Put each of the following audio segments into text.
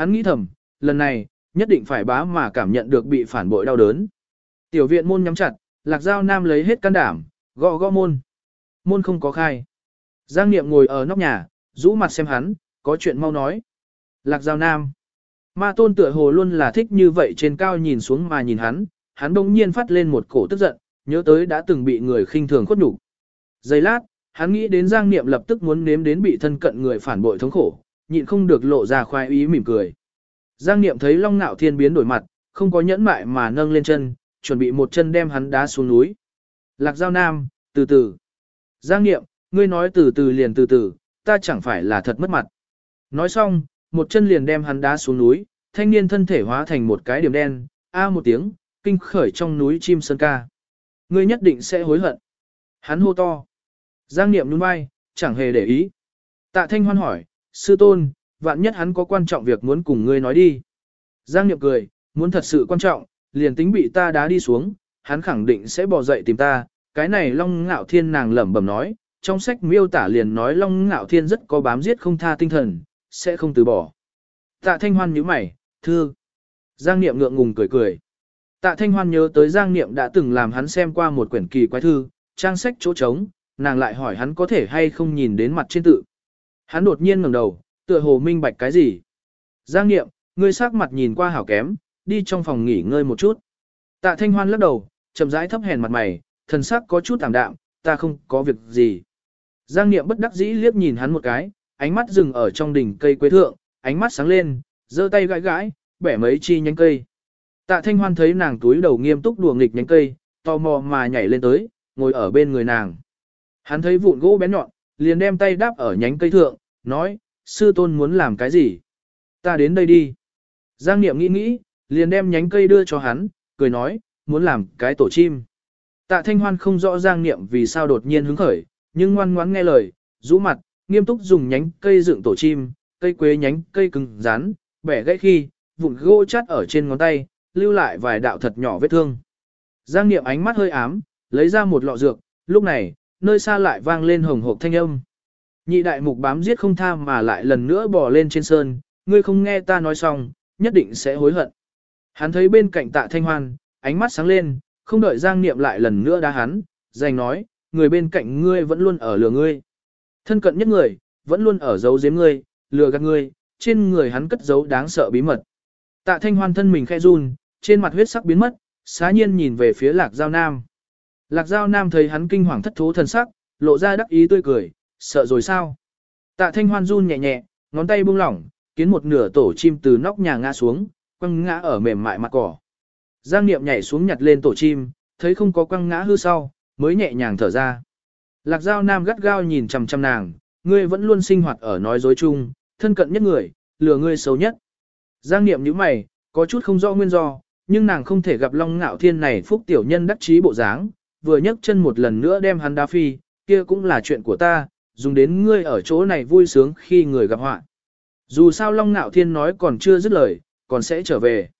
hắn nghĩ thầm, lần này, nhất định phải bá mà cảm nhận được bị phản bội đau đớn. Tiểu viện môn nhắm chặt, lạc giao nam lấy hết can đảm, gõ gõ môn. Môn không có khai. Giang Niệm ngồi ở nóc nhà, rũ mặt xem hắn, có chuyện mau nói. Lạc giao nam. Ma tôn tựa hồ luôn là thích như vậy trên cao nhìn xuống mà nhìn hắn, hắn đông nhiên phát lên một cổ tức giận, nhớ tới đã từng bị người khinh thường khuất nhục. Giây lát, hắn nghĩ đến Giang Niệm lập tức muốn nếm đến bị thân cận người phản bội thống khổ, nhịn không được lộ ra khoái ý mỉm cười. Giang Niệm thấy Long Nạo Thiên biến đổi mặt, không có nhẫn mại mà nâng lên chân, chuẩn bị một chân đem hắn đá xuống núi. Lạc Giao Nam, từ từ. Giang Niệm, ngươi nói từ từ liền từ từ, ta chẳng phải là thật mất mặt. Nói xong, một chân liền đem hắn đá xuống núi, thanh niên thân thể hóa thành một cái điểm đen, a một tiếng, kinh khởi trong núi chim sơn ca. Ngươi nhất định sẽ hối hận. Hắn hô to. Giang Niệm nhún vai, chẳng hề để ý. Tạ Thanh Hoan hỏi, sư tôn, vạn nhất hắn có quan trọng việc muốn cùng ngươi nói đi. Giang Niệm cười, muốn thật sự quan trọng, liền tính bị ta đá đi xuống, hắn khẳng định sẽ bỏ dậy tìm ta. Cái này Long Ngạo Thiên nàng lẩm bẩm nói, trong sách miêu tả liền nói Long Ngạo Thiên rất có bám giết không tha tinh thần, sẽ không từ bỏ. Tạ Thanh Hoan nhíu mày, thưa. Giang Niệm ngượng ngùng cười cười. Tạ Thanh Hoan nhớ tới Giang Niệm đã từng làm hắn xem qua một quyển kỳ quái thư, trang sách chỗ trống, nàng lại hỏi hắn có thể hay không nhìn đến mặt trên tự. Hắn đột nhiên ngẩng đầu, tựa hồ minh bạch cái gì. Giang Niệm, ngươi sắc mặt nhìn qua hảo kém, đi trong phòng nghỉ ngơi một chút. Tạ Thanh Hoan lắc đầu, chậm rãi thấp hèn mặt mày, thần sắc có chút tạm đạm, ta không có việc gì. Giang Niệm bất đắc dĩ liếc nhìn hắn một cái, ánh mắt dừng ở trong đỉnh cây quế thượng, ánh mắt sáng lên, giơ tay gãi gãi, bẻ mấy chi nhánh cây. Tạ Thanh Hoan thấy nàng túi đầu nghiêm túc đùa nghịch nhánh cây, tò mò mà nhảy lên tới, ngồi ở bên người nàng. Hắn thấy vụn gỗ bén nhọn, liền đem tay đáp ở nhánh cây thượng, nói, sư tôn muốn làm cái gì? Ta đến đây đi. Giang Niệm nghĩ nghĩ, liền đem nhánh cây đưa cho hắn, cười nói, muốn làm cái tổ chim. Tạ Thanh Hoan không rõ Giang Niệm vì sao đột nhiên hứng khởi, nhưng ngoan ngoãn nghe lời, rũ mặt, nghiêm túc dùng nhánh cây dựng tổ chim, cây quế nhánh cây cứng rắn, bẻ gãy khi, vụn gỗ chắt ở trên ngón tay, lưu lại vài đạo thật nhỏ vết thương. Giang Niệm ánh mắt hơi ám, lấy ra một lọ dược, lúc này, nơi xa lại vang lên hồng hộp thanh âm. Nhị đại mục bám giết không tha mà lại lần nữa bò lên trên sơn, ngươi không nghe ta nói xong, nhất định sẽ hối hận. Hắn thấy bên cạnh tạ thanh hoan, ánh mắt sáng lên, không đợi Giang Niệm lại lần nữa đá hắn, giành nói, người bên cạnh ngươi vẫn luôn ở lừa ngươi. Thân cận nhất người, vẫn luôn ở giấu giếm ngươi, lừa gạt ngươi, trên người hắn cất giấu đáng sợ bí mật. Tạ thanh hoan thân mình khẽ run, trên mặt huyết sắc biến mất, xá nhiên nhìn về phía lạc giao nam. Lạc giao nam thấy hắn kinh hoàng thất thố thần sắc, lộ ra đắc ý tươi cười, sợ rồi sao? Tạ thanh hoan run nhẹ nhẹ, ngón tay buông lỏng, kiến một nửa tổ chim từ nóc nhà ngã xuống, quăng ngã ở mềm mại mặt cỏ. Giang Niệm nhảy xuống nhặt lên tổ chim, thấy không có quăng ngã hư sau, mới nhẹ nhàng thở ra. Lạc Giao Nam gắt gao nhìn chằm chằm nàng, ngươi vẫn luôn sinh hoạt ở nói dối chung, thân cận nhất người, lừa ngươi xấu nhất. Giang Niệm nhíu mày, có chút không rõ nguyên do, nhưng nàng không thể gặp Long Ngạo Thiên này phúc tiểu nhân đắc chí bộ dáng, vừa nhấc chân một lần nữa đem hắn đá phi, kia cũng là chuyện của ta, dùng đến ngươi ở chỗ này vui sướng khi người gặp họa. Dù sao Long Ngạo Thiên nói còn chưa dứt lời, còn sẽ trở về.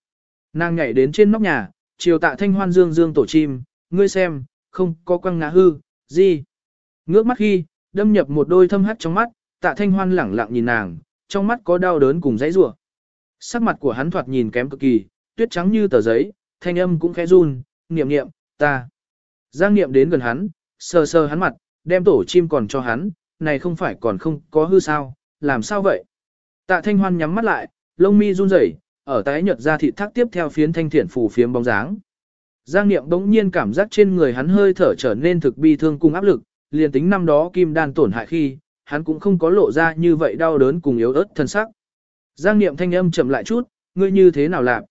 Nàng nhảy đến trên nóc nhà, chiều tạ thanh hoan dương dương tổ chim, ngươi xem, không có quăng ngã hư, gì. Ngước mắt khi, đâm nhập một đôi thâm hắt trong mắt, tạ thanh hoan lẳng lặng nhìn nàng, trong mắt có đau đớn cùng dãy rủa. Sắc mặt của hắn thoạt nhìn kém cực kỳ, tuyết trắng như tờ giấy, thanh âm cũng khẽ run, niệm niệm, ta. Giang niệm đến gần hắn, sờ sờ hắn mặt, đem tổ chim còn cho hắn, này không phải còn không có hư sao, làm sao vậy? Tạ thanh hoan nhắm mắt lại, lông mi run rẩy, ở tái nhợt ra thị thác tiếp theo phiến thanh thiện phủ phiếm bóng dáng. Giang niệm bỗng nhiên cảm giác trên người hắn hơi thở trở nên thực bi thương cùng áp lực, liền tính năm đó kim đan tổn hại khi, hắn cũng không có lộ ra như vậy đau đớn cùng yếu ớt thân sắc. Giang niệm thanh âm chậm lại chút, ngươi như thế nào làm?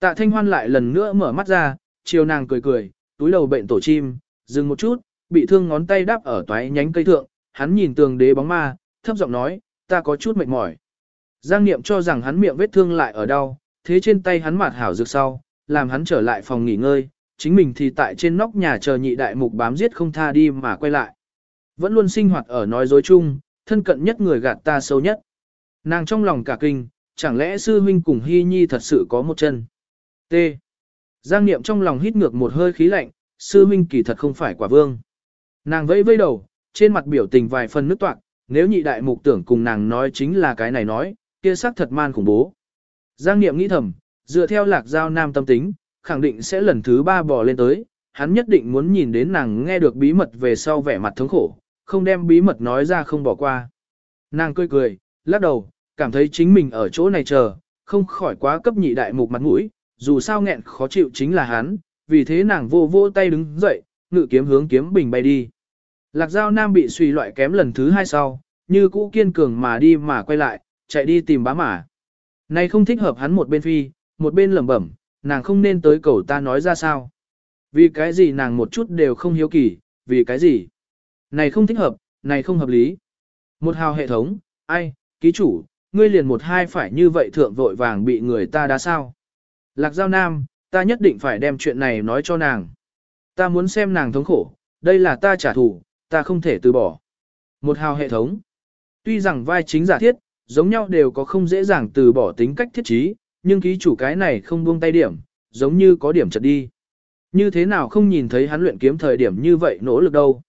Tạ thanh hoan lại lần nữa mở mắt ra, chiều nàng cười cười, túi đầu bệnh tổ chim, dừng một chút, bị thương ngón tay đáp ở toái nhánh cây thượng, hắn nhìn tường đế bóng ma, thấp giọng nói, ta có chút mệt mỏi. Giang Niệm cho rằng hắn miệng vết thương lại ở đau, thế trên tay hắn mạt hảo dược sau, làm hắn trở lại phòng nghỉ ngơi, chính mình thì tại trên nóc nhà chờ nhị đại mục bám giết không tha đi mà quay lại. Vẫn luôn sinh hoạt ở nói dối chung, thân cận nhất người gạt ta sâu nhất. Nàng trong lòng cả kinh, chẳng lẽ sư huynh cùng hy nhi thật sự có một chân. T. Giang Niệm trong lòng hít ngược một hơi khí lạnh, sư huynh kỳ thật không phải quả vương. Nàng vẫy vẫy đầu, trên mặt biểu tình vài phần nước toạc, nếu nhị đại mục tưởng cùng nàng nói chính là cái này nói, kia xác thật man khủng bố. Giang Niệm nghĩ thầm, dựa theo lạc giao nam tâm tính, khẳng định sẽ lần thứ ba bò lên tới, hắn nhất định muốn nhìn đến nàng nghe được bí mật về sau vẻ mặt thống khổ, không đem bí mật nói ra không bỏ qua. Nàng cười cười, lắc đầu, cảm thấy chính mình ở chỗ này chờ, không khỏi quá cấp nhị đại mục mặt mũi, dù sao nghẹn khó chịu chính là hắn, vì thế nàng vô vô tay đứng dậy, ngự kiếm hướng kiếm bình bay đi. Lạc Giao Nam bị suy loại kém lần thứ hai sau, như cũ kiên cường mà đi mà quay lại, chạy đi tìm bá mã. Này không thích hợp hắn một bên phi, một bên lẩm bẩm, nàng không nên tới cầu ta nói ra sao. Vì cái gì nàng một chút đều không hiếu kỳ, vì cái gì? Này không thích hợp, này không hợp lý. Một hào hệ thống, ai, ký chủ, ngươi liền một hai phải như vậy thượng vội vàng bị người ta đá sao. Lạc Giao Nam, ta nhất định phải đem chuyện này nói cho nàng. Ta muốn xem nàng thống khổ, đây là ta trả thù, ta không thể từ bỏ. Một hào hệ thống. Tuy rằng vai chính giả thiết, giống nhau đều có không dễ dàng từ bỏ tính cách thiết trí, nhưng ký chủ cái này không buông tay điểm, giống như có điểm chật đi. Như thế nào không nhìn thấy hắn luyện kiếm thời điểm như vậy nỗ lực đâu.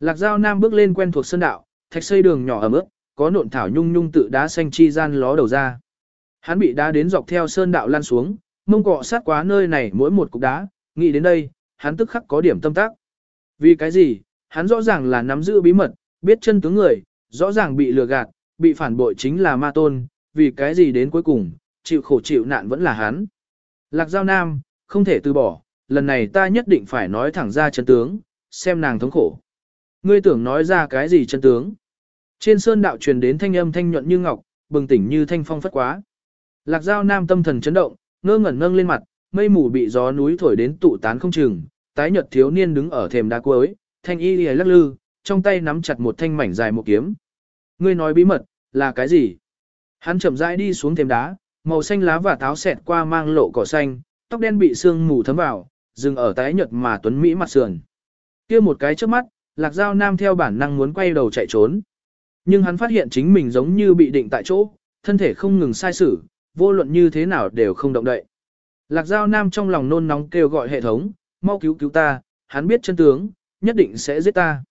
Lạc Giao Nam bước lên quen thuộc sân đạo, thạch xây đường nhỏ ở mức, có nộn thảo nhung nhung tự đá xanh chi gian ló đầu ra. Hắn bị đá đến dọc theo sơn đạo lan xuống, mông cọ sát quá nơi này mỗi một cục đá, nghĩ đến đây, hắn tức khắc có điểm tâm tác. Vì cái gì, hắn rõ ràng là nắm giữ bí mật, biết chân tướng người, rõ ràng bị lừa gạt, bị phản bội chính là ma tôn, vì cái gì đến cuối cùng, chịu khổ chịu nạn vẫn là hắn. Lạc Giao Nam, không thể từ bỏ, lần này ta nhất định phải nói thẳng ra chân tướng, xem nàng thống khổ. Ngươi tưởng nói ra cái gì chân tướng? Trên sơn đạo truyền đến thanh âm thanh nhuận như ngọc, bừng tỉnh như thanh phong phất quá. Lạc Giao Nam tâm thần chấn động, ngơ ngẩn nâng lên mặt, mây mù bị gió núi thổi đến tụ tán không chừng, tái nhợt thiếu niên đứng ở thềm đá cuối, thanh y lìa lắc lư, trong tay nắm chặt một thanh mảnh dài một kiếm. Ngươi nói bí mật, là cái gì? Hắn chậm rãi đi xuống thềm đá, màu xanh lá và táo xẹt qua mang lộ cỏ xanh, tóc đen bị sương mù thấm vào, dừng ở tái nhợt mà tuấn mỹ mặt sườn. Kia một cái trước mắt, Lạc Giao Nam theo bản năng muốn quay đầu chạy trốn. Nhưng hắn phát hiện chính mình giống như bị định tại chỗ, thân thể không ngừng sai sử, vô luận như thế nào đều không động đậy. Lạc Giao Nam trong lòng nôn nóng kêu gọi hệ thống, mau cứu cứu ta, hắn biết chân tướng, nhất định sẽ giết ta.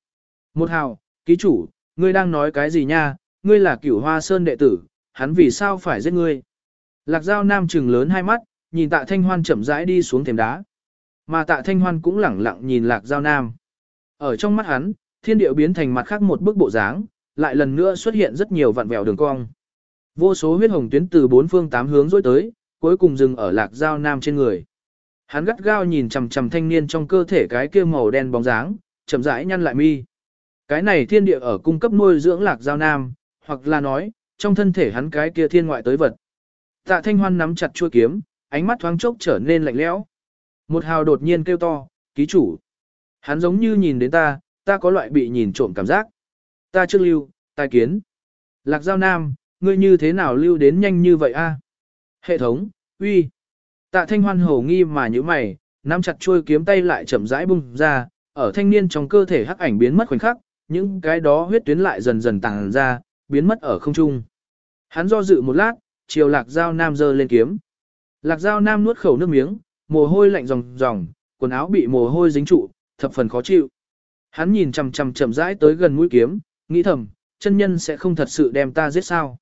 Một hào, ký chủ, ngươi đang nói cái gì nha, ngươi là cửu hoa sơn đệ tử, hắn vì sao phải giết ngươi. Lạc Giao Nam trừng lớn hai mắt, nhìn tạ thanh hoan chậm rãi đi xuống thềm đá. Mà tạ thanh hoan cũng lẳng lặng nhìn Lạc Giao Nam. Ở trong mắt hắn, thiên điệu biến thành mặt khác một bức bộ dáng, lại lần nữa xuất hiện rất nhiều vặn vẹo đường cong. Vô số huyết hồng tuyến từ bốn phương tám hướng dối tới, cuối cùng dừng ở lạc giao nam trên người. Hắn gắt gao nhìn chằm chằm thanh niên trong cơ thể cái kia màu đen bóng dáng, chậm rãi nhăn lại mi. Cái này thiên địa ở cung cấp nuôi dưỡng lạc giao nam, hoặc là nói, trong thân thể hắn cái kia thiên ngoại tới vật. Tạ thanh hoan nắm chặt chuôi kiếm, ánh mắt thoáng chốc trở nên lạnh lẽo. Một hào đột nhiên kêu to, ký chủ. Hắn giống như nhìn đến ta, ta có loại bị nhìn trộm cảm giác. Ta chưa lưu, tai kiến. Lạc giao nam, ngươi như thế nào lưu đến nhanh như vậy a? Hệ thống, uy. Tạ thanh hoan hổ nghi mà như mày, nắm chặt chuôi kiếm tay lại chậm rãi bung ra, ở thanh niên trong cơ thể hắc ảnh biến mất khoảnh khắc, những cái đó huyết tuyến lại dần dần tàng ra, biến mất ở không trung. Hắn do dự một lát, chiều lạc dao nam giơ lên kiếm. Lạc dao nam nuốt khẩu nước miếng, mồ hôi lạnh ròng ròng, quần áo bị mồ hôi dính trụ, thập phần khó chịu. Hắn nhìn chằm chằm chậm rãi tới gần mũi kiếm, nghĩ thầm, chân nhân sẽ không thật sự đem ta giết sao.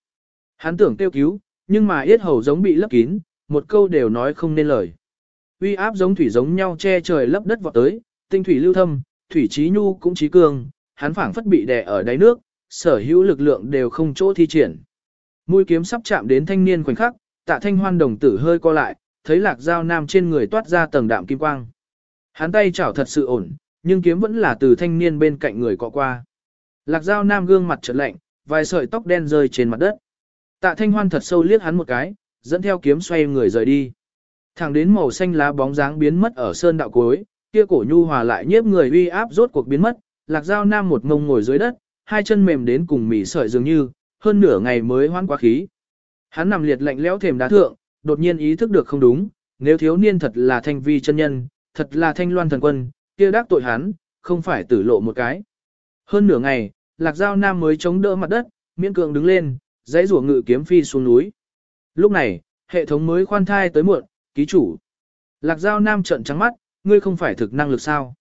Hắn tưởng kêu cứu, nhưng mà yết hầu giống bị lấp kín, một câu đều nói không nên lời. Uy áp giống thủy giống nhau che trời lấp đất vọt tới, tinh thủy lưu thâm, thủy trí nhu cũng trí cường, hắn phảng phất bị đè ở đáy nước, sở hữu lực lượng đều không chỗ thi triển. Mũi kiếm sắp chạm đến thanh niên khoảnh khắc, tạ thanh hoan đồng tử hơi co lại, thấy lạc dao nam trên người toát ra tầng đạm kim quang. Hắn tay chảo thật sự ổn, nhưng kiếm vẫn là từ thanh niên bên cạnh người cọ qua. Lạc dao nam gương mặt trợn lạnh, vài sợi tóc đen rơi trên mặt đất. Tạ thanh hoan thật sâu liếc hắn một cái, dẫn theo kiếm xoay người rời đi. Thẳng đến màu xanh lá bóng dáng biến mất ở sơn đạo cuối, kia cổ nhu hòa lại nhiếp người uy áp rốt cuộc biến mất, lạc Giao nam một ngông ngồi dưới đất, hai chân mềm đến cùng mỉ sợi dường như, hơn nửa ngày mới hoan quá khí. Hắn nằm liệt lạnh lẽo thềm đá thượng, đột nhiên ý thức được không đúng, nếu thiếu niên thật là thanh vi chân nhân, thật là thanh loan thần quân, kia đắc tội hắn, không phải tử lộ một cái. Hơn nửa ngày, lạc Giao nam mới chống đỡ mặt đất, miễn cưỡng đứng lên, dãy rủa ngự kiếm phi xuống núi. Lúc này, hệ thống mới khoan thai tới muộn, ký chủ. Lạc Giao Nam trận trắng mắt, ngươi không phải thực năng lực sao?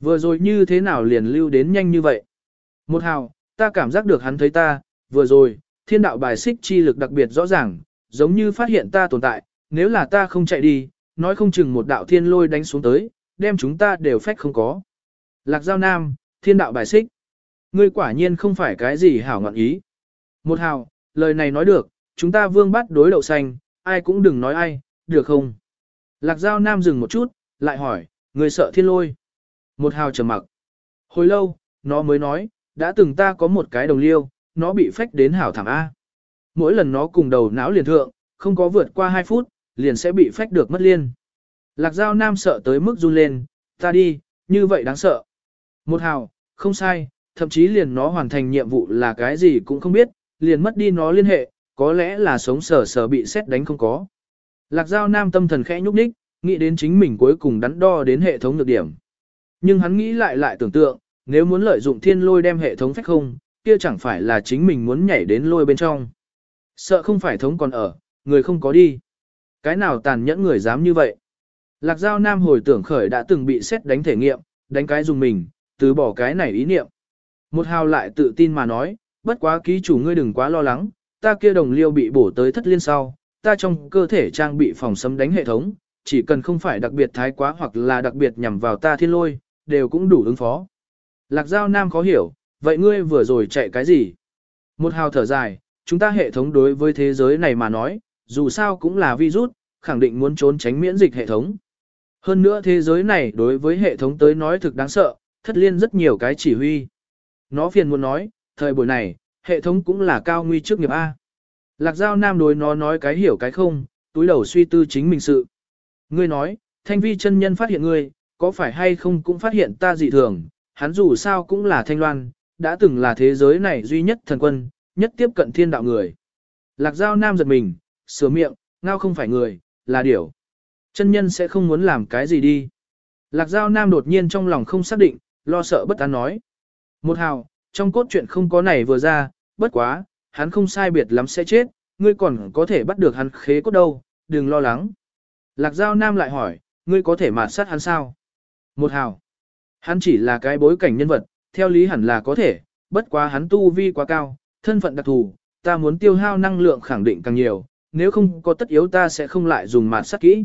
Vừa rồi như thế nào liền lưu đến nhanh như vậy? Một hào, ta cảm giác được hắn thấy ta, vừa rồi, thiên đạo bài xích chi lực đặc biệt rõ ràng, giống như phát hiện ta tồn tại, nếu là ta không chạy đi, nói không chừng một đạo thiên lôi đánh xuống tới, đem chúng ta đều phách không có. Lạc Giao Nam, thiên đạo bài xích. Ngươi quả nhiên không phải cái gì hảo ngọn ý. Một hào, lời này nói được, chúng ta vương bắt đối đậu xanh, ai cũng đừng nói ai, được không? Lạc Giao Nam dừng một chút, lại hỏi, người sợ thiên lôi. Một hào trầm mặc. Hồi lâu, nó mới nói, đã từng ta có một cái đồng liêu, nó bị phách đến hảo thảm A. Mỗi lần nó cùng đầu não liền thượng, không có vượt qua 2 phút, liền sẽ bị phách được mất liên. Lạc Giao Nam sợ tới mức run lên, ta đi, như vậy đáng sợ. Một hào, không sai, thậm chí liền nó hoàn thành nhiệm vụ là cái gì cũng không biết, liền mất đi nó liên hệ, có lẽ là sống sờ sờ bị xét đánh không có. Lạc Giao Nam tâm thần khẽ nhúc nhích, nghĩ đến chính mình cuối cùng đắn đo đến hệ thống được điểm. Nhưng hắn nghĩ lại lại tưởng tượng, nếu muốn lợi dụng thiên lôi đem hệ thống phách không, kia chẳng phải là chính mình muốn nhảy đến lôi bên trong. Sợ không phải thống còn ở, người không có đi. Cái nào tàn nhẫn người dám như vậy? Lạc Giao Nam hồi tưởng khởi đã từng bị xét đánh thể nghiệm, đánh cái dùng mình, từ bỏ cái này ý niệm. Một hào lại tự tin mà nói, bất quá ký chủ ngươi đừng quá lo lắng, ta kia đồng liêu bị bổ tới thất liên sau, ta trong cơ thể trang bị phòng sấm đánh hệ thống, chỉ cần không phải đặc biệt thái quá hoặc là đặc biệt nhằm vào ta thiên lôi, đều cũng đủ ứng phó. Lạc Giao Nam khó hiểu, vậy ngươi vừa rồi chạy cái gì? Một hào thở dài, chúng ta hệ thống đối với thế giới này mà nói, dù sao cũng là virus, khẳng định muốn trốn tránh miễn dịch hệ thống. Hơn nữa thế giới này đối với hệ thống tới nói thực đáng sợ, thất liên rất nhiều cái chỉ huy. Nó phiền muốn nói, thời buổi này, hệ thống cũng là cao nguy trước nghiệp A. Lạc Giao Nam đối nó nói cái hiểu cái không, túi đầu suy tư chính mình sự. Ngươi nói, thanh vi chân nhân phát hiện ngươi, có phải hay không cũng phát hiện ta dị thường, hắn dù sao cũng là thanh loan, đã từng là thế giới này duy nhất thần quân, nhất tiếp cận thiên đạo người. Lạc Giao Nam giật mình, sửa miệng, ngao không phải người, là điểu. Chân nhân sẽ không muốn làm cái gì đi. Lạc Giao Nam đột nhiên trong lòng không xác định, lo sợ bất an nói. Một hào, trong cốt truyện không có này vừa ra, bất quá, hắn không sai biệt lắm sẽ chết, ngươi còn có thể bắt được hắn khế cốt đâu, đừng lo lắng. Lạc Giao Nam lại hỏi, ngươi có thể mạt sát hắn sao? Một hào. Hắn chỉ là cái bối cảnh nhân vật, theo lý hẳn là có thể, bất quá hắn tu vi quá cao, thân phận đặc thù, ta muốn tiêu hao năng lượng khẳng định càng nhiều, nếu không có tất yếu ta sẽ không lại dùng mạt sát kỹ.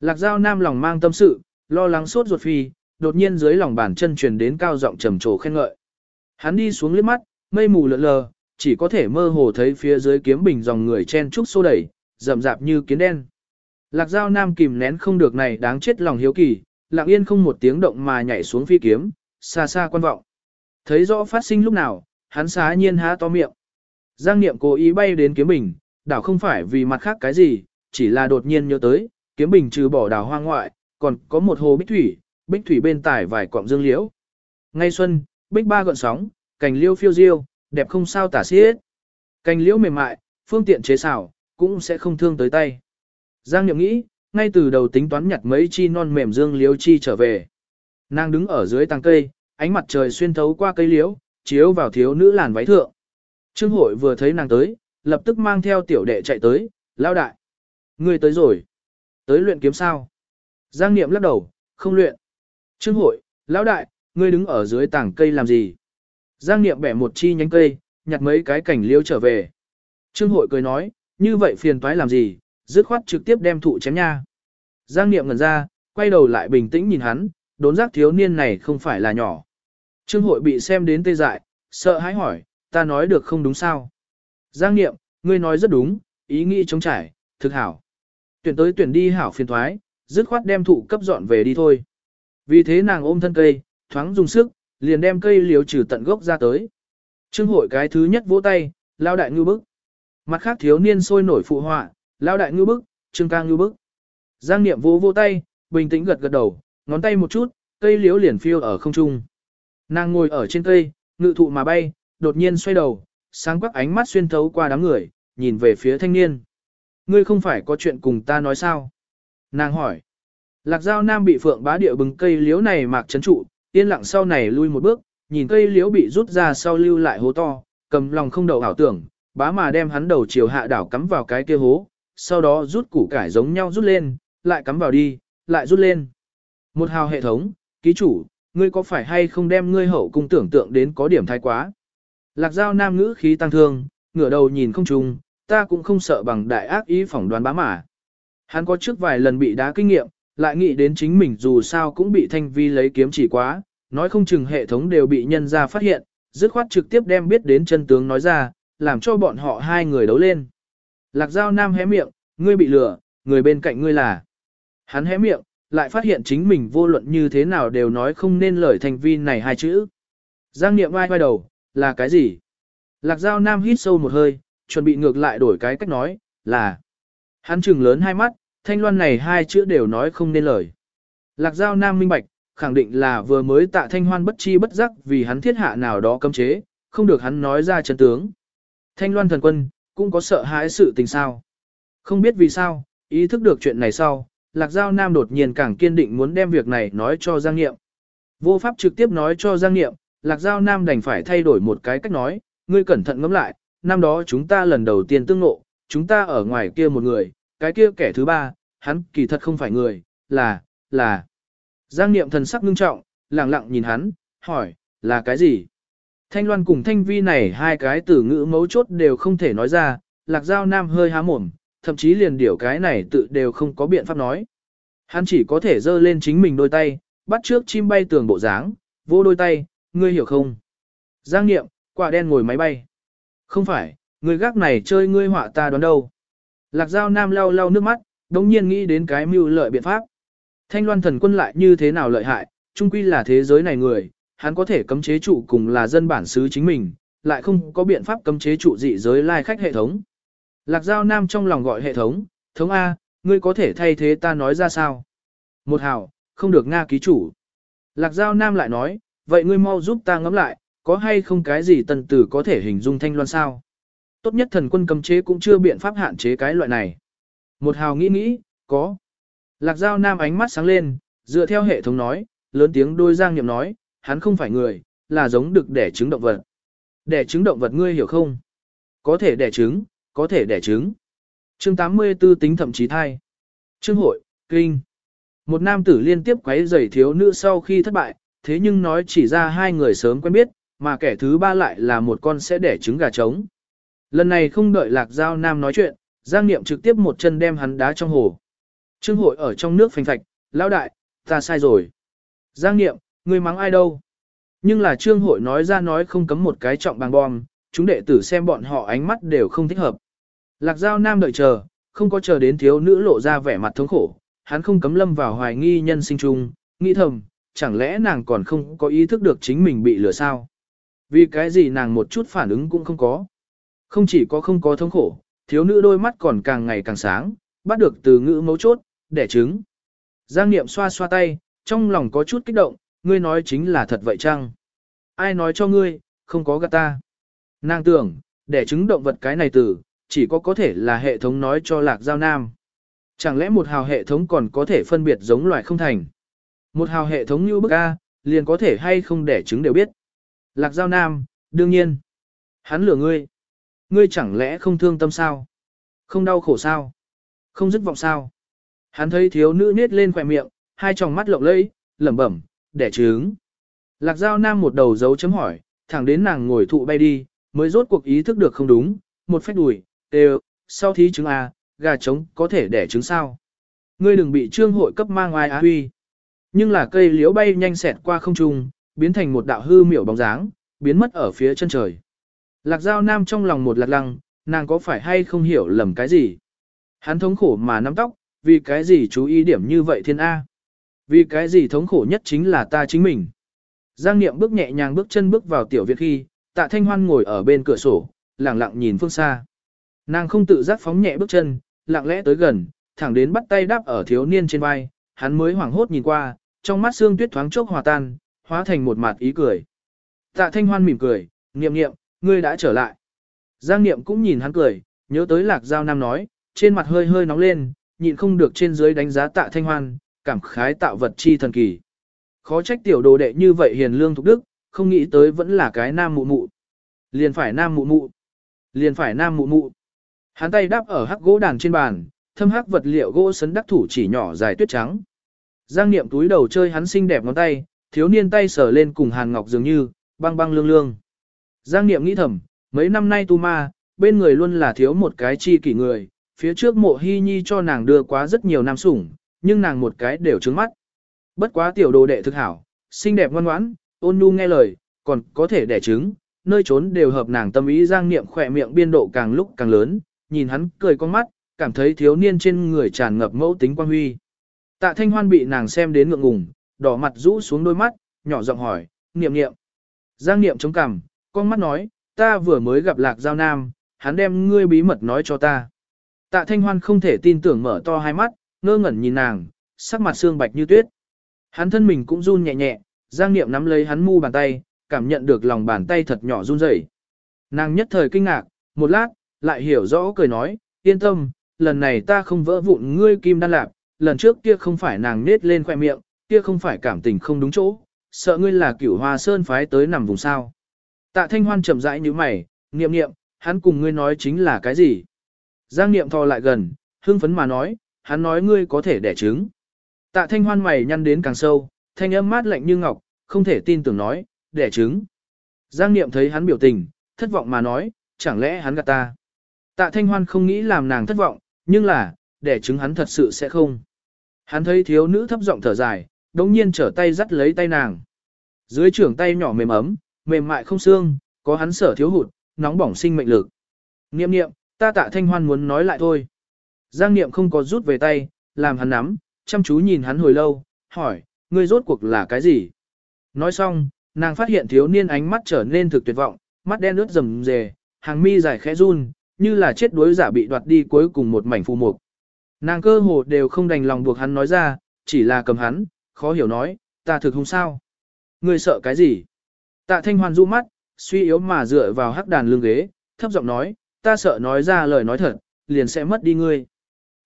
Lạc Giao Nam lòng mang tâm sự, lo lắng suốt ruột phi, đột nhiên dưới lòng bàn chân truyền đến cao giọng trầm trồ khen ngợi. Hắn đi xuống liếc mắt, mây mù lượn lờ, chỉ có thể mơ hồ thấy phía dưới kiếm bình dòng người chen trúc xô đẩy, rậm rạp như kiến đen. Lạc Giao Nam kìm nén không được này đáng chết lòng hiếu kỳ, lặng yên không một tiếng động mà nhảy xuống phi kiếm, xa xa quan vọng. Thấy rõ phát sinh lúc nào, hắn xá nhiên há to miệng. Giang Niệm cố ý bay đến kiếm bình, đảo không phải vì mặt khác cái gì, chỉ là đột nhiên nhớ tới, kiếm bình trừ bỏ đảo hoang ngoại, còn có một hồ bích thủy, bích thủy bên tải vài quặng dương liễu. Ngay xuân, bích ba gợn sóng, cành liêu phiêu diêu, đẹp không sao tả xiết. Cành liễu mềm mại, phương tiện chế xảo, cũng sẽ không thương tới tay. Giang Niệm nghĩ, ngay từ đầu tính toán nhặt mấy chi non mềm dương liễu chi trở về. Nàng đứng ở dưới tàng cây, ánh mặt trời xuyên thấu qua cây liễu, chiếu vào thiếu nữ làn váy thượng. Trương hội vừa thấy nàng tới, lập tức mang theo tiểu đệ chạy tới, lao đại. Ngươi tới rồi. Tới luyện kiếm sao? Giang Niệm lắc đầu, không luyện. Trương hội, lão đại, ngươi đứng ở dưới tảng cây làm gì? Giang Niệm bẻ một chi nhánh cây, nhặt mấy cái cảnh liêu trở về. Trương hội cười nói, như vậy phiền toái làm gì, dứt khoát trực tiếp đem thụ chém nha. Giang Niệm ngẩn ra, quay đầu lại bình tĩnh nhìn hắn, đốn giác thiếu niên này không phải là nhỏ. Trương hội bị xem đến tê dại, sợ hãi hỏi, ta nói được không đúng sao? Giang Niệm, ngươi nói rất đúng, ý nghĩ chống trải, thực hảo. Tuyển tới tuyển đi hảo phiền thoái, dứt khoát đem thụ cấp dọn về đi thôi. Vì thế nàng ôm thân cây, thoáng dùng sức, liền đem cây liễu trừ tận gốc ra tới. Trương hội cái thứ nhất vỗ tay, lao đại ngư bức. Mặt khác thiếu niên sôi nổi phụ họa, lao đại ngư bức, trương ca ngư bức. Giang niệm vỗ vỗ tay, bình tĩnh gật gật đầu, ngón tay một chút, cây liếu liền phiêu ở không trung. Nàng ngồi ở trên cây, ngự thụ mà bay, đột nhiên xoay đầu, sáng quắc ánh mắt xuyên thấu qua đám người, nhìn về phía thanh niên. Ngươi không phải có chuyện cùng ta nói sao? Nàng hỏi. Lạc Giao Nam bị phượng bá địa bừng cây liếu này mạc chấn trụ, yên lặng sau này lui một bước, nhìn cây liễu bị rút ra sau lưu lại hố to, cầm lòng không đầu ảo tưởng, bá mà đem hắn đầu chiều hạ đảo cắm vào cái kia hố, sau đó rút củ cải giống nhau rút lên, lại cắm vào đi, lại rút lên. Một hào hệ thống, ký chủ, ngươi có phải hay không đem ngươi hậu cung tưởng tượng đến có điểm thái quá? Lạc Giao Nam ngữ khí tăng thương, ngửa đầu nhìn không trùng, ta cũng không sợ bằng đại ác ý phỏng đoán bá mà. Hắn có trước vài lần bị đá kinh nghiệm, lại nghĩ đến chính mình dù sao cũng bị thanh vi lấy kiếm chỉ quá, nói không chừng hệ thống đều bị nhân ra phát hiện, dứt khoát trực tiếp đem biết đến chân tướng nói ra, làm cho bọn họ hai người đấu lên. Lạc Giao Nam hé miệng, ngươi bị lừa, người bên cạnh ngươi là. Hắn hé miệng, lại phát hiện chính mình vô luận như thế nào đều nói không nên lời thành vi này hai chữ. Giang Niệm ai quay đầu, là cái gì? Lạc Giao Nam hít sâu một hơi, chuẩn bị ngược lại đổi cái cách nói, là. Hắn trừng lớn hai mắt, thanh loan này hai chữ đều nói không nên lời. Lạc Giao Nam minh bạch, khẳng định là vừa mới tạ thanh hoan bất chi bất giác vì hắn thiết hạ nào đó cấm chế, không được hắn nói ra chân tướng. Thanh loan thần quân, cũng có sợ hãi sự tình sao. Không biết vì sao, ý thức được chuyện này sau, Lạc Giao Nam đột nhiên càng kiên định muốn đem việc này nói cho Giang Niệm. Vô pháp trực tiếp nói cho Giang Niệm, Lạc Giao Nam đành phải thay đổi một cái cách nói, ngươi cẩn thận ngẫm lại, năm đó chúng ta lần đầu tiên tương ngộ, chúng ta ở ngoài kia một người, cái kia kẻ thứ ba, hắn kỳ thật không phải người, là, là. Giang Niệm thần sắc ngưng trọng, lặng lặng nhìn hắn, hỏi, là cái gì? Thanh Loan cùng Thanh Vi này hai cái từ ngữ mấu chốt đều không thể nói ra, Lạc Giao Nam hơi há mồm, thậm chí liền điểu cái này tự đều không có biện pháp nói. Hắn chỉ có thể giơ lên chính mình đôi tay, bắt trước chim bay tường bộ dáng, vô đôi tay, ngươi hiểu không? Giang Niệm, quả đen ngồi máy bay. Không phải, người gác này chơi ngươi họa ta đoán đâu. Lạc Giao Nam lau lau nước mắt, đống nhiên nghĩ đến cái mưu lợi biện pháp. Thanh loan thần quân lại như thế nào lợi hại, chung quy là thế giới này người, hắn có thể cấm chế trụ cùng là dân bản xứ chính mình, lại không có biện pháp cấm chế trụ dị giới lai khách hệ thống. Lạc Giao Nam trong lòng gọi hệ thống, thống A, ngươi có thể thay thế ta nói ra sao? Một hào, không được Nga ký chủ. Lạc Giao Nam lại nói, vậy ngươi mau giúp ta ngẫm lại, có hay không cái gì tần tử có thể hình dung thanh loan sao? Tốt nhất thần quân cấm chế cũng chưa biện pháp hạn chế cái loại này. Một hào nghĩ nghĩ, có. Lạc Giao Nam ánh mắt sáng lên, dựa theo hệ thống nói, lớn tiếng đôi giang niệm nói, hắn không phải người, là giống được đẻ trứng động vật. Đẻ trứng động vật ngươi hiểu không? Có thể đẻ trứng, có thể đẻ trứng. Chương 84 tính thậm chí thai. Chương hội, kinh. Một nam tử liên tiếp quấy rầy thiếu nữ sau khi thất bại, thế nhưng nói chỉ ra hai người sớm quen biết, mà kẻ thứ ba lại là một con sẽ đẻ trứng gà trống. Lần này không đợi lạc giao nam nói chuyện, Giang Niệm trực tiếp một chân đem hắn đá trong hồ. Trương hội ở trong nước phanh phạch, lão đại, ta sai rồi. Giang Niệm, ngươi mắng ai đâu? Nhưng là trương hội nói ra nói không cấm một cái trọng bằng bom, chúng đệ tử xem bọn họ ánh mắt đều không thích hợp. Lạc Giao Nam đợi chờ, không có chờ đến thiếu nữ lộ ra vẻ mặt thống khổ, hắn không cấm lâm vào hoài nghi nhân sinh chung, nghĩ thầm, chẳng lẽ nàng còn không có ý thức được chính mình bị lừa sao? Vì cái gì nàng một chút phản ứng cũng không có. Không chỉ có không có thống khổ, thiếu nữ đôi mắt còn càng ngày càng sáng, bắt được từ ngữ mấu chốt, đẻ trứng. Giang Niệm xoa xoa tay, trong lòng có chút kích động, ngươi nói chính là thật vậy chăng? Ai nói cho ngươi, không có gạt ta. Nàng tưởng, đẻ trứng động vật cái này từ, chỉ có có thể là hệ thống nói cho lạc giao nam. Chẳng lẽ một hào hệ thống còn có thể phân biệt giống loài không thành? Một hào hệ thống như bức A, liền có thể hay không đẻ trứng đều biết. Lạc giao nam, đương nhiên. Hắn lừa ngươi. Ngươi chẳng lẽ không thương tâm sao? Không đau khổ sao? Không dứt vọng sao? Hắn thấy thiếu nữ nết lên khỏe miệng, hai tròng mắt lộng lẫy, lẩm bẩm, đẻ trứng. Lạc Giao Nam một đầu dấu chấm hỏi, thẳng đến nàng ngồi thụ bay đi, mới rốt cuộc ý thức được không đúng, một phách đùi, đều, sau thí trứng à? gà trống có thể đẻ trứng sao. Ngươi đừng bị trương hội cấp mang ai á huy. Nhưng là cây liễu bay nhanh xẹt qua không trung, biến thành một đạo hư miểu bóng dáng, biến mất ở phía chân trời. Lạc Giao Nam trong lòng một lạc lăng, nàng có phải hay không hiểu lầm cái gì? Hắn thống khổ mà nắm tóc, vì cái gì chú ý điểm như vậy thiên A? Vì cái gì thống khổ nhất chính là ta chính mình. Giang Niệm bước nhẹ nhàng bước chân bước vào tiểu viện khi, tạ thanh hoan ngồi ở bên cửa sổ, lặng lặng nhìn phương xa. Nàng không tự giác phóng nhẹ bước chân, lặng lẽ tới gần, thẳng đến bắt tay đáp ở thiếu niên trên vai, hắn mới hoảng hốt nhìn qua, trong mắt xương tuyết thoáng chốc hòa tan, hóa thành một mặt ý cười. Tạ thanh hoan mỉm cười, niệm niệm, ngươi đã trở lại. Giang niệm cũng nhìn hắn cười, nhớ tới lạc giao nam nói, trên mặt hơi hơi nóng lên, nhịn không được trên dưới đánh giá tạ thanh hoan, cảm khái tạo vật chi thần kỳ. Khó trách tiểu đồ đệ như vậy hiền lương thục đức, không nghĩ tới vẫn là cái nam mụ mụ. Liền phải nam mụ mụ. Liền phải nam mụ mụ. Hắn tay đáp ở hắc gỗ đàn trên bàn, thâm hắc vật liệu gỗ sấn đắc thủ chỉ nhỏ dài tuyết trắng. Giang niệm túi đầu chơi hắn xinh đẹp ngón tay, thiếu niên tay sờ lên cùng hàn ngọc dường như, băng băng lương lương. Giang niệm nghĩ thầm, mấy năm nay tu ma, bên người luôn là thiếu một cái chi kỷ người, phía trước mộ hy nhi cho nàng đưa quá rất nhiều nam sủng, nhưng nàng một cái đều trứng mắt. Bất quá tiểu đồ đệ thực hảo, xinh đẹp ngoan ngoãn, ôn nhu nghe lời, còn có thể đẻ trứng, nơi trốn đều hợp nàng tâm ý giang niệm khỏe miệng biên độ càng lúc càng lớn, nhìn hắn cười con mắt, cảm thấy thiếu niên trên người tràn ngập mẫu tính quan huy. Tạ thanh hoan bị nàng xem đến ngượng ngùng, đỏ mặt rũ xuống đôi mắt, nhỏ giọng hỏi, niệm niệm. Giang niệm chống cằm, con mắt nói, ta vừa mới gặp lạc giao nam, hắn đem ngươi bí mật nói cho ta. Tạ thanh hoan không thể tin tưởng mở to hai mắt, ngơ ngẩn nhìn nàng, sắc mặt xương bạch như tuyết. Hắn thân mình cũng run nhẹ nhẹ, giang niệm nắm lấy hắn mu bàn tay, cảm nhận được lòng bàn tay thật nhỏ run rẩy. Nàng nhất thời kinh ngạc, một lát, lại hiểu rõ cười nói, yên tâm, lần này ta không vỡ vụn ngươi kim đan lạc, lần trước kia không phải nàng nết lên khoe miệng, kia không phải cảm tình không đúng chỗ, sợ ngươi là cửu hoa sơn phái tới nằm vùng sao. Tạ thanh hoan chậm rãi như mày, niệm niệm, hắn cùng ngươi nói chính là cái gì? Giang niệm thò lại gần, hưng phấn mà nói, hắn nói ngươi có thể đẻ trứng. Tạ thanh hoan mày nhăn đến càng sâu, thanh âm mát lạnh như ngọc, không thể tin tưởng nói, đẻ trứng. Giang niệm thấy hắn biểu tình, thất vọng mà nói, chẳng lẽ hắn gạt ta. Tạ thanh hoan không nghĩ làm nàng thất vọng, nhưng là, đẻ trứng hắn thật sự sẽ không. Hắn thấy thiếu nữ thấp giọng thở dài, đống nhiên trở tay dắt lấy tay nàng. Dưới trưởng tay nhỏ mềm ấm, mềm mại không xương, có hắn sở thiếu hụt, nóng bỏng sinh mệnh lực. Niệm niệm, ta tạ thanh hoan muốn nói lại thôi. Giang niệm không có rút về tay, làm hắn nắm, chăm chú nhìn hắn hồi lâu, hỏi, ngươi rốt cuộc là cái gì? Nói xong, nàng phát hiện thiếu niên ánh mắt trở nên thực tuyệt vọng, mắt đen ướt rầm rề, hàng mi dài khẽ run, như là chết đuối giả bị đoạt đi cuối cùng một mảnh phù mục. Nàng cơ hồ đều không đành lòng buộc hắn nói ra, chỉ là cầm hắn, khó hiểu nói, ta thực không sao. Ngươi sợ cái gì? Tạ thanh hoàn du mắt, suy yếu mà dựa vào hắc đàn lưng ghế, thấp giọng nói, ta sợ nói ra lời nói thật, liền sẽ mất đi ngươi.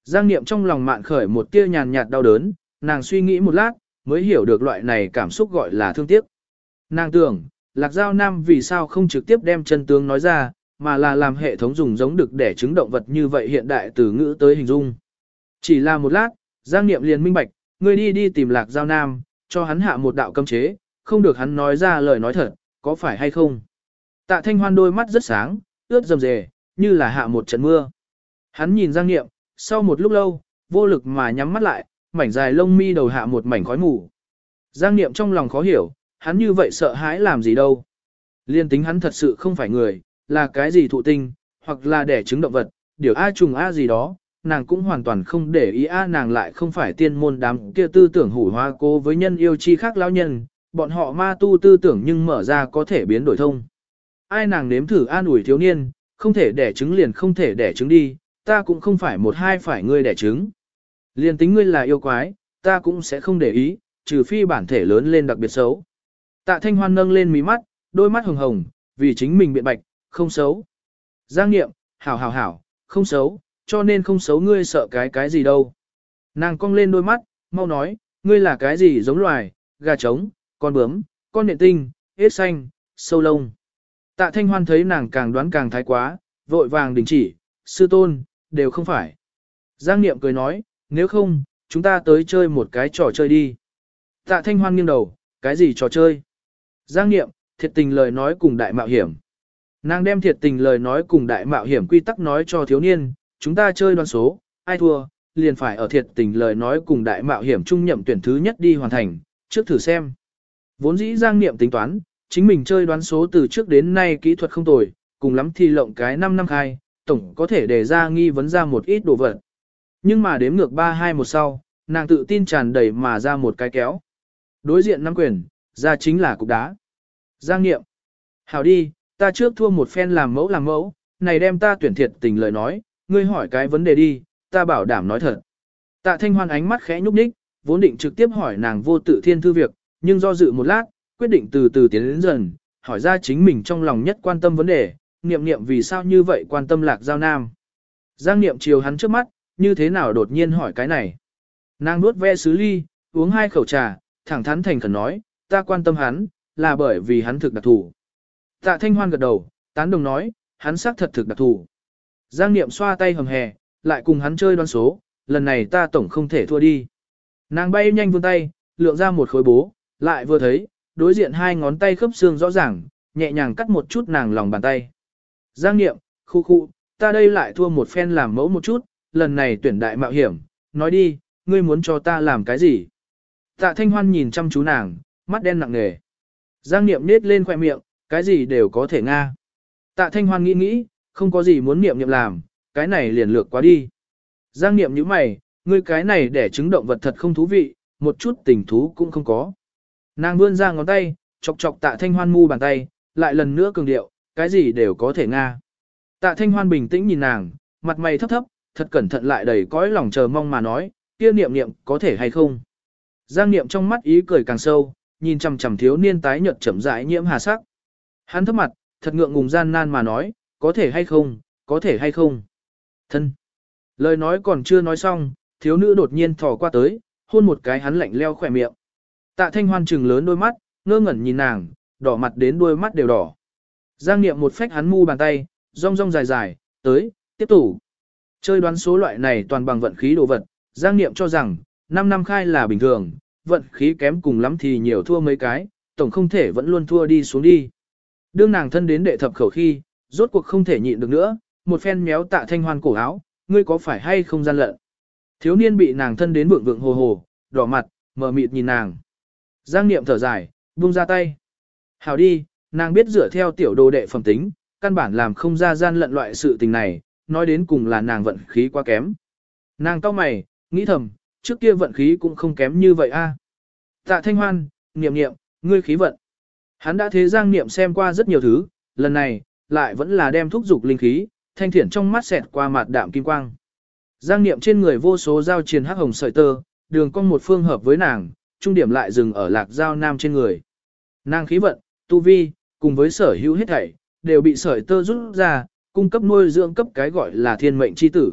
Giang niệm trong lòng mạn khởi một tia nhàn nhạt đau đớn, nàng suy nghĩ một lát, mới hiểu được loại này cảm xúc gọi là thương tiếc. Nàng tưởng, Lạc Giao Nam vì sao không trực tiếp đem chân tướng nói ra, mà là làm hệ thống dùng giống được để chứng động vật như vậy hiện đại từ ngữ tới hình dung. Chỉ là một lát, Giang Niệm liền minh bạch, ngươi đi đi tìm Lạc Giao Nam, cho hắn hạ một đạo cấm chế, không được hắn nói ra lời nói thật, có phải hay không? Tạ Thanh Hoan đôi mắt rất sáng, ướt rầm rề, như là hạ một trận mưa. Hắn nhìn Giang Niệm, sau một lúc lâu, vô lực mà nhắm mắt lại, mảnh dài lông mi đầu hạ một mảnh khói mù. Giang Niệm trong lòng khó hiểu, hắn như vậy sợ hãi làm gì đâu. Liên tính hắn thật sự không phải người, là cái gì thụ tinh, hoặc là đẻ trứng động vật, điều A trùng A gì đó, nàng cũng hoàn toàn không để ý A nàng lại không phải tiên môn đám kia tư tưởng hủ hoa cô với nhân yêu chi khác lão nhân, bọn họ ma tu tư tưởng nhưng mở ra có thể biến đổi thông. Ai nàng nếm thử an ủi thiếu niên, không thể đẻ trứng liền không thể đẻ trứng đi, ta cũng không phải một hai phải ngươi đẻ trứng. Liền tính ngươi là yêu quái, ta cũng sẽ không để ý, trừ phi bản thể lớn lên đặc biệt xấu. Tạ Thanh Hoan nâng lên mí mắt, đôi mắt hồng hồng, vì chính mình biện bạch, không xấu. Giang Niệm, hảo hảo hảo, không xấu, cho nên không xấu ngươi sợ cái cái gì đâu. Nàng cong lên đôi mắt, mau nói, ngươi là cái gì giống loài, gà trống, con bướm, con nện tinh, hết xanh, sâu lông. Tạ Thanh Hoan thấy nàng càng đoán càng thái quá, vội vàng đình chỉ, sư tôn, đều không phải. Giang Niệm cười nói, nếu không, chúng ta tới chơi một cái trò chơi đi. Tạ Thanh Hoan nghiêng đầu, cái gì trò chơi? Giang Niệm, thiệt tình lời nói cùng đại mạo hiểm. Nàng đem thiệt tình lời nói cùng đại mạo hiểm quy tắc nói cho thiếu niên, chúng ta chơi đoán số, ai thua, liền phải ở thiệt tình lời nói cùng đại mạo hiểm trung nhậm tuyển thứ nhất đi hoàn thành, trước thử xem. Vốn dĩ Giang Niệm tính toán, chính mình chơi đoán số từ trước đến nay kỹ thuật không tồi, cùng lắm thì lộng cái 5 năm khai, tổng có thể đề ra nghi vấn ra một ít đồ vật. Nhưng mà đếm ngược 3-2 một sau, nàng tự tin tràn đầy mà ra một cái kéo. Đối diện năm quyền, ra chính là cục đá. Giang niệm Hảo đi, ta trước thua một phen làm mẫu làm mẫu, này đem ta tuyển thiệt tình lời nói, ngươi hỏi cái vấn đề đi, ta bảo đảm nói thật. Tạ thanh hoan ánh mắt khẽ nhúc nhích, vốn định trực tiếp hỏi nàng vô tự thiên thư việc, nhưng do dự một lát, quyết định từ từ tiến đến dần, hỏi ra chính mình trong lòng nhất quan tâm vấn đề, niệm niệm vì sao như vậy quan tâm lạc giao nam. Giang niệm chiều hắn trước mắt, như thế nào đột nhiên hỏi cái này. Nàng nuốt ve sứ ly, uống hai khẩu trà, thẳng thắn thành khẩn nói, ta quan tâm hắn, là bởi vì hắn thực đặc thù. Tạ Thanh Hoan gật đầu, tán đồng nói, hắn xác thật thực đặc thù. Giang Niệm xoa tay hầm hè, lại cùng hắn chơi đoan số, lần này ta tổng không thể thua đi. Nàng bay nhanh vươn tay, lượng ra một khối bố, lại vừa thấy, đối diện hai ngón tay khớp xương rõ ràng, nhẹ nhàng cắt một chút nàng lòng bàn tay. Giang Niệm, Khu khu, ta đây lại thua một phen làm mẫu một chút, lần này tuyển đại mạo hiểm, nói đi, ngươi muốn cho ta làm cái gì? Tạ Thanh Hoan nhìn chăm chú nàng, mắt đen nặng nề. Giang Niệm nết lên khoẻ miệng, cái gì đều có thể nga. Tạ Thanh Hoan nghĩ nghĩ, không có gì muốn Niệm Niệm làm, cái này liền lược quá đi. Giang Niệm như mày, ngươi cái này để chứng động vật thật không thú vị, một chút tình thú cũng không có. Nàng vươn ra ngón tay, chọc chọc Tạ Thanh Hoan mu bàn tay, lại lần nữa cường điệu, cái gì đều có thể nga. Tạ Thanh Hoan bình tĩnh nhìn nàng, mặt mày thấp thấp, thật cẩn thận lại đầy cõi lòng chờ mong mà nói, kia niệm niệm có thể hay không. Giang niệm trong mắt ý cười càng sâu, nhìn chằm chằm thiếu niên tái nhợt chậm rãi nhiễm hà sắc. Hắn thấp mặt, thật ngượng ngùng gian nan mà nói, có thể hay không, có thể hay không. Thân. Lời nói còn chưa nói xong, thiếu nữ đột nhiên thò qua tới, hôn một cái hắn lạnh leo khỏe miệng. Tạ thanh hoan trừng lớn đôi mắt, ngơ ngẩn nhìn nàng, đỏ mặt đến đôi mắt đều đỏ. Giang niệm một phách hắn mu bàn tay, rong rong dài dài, tới, tiếp tục. Chơi đoán số loại này toàn bằng vận khí đồ vật, Giang Niệm cho rằng, 5 năm khai là bình thường, vận khí kém cùng lắm thì nhiều thua mấy cái, tổng không thể vẫn luôn thua đi xuống đi. Đương nàng thân đến đệ thập khẩu khi, rốt cuộc không thể nhịn được nữa, một phen méo tạ thanh hoan cổ áo, ngươi có phải hay không gian lận. Thiếu niên bị nàng thân đến vượng vượng hồ hồ, đỏ mặt, mở mịt nhìn nàng. Giang Niệm thở dài, buông ra tay. Hảo đi, nàng biết dựa theo tiểu đồ đệ phẩm tính, căn bản làm không ra gian lận loại sự tình này, nói đến cùng là nàng vận khí quá kém. Nàng cau mày, nghĩ thầm, trước kia vận khí cũng không kém như vậy a. À. Tạ Thanh Hoan, niệm niệm, ngươi khí vận. Hắn đã thế Giang Niệm xem qua rất nhiều thứ, lần này, lại vẫn là đem thúc dục linh khí, thanh thiển trong mắt xẹt qua mặt đạm kim quang. Giang Niệm trên người vô số giao triền hắc hồng sợi tơ, đường cong một phương hợp với nàng, trung điểm lại dừng ở lạc giao nam trên người. Nàng khí vận, tu vi, cùng với sở hữu hết thảy, đều bị sợi tơ rút ra, cung cấp nuôi dưỡng cấp cái gọi là thiên mệnh chi tử.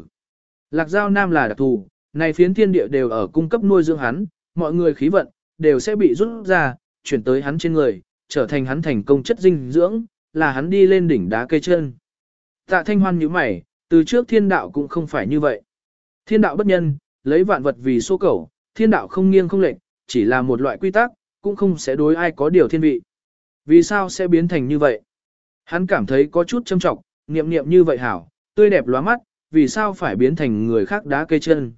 Lạc Giao Nam là đặc thù, này phiến thiên địa đều ở cung cấp nuôi dưỡng hắn, mọi người khí vận, đều sẽ bị rút ra, chuyển tới hắn trên người, trở thành hắn thành công chất dinh dưỡng, là hắn đi lên đỉnh đá cây chân. Tạ thanh hoan như mày, từ trước thiên đạo cũng không phải như vậy. Thiên đạo bất nhân, lấy vạn vật vì số cầu, thiên đạo không nghiêng không lệch, chỉ là một loại quy tắc, cũng không sẽ đối ai có điều thiên vị. Vì sao sẽ biến thành như vậy? Hắn cảm thấy có chút châm trọng, niệm niệm như vậy hảo, tươi đẹp lóa mắt, vì sao phải biến thành người khác đá cây chân.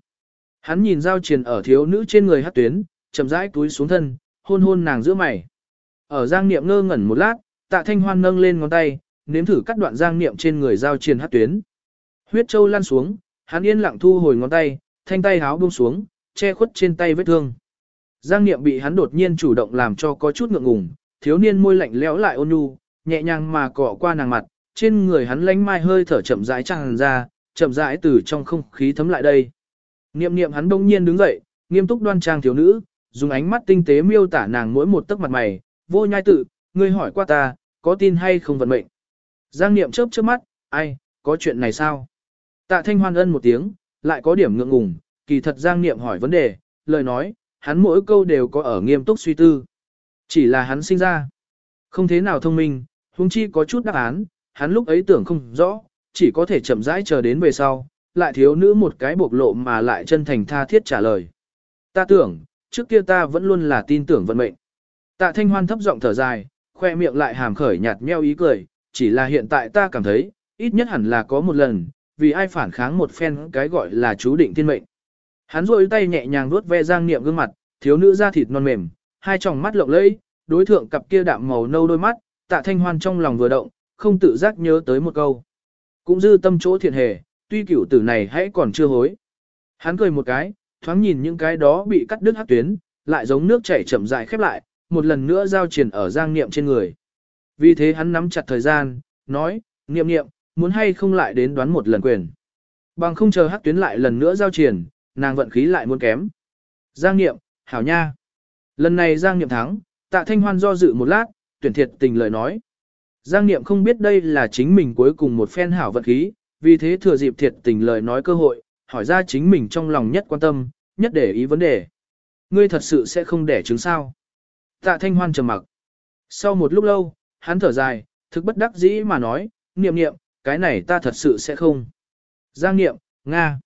Hắn nhìn dao triền ở thiếu nữ trên người hát tuyến, chậm rãi túi xuống thân, hôn hôn nàng giữa mày. Ở giang niệm ngơ ngẩn một lát, tạ thanh hoan nâng lên ngón tay, nếm thử cắt đoạn giang niệm trên người dao triền hát tuyến. Huyết châu lan xuống, hắn yên lặng thu hồi ngón tay, thanh tay háo buông xuống, che khuất trên tay vết thương. Giang niệm bị hắn đột nhiên chủ động làm cho có chút ngượng ngùng, thiếu niên môi lạnh lẽo lại ôn nhu, nhẹ nhàng mà cọ qua nàng mặt, trên người hắn lánh mai hơi thở chậm rãi tràn ra, chậm rãi từ trong không khí thấm lại đây. Niệm niệm hắn đông nhiên đứng dậy, nghiêm túc đoan trang thiếu nữ, dùng ánh mắt tinh tế miêu tả nàng mỗi một tấc mặt mày, vô nhai tự, ngươi hỏi qua ta, có tin hay không vận mệnh. Giang niệm chớp chớp mắt, ai, có chuyện này sao? Tạ thanh hoan ân một tiếng, lại có điểm ngượng ngùng, kỳ thật Giang niệm hỏi vấn đề, lời nói, hắn mỗi câu đều có ở nghiêm túc suy tư. Chỉ là hắn sinh ra, không thế nào thông minh, huống chi có chút đáp án, hắn lúc ấy tưởng không rõ, chỉ có thể chậm rãi chờ đến về sau, lại thiếu nữ một cái bộc lộ mà lại chân thành tha thiết trả lời. Ta tưởng, trước kia ta vẫn luôn là tin tưởng vận mệnh. Tạ thanh hoan thấp giọng thở dài, khoe miệng lại hàm khởi nhạt nheo ý cười, chỉ là hiện tại ta cảm thấy, ít nhất hẳn là có một lần, vì ai phản kháng một phen cái gọi là chú định thiên mệnh. Hắn rôi tay nhẹ nhàng vuốt ve giang niệm gương mặt, thiếu nữ da thịt non mềm, hai tròng mắt lộng lẫy, đối thượng cặp kia đạm màu nâu đôi mắt, tạ thanh hoan trong lòng vừa động, không tự giác nhớ tới một câu. Cũng dư tâm chỗ thiện hề, tuy cửu tử này hãy còn chưa hối. Hắn cười một cái, thoáng nhìn những cái đó bị cắt đứt hắc tuyến, lại giống nước chảy chậm rãi khép lại, một lần nữa giao triển ở giang niệm trên người. Vì thế hắn nắm chặt thời gian, nói, niệm niệm, muốn hay không lại đến đoán một lần quyền. Bằng không chờ hắc tuyến lại lần nữa giao triển, nàng vận khí lại muốn kém. Giang niệm, hảo nha. Lần này giang niệm thắng, tạ thanh hoan do dự một lát, tuyển thiệt tình lời nói. Giang Niệm không biết đây là chính mình cuối cùng một phen hảo vận khí, vì thế thừa dịp thiệt tình lời nói cơ hội, hỏi ra chính mình trong lòng nhất quan tâm, nhất để ý vấn đề. Ngươi thật sự sẽ không để chứng sao? Tạ Thanh Hoan trầm mặc. Sau một lúc lâu, hắn thở dài, thực bất đắc dĩ mà nói, niệm niệm, cái này ta thật sự sẽ không. Giang Niệm, Nga.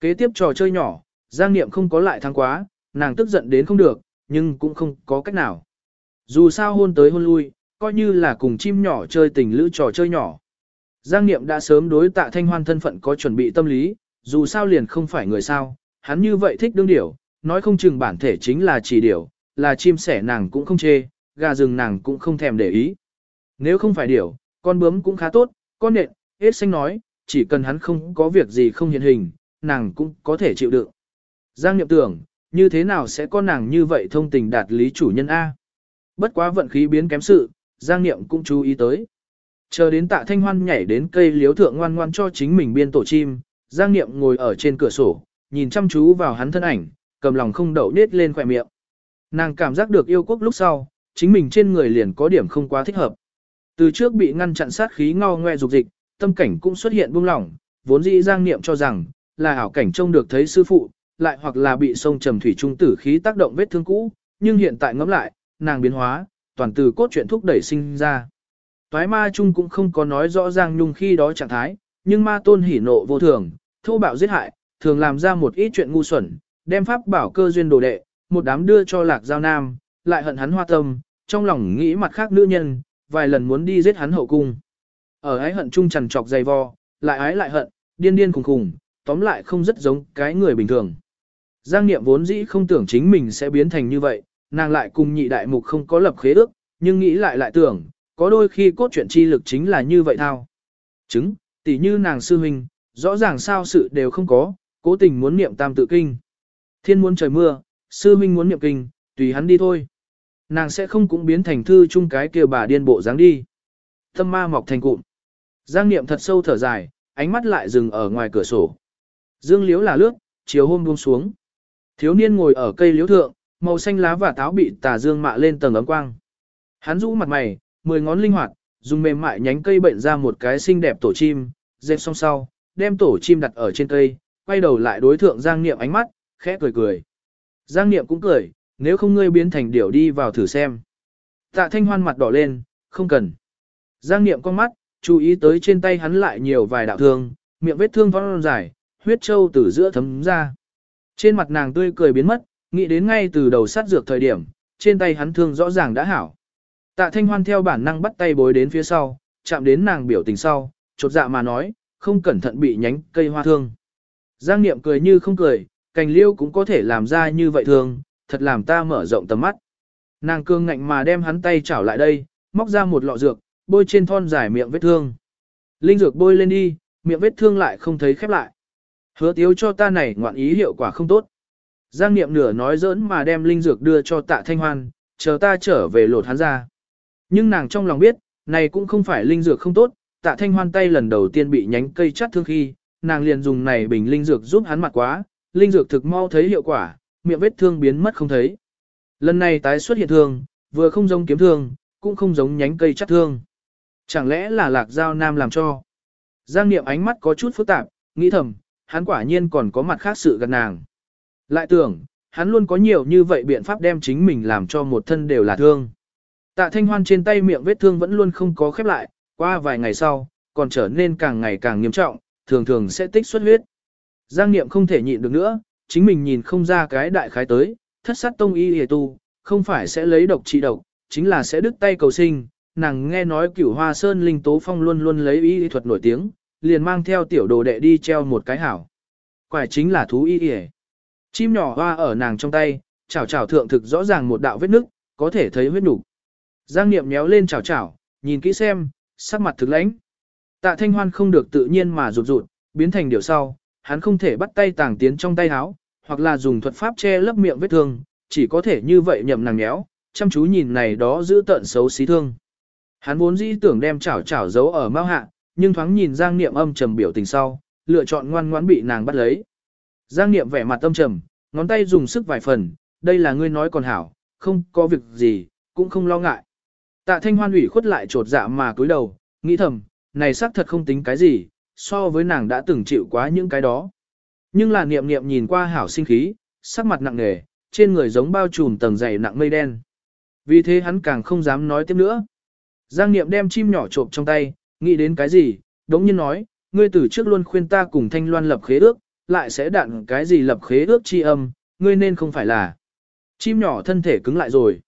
Kế tiếp trò chơi nhỏ, Giang Niệm không có lại thắng quá, nàng tức giận đến không được, nhưng cũng không có cách nào. Dù sao hôn tới hôn lui, coi như là cùng chim nhỏ chơi tình lữ trò chơi nhỏ. Giang Niệm đã sớm đối tạ thanh hoan thân phận có chuẩn bị tâm lý, dù sao liền không phải người sao, hắn như vậy thích đương điểu, nói không chừng bản thể chính là chỉ điểu, là chim sẻ nàng cũng không chê, gà rừng nàng cũng không thèm để ý. Nếu không phải điểu, con bướm cũng khá tốt, con nện, hết xanh nói, chỉ cần hắn không có việc gì không hiện hình, nàng cũng có thể chịu đựng. Giang Niệm tưởng, như thế nào sẽ có nàng như vậy thông tình đạt lý chủ nhân A. Bất quá vận khí biến kém sự, Giang Niệm cũng chú ý tới. Chờ đến tạ thanh hoan nhảy đến cây liếu thượng ngoan ngoan cho chính mình biên tổ chim, Giang Niệm ngồi ở trên cửa sổ, nhìn chăm chú vào hắn thân ảnh, cầm lòng không đậu nết lên khỏe miệng. Nàng cảm giác được yêu quốc lúc sau, chính mình trên người liền có điểm không quá thích hợp. Từ trước bị ngăn chặn sát khí ngao ngoe dục dịch, tâm cảnh cũng xuất hiện buông lỏng, vốn dĩ Giang Niệm cho rằng, là ảo cảnh trông được thấy sư phụ, lại hoặc là bị sông trầm thủy trung tử khí tác động vết thương cũ, nhưng hiện tại ngẫm lại, nàng biến hóa, toàn từ cốt truyện thúc đẩy sinh ra. Toái ma chung cũng không có nói rõ ràng nhung khi đó trạng thái, nhưng ma tôn hỉ nộ vô thường, thô bạo giết hại, thường làm ra một ít chuyện ngu xuẩn, đem pháp bảo cơ duyên đồ đệ, một đám đưa cho lạc giao nam, lại hận hắn hoa tâm, trong lòng nghĩ mặt khác nữ nhân, vài lần muốn đi giết hắn hậu cung. Ở ái hận chung trằn trọc dày vò, lại ái lại hận, điên điên khùng khùng, tóm lại không rất giống cái người bình thường. Giang Niệm vốn dĩ không tưởng chính mình sẽ biến thành như vậy, nàng lại cùng nhị đại mục không có lập khế ước, nhưng nghĩ lại lại tưởng, có đôi khi cốt truyện chi lực chính là như vậy thao. Chứng, tỉ như nàng sư huynh, rõ ràng sao sự đều không có, cố tình muốn niệm tam tự kinh. Thiên muốn trời mưa, sư huynh muốn niệm kinh, tùy hắn đi thôi. Nàng sẽ không cũng biến thành thư chung cái kia bà điên bộ dáng đi. Tâm ma mọc thành cụm. Giang niệm thật sâu thở dài, ánh mắt lại dừng ở ngoài cửa sổ. Dương liếu là lướt, chiều hôm buông xuống. Thiếu niên ngồi ở cây liễu thượng, màu xanh lá và táo bị tà dương mạ lên tầng ấm quang. Hắn rũ mặt mày, mười ngón linh hoạt, dùng mềm mại nhánh cây bệnh ra một cái xinh đẹp tổ chim, dẹp xong sau, đem tổ chim đặt ở trên cây, quay đầu lại đối thượng Giang Niệm ánh mắt, khẽ cười cười. Giang Niệm cũng cười, nếu không ngươi biến thành điểu đi vào thử xem. Tạ Thanh Hoan mặt đỏ lên, không cần. Giang Niệm con mắt, chú ý tới trên tay hắn lại nhiều vài đạo thương, miệng vết thương vón dài, huyết châu từ giữa thấm ra. Trên mặt nàng tươi cười biến mất, nghĩ đến ngay từ đầu sát dược thời điểm, trên tay hắn thương rõ ràng đã hảo. Tạ Thanh Hoan theo bản năng bắt tay bối đến phía sau, chạm đến nàng biểu tình sau, chột dạ mà nói, không cẩn thận bị nhánh cây hoa thương. Giang Niệm cười như không cười, cành liêu cũng có thể làm ra như vậy thường, thật làm ta mở rộng tầm mắt. Nàng cương ngạnh mà đem hắn tay chảo lại đây, móc ra một lọ dược, bôi trên thon dài miệng vết thương. Linh dược bôi lên đi, miệng vết thương lại không thấy khép lại. Hứa tiếu cho ta này ngoạn ý hiệu quả không tốt. Giang Niệm nửa nói giỡn mà đem linh dược đưa cho tạ thanh hoan, chờ ta trở về lột hắn ra. Nhưng nàng trong lòng biết, này cũng không phải linh dược không tốt, tạ thanh hoan tay lần đầu tiên bị nhánh cây chắt thương khi, nàng liền dùng này bình linh dược giúp hắn mặt quá, linh dược thực mau thấy hiệu quả, miệng vết thương biến mất không thấy. Lần này tái xuất hiện thương, vừa không giống kiếm thương, cũng không giống nhánh cây chắt thương. Chẳng lẽ là lạc giao nam làm cho? Giang niệm ánh mắt có chút phức tạp, nghĩ thầm, hắn quả nhiên còn có mặt khác sự gần nàng. Lại tưởng, hắn luôn có nhiều như vậy biện pháp đem chính mình làm cho một thân đều là thương. Tạ thanh hoan trên tay miệng vết thương vẫn luôn không có khép lại, qua vài ngày sau, còn trở nên càng ngày càng nghiêm trọng, thường thường sẽ tích xuất huyết. Giang niệm không thể nhịn được nữa, chính mình nhìn không ra cái đại khái tới, thất sát tông y hề tu, không phải sẽ lấy độc trị độc, chính là sẽ đứt tay cầu sinh. Nàng nghe nói cửu hoa sơn linh tố phong luôn luôn lấy y thuật nổi tiếng, liền mang theo tiểu đồ đệ đi treo một cái hảo. Quải chính là thú y hề. Chim nhỏ hoa ở nàng trong tay, chảo chảo thượng thực rõ ràng một đạo vết nứt, có thể thấy huyết đủ. Giang Niệm méo lên chảo chảo, nhìn kỹ xem, sắc mặt thực lãnh. Tạ Thanh Hoan không được tự nhiên mà rụt rụt, biến thành điều sau, hắn không thể bắt tay tàng tiến trong tay áo, hoặc là dùng thuật pháp che lấp miệng vết thương, chỉ có thể như vậy nhậm nàng méo, chăm chú nhìn này đó giữ tận xấu xí thương. Hắn vốn dĩ tưởng đem chảo chảo giấu ở mao hạ, nhưng thoáng nhìn Giang Niệm âm trầm biểu tình sau, lựa chọn ngoan ngoãn bị nàng bắt lấy. Giang Niệm vẻ mặt âm trầm, ngón tay dùng sức vài phần, đây là ngươi nói còn hảo, không có việc gì, cũng không lo ngại. Tạ thanh hoan ủy khuất lại trột dạ mà cúi đầu, nghĩ thầm, này xác thật không tính cái gì, so với nàng đã từng chịu quá những cái đó. Nhưng là niệm niệm nhìn qua hảo sinh khí, sắc mặt nặng nề, trên người giống bao trùm tầng dày nặng mây đen. Vì thế hắn càng không dám nói tiếp nữa. Giang niệm đem chim nhỏ trộm trong tay, nghĩ đến cái gì, đống nhiên nói, ngươi từ trước luôn khuyên ta cùng thanh loan lập khế ước, lại sẽ đạn cái gì lập khế ước chi âm, ngươi nên không phải là. Chim nhỏ thân thể cứng lại rồi.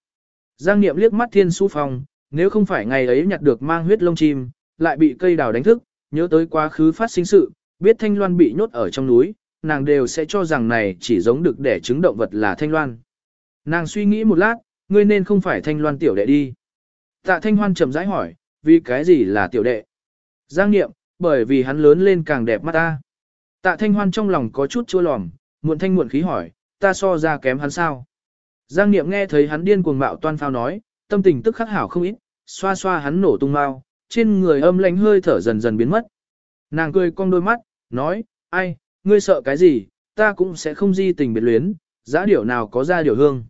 Giang Niệm liếc mắt Thiên Su Phong, nếu không phải ngày ấy nhặt được mang huyết lông chim, lại bị cây đào đánh thức, nhớ tới quá khứ phát sinh sự, biết Thanh Loan bị nhốt ở trong núi, nàng đều sẽ cho rằng này chỉ giống được để chứng động vật là Thanh Loan. Nàng suy nghĩ một lát, ngươi nên không phải Thanh Loan tiểu đệ đi. Tạ Thanh Hoan chậm rãi hỏi, vì cái gì là tiểu đệ? Giang Niệm, bởi vì hắn lớn lên càng đẹp mắt ta. Tạ Thanh Hoan trong lòng có chút chua lòm, muộn thanh muộn khí hỏi, ta so ra kém hắn sao? Giang Niệm nghe thấy hắn điên cuồng mạo toan phao nói, tâm tình tức khắc hảo không ít, xoa xoa hắn nổ tung mau, trên người âm lánh hơi thở dần dần biến mất. Nàng cười cong đôi mắt, nói, ai, ngươi sợ cái gì, ta cũng sẽ không di tình biệt luyến, giá điểu nào có ra điểu hương.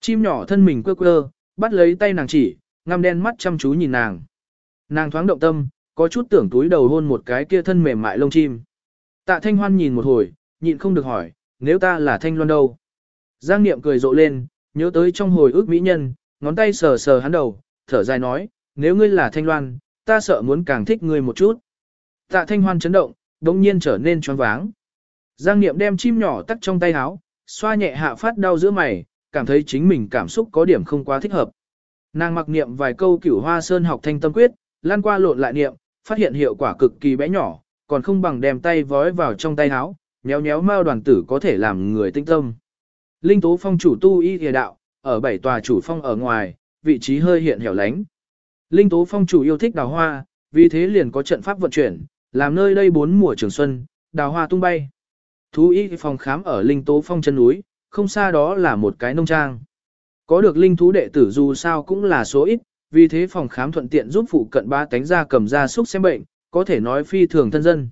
Chim nhỏ thân mình quơ quơ, bắt lấy tay nàng chỉ, ngăm đen mắt chăm chú nhìn nàng. Nàng thoáng động tâm, có chút tưởng túi đầu hôn một cái kia thân mềm mại lông chim. Tạ Thanh Hoan nhìn một hồi, nhịn không được hỏi, nếu ta là Thanh Loan đâu? Giang Niệm cười rộ lên, nhớ tới trong hồi ước mỹ nhân, ngón tay sờ sờ hắn đầu, thở dài nói, nếu ngươi là Thanh Loan, ta sợ muốn càng thích ngươi một chút. Tạ Thanh Hoan chấn động, đống nhiên trở nên choáng váng. Giang Niệm đem chim nhỏ tắt trong tay áo, xoa nhẹ hạ phát đau giữa mày, cảm thấy chính mình cảm xúc có điểm không quá thích hợp. Nàng mặc niệm vài câu cửu hoa sơn học thanh tâm quyết, lan qua lộn lại niệm, phát hiện hiệu quả cực kỳ bé nhỏ, còn không bằng đem tay vói vào trong tay áo, nhéo nhéo mao đoàn tử có thể làm người tinh tâm. Linh tố phong chủ tu y hề đạo, ở bảy tòa chủ phong ở ngoài, vị trí hơi hiện hẻo lánh. Linh tố phong chủ yêu thích đào hoa, vì thế liền có trận pháp vận chuyển, làm nơi đây bốn mùa trường xuân, đào hoa tung bay. Thú y phòng khám ở Linh tố phong chân núi, không xa đó là một cái nông trang. Có được linh thú đệ tử dù sao cũng là số ít, vì thế phòng khám thuận tiện giúp phụ cận ba tánh ra cầm ra xúc xem bệnh, có thể nói phi thường thân dân.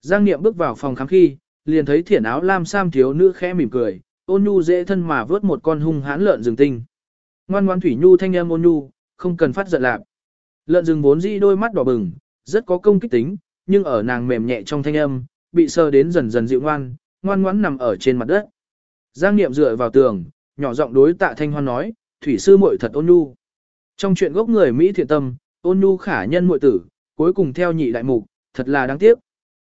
Giang Niệm bước vào phòng khám khi, liền thấy thiển áo lam sam thiếu nữ khẽ mỉm cười, ôn nhu dễ thân mà vớt một con hung hãn lợn rừng tinh. Ngoan ngoan thủy nhu thanh âm ôn nhu, không cần phát giận lạc. Lợn rừng vốn dĩ đôi mắt đỏ bừng, rất có công kích tính, nhưng ở nàng mềm nhẹ trong thanh âm, bị sờ đến dần dần dịu ngoan, ngoan ngoãn nằm ở trên mặt đất. Giang Niệm dựa vào tường, nhỏ giọng đối Tạ Thanh Hoan nói, thủy sư muội thật ôn nhu. Trong chuyện gốc người Mỹ thiện tâm, ôn nhu khả nhân muội tử, cuối cùng theo nhị đại mục, thật là đáng tiếc.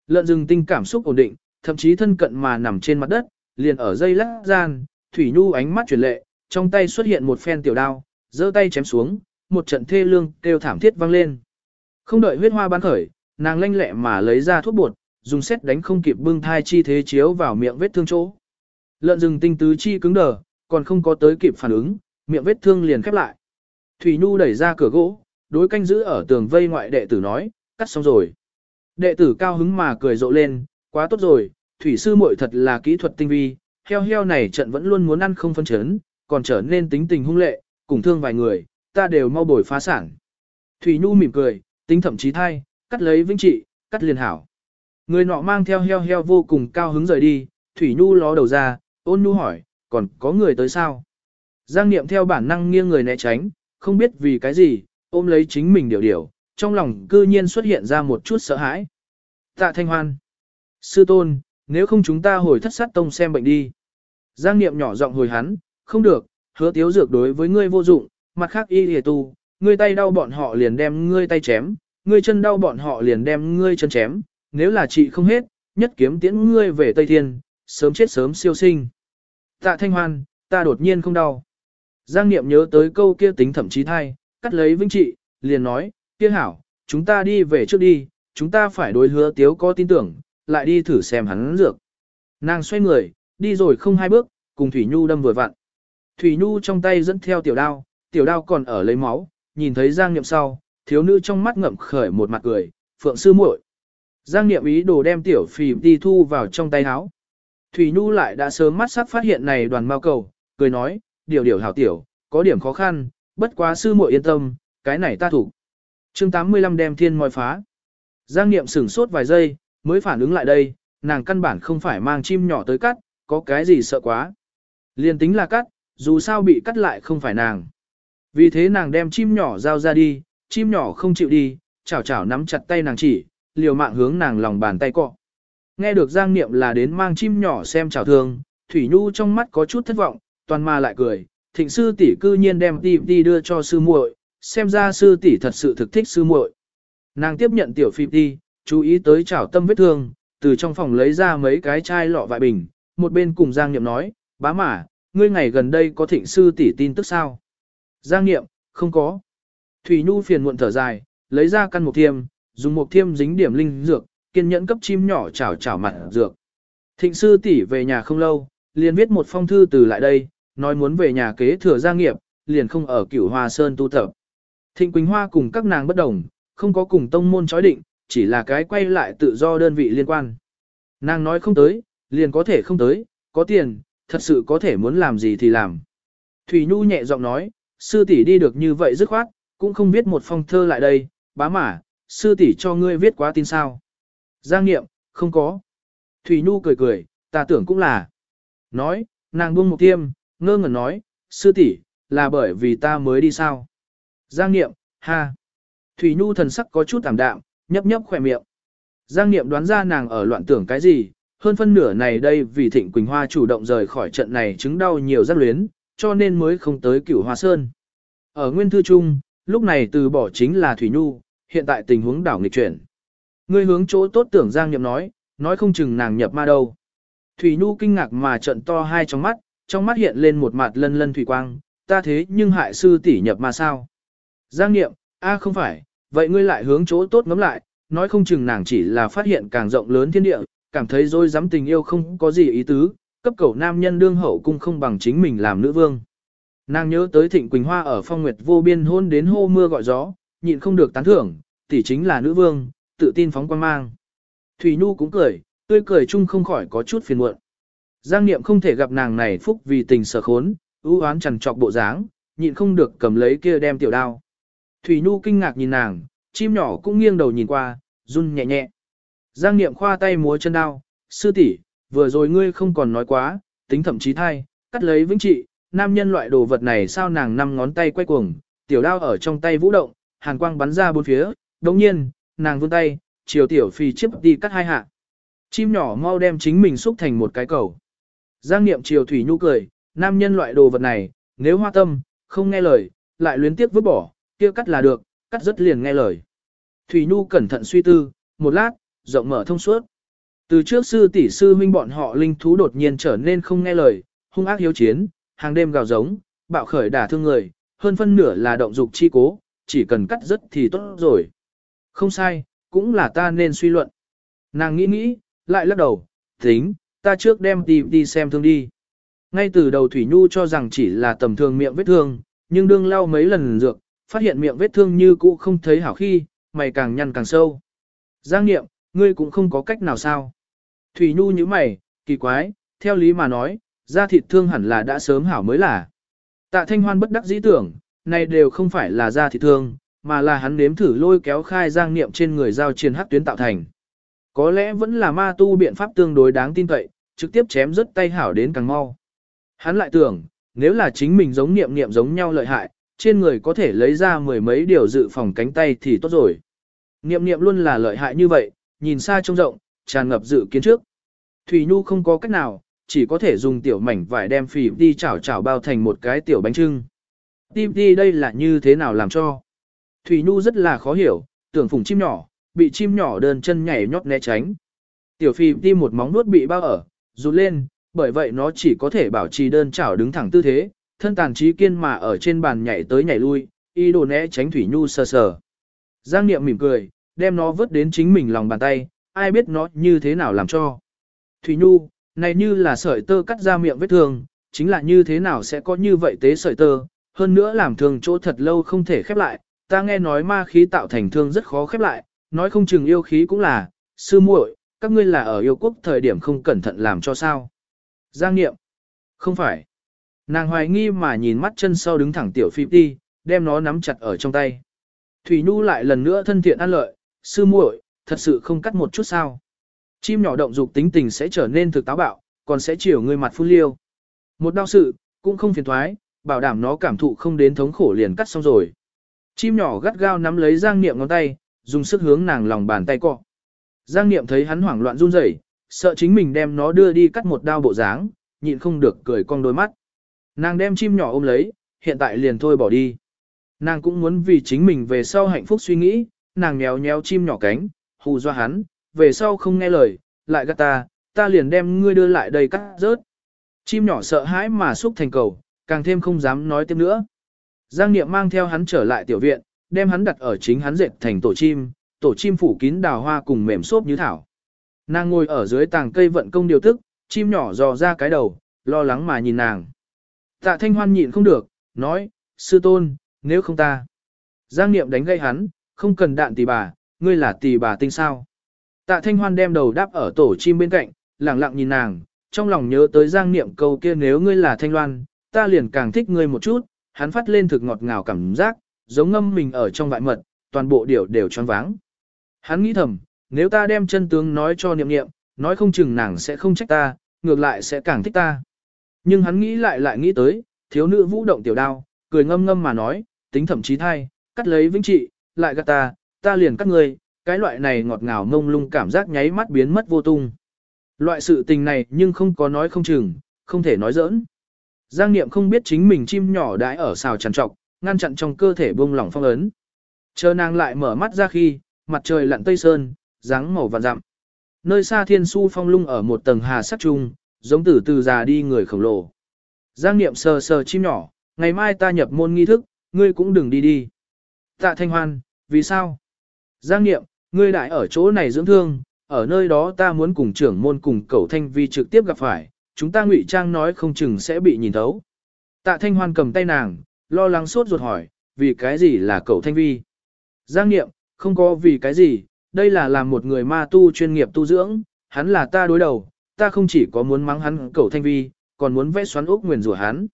Lợn rừng tinh cảm xúc ổn định, thậm chí thân cận mà nằm trên mặt đất, liền ở dây lắc gian, Thủy Nhu ánh mắt chuyển lệ, trong tay xuất hiện một phen tiểu đao, giơ tay chém xuống, một trận thê lương kêu thảm thiết vang lên. Không đợi huyết hoa bán khởi, nàng lanh lẹ mà lấy ra thuốc bột, dùng xét đánh không kịp bưng thai chi thế chiếu vào miệng vết thương chỗ. Lợn rừng tinh tứ chi cứng đờ, còn không có tới kịp phản ứng, miệng vết thương liền khép lại. Thủy Nhu đẩy ra cửa gỗ, đối canh giữ ở tường vây ngoại đệ tử nói, cắt xong rồi. Đệ tử cao hứng mà cười rộ lên, quá tốt rồi, thủy sư muội thật là kỹ thuật tinh vi, heo heo này trận vẫn luôn muốn ăn không phân chấn, còn trở nên tính tình hung lệ, cùng thương vài người, ta đều mau bồi phá sản. Thủy Nhu mỉm cười, tính thậm chí thay, cắt lấy vinh trị, cắt liền hảo. Người nọ mang theo heo heo vô cùng cao hứng rời đi, Thủy Nhu ló đầu ra, ôn Nhu hỏi, còn có người tới sao? Giang Niệm theo bản năng nghiêng người né tránh, không biết vì cái gì, ôm lấy chính mình điều điều, trong lòng cư nhiên xuất hiện ra một chút sợ hãi. Tạ Thanh Hoan. Sư tôn, nếu không chúng ta hồi thất sát tông xem bệnh đi. Giang Niệm nhỏ giọng hồi hắn, không được, hứa tiếu dược đối với ngươi vô dụng, mặt khác y hề tu, ngươi tay đau bọn họ liền đem ngươi tay chém, ngươi chân đau bọn họ liền đem ngươi chân chém, nếu là chị không hết, nhất kiếm tiễn ngươi về Tây Thiên, sớm chết sớm siêu sinh. Tạ Thanh Hoan, ta đột nhiên không đau. Giang Niệm nhớ tới câu kia tính thậm chí thay, cắt lấy vinh trị, liền nói, kia hảo, chúng ta đi về trước đi, chúng ta phải đối hứa tiếu có tin tưởng, lại đi thử xem hắn dược. Nàng xoay người, đi rồi không hai bước, cùng Thủy Nhu đâm vừa vặn. Thủy Nhu trong tay dẫn theo tiểu đao, tiểu đao còn ở lấy máu, nhìn thấy Giang Niệm sau, thiếu nữ trong mắt ngậm khởi một mặt cười, phượng sư muội. Giang Niệm ý đồ đem tiểu phì đi thu vào trong tay áo. Thủy Nhu lại đã sớm mắt sắc phát hiện này đoàn mao cầu, cười nói, điều điều hảo tiểu, có điểm khó khăn, bất quá sư muội yên tâm, cái này ta thủ. Chương 85 đem thiên mọi phá. Giang Niệm sửng sốt vài giây, mới phản ứng lại đây, nàng căn bản không phải mang chim nhỏ tới cắt, có cái gì sợ quá. Liên tính là cắt, dù sao bị cắt lại không phải nàng. Vì thế nàng đem chim nhỏ giao ra đi, chim nhỏ không chịu đi, chảo chảo nắm chặt tay nàng chỉ, liều mạng hướng nàng lòng bàn tay cọ. Nghe được Giang Niệm là đến mang chim nhỏ xem chào thương, Thủy Nhu trong mắt có chút thất vọng, toàn Ma lại cười, thịnh sư tỷ cư nhiên đem đi đi đưa cho sư muội, xem ra sư tỷ thật sự thực thích sư muội. Nàng tiếp nhận tiểu phim đi, chú ý tới chảo tâm vết thương, từ trong phòng lấy ra mấy cái chai lọ vại bình, một bên cùng Giang Niệm nói, bá mả, ngươi ngày gần đây có thịnh sư tỷ tin tức sao? Giang Niệm, không có. Thủy Nhu phiền muộn thở dài, lấy ra căn một thiêm, dùng một thiêm dính điểm linh dược, kiên nhẫn cấp chim nhỏ chảo chảo mặt dược. Thịnh sư tỷ về nhà không lâu, liền viết một phong thư từ lại đây, nói muốn về nhà kế thừa gia nghiệp, liền không ở cửu hoa sơn tu tập. Thịnh Quỳnh Hoa cùng các nàng bất đồng, không có cùng tông môn chói định, chỉ là cái quay lại tự do đơn vị liên quan. Nàng nói không tới, liền có thể không tới, có tiền, thật sự có thể muốn làm gì thì làm. Thủy Nhu nhẹ giọng nói, sư tỷ đi được như vậy dứt khoát, cũng không viết một phong thơ lại đây, bá mả, sư tỷ cho ngươi viết quá tin sao. Giang nghiệm, không có. Thủy Nhu cười cười, ta tưởng cũng là. Nói, nàng buông một tiêm, ngơ ngẩn nói, sư tỷ, là bởi vì ta mới đi sao. Giang Niệm, ha. Thủy Nhu thần sắc có chút tạm đạm, nhấp nhấp khỏe miệng. Giang Niệm đoán ra nàng ở loạn tưởng cái gì, hơn phân nửa này đây vì Thịnh Quỳnh Hoa chủ động rời khỏi trận này chứng đau nhiều giác luyến, cho nên mới không tới cửu Hoa Sơn. Ở Nguyên Thư Trung, lúc này từ bỏ chính là Thủy Nhu, hiện tại tình huống đảo nghịch chuyển. Ngươi hướng chỗ tốt tưởng Giang Niệm nói, nói không chừng nàng nhập ma đâu. Thủy Nhu kinh ngạc mà trận to hai trong mắt, trong mắt hiện lên một mặt lân lân thủy quang, ta thế nhưng hại sư tỷ nhập mà sao? Giang Niệm, a không phải, vậy ngươi lại hướng chỗ tốt ngắm lại, nói không chừng nàng chỉ là phát hiện càng rộng lớn thiên địa, cảm thấy dối dám tình yêu không có gì ý tứ, cấp cầu nam nhân đương hậu cung không bằng chính mình làm nữ vương. Nàng nhớ tới Thịnh Quỳnh Hoa ở phong nguyệt vô biên hôn đến hô mưa gọi gió, nhịn không được tán thưởng, tỷ chính là nữ vương, tự tin phóng quan mang. Thủy Nhu cũng cười, tươi cười chung không khỏi có chút phiền muộn. Giang Niệm không thể gặp nàng này phúc vì tình sở khốn, ưu oán chằn trọc bộ dáng, nhịn không được cầm lấy kia đem tiểu đao. Thủy Nhu kinh ngạc nhìn nàng, chim nhỏ cũng nghiêng đầu nhìn qua, run nhẹ nhẹ. Giang Niệm khoa tay múa chân đao, sư tỷ, vừa rồi ngươi không còn nói quá, tính thậm chí thay, cắt lấy vĩnh trị, nam nhân loại đồ vật này sao nàng năm ngón tay quay cuồng, tiểu đao ở trong tay vũ động, hàn quang bắn ra bốn phía, đồng nhiên, nàng vươn tay, chiều tiểu phi chiếc đi cắt hai hạ. Chim nhỏ mau đem chính mình xúc thành một cái cầu. Giang niệm chiều thủy nhu cười, nam nhân loại đồ vật này, nếu hoa tâm, không nghe lời, lại luyến tiếc vứt bỏ, kia cắt là được, cắt rất liền nghe lời. Thủy nhu cẩn thận suy tư, một lát, rộng mở thông suốt. Từ trước sư tỷ sư huynh bọn họ linh thú đột nhiên trở nên không nghe lời, hung ác hiếu chiến, hàng đêm gào giống, bạo khởi đả thương người, hơn phân nửa là động dục chi cố, chỉ cần cắt rất thì tốt rồi. Không sai, cũng là ta nên suy luận. Nàng nghĩ nghĩ, lại lắc đầu, tính, ta trước đem đi đi xem thương đi. Ngay từ đầu Thủy Nhu cho rằng chỉ là tầm thường miệng vết thương, nhưng đương lau mấy lần dược, phát hiện miệng vết thương như cũ không thấy hảo khi, mày càng nhăn càng sâu. Giang nghiệm, ngươi cũng không có cách nào sao. Thủy Nhu như mày, kỳ quái, theo lý mà nói, da thịt thương hẳn là đã sớm hảo mới là. Tạ Thanh Hoan bất đắc dĩ tưởng, này đều không phải là da thịt thương, mà là hắn nếm thử lôi kéo khai giang niệm trên người giao chiến hắc tuyến tạo thành. Có lẽ vẫn là ma tu biện pháp tương đối đáng tin cậy, trực tiếp chém rất tay hảo đến càng mau. Hắn lại tưởng, nếu là chính mình giống niệm niệm giống nhau lợi hại, trên người có thể lấy ra mười mấy điều dự phòng cánh tay thì tốt rồi. Niệm niệm luôn là lợi hại như vậy, nhìn xa trông rộng, tràn ngập dự kiến trước. Thủy Nhu không có cách nào, chỉ có thể dùng tiểu mảnh vải đem phỉ đi chảo chảo bao thành một cái tiểu bánh trưng. Tim đi đây là như thế nào làm cho? Thủy Nhu rất là khó hiểu, tưởng phùng chim nhỏ, bị chim nhỏ đơn chân nhảy nhót né tránh. Tiểu phì đi một móng nuốt bị bao ở, rụt lên, bởi vậy nó chỉ có thể bảo trì đơn chảo đứng thẳng tư thế, thân tàn trí kiên mà ở trên bàn nhảy tới nhảy lui, y đồ né tránh Thủy Nhu sờ sờ. Giang Niệm mỉm cười, đem nó vớt đến chính mình lòng bàn tay, ai biết nó như thế nào làm cho. Thủy Nhu, này như là sợi tơ cắt ra miệng vết thương, chính là như thế nào sẽ có như vậy tế sợi tơ, hơn nữa làm thương chỗ thật lâu không thể khép lại, ta nghe nói ma khí tạo thành thương rất khó khép lại, nói không chừng yêu khí cũng là, sư muội, các ngươi là ở yêu quốc thời điểm không cẩn thận làm cho sao. Giang nghiệm, không phải. Nàng hoài nghi mà nhìn mắt chân sau đứng thẳng tiểu phi đi, đem nó nắm chặt ở trong tay. Thủy Nhu lại lần nữa thân thiện an lợi, sư muội, thật sự không cắt một chút sao. Chim nhỏ động dục tính tình sẽ trở nên thực táo bạo, còn sẽ chiều người mặt phun liêu. Một đau sự, cũng không phiền thoái, bảo đảm nó cảm thụ không đến thống khổ liền cắt xong rồi. Chim nhỏ gắt gao nắm lấy Giang Niệm ngón tay, dùng sức hướng nàng lòng bàn tay cọ. Giang Niệm thấy hắn hoảng loạn run rẩy, sợ chính mình đem nó đưa đi cắt một đao bộ dáng, nhịn không được cười cong đôi mắt. Nàng đem chim nhỏ ôm lấy, hiện tại liền thôi bỏ đi. Nàng cũng muốn vì chính mình về sau hạnh phúc suy nghĩ, nàng nhéo nhéo chim nhỏ cánh, hù dọa hắn, về sau không nghe lời, lại gắt ta, ta liền đem ngươi đưa lại đây cắt rớt. Chim nhỏ sợ hãi mà xúc thành cầu, càng thêm không dám nói tiếp nữa. Giang Niệm mang theo hắn trở lại tiểu viện, đem hắn đặt ở chính hắn dệt thành tổ chim, tổ chim phủ kín đào hoa cùng mềm xốp như thảo. Nàng ngồi ở dưới tàng cây vận công điều tức, chim nhỏ dò ra cái đầu, lo lắng mà nhìn nàng. Tạ thanh hoan nhịn không được, nói, sư tôn, nếu không ta. Giang niệm đánh gây hắn, không cần đạn tỷ bà, ngươi là tỷ bà tinh sao. Tạ thanh hoan đem đầu đáp ở tổ chim bên cạnh, lặng lặng nhìn nàng, trong lòng nhớ tới giang niệm câu kia nếu ngươi là thanh loan, ta liền càng thích ngươi một chút, hắn phát lên thực ngọt ngào cảm giác, giống ngâm mình ở trong vại mật, toàn bộ điều đều tròn váng. Hắn nghĩ thầm, nếu ta đem chân tướng nói cho niệm niệm, nói không chừng nàng sẽ không trách ta, ngược lại sẽ càng thích ta. Nhưng hắn nghĩ lại lại nghĩ tới, thiếu nữ vũ động tiểu đao, cười ngâm ngâm mà nói, tính thậm chí thai, cắt lấy vĩnh trị, lại gạt ta, ta liền cắt ngươi, cái loại này ngọt ngào ngông lung cảm giác nháy mắt biến mất vô tung. Loại sự tình này nhưng không có nói không chừng, không thể nói giỡn. Giang Niệm không biết chính mình chim nhỏ đãi ở xào trằn trọc, ngăn chặn trong cơ thể buông lỏng phong ấn. Chờ nàng lại mở mắt ra khi, mặt trời lặn tây sơn, dáng màu vạn dặm. Nơi xa thiên su phong lung ở một tầng hà sắc trung, giống từ từ già đi người khổng lồ. Giang Niệm sờ sờ chim nhỏ, ngày mai ta nhập môn nghi thức, ngươi cũng đừng đi đi. Tạ Thanh Hoan, vì sao? Giang Niệm, ngươi đại ở chỗ này dưỡng thương, ở nơi đó ta muốn cùng trưởng môn cùng cẩu thanh vi trực tiếp gặp phải, chúng ta ngụy trang nói không chừng sẽ bị nhìn thấu. Tạ Thanh Hoan cầm tay nàng, lo lắng sốt ruột hỏi, vì cái gì là cẩu thanh vi? Giang Niệm, không có vì cái gì, đây là làm một người ma tu chuyên nghiệp tu dưỡng, hắn là ta đối đầu, ta không chỉ có muốn mắng hắn cẩu thanh vi, còn muốn vẽ xoắn ốc nguyền rủa hắn.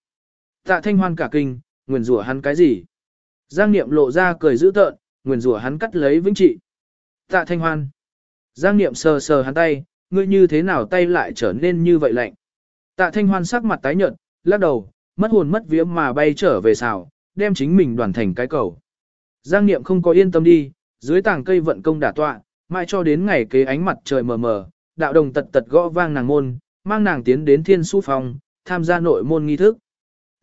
Tạ Thanh Hoan cả kinh, nguyền rủa hắn cái gì? Giang Niệm lộ ra cười dữ tợn, nguyền rủa hắn cắt lấy vĩnh trị. Tạ Thanh Hoan. Giang Niệm sờ sờ hắn tay, ngươi như thế nào tay lại trở nên như vậy lạnh. Tạ Thanh Hoan sắc mặt tái nhợt, lắc đầu, mất hồn mất vía mà bay trở về xào, đem chính mình đoàn thành cái cầu. Giang Niệm không có yên tâm đi, dưới tàng cây vận công đả tọa, mãi cho đến ngày kế ánh mặt trời mờ mờ, đạo đồng tật tật gõ vang nàng môn, mang nàng tiến đến thiên su phòng, tham gia nội môn nghi thức.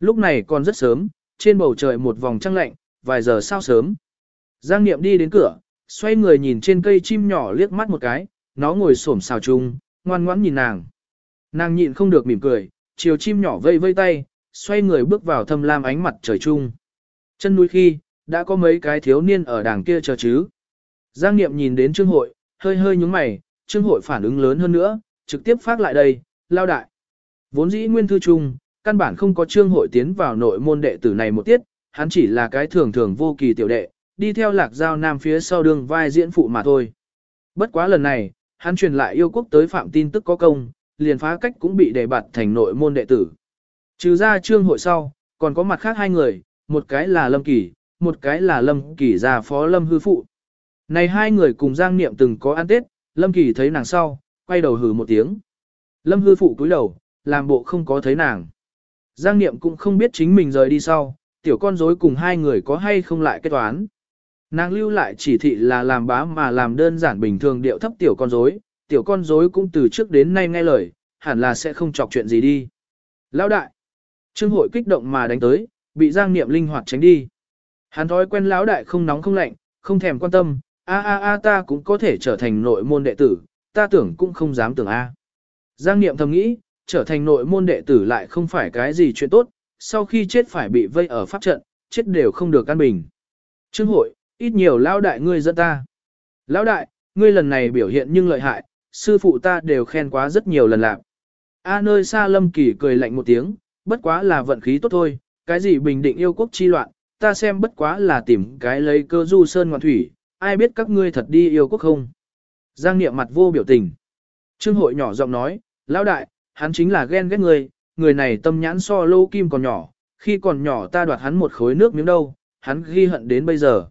Lúc này còn rất sớm, trên bầu trời một vòng trăng lạnh, vài giờ sao sớm. Giang Niệm đi đến cửa, xoay người nhìn trên cây chim nhỏ liếc mắt một cái, nó ngồi xổm xào chung, ngoan ngoãn nhìn nàng. Nàng nhịn không được mỉm cười, chiều chim nhỏ vây vây tay, xoay người bước vào thâm lam ánh mặt trời chung. Chân núi khi, đã có mấy cái thiếu niên ở đàng kia chờ chứ. Giang Niệm nhìn đến trương hội, hơi hơi nhúng mày, trương hội phản ứng lớn hơn nữa, trực tiếp phát lại đây, lao đại. Vốn dĩ nguyên thư trung, căn bản không có trương hội tiến vào nội môn đệ tử này một tiết, hắn chỉ là cái thường thường vô kỳ tiểu đệ, đi theo lạc giao nam phía sau đường vai diễn phụ mà thôi. Bất quá lần này, hắn truyền lại yêu quốc tới phạm tin tức có công, liền phá cách cũng bị đề bạt thành nội môn đệ tử. Trừ ra trương hội sau, còn có mặt khác hai người, một cái là Lâm Kỳ, một cái là Lâm Kỳ già phó Lâm hư phụ. Này hai người cùng Giang Niệm từng có ăn tết, Lâm Kỳ thấy nàng sau, quay đầu hừ một tiếng. Lâm hư phụ cúi đầu, làm bộ không có thấy nàng. Giang Niệm cũng không biết chính mình rời đi sau, tiểu con rối cùng hai người có hay không lại kết toán. Nàng lưu lại chỉ thị là làm bá mà làm đơn giản bình thường điệu thấp tiểu con rối, tiểu con rối cũng từ trước đến nay nghe lời, hẳn là sẽ không chọc chuyện gì đi. Lão đại, trương hội kích động mà đánh tới, bị Giang Niệm linh hoạt tránh đi. Hắn thói quen lão đại không nóng không lạnh, không thèm quan tâm, a a a ta cũng có thể trở thành nội môn đệ tử, ta tưởng cũng không dám tưởng a. Giang Niệm thầm nghĩ, trở thành nội môn đệ tử lại không phải cái gì chuyện tốt, sau khi chết phải bị vây ở pháp trận, chết đều không được an bình. Trương hội, ít nhiều lão đại ngươi dẫn ta. Lão đại, ngươi lần này biểu hiện nhưng lợi hại, sư phụ ta đều khen quá rất nhiều lần lạc. A nơi xa lâm kỳ cười lạnh một tiếng, bất quá là vận khí tốt thôi, cái gì bình định yêu quốc chi loạn, ta xem bất quá là tìm cái lấy cơ du sơn ngoạn thủy, ai biết các ngươi thật đi yêu quốc không. Giang niệm mặt vô biểu tình. Trương hội nhỏ giọng nói, lão đại, hắn chính là ghen ghét người, người này tâm nhãn so lô kim còn nhỏ, khi còn nhỏ ta đoạt hắn một khối nước miếng đâu, hắn ghi hận đến bây giờ.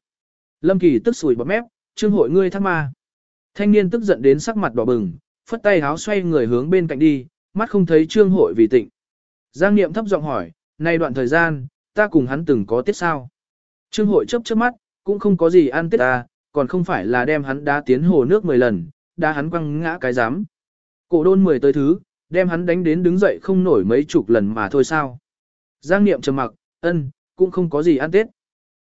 Lâm Kỳ tức sủi bọt mép, trương hội ngươi thắc ma. Thanh niên tức giận đến sắc mặt đỏ bừng, phất tay háo xoay người hướng bên cạnh đi, mắt không thấy trương hội vì tịnh. Giang Niệm thấp giọng hỏi, nay đoạn thời gian, ta cùng hắn từng có tiết sao? Trương hội chớp chớp mắt, cũng không có gì ăn tiết ta, còn không phải là đem hắn đá tiến hồ nước 10 lần, đá hắn quăng ngã cái giám. Cổ đôn 10 tới thứ, đem hắn đánh đến đứng dậy không nổi mấy chục lần mà thôi sao. Giang Niệm trầm mặc, ân, cũng không có gì ăn tết.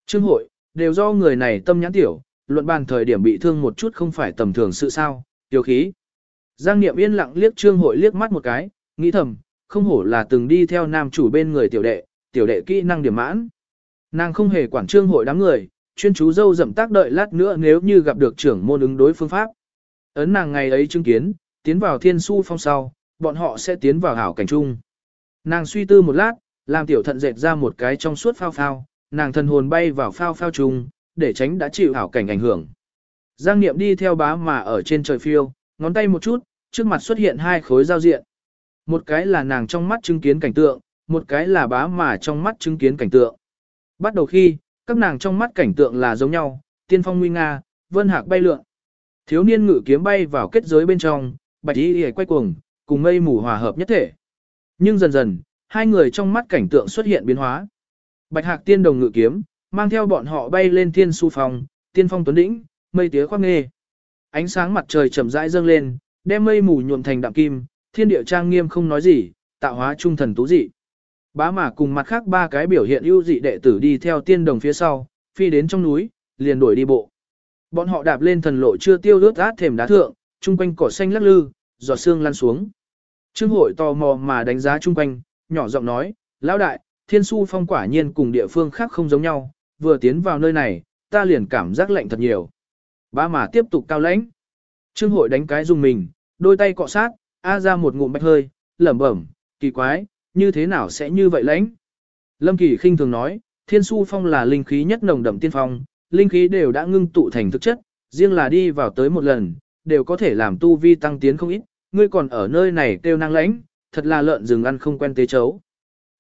Trương hội, đều do người này tâm nhãn tiểu, luận bàn thời điểm bị thương một chút không phải tầm thường sự sao, tiểu khí. Giang Niệm yên lặng liếc Trương hội liếc mắt một cái, nghĩ thầm, không hổ là từng đi theo nam chủ bên người tiểu đệ, tiểu đệ kỹ năng điểm mãn. Nàng không hề quản Trương hội đám người, chuyên chú dâu dậm tác đợi lát nữa nếu như gặp được trưởng môn ứng đối phương pháp. Ấn nàng ngày ấy chứng kiến, tiến vào thiên su phong sau, bọn họ sẽ tiến vào hảo cảnh chung. Nàng suy tư một lát, làm tiểu thận dệt ra một cái trong suốt phao phao, nàng thần hồn bay vào phao phao chung, để tránh đã chịu hảo cảnh ảnh hưởng. Giang Niệm đi theo bá mà ở trên trời phiêu, ngón tay một chút, trước mặt xuất hiện hai khối giao diện. Một cái là nàng trong mắt chứng kiến cảnh tượng, một cái là bá mà trong mắt chứng kiến cảnh tượng. Bắt đầu khi, các nàng trong mắt cảnh tượng là giống nhau, tiên phong nguy nga, vân hạc bay lượn. Thiếu niên ngự kiếm bay vào kết giới bên trong, bạch y y quay cuồng, cùng mây mù hòa hợp nhất thể. Nhưng dần dần, hai người trong mắt cảnh tượng xuất hiện biến hóa. Bạch hạc tiên đồng ngự kiếm, mang theo bọn họ bay lên thiên su phòng tiên phong tuấn đỉnh, mây tía khoác nghê. Ánh sáng mặt trời chậm rãi dâng lên, đem mây mù nhuộm thành đạm kim, thiên địa trang nghiêm không nói gì, tạo hóa trung thần tú dị. Bá mà cùng mặt khác ba cái biểu hiện ưu dị đệ tử đi theo tiên đồng phía sau, phi đến trong núi, liền đuổi đi bộ. Bọn họ đạp lên thần lộ chưa tiêu ướt át thềm đá thượng, trung quanh cỏ xanh lắc lư, giọt sương lăn xuống. Trương hội tò mò mà đánh giá trung quanh, nhỏ giọng nói, lão đại, thiên su phong quả nhiên cùng địa phương khác không giống nhau, vừa tiến vào nơi này, ta liền cảm giác lạnh thật nhiều. Bá mà tiếp tục cao lãnh. Trương hội đánh cái dùng mình, đôi tay cọ sát, a ra một ngụm bạch hơi, lẩm bẩm, kỳ quái, như thế nào sẽ như vậy lãnh? Lâm Kỳ khinh thường nói, thiên su phong là linh khí nhất nồng đậm tiên phong, linh khí đều đã ngưng tụ thành thực chất, riêng là đi vào tới một lần, đều có thể làm tu vi tăng tiến không ít, ngươi còn ở nơi này kêu năng lãnh, thật là lợn rừng ăn không quen tế chấu.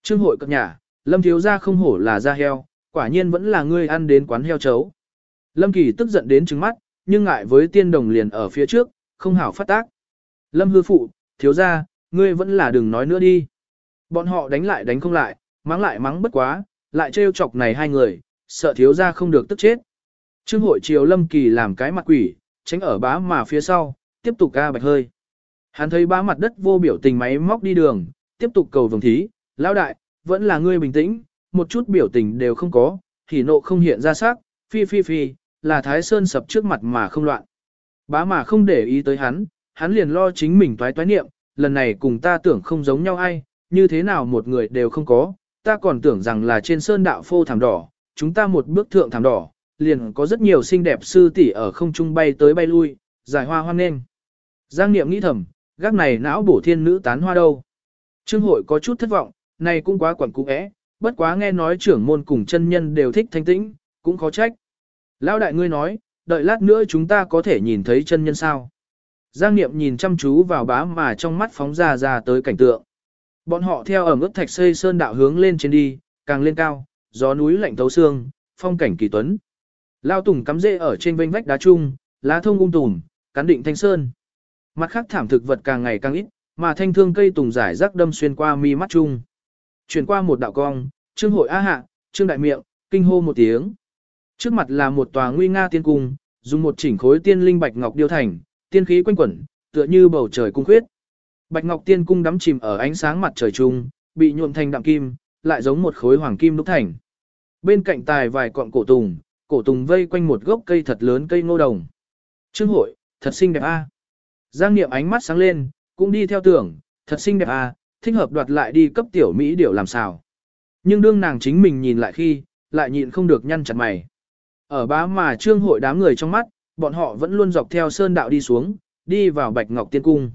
Trương hội cập nhà, Lâm thiếu gia không hổ là da heo, quả nhiên vẫn là ngươi ăn đến quán heo chấu. Lâm Kỳ tức giận đến trừng mắt, nhưng ngại với tiên đồng liền ở phía trước, không hảo phát tác. Lâm hư phụ, thiếu gia, ngươi vẫn là đừng nói nữa đi. Bọn họ đánh lại đánh không lại, mắng lại mắng bất quá, lại trêu chọc này hai người, sợ thiếu gia không được tức chết. Trương hội triều Lâm Kỳ làm cái mặt quỷ, tránh ở bá mà phía sau, tiếp tục ca bạch hơi. Hắn thấy bá mặt đất vô biểu tình máy móc đi đường, tiếp tục cầu vồng thí, lão đại, vẫn là ngươi bình tĩnh, một chút biểu tình đều không có, thì nộ không hiện ra sắc, phi phi phi, là Thái Sơn sập trước mặt mà không loạn. Bá mà không để ý tới hắn, hắn liền lo chính mình toái toái niệm, lần này cùng ta tưởng không giống nhau ai, như thế nào một người đều không có, ta còn tưởng rằng là trên sơn đạo phô thảm đỏ, chúng ta một bước thượng thảm đỏ, liền có rất nhiều xinh đẹp sư tỷ ở không trung bay tới bay lui, giải hoa hoang nên. Giang Niệm nghĩ thầm, gác này não bổ thiên nữ tán hoa đâu. Trương hội có chút thất vọng, này cũng quá quẩn cú é, bất quá nghe nói trưởng môn cùng chân nhân đều thích thanh tĩnh, cũng khó trách. Lão đại ngươi nói, đợi lát nữa chúng ta có thể nhìn thấy chân nhân sao. Giang Niệm nhìn chăm chú vào bá mà trong mắt phóng ra ra tới cảnh tượng. Bọn họ theo ở ướt thạch xây sơn đạo hướng lên trên đi, càng lên cao, gió núi lạnh thấu xương, phong cảnh kỳ tuấn. Lao tùng cắm rễ ở trên vênh vách đá trung, lá thông ung tùm, cắn định thanh sơn. Mặt khác thảm thực vật càng ngày càng ít, mà thanh thương cây tùng giải rác đâm xuyên qua mi mắt trung. Chuyển qua một đạo cong, trương hội a hạ, trương đại miệng, kinh hô một tiếng. Trước mặt là một tòa nguy nga tiên cung, dùng một chỉnh khối tiên linh bạch ngọc điêu thành, tiên khí quanh quẩn, tựa như bầu trời cung khuyết. Bạch ngọc tiên cung đắm chìm ở ánh sáng mặt trời trung, bị nhuộm thành đạm kim, lại giống một khối hoàng kim đúc thành. Bên cạnh tài vài cọng cổ tùng, cổ tùng vây quanh một gốc cây thật lớn cây ngô đồng. Trương hội, thật xinh đẹp a. Giang Niệm ánh mắt sáng lên, cũng đi theo tưởng, thật xinh đẹp a, thích hợp đoạt lại đi cấp tiểu Mỹ điệu làm sao. Nhưng đương nàng chính mình nhìn lại khi, lại nhịn không được nhăn chặt mày. Ở bá mà trương hội đám người trong mắt, bọn họ vẫn luôn dọc theo sơn đạo đi xuống, đi vào bạch ngọc tiên cung.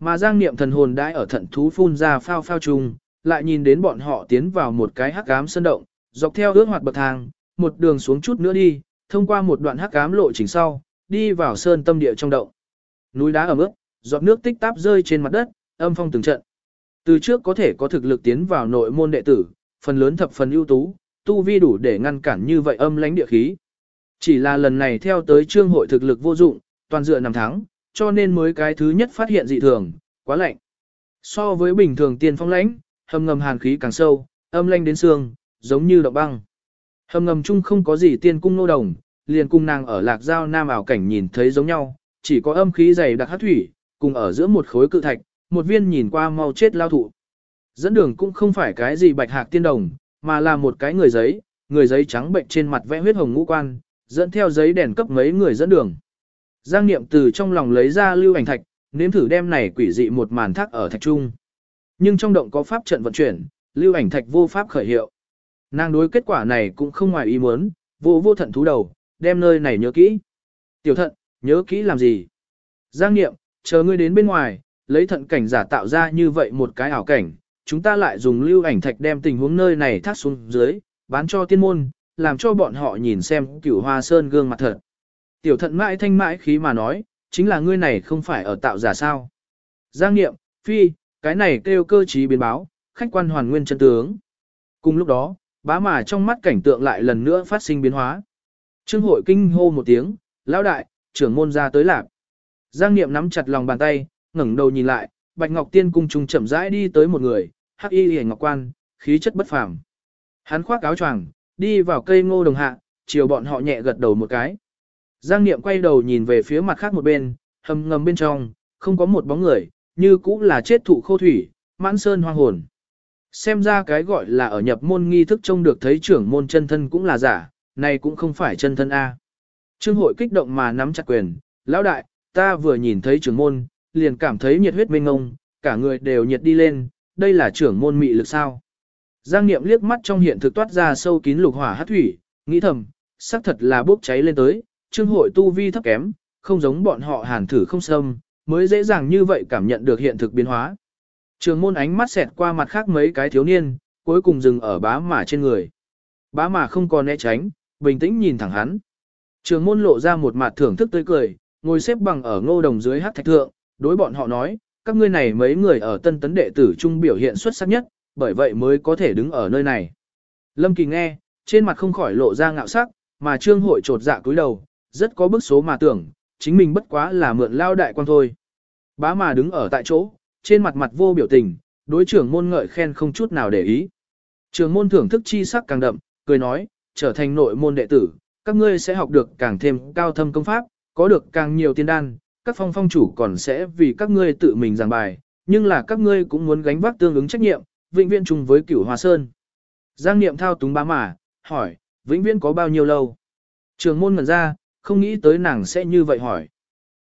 Mà giang niệm thần hồn đãi ở thận thú phun ra phao phao trùng, lại nhìn đến bọn họ tiến vào một cái hắc ám sơn động, dọc theo ước hoạt bậc thang, một đường xuống chút nữa đi, thông qua một đoạn hắc ám lộ trình sau, đi vào sơn tâm địa trong động. Núi đá ẩm ướt, giọt nước tích táp rơi trên mặt đất, âm phong từng trận. Từ trước có thể có thực lực tiến vào nội môn đệ tử, phần lớn thập phần ưu tú, tu vi đủ để ngăn cản như vậy âm lãnh địa khí. Chỉ là lần này theo tới trương hội thực lực vô dụng, toàn dựa nằm thắng, cho nên mới cái thứ nhất phát hiện dị thường, quá lạnh. So với bình thường tiên phong lãnh, hầm ngầm hàn khí càng sâu, âm lãnh đến xương, giống như động băng. Hầm ngầm chung không có gì tiên cung nô đồng, liền cung nàng ở lạc giao nam ảo cảnh nhìn thấy giống nhau, chỉ có âm khí dày đặc hát thủy, cùng ở giữa một khối cự thạch, một viên nhìn qua mau chết lao thụ. Dẫn đường cũng không phải cái gì bạch hạc tiên đồng, mà là một cái người giấy, người giấy trắng bệnh trên mặt vẽ huyết hồng ngũ quan, dẫn theo giấy đèn cấp mấy người dẫn đường. Giang Niệm từ trong lòng lấy ra lưu ảnh thạch, nếm thử đem này quỷ dị một màn thác ở thạch trung. Nhưng trong động có pháp trận vận chuyển, lưu ảnh thạch vô pháp khởi hiệu. Nàng đối kết quả này cũng không ngoài ý muốn, vô vô thận thú đầu, đem nơi này nhớ kỹ. Tiểu thận, nhớ kỹ làm gì? Giang Niệm, chờ ngươi đến bên ngoài, lấy thận cảnh giả tạo ra như vậy một cái ảo cảnh, chúng ta lại dùng lưu ảnh thạch đem tình huống nơi này thác xuống dưới, bán cho tiên môn, làm cho bọn họ nhìn xem cửu hoa sơn gương mặt thật. Tiểu thận mãi thanh mãi khí mà nói, chính là ngươi này không phải ở tạo giả sao. Giang Niệm, Phi, cái này kêu cơ trí biến báo, khách quan hoàn nguyên chân tướng. Cùng lúc đó, bá mà trong mắt cảnh tượng lại lần nữa phát sinh biến hóa. Trương hội kinh hô một tiếng, lão đại, trưởng môn ra tới lạc. Giang Niệm nắm chặt lòng bàn tay, ngẩng đầu nhìn lại, Bạch Ngọc Tiên cung trùng chậm rãi đi tới một người, hắc y liễu ngọc quan, khí chất bất phàm. Hắn khoác áo choàng, đi vào cây ngô đồng hạ, chiều bọn họ nhẹ gật đầu một cái. Giang Niệm quay đầu nhìn về phía mặt khác một bên, hầm ngầm bên trong, không có một bóng người, như cũng là chết thụ khô thủy, mãn sơn hoang hồn. Xem ra cái gọi là ở nhập môn nghi thức trông được thấy trưởng môn chân thân cũng là giả, này cũng không phải chân thân A. Trương hội kích động mà nắm chặt quyền, lão đại, ta vừa nhìn thấy trưởng môn, liền cảm thấy nhiệt huyết mênh ngông, cả người đều nhiệt đi lên, đây là trưởng môn mị lực sao. Giang Niệm liếc mắt trong hiện thực toát ra sâu kín lục hỏa hát thủy, nghĩ thầm, xác thật là bốc cháy lên tới, trương hội tu vi thấp kém, không giống bọn họ hàn thử không sâm, mới dễ dàng như vậy cảm nhận được hiện thực biến hóa. Trường môn ánh mắt xẹt qua mặt khác mấy cái thiếu niên, cuối cùng dừng ở bá mà trên người. Bá mà không còn né tránh, bình tĩnh nhìn thẳng hắn. Trường môn lộ ra một mặt thưởng thức tươi cười, ngồi xếp bằng ở ngô đồng dưới hát thạch thượng, đối bọn họ nói, các ngươi này mấy người ở tân tấn đệ tử trung biểu hiện xuất sắc nhất, bởi vậy mới có thể đứng ở nơi này. Lâm Kỳ nghe, trên mặt không khỏi lộ ra ngạo sắc, mà trương hội trột dạ cúi đầu, rất có bức số mà tưởng, chính mình bất quá là mượn lao đại quan thôi. Bá mà đứng ở tại chỗ, trên mặt mặt vô biểu tình, đối trưởng môn ngợi khen không chút nào để ý. Trường môn thưởng thức chi sắc càng đậm, cười nói, trở thành nội môn đệ tử, các ngươi sẽ học được càng thêm cao thâm công pháp, có được càng nhiều tiên đan, các phong phong chủ còn sẽ vì các ngươi tự mình giảng bài, nhưng là các ngươi cũng muốn gánh vác tương ứng trách nhiệm, vĩnh viễn chung với cửu hòa sơn. Giang niệm thao túng bá mà, hỏi, vĩnh viễn có bao nhiêu lâu? Trường môn ngẩn ra, không nghĩ tới nàng sẽ như vậy hỏi.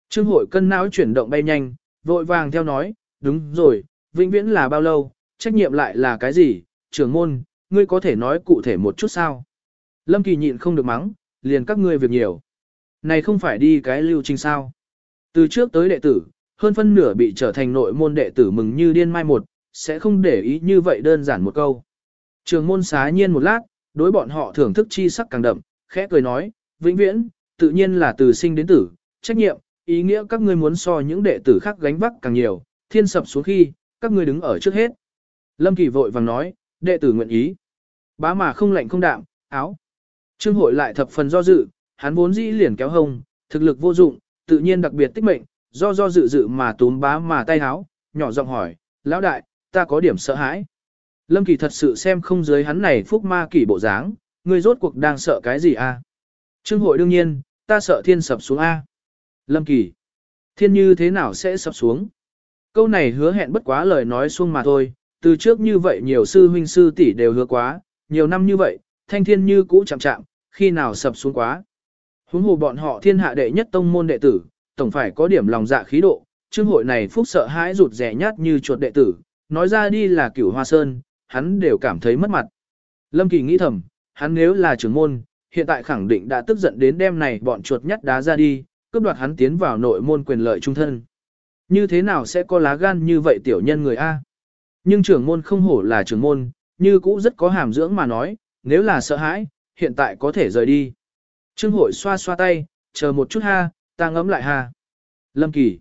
Trương hội cân não chuyển động bay nhanh, vội vàng theo nói, đúng rồi, vĩnh viễn là bao lâu, trách nhiệm lại là cái gì, trưởng môn, ngươi có thể nói cụ thể một chút sao? Lâm Kỳ nhịn không được mắng, liền các ngươi việc nhiều. Này không phải đi cái lưu trình sao? Từ trước tới đệ tử, hơn phân nửa bị trở thành nội môn đệ tử mừng như điên mai một, sẽ không để ý như vậy đơn giản một câu. Trường môn xá nhiên một lát, đối bọn họ thưởng thức chi sắc càng đậm, khẽ cười nói, vĩnh viễn, tự nhiên là từ sinh đến tử, trách nhiệm, ý nghĩa các ngươi muốn so những đệ tử khác gánh vác càng nhiều, thiên sập xuống khi, các ngươi đứng ở trước hết. Lâm Kỳ vội vàng nói, đệ tử nguyện ý. Bá mà không lạnh không đạm, áo. Trương hội lại thập phần do dự, hắn vốn dĩ liền kéo hông, thực lực vô dụng, tự nhiên đặc biệt tích mệnh, do do dự dự mà túm bá mà tay áo, nhỏ giọng hỏi, lão đại, ta có điểm sợ hãi. Lâm Kỳ thật sự xem không dưới hắn này phúc ma kỳ bộ dáng, ngươi rốt cuộc đang sợ cái gì a? Trương hội đương nhiên, ta sợ thiên sập xuống A. Lâm Kỳ, thiên như thế nào sẽ sập xuống? Câu này hứa hẹn bất quá lời nói xuông mà thôi, từ trước như vậy nhiều sư huynh sư tỷ đều hứa quá, nhiều năm như vậy, thanh thiên như cũ chạm chạm, khi nào sập xuống quá. Huống hồ bọn họ thiên hạ đệ nhất tông môn đệ tử, tổng phải có điểm lòng dạ khí độ, chương hội này phúc sợ hãi rụt rẻ nhát như chuột đệ tử, nói ra đi là cửu hoa sơn, hắn đều cảm thấy mất mặt. Lâm Kỳ nghĩ thầm, hắn nếu là trưởng môn, hiện tại khẳng định đã tức giận đến đêm này bọn chuột nhắt đá ra đi, cướp đoạt hắn tiến vào nội môn quyền lợi trung thân. Như thế nào sẽ có lá gan như vậy tiểu nhân người A? Nhưng trưởng môn không hổ là trưởng môn, như cũ rất có hàm dưỡng mà nói, nếu là sợ hãi, hiện tại có thể rời đi. Trương hội xoa xoa tay, chờ một chút ha, ta ngấm lại ha. Lâm Kỳ.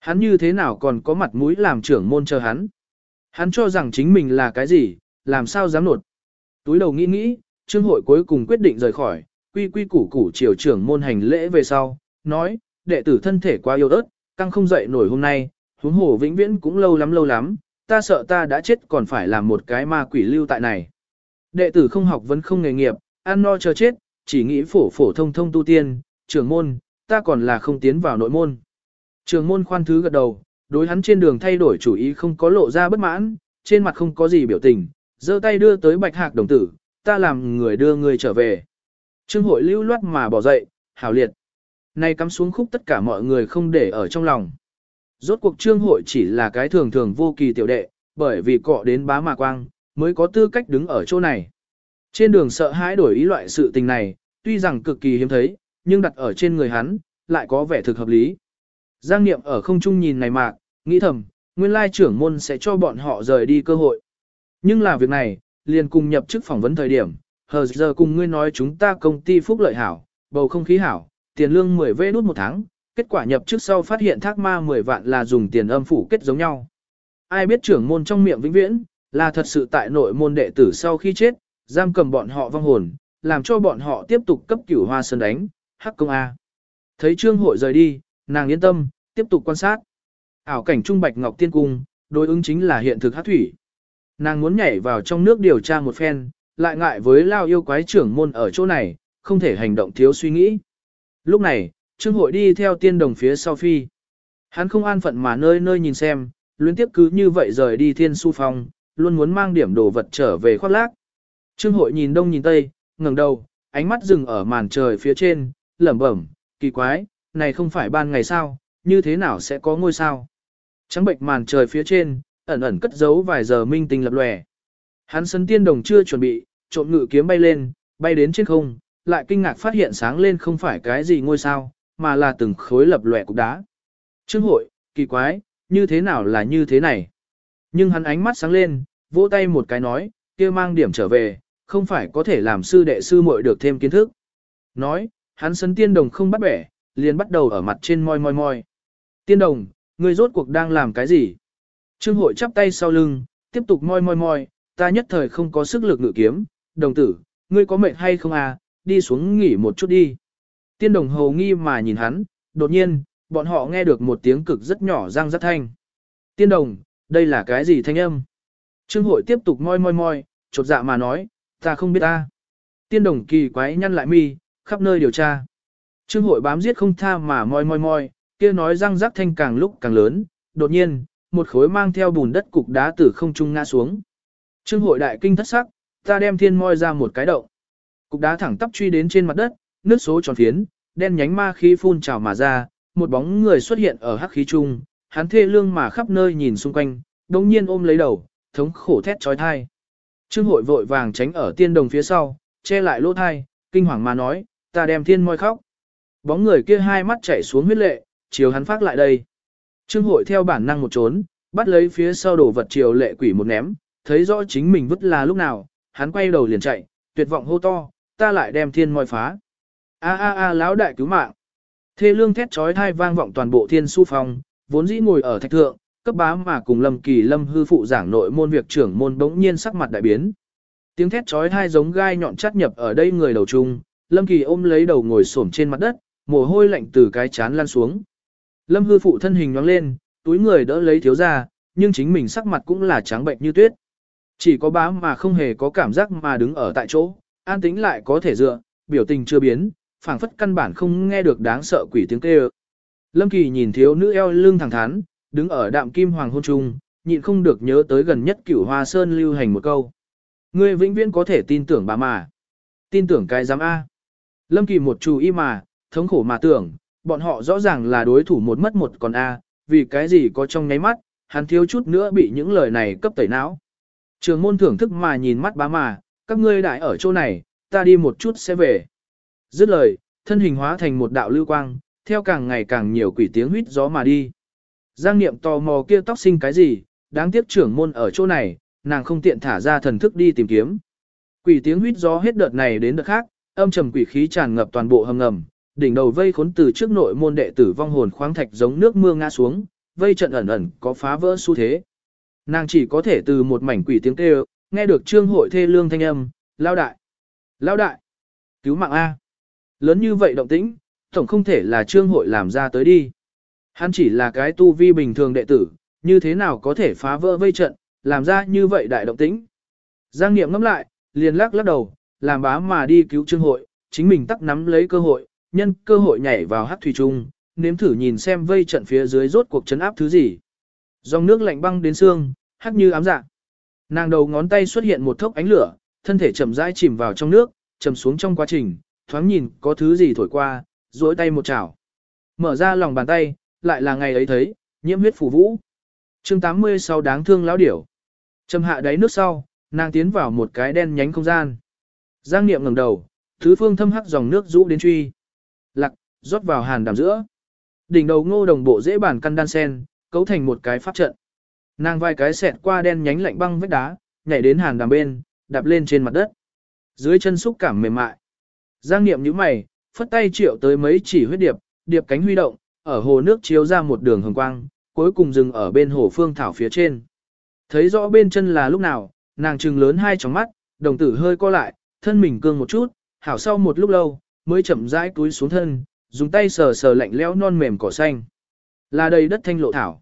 Hắn như thế nào còn có mặt mũi làm trưởng môn chờ hắn. Hắn cho rằng chính mình là cái gì, làm sao dám nột. Túi đầu nghĩ nghĩ, trương hội cuối cùng quyết định rời khỏi, quy quy củ củ triều trưởng môn hành lễ về sau, nói, đệ tử thân thể quá yếu ớt, căng không dậy nổi hôm nay, huống hồ vĩnh viễn cũng lâu lắm lâu lắm, ta sợ ta đã chết còn phải làm một cái ma quỷ lưu tại này. Đệ tử không học vẫn không nghề nghiệp, ăn no chờ chết, chỉ nghĩ phổ phổ thông thông tu tiên, trưởng môn, ta còn là không tiến vào nội môn. Trường môn khoan thứ gật đầu, đối hắn trên đường thay đổi chủ ý không có lộ ra bất mãn, trên mặt không có gì biểu tình, giơ tay đưa tới bạch hạc đồng tử, ta làm người đưa người trở về. Trương hội lưu loát mà bỏ dậy, hảo liệt. Nay cắm xuống khúc tất cả mọi người không để ở trong lòng. Rốt cuộc trương hội chỉ là cái thường thường vô kỳ tiểu đệ, bởi vì cọ đến bá mà quang, mới có tư cách đứng ở chỗ này. Trên đường sợ hãi đổi ý loại sự tình này, tuy rằng cực kỳ hiếm thấy, nhưng đặt ở trên người hắn, lại có vẻ thực hợp lý. Giang Niệm ở không trung nhìn này mạc, nghĩ thầm, nguyên lai trưởng môn sẽ cho bọn họ rời đi cơ hội. Nhưng là việc này, liền cùng nhập chức phỏng vấn thời điểm, hờ giờ cùng ngươi nói chúng ta công ty phúc lợi hảo, bầu không khí hảo, tiền lương 10 vê nút một tháng, kết quả nhập chức sau phát hiện thác ma 10 vạn là dùng tiền âm phủ kết giống nhau. Ai biết trưởng môn trong miệng vĩnh viễn, là thật sự tại nội môn đệ tử sau khi chết, giam cầm bọn họ vong hồn, làm cho bọn họ tiếp tục cấp cửu hoa sơn đánh, hắc công A. Thấy trương hội rời đi, nàng yên tâm, tiếp tục quan sát. Ảo cảnh trung bạch ngọc tiên cung, đối ứng chính là hiện thực hát thủy. Nàng muốn nhảy vào trong nước điều tra một phen, lại ngại với lao yêu quái trưởng môn ở chỗ này, không thể hành động thiếu suy nghĩ. Lúc này, Trương Hội đi theo tiên đồng phía sau phi. Hắn không an phận mà nơi nơi nhìn xem, luyến tiếp cứ như vậy rời đi thiên su phong, luôn muốn mang điểm đồ vật trở về khoác lác. Trương Hội nhìn đông nhìn tây, ngẩng đầu, ánh mắt dừng ở màn trời phía trên, lẩm bẩm, kỳ quái, này không phải ban ngày sao, như thế nào sẽ có ngôi sao. Trắng bệnh màn trời phía trên, ẩn ẩn cất giấu vài giờ minh tinh lập lòe. Hắn sân tiên đồng chưa chuẩn bị, trộm ngự kiếm bay lên, bay đến trên không, lại kinh ngạc phát hiện sáng lên không phải cái gì ngôi sao, mà là từng khối lập lòe cục đá. Trương hội, kỳ quái, như thế nào là như thế này? Nhưng hắn ánh mắt sáng lên, vỗ tay một cái nói, kia mang điểm trở về, không phải có thể làm sư đệ sư muội được thêm kiến thức. Nói, hắn sân tiên đồng không bắt bẻ, liền bắt đầu ở mặt trên moi moi moi. Tiên đồng, ngươi rốt cuộc đang làm cái gì? Trương hội chắp tay sau lưng, tiếp tục moi moi moi, ta nhất thời không có sức lực ngự kiếm, đồng tử, ngươi có mệt hay không à, đi xuống nghỉ một chút đi. Tiên đồng hầu nghi mà nhìn hắn, đột nhiên, bọn họ nghe được một tiếng cực rất nhỏ răng rất thanh. Tiên đồng, đây là cái gì thanh âm? Trương hội tiếp tục moi moi moi, chột dạ mà nói, ta không biết ta. Tiên đồng kỳ quái nhăn lại mi, khắp nơi điều tra. Trương hội bám giết không tha mà moi moi moi, kia nói răng rắc thanh càng lúc càng lớn, đột nhiên, một khối mang theo bùn đất cục đá từ không trung ngã xuống. Trương hội đại kinh thất sắc, ta đem thiên moi ra một cái động. Cục đá thẳng tắp truy đến trên mặt đất, nước số tròn phiến, đen nhánh ma khí phun trào mà ra, một bóng người xuất hiện ở hắc khí trung, hắn thê lương mà khắp nơi nhìn xung quanh, đồng nhiên ôm lấy đầu, thống khổ thét trói thai. Trương hội vội vàng tránh ở tiên đồng phía sau, che lại lỗ thai, kinh hoàng mà nói, ta đem thiên moi khóc. Bóng người kia hai mắt chảy xuống huyết lệ, chiều hắn phát lại đây. Trương hội theo bản năng một trốn, bắt lấy phía sau đổ vật chiều lệ quỷ một ném, thấy rõ chính mình vứt là lúc nào, hắn quay đầu liền chạy, tuyệt vọng hô to, ta lại đem thiên moi phá. A a a lão đại cứu mạng. Thê lương thét trói thai vang vọng toàn bộ thiên su phòng, vốn dĩ ngồi ở thạch thượng, cấp bá mà cùng lâm kỳ lâm hư phụ giảng nội môn việc trưởng môn bỗng nhiên sắc mặt đại biến. Tiếng thét trói thai giống gai nhọn chắt nhập ở đây người đầu trung, lâm kỳ ôm lấy đầu ngồi xổm trên mặt đất, mồ hôi lạnh từ cái chán lan xuống. Lâm hư phụ thân hình nhoáng lên, túi người đỡ lấy thiếu ra, nhưng chính mình sắc mặt cũng là trắng bệnh như tuyết. Chỉ có bá mà không hề có cảm giác mà đứng ở tại chỗ, an tĩnh lại có thể dựa, biểu tình chưa biến, phảng phất căn bản không nghe được đáng sợ quỷ tiếng kêu. Lâm Kỳ nhìn thiếu nữ eo lưng thẳng thắn, đứng ở đạm kim hoàng hôn trung, nhịn không được nhớ tới gần nhất cửu hoa sơn lưu hành một câu. Ngươi vĩnh viễn có thể tin tưởng bà mà. Tin tưởng cái giám A. Lâm Kỳ một chú ý mà, thống khổ mà tưởng, bọn họ rõ ràng là đối thủ một mất một còn A, vì cái gì có trong nháy mắt, hắn thiếu chút nữa bị những lời này cấp tẩy não. Trường môn thưởng thức mà nhìn mắt bá mà, các ngươi đại ở chỗ này, ta đi một chút sẽ về. Dứt lời, thân hình hóa thành một đạo lưu quang, theo càng ngày càng nhiều quỷ tiếng huýt gió mà đi. Giang niệm tò mò kia tóc sinh cái gì, đáng tiếc trưởng môn ở chỗ này, nàng không tiện thả ra thần thức đi tìm kiếm. Quỷ tiếng huýt gió hết đợt này đến đợt khác, âm trầm quỷ khí tràn ngập toàn bộ hầm ngầm, đỉnh đầu vây khốn từ trước nội môn đệ tử vong hồn khoáng thạch giống nước mưa ngã xuống, vây trận ẩn ẩn có phá vỡ xu thế. Nàng chỉ có thể từ một mảnh quỷ tiếng kêu, nghe được trương hội thê lương thanh âm, lao đại, lao đại, cứu mạng A. Lớn như vậy động tĩnh, tổng không thể là trương hội làm ra tới đi. Hắn chỉ là cái tu vi bình thường đệ tử, như thế nào có thể phá vỡ vây trận, làm ra như vậy đại động tĩnh. Giang Niệm ngắm lại, liền lắc lắc đầu, làm bá mà đi cứu trương hội, chính mình tắc nắm lấy cơ hội, nhân cơ hội nhảy vào hát thủy trung, nếm thử nhìn xem vây trận phía dưới rốt cuộc chấn áp thứ gì. Dòng nước lạnh băng đến xương, hắc như ám dạ. Nàng đầu ngón tay xuất hiện một thốc ánh lửa, thân thể chậm rãi chìm vào trong nước, chìm xuống trong quá trình, thoáng nhìn có thứ gì thổi qua, duỗi tay một chảo. Mở ra lòng bàn tay, lại là ngày ấy thấy, nhiễm huyết phủ vũ. chương 80 sau đáng thương lão điểu. trầm hạ đáy nước sau, nàng tiến vào một cái đen nhánh không gian. Giang Niệm ngẩng đầu, Thứ phương thâm hắc dòng nước rũ đến truy. Rót vào hàn đàm giữa. Đỉnh đầu ngô đồng bộ dễ bản căn đan sen, cấu thành một cái pháp trận. Nàng vai cái xẹt qua đen nhánh lạnh băng vách đá, nhảy đến hàn đàm bên, đạp lên trên mặt đất. Dưới chân xúc cảm mềm mại. Giang niệm như mày, phất tay triệu tới mấy chỉ huyết điệp, điệp cánh huy động, ở hồ nước chiếu ra một đường hồng quang, cuối cùng dừng ở bên hồ phương thảo phía trên. Thấy rõ bên chân là lúc nào, nàng trừng lớn hai tròng mắt, đồng tử hơi co lại, thân mình cương một chút, hảo sau một lúc lâu, mới chậm rãi túi xuống thân, dùng tay sờ sờ lạnh lẽo non mềm cỏ xanh. Là đầy đất thanh lộ thảo.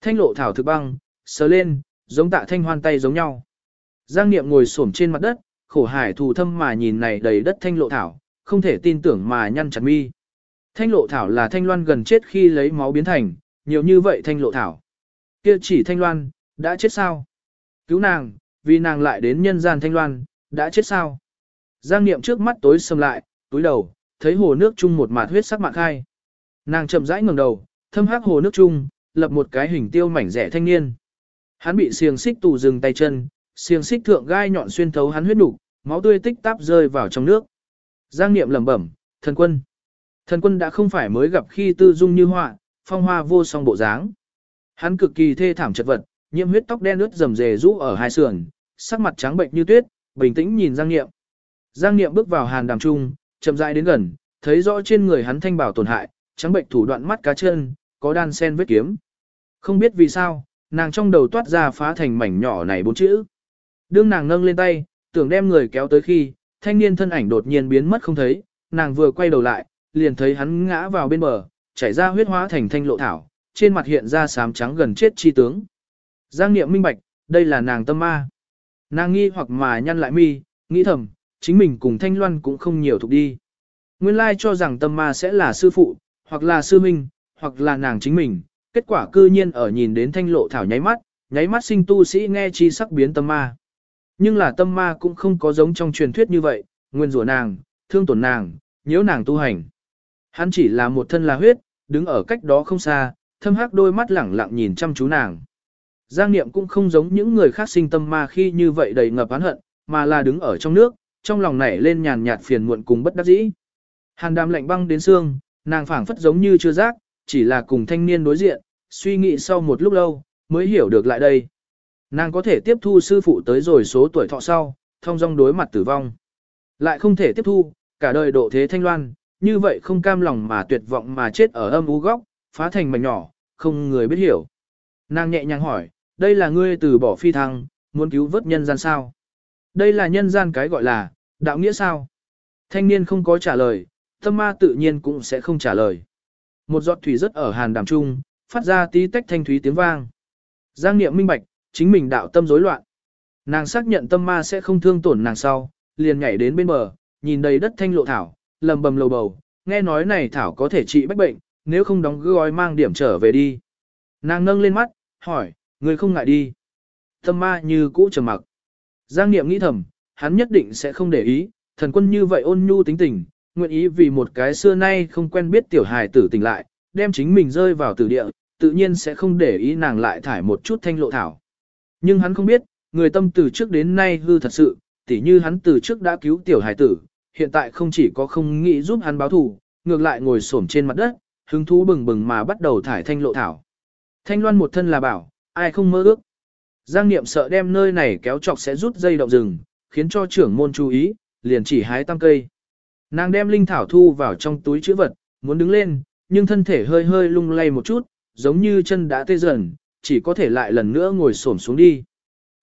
Thanh lộ thảo thực băng, sờ lên, giống tạ thanh hoan tay giống nhau. Giang Niệm ngồi xổm trên mặt đất, khổ hải thù thâm mà nhìn này đầy đất thanh lộ thảo, không thể tin tưởng mà nhăn chặt mi. Thanh lộ thảo là thanh loan gần chết khi lấy máu biến thành, nhiều như vậy thanh lộ thảo. Kia chỉ thanh loan, đã chết sao? Cứu nàng, vì nàng lại đến nhân gian thanh loan, đã chết sao? Giang Niệm trước mắt tối sầm lại, túi đầu, thấy hồ nước chung một mạt huyết sắc mạng khai. Nàng chậm rãi ngẩng đầu, thâm hắc hồ nước chung, lập một cái hình tiêu mảnh rẻ thanh niên. Hắn bị xiềng xích tù dừng tay chân, xiềng xích thượng gai nhọn xuyên thấu hắn huyết đủ, máu tươi tích táp rơi vào trong nước. Giang Niệm lẩm bẩm, thần quân. Thần quân đã không phải mới gặp khi tư dung như họa, phong hoa vô song bộ dáng. Hắn cực kỳ thê thảm chật vật, nhiễm huyết tóc đen ướt rầm rề rũ ở hai sườn, sắc mặt trắng bệnh như tuyết, bình tĩnh nhìn Giang Niệm. Giang Niệm bước vào hàn đàm trung, chậm rãi đến gần, thấy rõ trên người hắn thanh bảo tổn hại, trắng bệnh thủ đoạn mắt cá chân, có đan sen vết kiếm. Không biết vì sao, nàng trong đầu toát ra phá thành mảnh nhỏ này bốn chữ. Đương nàng nâng lên tay, tưởng đem người kéo tới khi, thanh niên thân ảnh đột nhiên biến mất không thấy, nàng vừa quay đầu lại, liền thấy hắn ngã vào bên bờ, chảy ra huyết hóa thành thanh lộ thảo, trên mặt hiện ra sám trắng gần chết chi tướng. Giang Niệm minh bạch, đây là nàng tâm ma. Nàng nghi hoặc mà nhăn lại mi, nghĩ thầm, chính mình cùng Thanh Loan cũng không nhiều thuộc đi. Nguyên lai cho rằng tâm ma sẽ là sư phụ, hoặc là sư minh, hoặc là nàng chính mình, kết quả cư nhiên ở nhìn đến thanh lộ thảo nháy mắt, nháy mắt sinh tu sĩ nghe chi sắc biến tâm ma. Nhưng là tâm ma cũng không có giống trong truyền thuyết như vậy, nguyên rủa nàng, thương tổn nàng, nhiễu nàng tu hành. Hắn chỉ là một thân là huyết, đứng ở cách đó không xa, thâm hắc đôi mắt lẳng lặng nhìn chăm chú nàng. Giang Niệm cũng không giống những người khác sinh tâm ma khi như vậy đầy ngập oán hận, mà là đứng ở trong nước, trong lòng nảy lên nhàn nhạt phiền muộn cùng bất đắc dĩ. Hàn đàm lạnh băng đến xương, nàng phảng phất giống như chưa giác, chỉ là cùng thanh niên đối diện, suy nghĩ sau một lúc lâu, mới hiểu được lại đây. Nàng có thể tiếp thu sư phụ tới rồi số tuổi thọ sau, thông dong đối mặt tử vong. Lại không thể tiếp thu, cả đời độ thế thanh loan, như vậy không cam lòng mà tuyệt vọng mà chết ở âm u góc, phá thành mảnh nhỏ, không người biết hiểu. Nàng nhẹ nhàng hỏi, đây là ngươi từ bỏ phi thăng, muốn cứu vớt nhân gian sao? Đây là nhân gian cái gọi là, đạo nghĩa sao? Thanh niên không có trả lời, tâm ma tự nhiên cũng sẽ không trả lời. Một giọt thủy rất ở hàn đàm trung, phát ra tí tách thanh thúy tiếng vang. Giang niệm minh bạch, chính mình đạo tâm rối loạn. Nàng xác nhận tâm ma sẽ không thương tổn nàng sau, liền nhảy đến bên bờ, nhìn đầy đất thanh lộ thảo, lầm bầm lầu bầu, nghe nói này thảo có thể trị bách bệnh, nếu không đóng gói mang điểm trở về đi. Nàng nâng lên mắt, hỏi, người không ngại đi. Tâm ma như cũ trầm mặc. Giang Niệm nghĩ thầm, hắn nhất định sẽ không để ý, thần quân như vậy ôn nhu tính tình, nguyện ý vì một cái xưa nay không quen biết tiểu hài tử tỉnh lại, đem chính mình rơi vào tử địa, tự nhiên sẽ không để ý nàng lại thải một chút thanh lộ thảo. Nhưng hắn không biết, người tâm từ trước đến nay hư thật sự, tỉ như hắn từ trước đã cứu tiểu hài tử, hiện tại không chỉ có không nghĩ giúp hắn báo thù, ngược lại ngồi xổm trên mặt đất, hứng thú bừng bừng mà bắt đầu thải thanh lộ thảo. Thanh loan một thân là bảo, ai không mơ ước. Giang Niệm sợ đem nơi này kéo chọc sẽ rút dây động rừng, khiến cho trưởng môn chú ý, liền chỉ hái tam cây. Nàng đem linh thảo thu vào trong túi chữ vật, muốn đứng lên, nhưng thân thể hơi hơi lung lay một chút, giống như chân đã tê dần, chỉ có thể lại lần nữa ngồi xổm xuống đi.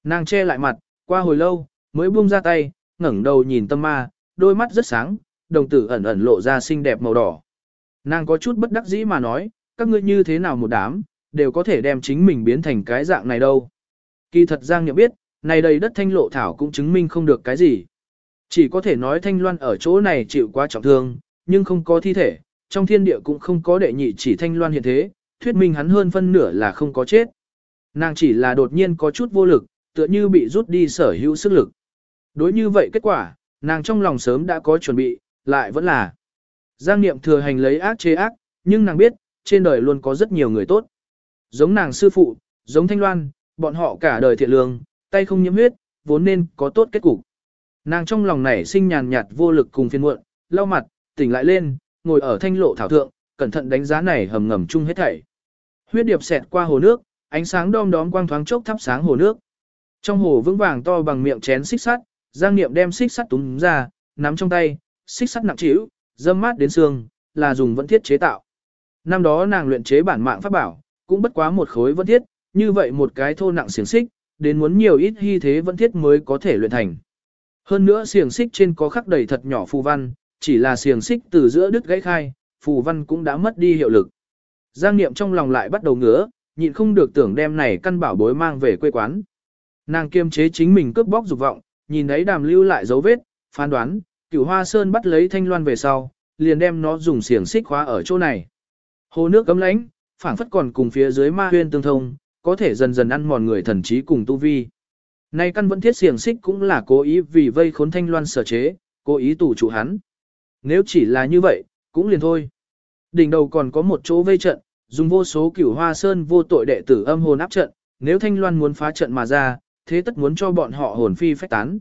Nàng che lại mặt, qua hồi lâu, mới buông ra tay, ngẩng đầu nhìn tâm ma, đôi mắt rất sáng, đồng tử ẩn ẩn lộ ra xinh đẹp màu đỏ. Nàng có chút bất đắc dĩ mà nói, các ngươi như thế nào một đám, đều có thể đem chính mình biến thành cái dạng này đâu. Kỳ thật Giang Nhậm biết, này đầy đất thanh lộ thảo cũng chứng minh không được cái gì. Chỉ có thể nói thanh loan ở chỗ này chịu quá trọng thương, nhưng không có thi thể, trong thiên địa cũng không có đệ nhị chỉ thanh loan hiện thế, thuyết minh hắn hơn phân nửa là không có chết. Nàng chỉ là đột nhiên có chút vô lực, tựa như bị rút đi sở hữu sức lực. Đối như vậy kết quả, nàng trong lòng sớm đã có chuẩn bị, lại vẫn là. Giang niệm thừa hành lấy ác chế ác, nhưng nàng biết, trên đời luôn có rất nhiều người tốt. Giống nàng sư phụ, giống thanh loan, bọn họ cả đời thiện lương, tay không nhiễm huyết, vốn nên có tốt kết cục. Nàng trong lòng nảy sinh nhàn nhạt vô lực cùng phiền muộn, lau mặt, tỉnh lại lên, ngồi ở thanh lộ thảo thượng, cẩn thận đánh giá này hầm ngầm chung hết thảy. Huyết điệp xẹt qua hồ nước, ánh sáng đom đóm quang thoáng chốc thắp sáng hồ nước. Trong hồ vững vàng to bằng miệng chén xích sắt, Giang Niệm đem xích sắt túm ra, nắm trong tay, xích sắt nặng trĩu, dâm mát đến xương, là dùng vẫn thiết chế tạo. Năm đó nàng luyện chế bản mạng pháp bảo, cũng bất quá một khối vẫn thiết, như vậy một cái thô nặng xiềng xích, đến muốn nhiều ít hy thế vẫn thiết mới có thể luyện thành. Hơn nữa xiềng xích trên có khắc đầy thật nhỏ phù văn, chỉ là xiềng xích từ giữa đứt gãy khai, phù văn cũng đã mất đi hiệu lực. Giang Niệm trong lòng lại bắt đầu ngứa, nhịn không được tưởng đem này căn bảo bối mang về quê quán. Nàng kiềm chế chính mình cướp bóc dục vọng, nhìn thấy đàm lưu lại dấu vết, phán đoán, cửu hoa sơn bắt lấy thanh loan về sau, liền đem nó dùng xiềng xích khóa ở chỗ này. Hồ nước cấm lãnh, phảng phất còn cùng phía dưới ma huyên tương thông, có thể dần dần ăn mòn người thần trí cùng tu vi. Nay căn vẫn thiết xiềng xích cũng là cố ý vì vây khốn thanh loan sở chế, cố ý tủ trụ hắn. Nếu chỉ là như vậy, cũng liền thôi. Đỉnh đầu còn có một chỗ vây trận, dùng vô số cửu hoa sơn vô tội đệ tử âm hồn áp trận, nếu thanh loan muốn phá trận mà ra, thế tất muốn cho bọn họ hồn phi phách tán.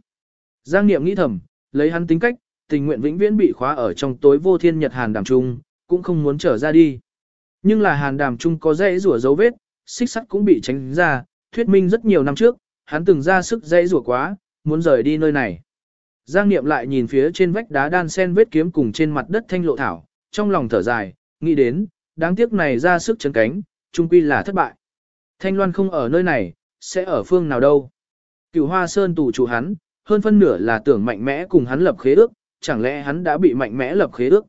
Giang Niệm nghĩ thầm, lấy hắn tính cách, tình nguyện vĩnh viễn bị khóa ở trong tối vô thiên nhật hàn đàm trung, cũng không muốn trở ra đi. Nhưng là hàn đàm trung có dễ rủa dấu vết, xích sắt cũng bị tránh ra, thuyết minh rất nhiều năm trước, hắn từng ra sức dãy rủa quá, muốn rời đi nơi này. Giang Niệm lại nhìn phía trên vách đá đan sen vết kiếm cùng trên mặt đất thanh lộ thảo, trong lòng thở dài, nghĩ đến, đáng tiếc này ra sức chấn cánh, trung quy là thất bại. Thanh Loan không ở nơi này, sẽ ở phương nào đâu. Cửu Hoa Sơn tù chủ hắn, hơn phân nửa là tưởng mạnh mẽ cùng hắn lập khế ước, chẳng lẽ hắn đã bị mạnh mẽ lập khế ước.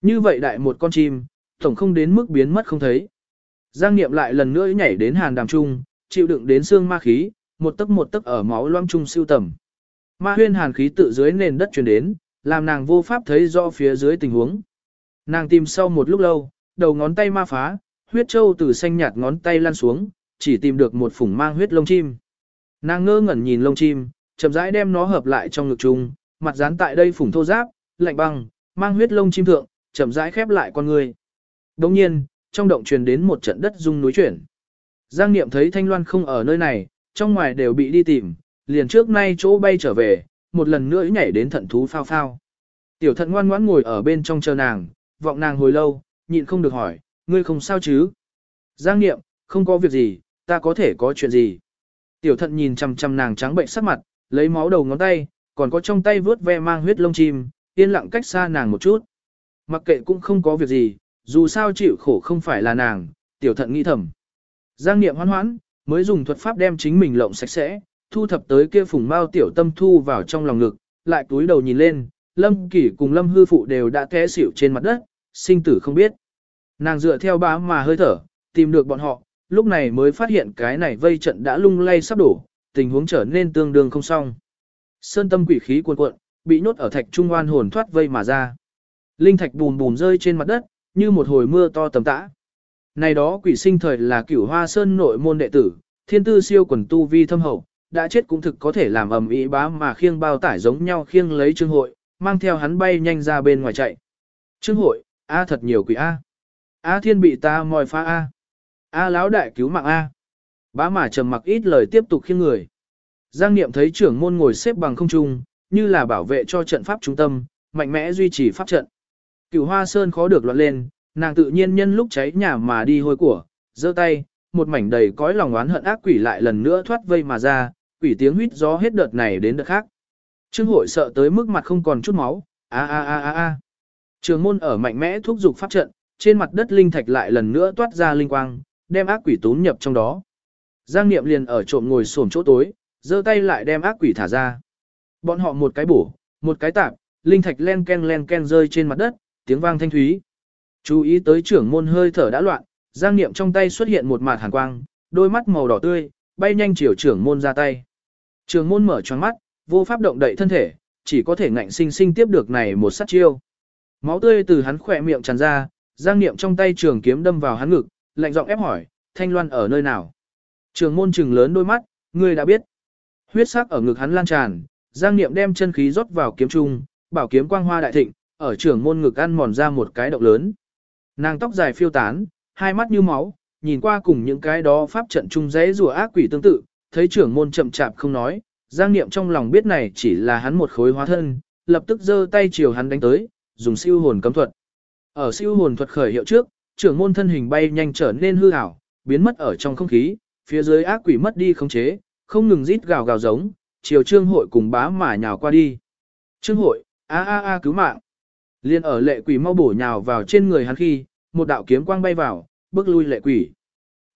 Như vậy đại một con chim, tổng không đến mức biến mất không thấy. Giang Niệm lại lần nữa nhảy đến hàn đàm trung, chịu đựng đến xương ma khí, một tấc một tấc ở máu loang trung siêu tầm. Ma huyên hàn khí tự dưới nền đất truyền đến, làm nàng vô pháp thấy rõ phía dưới tình huống. Nàng tìm sau một lúc lâu, đầu ngón tay ma phá, huyết châu từ xanh nhạt ngón tay lăn xuống, chỉ tìm được một phủng mang huyết lông chim. Nàng ngơ ngẩn nhìn lông chim, chậm rãi đem nó hợp lại trong ngực chung, mặt dán tại đây phủng thô giáp, lạnh băng, mang huyết lông chim thượng, chậm rãi khép lại con người. Đồng nhiên, trong động truyền đến một trận đất rung núi chuyển. Giang Niệm thấy Thanh Loan không ở nơi này, trong ngoài đều bị đi tìm, liền trước nay chỗ bay trở về, một lần nữa nhảy đến thận thú phao phao. Tiểu thận ngoan ngoãn ngồi ở bên trong chờ nàng, vọng nàng hồi lâu, nhịn không được hỏi, ngươi không sao chứ? Giang Niệm, không có việc gì, ta có thể có chuyện gì? Tiểu thận nhìn chằm chằm nàng trắng bệnh sắc mặt, lấy máu đầu ngón tay, còn có trong tay vớt ve mang huyết lông chim, yên lặng cách xa nàng một chút. Mặc kệ cũng không có việc gì, dù sao chịu khổ không phải là nàng, tiểu thận nghĩ thầm. Giang Niệm hoan hoãn, mới dùng thuật pháp đem chính mình lộng sạch sẽ, thu thập tới kia phùng mao tiểu tâm thu vào trong lòng ngực, lại túi đầu nhìn lên, Lâm Kỷ cùng Lâm Hư Phụ đều đã té xỉu trên mặt đất, sinh tử không biết. Nàng dựa theo bá mà hơi thở, tìm được bọn họ, lúc này mới phát hiện cái này vây trận đã lung lay sắp đổ, tình huống trở nên tương đương không xong. Sơn tâm quỷ khí cuồn cuộn, bị nhốt ở thạch trung oan hồn thoát vây mà ra. Linh thạch bùn bùn rơi trên mặt đất, như một hồi mưa to tầm tã. Này đó quỷ sinh thời là cửu hoa sơn nội môn đệ tử, thiên tư siêu quần tu vi thâm hậu, đã chết cũng thực có thể làm ầm ĩ bá mà khiêng bao tải giống nhau khiêng lấy trương hội, mang theo hắn bay nhanh ra bên ngoài chạy. Trương hội, a thật nhiều quỷ a. A thiên bị ta mòi phá a. A lão đại cứu mạng a. Bá mà trầm mặc ít lời tiếp tục khiêng người. Giang Niệm thấy trưởng môn ngồi xếp bằng không trung, như là bảo vệ cho trận pháp trung tâm, mạnh mẽ duy trì pháp trận. Cửu Hoa Sơn khó được loạn lên, nàng tự nhiên nhân lúc cháy nhà mà đi hôi của, giơ tay, một mảnh đầy cõi lòng oán hận ác quỷ lại lần nữa thoát vây mà ra, quỷ tiếng huýt gió hết đợt này đến đợt khác. Trương hội sợ tới mức mặt không còn chút máu, a a a a a. Trường môn ở mạnh mẽ thúc giục pháp trận, trên mặt đất linh thạch lại lần nữa toát ra linh quang, đem ác quỷ tốn nhập trong đó. Giang Niệm liền ở trộm ngồi xổm chỗ tối, giơ tay lại đem ác quỷ thả ra. Bọn họ một cái bổ, một cái tạp, linh thạch len ken len ken rơi trên mặt đất, tiếng vang thanh thúy. Chú ý tới trưởng môn hơi thở đã loạn, Giang Niệm trong tay xuất hiện một mạt hàn quang, đôi mắt màu đỏ tươi, bay nhanh chiều trưởng môn ra tay. Trưởng môn mở choáng mắt, vô pháp động đậy thân thể, chỉ có thể ngạnh sinh sinh tiếp được này một sát chiêu. Máu tươi từ hắn khỏe miệng tràn ra, Giang Niệm trong tay trường kiếm đâm vào hắn ngực, lạnh giọng ép hỏi, Thanh Loan ở nơi nào? Trường môn trừng lớn đôi mắt, ngươi đã biết. Huyết sắc ở ngực hắn lan tràn, Giang Niệm đem chân khí rót vào kiếm trung, bảo kiếm quang hoa đại thịnh, ở trưởng môn ngực ăn mòn ra một cái động lớn. Nàng tóc dài phiêu tán, hai mắt như máu, nhìn qua cùng những cái đó pháp trận trung dễ rùa ác quỷ tương tự, thấy trưởng môn chậm chạp không nói, Giang Niệm trong lòng biết này chỉ là hắn một khối hóa thân, lập tức giơ tay chiều hắn đánh tới, dùng siêu hồn cấm thuật. Ở siêu hồn thuật khởi hiệu trước, trưởng môn thân hình bay nhanh trở nên hư ảo, biến mất ở trong không khí, phía dưới ác quỷ mất đi khống chế, không ngừng rít gào gào giống, chiều trương hội cùng bá mà nhào qua đi. Trương hội, a a a cứu mạng. Liên ở lệ quỷ mau bổ nhào vào trên người hắn khi, một đạo kiếm quang bay vào, bước lui lệ quỷ.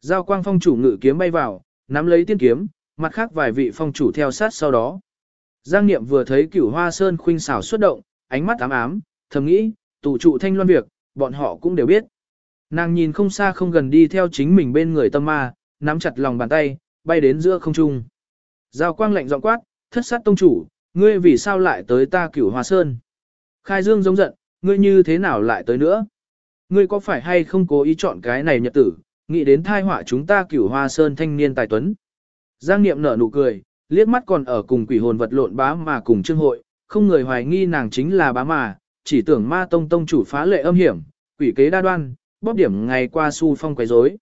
Giao quang phong chủ ngự kiếm bay vào, nắm lấy tiên kiếm, mặt khác vài vị phong chủ theo sát sau đó. Giang Niệm vừa thấy cửu hoa sơn khuynh xảo xuất động, ánh mắt ám ám, thầm nghĩ, tụ trụ thanh loan việc, bọn họ cũng đều biết. Nàng nhìn không xa không gần đi theo chính mình bên người tâm ma, nắm chặt lòng bàn tay, bay đến giữa không trung. Giao quang lạnh giọng quát, thất sát tông chủ, ngươi vì sao lại tới ta cửu hoa sơn? Khai dương giống giận, ngươi như thế nào lại tới nữa? Ngươi có phải hay không cố ý chọn cái này nhật tử, nghĩ đến thai họa chúng ta cửu hoa sơn thanh niên tài tuấn? Giang Niệm nở nụ cười, liếc mắt còn ở cùng quỷ hồn vật lộn bá mà cùng trương hội, không người hoài nghi nàng chính là bá mà, chỉ tưởng ma tông tông chủ phá lệ âm hiểm, quỷ kế đa đoan, bóp điểm ngày qua su phong quấy rối.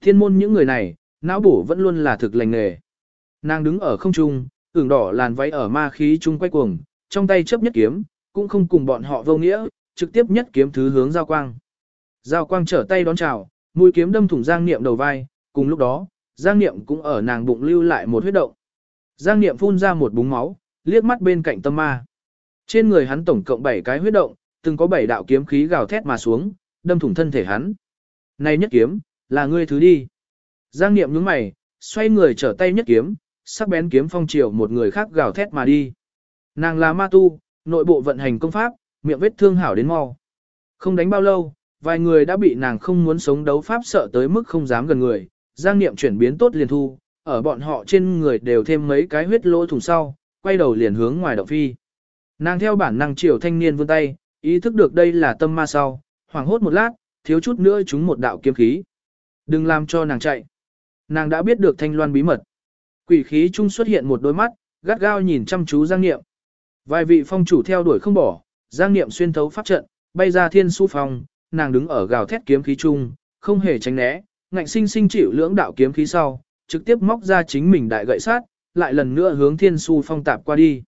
Thiên môn những người này, não bổ vẫn luôn là thực lành nghề. Nàng đứng ở không trung, ửng đỏ làn váy ở ma khí trung quay cuồng, trong tay chấp nhất kiếm, cũng không cùng bọn họ vô nghĩa, trực tiếp nhất kiếm thứ hướng giao quang. Giao quang trở tay đón chào, mũi kiếm đâm thủng Giang Niệm đầu vai, cùng lúc đó, Giang Niệm cũng ở nàng bụng lưu lại một huyết động. Giang Niệm phun ra một búng máu, liếc mắt bên cạnh tâm ma. Trên người hắn tổng cộng 7 cái huyết động, từng có 7 đạo kiếm khí gào thét mà xuống, đâm thủng thân thể hắn. Này nhất kiếm, là ngươi thứ đi. Giang Niệm nhướng mày, xoay người trở tay nhất kiếm, sắc bén kiếm phong chiều một người khác gào thét mà đi. Nàng là ma tu, nội bộ vận hành công pháp, miệng vết thương hảo đến mau. Không đánh bao lâu, vài người đã bị nàng không muốn sống đấu pháp sợ tới mức không dám gần người. Giang Niệm chuyển biến tốt liền thu, ở bọn họ trên người đều thêm mấy cái huyết lỗ thủng sau, quay đầu liền hướng ngoài động phi. Nàng theo bản năng chiều thanh niên vươn tay, ý thức được đây là tâm ma sau, hoảng hốt một lát, thiếu chút nữa chúng một đạo kiếm khí. Đừng làm cho nàng chạy. Nàng đã biết được thanh loan bí mật. Quỷ khí trung xuất hiện một đôi mắt, gắt gao nhìn chăm chú Giang Niệm. Vài vị phong chủ theo đuổi không bỏ, Giang Niệm xuyên thấu pháp trận, bay ra thiên su phong, nàng đứng ở gào thét kiếm khí trung, không hề tránh né, ngạnh sinh sinh chịu lưỡng đạo kiếm khí sau, trực tiếp móc ra chính mình đại gậy sát, lại lần nữa hướng thiên su phong tạp qua đi.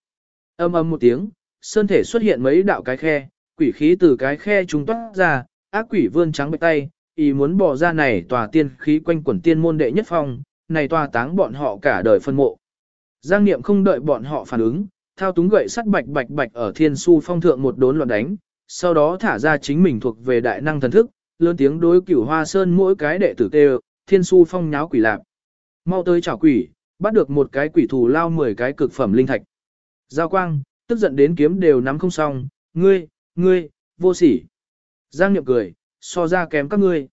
Âm âm một tiếng, sơn thể xuất hiện mấy đạo cái khe, quỷ khí từ cái khe trung toát ra, ác quỷ vươn trắng bạch tay, ý muốn bỏ ra này tòa tiên khí quanh quẩn tiên môn đệ nhất phong, này tòa táng bọn họ cả đời phân mộ. Giang Niệm không đợi bọn họ phản ứng, thao túng gậy sắt bạch bạch bạch ở thiên su phong thượng một đốn loạn đánh, sau đó thả ra chính mình thuộc về đại năng thần thức, lớn tiếng đối cửu hoa sơn mỗi cái đệ tử kêu, thiên su phong nháo quỷ lạp. Mau tới chảo quỷ, bắt được một cái quỷ thù lao 10 cái cực phẩm linh thạch. Giao quang, tức giận đến kiếm đều nắm không xong, ngươi, ngươi, vô sỉ. Giang nhậm cười, so ra kém các ngươi.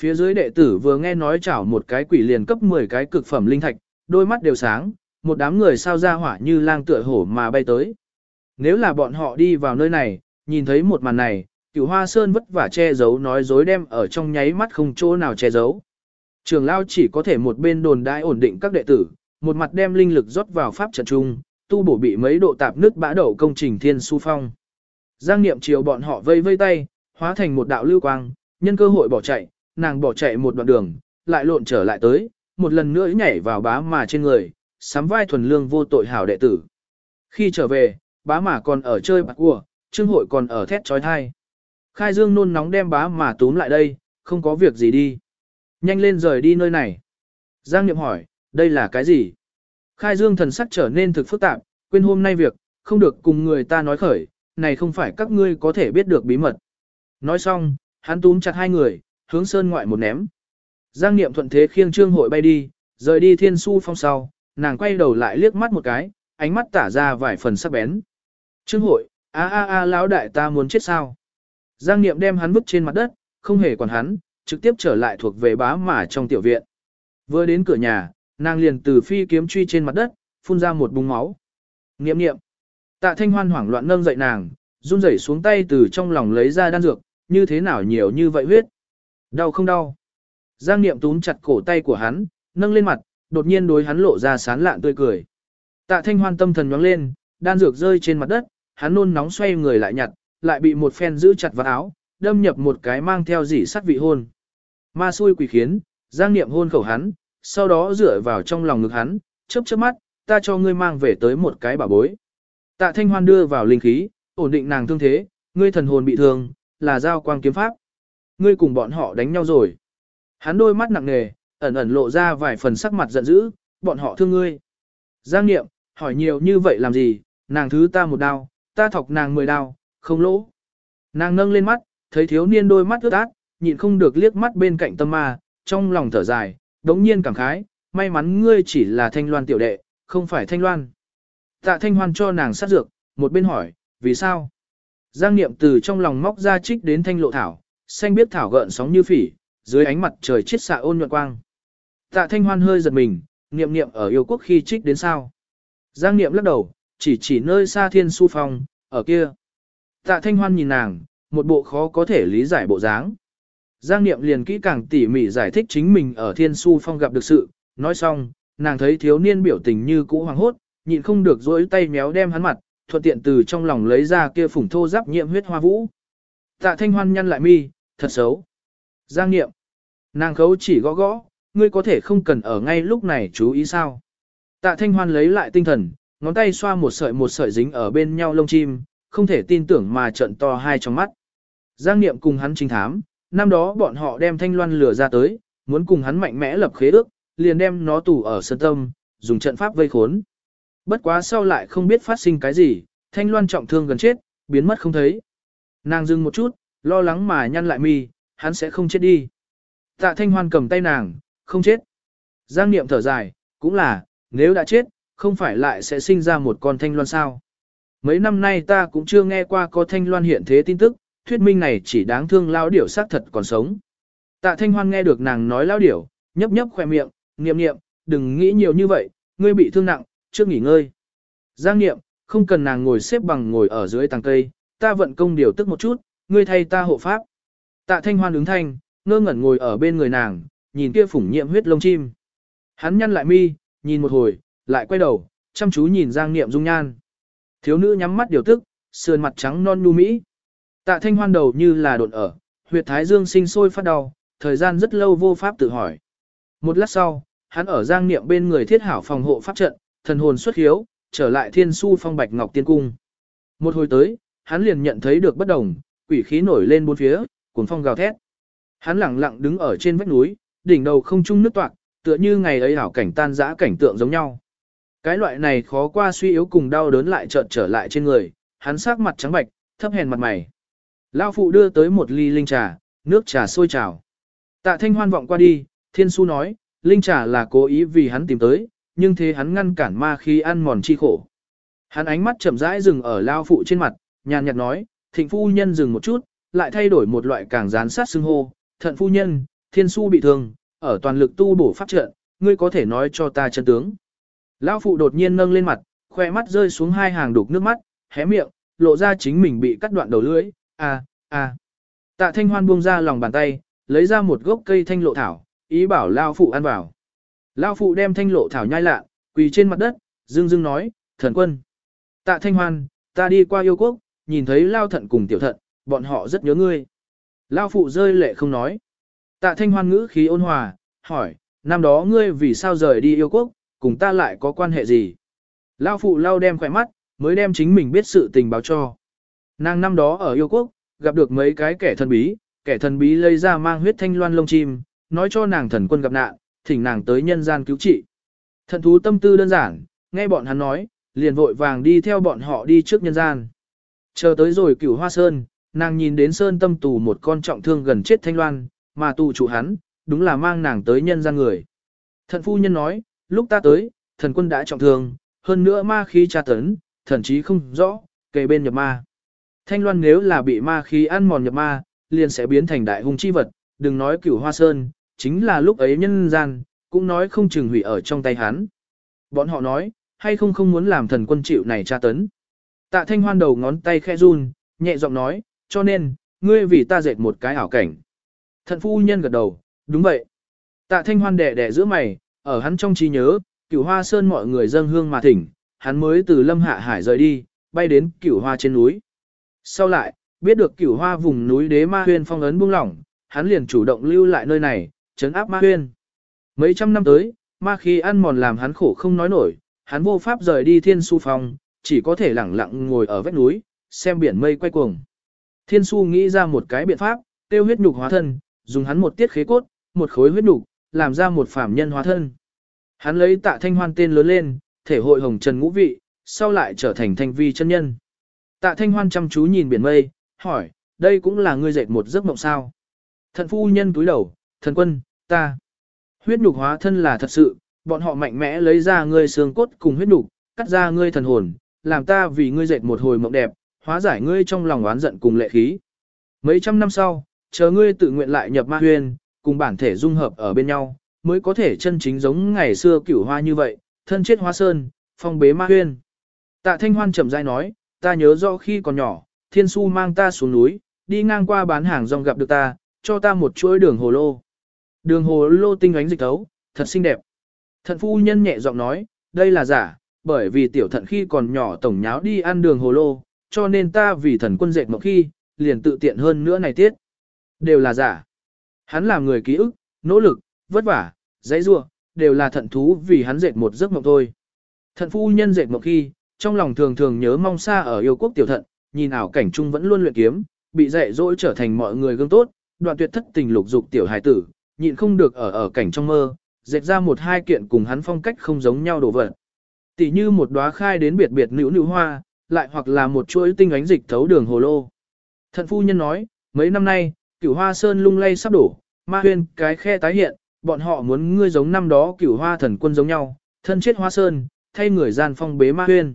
Phía dưới đệ tử vừa nghe nói chảo một cái quỷ liền cấp 10 cái cực phẩm linh thạch, đôi mắt đều sáng, một đám người sao ra hỏa như lang tựa hổ mà bay tới. Nếu là bọn họ đi vào nơi này, nhìn thấy một màn này, cửu hoa sơn vất vả che giấu nói dối đem ở trong nháy mắt không chỗ nào che giấu. Trường lao chỉ có thể một bên đồn đại ổn định các đệ tử, một mặt đem linh lực rót vào pháp trận trung, tu bổ bị mấy độ tạp nước bã đậu công trình thiên su phong. Giang niệm chiều bọn họ vây vây tay, hóa thành một đạo lưu quang, nhân cơ hội bỏ chạy, nàng bỏ chạy một đoạn đường, lại lộn trở lại tới, một lần nữa nhảy vào bá mà trên người, sắm vai thuần lương vô tội hảo đệ tử. Khi trở về, bá mà còn ở chơi bạc cua, trương hội còn ở thét trói thai. Khai dương nôn nóng đem bá mà túm lại đây, không có việc gì đi. Nhanh lên rời đi nơi này. Giang Niệm hỏi, đây là cái gì? Khai dương thần sắc trở nên thực phức tạp, quên hôm nay việc, không được cùng người ta nói khởi, này không phải các ngươi có thể biết được bí mật. Nói xong, hắn túm chặt hai người, hướng sơn ngoại một ném. Giang Niệm thuận thế khiêng trương hội bay đi, rời đi thiên su phong sau, nàng quay đầu lại liếc mắt một cái, ánh mắt tả ra vài phần sắc bén. Trương hội, a a a lão đại ta muốn chết sao? Giang Niệm đem hắn vứt trên mặt đất, không hề quản hắn, trực tiếp trở lại thuộc về bá mà trong tiểu viện. Vừa đến cửa nhà, nàng liền từ phi kiếm truy trên mặt đất, phun ra một búng máu. Niệm niệm. Tạ thanh hoan hoảng loạn nâng dậy nàng, run rẩy xuống tay từ trong lòng lấy ra đan dược, như thế nào nhiều như vậy huyết. Đau không đau. Giang niệm túm chặt cổ tay của hắn, nâng lên mặt, đột nhiên đối hắn lộ ra sán lạn tươi cười. Tạ thanh hoan tâm thần nhoáng lên, đan dược rơi trên mặt đất, hắn nôn nóng xoay người lại nhặt, lại bị một phen giữ chặt vào áo, đâm nhập một cái mang theo dỉ sắt vị hôn. Ma xui quỷ khiến, giang niệm hôn khẩu hắn, sau đó dựa vào trong lòng ngực hắn, chớp chớp mắt, ta cho ngươi mang về tới một cái bảo bối. Tạ Thanh Hoan đưa vào linh khí, ổn định nàng thương thế, ngươi thần hồn bị thương, là giao quang kiếm pháp. Ngươi cùng bọn họ đánh nhau rồi. Hắn đôi mắt nặng nề, ẩn ẩn lộ ra vài phần sắc mặt giận dữ, bọn họ thương ngươi. Giang Niệm, hỏi nhiều như vậy làm gì, nàng thứ ta một đao, ta thọc nàng mười đao, không lỗ. Nàng nâng lên mắt, thấy thiếu niên đôi mắt ướt át, nhịn không được liếc mắt bên cạnh tâm ma, trong lòng thở dài, đống nhiên cảm khái, may mắn ngươi chỉ là thanh loan tiểu đệ, không phải thanh loan. Tạ thanh hoan cho nàng sát dược, một bên hỏi, vì sao? Giang niệm từ trong lòng móc ra trích đến thanh lộ thảo, xanh biết thảo gợn sóng như phỉ, dưới ánh mặt trời chiết xạ ôn nhuận quang. Tạ thanh hoan hơi giật mình, niệm niệm ở yêu quốc khi trích đến sao. Giang niệm lắc đầu, chỉ chỉ nơi xa thiên su phong, ở kia. Tạ thanh hoan nhìn nàng, một bộ khó có thể lý giải bộ dáng. Giang niệm liền kỹ càng tỉ mỉ giải thích chính mình ở thiên su phong gặp được sự, nói xong, nàng thấy thiếu niên biểu tình như cũ hoàng hốt, nhịn không được dỗi tay méo đem hắn mặt, thuận tiện từ trong lòng lấy ra kia phủng thô giáp nhiễm huyết hoa vũ. Tạ thanh hoan nhăn lại mi, thật xấu. Giang niệm. Nàng khấu chỉ gõ gõ, ngươi có thể không cần ở ngay lúc này chú ý sao. Tạ thanh hoan lấy lại tinh thần, ngón tay xoa một sợi một sợi dính ở bên nhau lông chim, không thể tin tưởng mà trận to hai trong mắt. Giang niệm cùng hắn trinh thám, năm đó bọn họ đem thanh loan lửa ra tới, muốn cùng hắn mạnh mẽ lập khế ước, liền đem nó tù ở sân tâm, dùng trận pháp vây khốn. Bất quá sau lại không biết phát sinh cái gì, thanh loan trọng thương gần chết, biến mất không thấy. Nàng dừng một chút, lo lắng mà nhăn lại mi, hắn sẽ không chết đi. Tạ thanh hoan cầm tay nàng, không chết. Giang niệm thở dài, cũng là, nếu đã chết, không phải lại sẽ sinh ra một con thanh loan sao. Mấy năm nay ta cũng chưa nghe qua có thanh loan hiện thế tin tức, thuyết minh này chỉ đáng thương lao điểu xác thật còn sống. Tạ thanh hoan nghe được nàng nói lao điểu, nhấp nhấp khoe miệng, niệm niệm, đừng nghĩ nhiều như vậy, ngươi bị thương nặng, trước nghỉ ngơi. Giang niệm, không cần nàng ngồi xếp bằng ngồi ở dưới tàng cây, ta vận công điều tức một chút, ngươi thay ta hộ pháp. Tạ thanh hoan ứng thanh, ngơ ngẩn ngồi ở bên người nàng, nhìn kia phủng nhiệm huyết lông chim. Hắn nhăn lại mi, nhìn một hồi, lại quay đầu, chăm chú nhìn Giang Niệm dung nhan. Thiếu nữ nhắm mắt điều tức, sườn mặt trắng non nu mỹ. Tạ thanh hoan đầu như là đột ở, huyệt thái dương sinh sôi phát đau, thời gian rất lâu vô pháp tự hỏi. Một lát sau, hắn ở Giang Niệm bên người thiết hảo phòng hộ pháp trận, thần hồn xuất hiếu, trở lại thiên su phong bạch ngọc tiên cung. Một hồi tới, hắn liền nhận thấy được bất đồng, quỷ khí nổi lên bốn phía, cuốn phong gào thét. Hắn lặng lặng đứng ở trên vách núi, đỉnh đầu không trung nước toạc, tựa như ngày ấy hảo cảnh tan dã cảnh tượng giống nhau. Cái loại này khó qua suy yếu cùng đau đớn lại chợt trở lại trên người, hắn sắc mặt trắng bạch, thấp hèn mặt mày. Lao phụ đưa tới một ly linh trà, nước trà sôi trào. Tạ thanh hoan vọng qua đi, thiên su nói, linh trà là cố ý vì hắn tìm tới, nhưng thế hắn ngăn cản ma khi ăn mòn chi khổ. Hắn ánh mắt chậm rãi dừng ở lao phụ trên mặt, nhàn nhạt nói, thịnh phu nhân dừng một chút, lại thay đổi một loại càng gián sát xưng hô, thận phu nhân, thiên su bị thương, ở toàn lực tu bổ pháp trận, ngươi có thể nói cho ta chân tướng. Lão phụ đột nhiên nâng lên mặt, khoe mắt rơi xuống hai hàng đục nước mắt, hé miệng, lộ ra chính mình bị cắt đoạn đầu lưỡi, a a. Tạ thanh hoan buông ra lòng bàn tay, lấy ra một gốc cây thanh lộ thảo, ý bảo Lao phụ ăn vào. Lao phụ đem thanh lộ thảo nhai lạ, quỳ trên mặt đất, dương dương nói, thần quân. Tạ thanh hoan, ta đi qua yêu quốc, nhìn thấy Lao thận cùng tiểu thận, bọn họ rất nhớ ngươi. Lao phụ rơi lệ không nói. Tạ thanh hoan ngữ khí ôn hòa, hỏi, năm đó ngươi vì sao rời đi yêu quốc, cùng ta lại có quan hệ gì? Lao phụ lao đem khỏe mắt, mới đem chính mình biết sự tình báo cho. Nàng năm đó ở yêu quốc, gặp được mấy cái kẻ thần bí, kẻ thần bí lấy ra mang huyết thanh loan lông chim, nói cho nàng thần quân gặp nạn, thỉnh nàng tới nhân gian cứu trị. Thần thú tâm tư đơn giản, nghe bọn hắn nói, liền vội vàng đi theo bọn họ đi trước nhân gian. Chờ tới rồi cửu hoa sơn, nàng nhìn đến sơn tâm tù một con trọng thương gần chết thanh loan, mà tù chủ hắn, đúng là mang nàng tới nhân gian người. Thần phu nhân nói, lúc ta tới, thần quân đã trọng thương, hơn nữa ma khí tra tấn, thần chí không rõ, kề bên nhập ma. Thanh loan nếu là bị ma khí ăn mòn nhập ma, liền sẽ biến thành đại hung chi vật, đừng nói cửu hoa sơn, chính là lúc ấy nhân gian, cũng nói không chừng hủy ở trong tay hắn. Bọn họ nói, hay không không muốn làm thần quân chịu này tra tấn. Tạ thanh hoan đầu ngón tay khe run, nhẹ giọng nói, cho nên, ngươi vì ta dệt một cái ảo cảnh. Thận phu nhân gật đầu, đúng vậy. Tạ thanh hoan đẻ đẻ giữa mày, ở hắn trong trí nhớ, cửu hoa sơn mọi người dâng hương mà thỉnh, hắn mới từ lâm hạ hải rời đi, bay đến cửu hoa trên núi. Sau lại, biết được cửu hoa vùng núi đế ma huyên phong ấn buông lỏng, hắn liền chủ động lưu lại nơi này, chấn áp ma huyên. Mấy trăm năm tới, ma khi ăn mòn làm hắn khổ không nói nổi, hắn vô pháp rời đi thiên su phong, chỉ có thể lẳng lặng ngồi ở vách núi, xem biển mây quay cuồng. Thiên su nghĩ ra một cái biện pháp, tiêu huyết nhục hóa thân, dùng hắn một tiết khế cốt, một khối huyết nục làm ra một phàm nhân hóa thân. Hắn lấy tạ thanh hoan tên lớn lên, thể hội hồng trần ngũ vị, sau lại trở thành thanh vi chân nhân. Tạ thanh hoan chăm chú nhìn biển mây, hỏi, đây cũng là ngươi dệt một giấc mộng sao. Thần phu nhân túi đầu, thần quân, ta. Huyết nhục hóa thân là thật sự, bọn họ mạnh mẽ lấy ra ngươi xương cốt cùng huyết nhục, cắt ra ngươi thần hồn, làm ta vì ngươi dệt một hồi mộng đẹp, hóa giải ngươi trong lòng oán giận cùng lệ khí. Mấy trăm năm sau, chờ ngươi tự nguyện lại nhập ma huyền, cùng bản thể dung hợp ở bên nhau, mới có thể chân chính giống ngày xưa cửu hoa như vậy, thân chết hoa sơn, phong bế ma huyền. Tạ Thanh Hoan chậm rãi nói, ta nhớ rõ khi còn nhỏ, Thiên Su mang ta xuống núi, đi ngang qua bán hàng rong gặp được ta, cho ta một chuỗi đường hồ lô. Đường hồ lô tinh ánh dịch tấu, thật xinh đẹp. Thận phu nhân nhẹ giọng nói, đây là giả, bởi vì tiểu thận khi còn nhỏ tổng nháo đi ăn đường hồ lô, cho nên ta vì thần quân dệt một khi, liền tự tiện hơn nữa này tiết. Đều là giả. Hắn là người ký ức, nỗ lực, vất vả, dãy rua, đều là thận thú vì hắn dệt một giấc mộng thôi. Thận phu nhân dệt một khi, trong lòng thường thường nhớ mong xa ở yêu quốc tiểu thận, nhìn ảo cảnh trung vẫn luôn luyện kiếm, bị dạy dỗ trở thành mọi người gương tốt, đoạn tuyệt thất tình lục dục tiểu hài tử, nhịn không được ở ở cảnh trong mơ, dệt ra một hai kiện cùng hắn phong cách không giống nhau đồ vật. Tỷ như một đóa khai đến biệt biệt nữ nữ hoa, lại hoặc là một chuỗi tinh ánh dịch thấu đường hồ lô. Thận phu nhân nói, mấy năm nay, cửu hoa sơn lung lay sắp đổ, ma huyên cái khe tái hiện, bọn họ muốn ngươi giống năm đó cửu hoa thần quân giống nhau, thân chết hoa sơn, thay người gian phong bế ma huyên.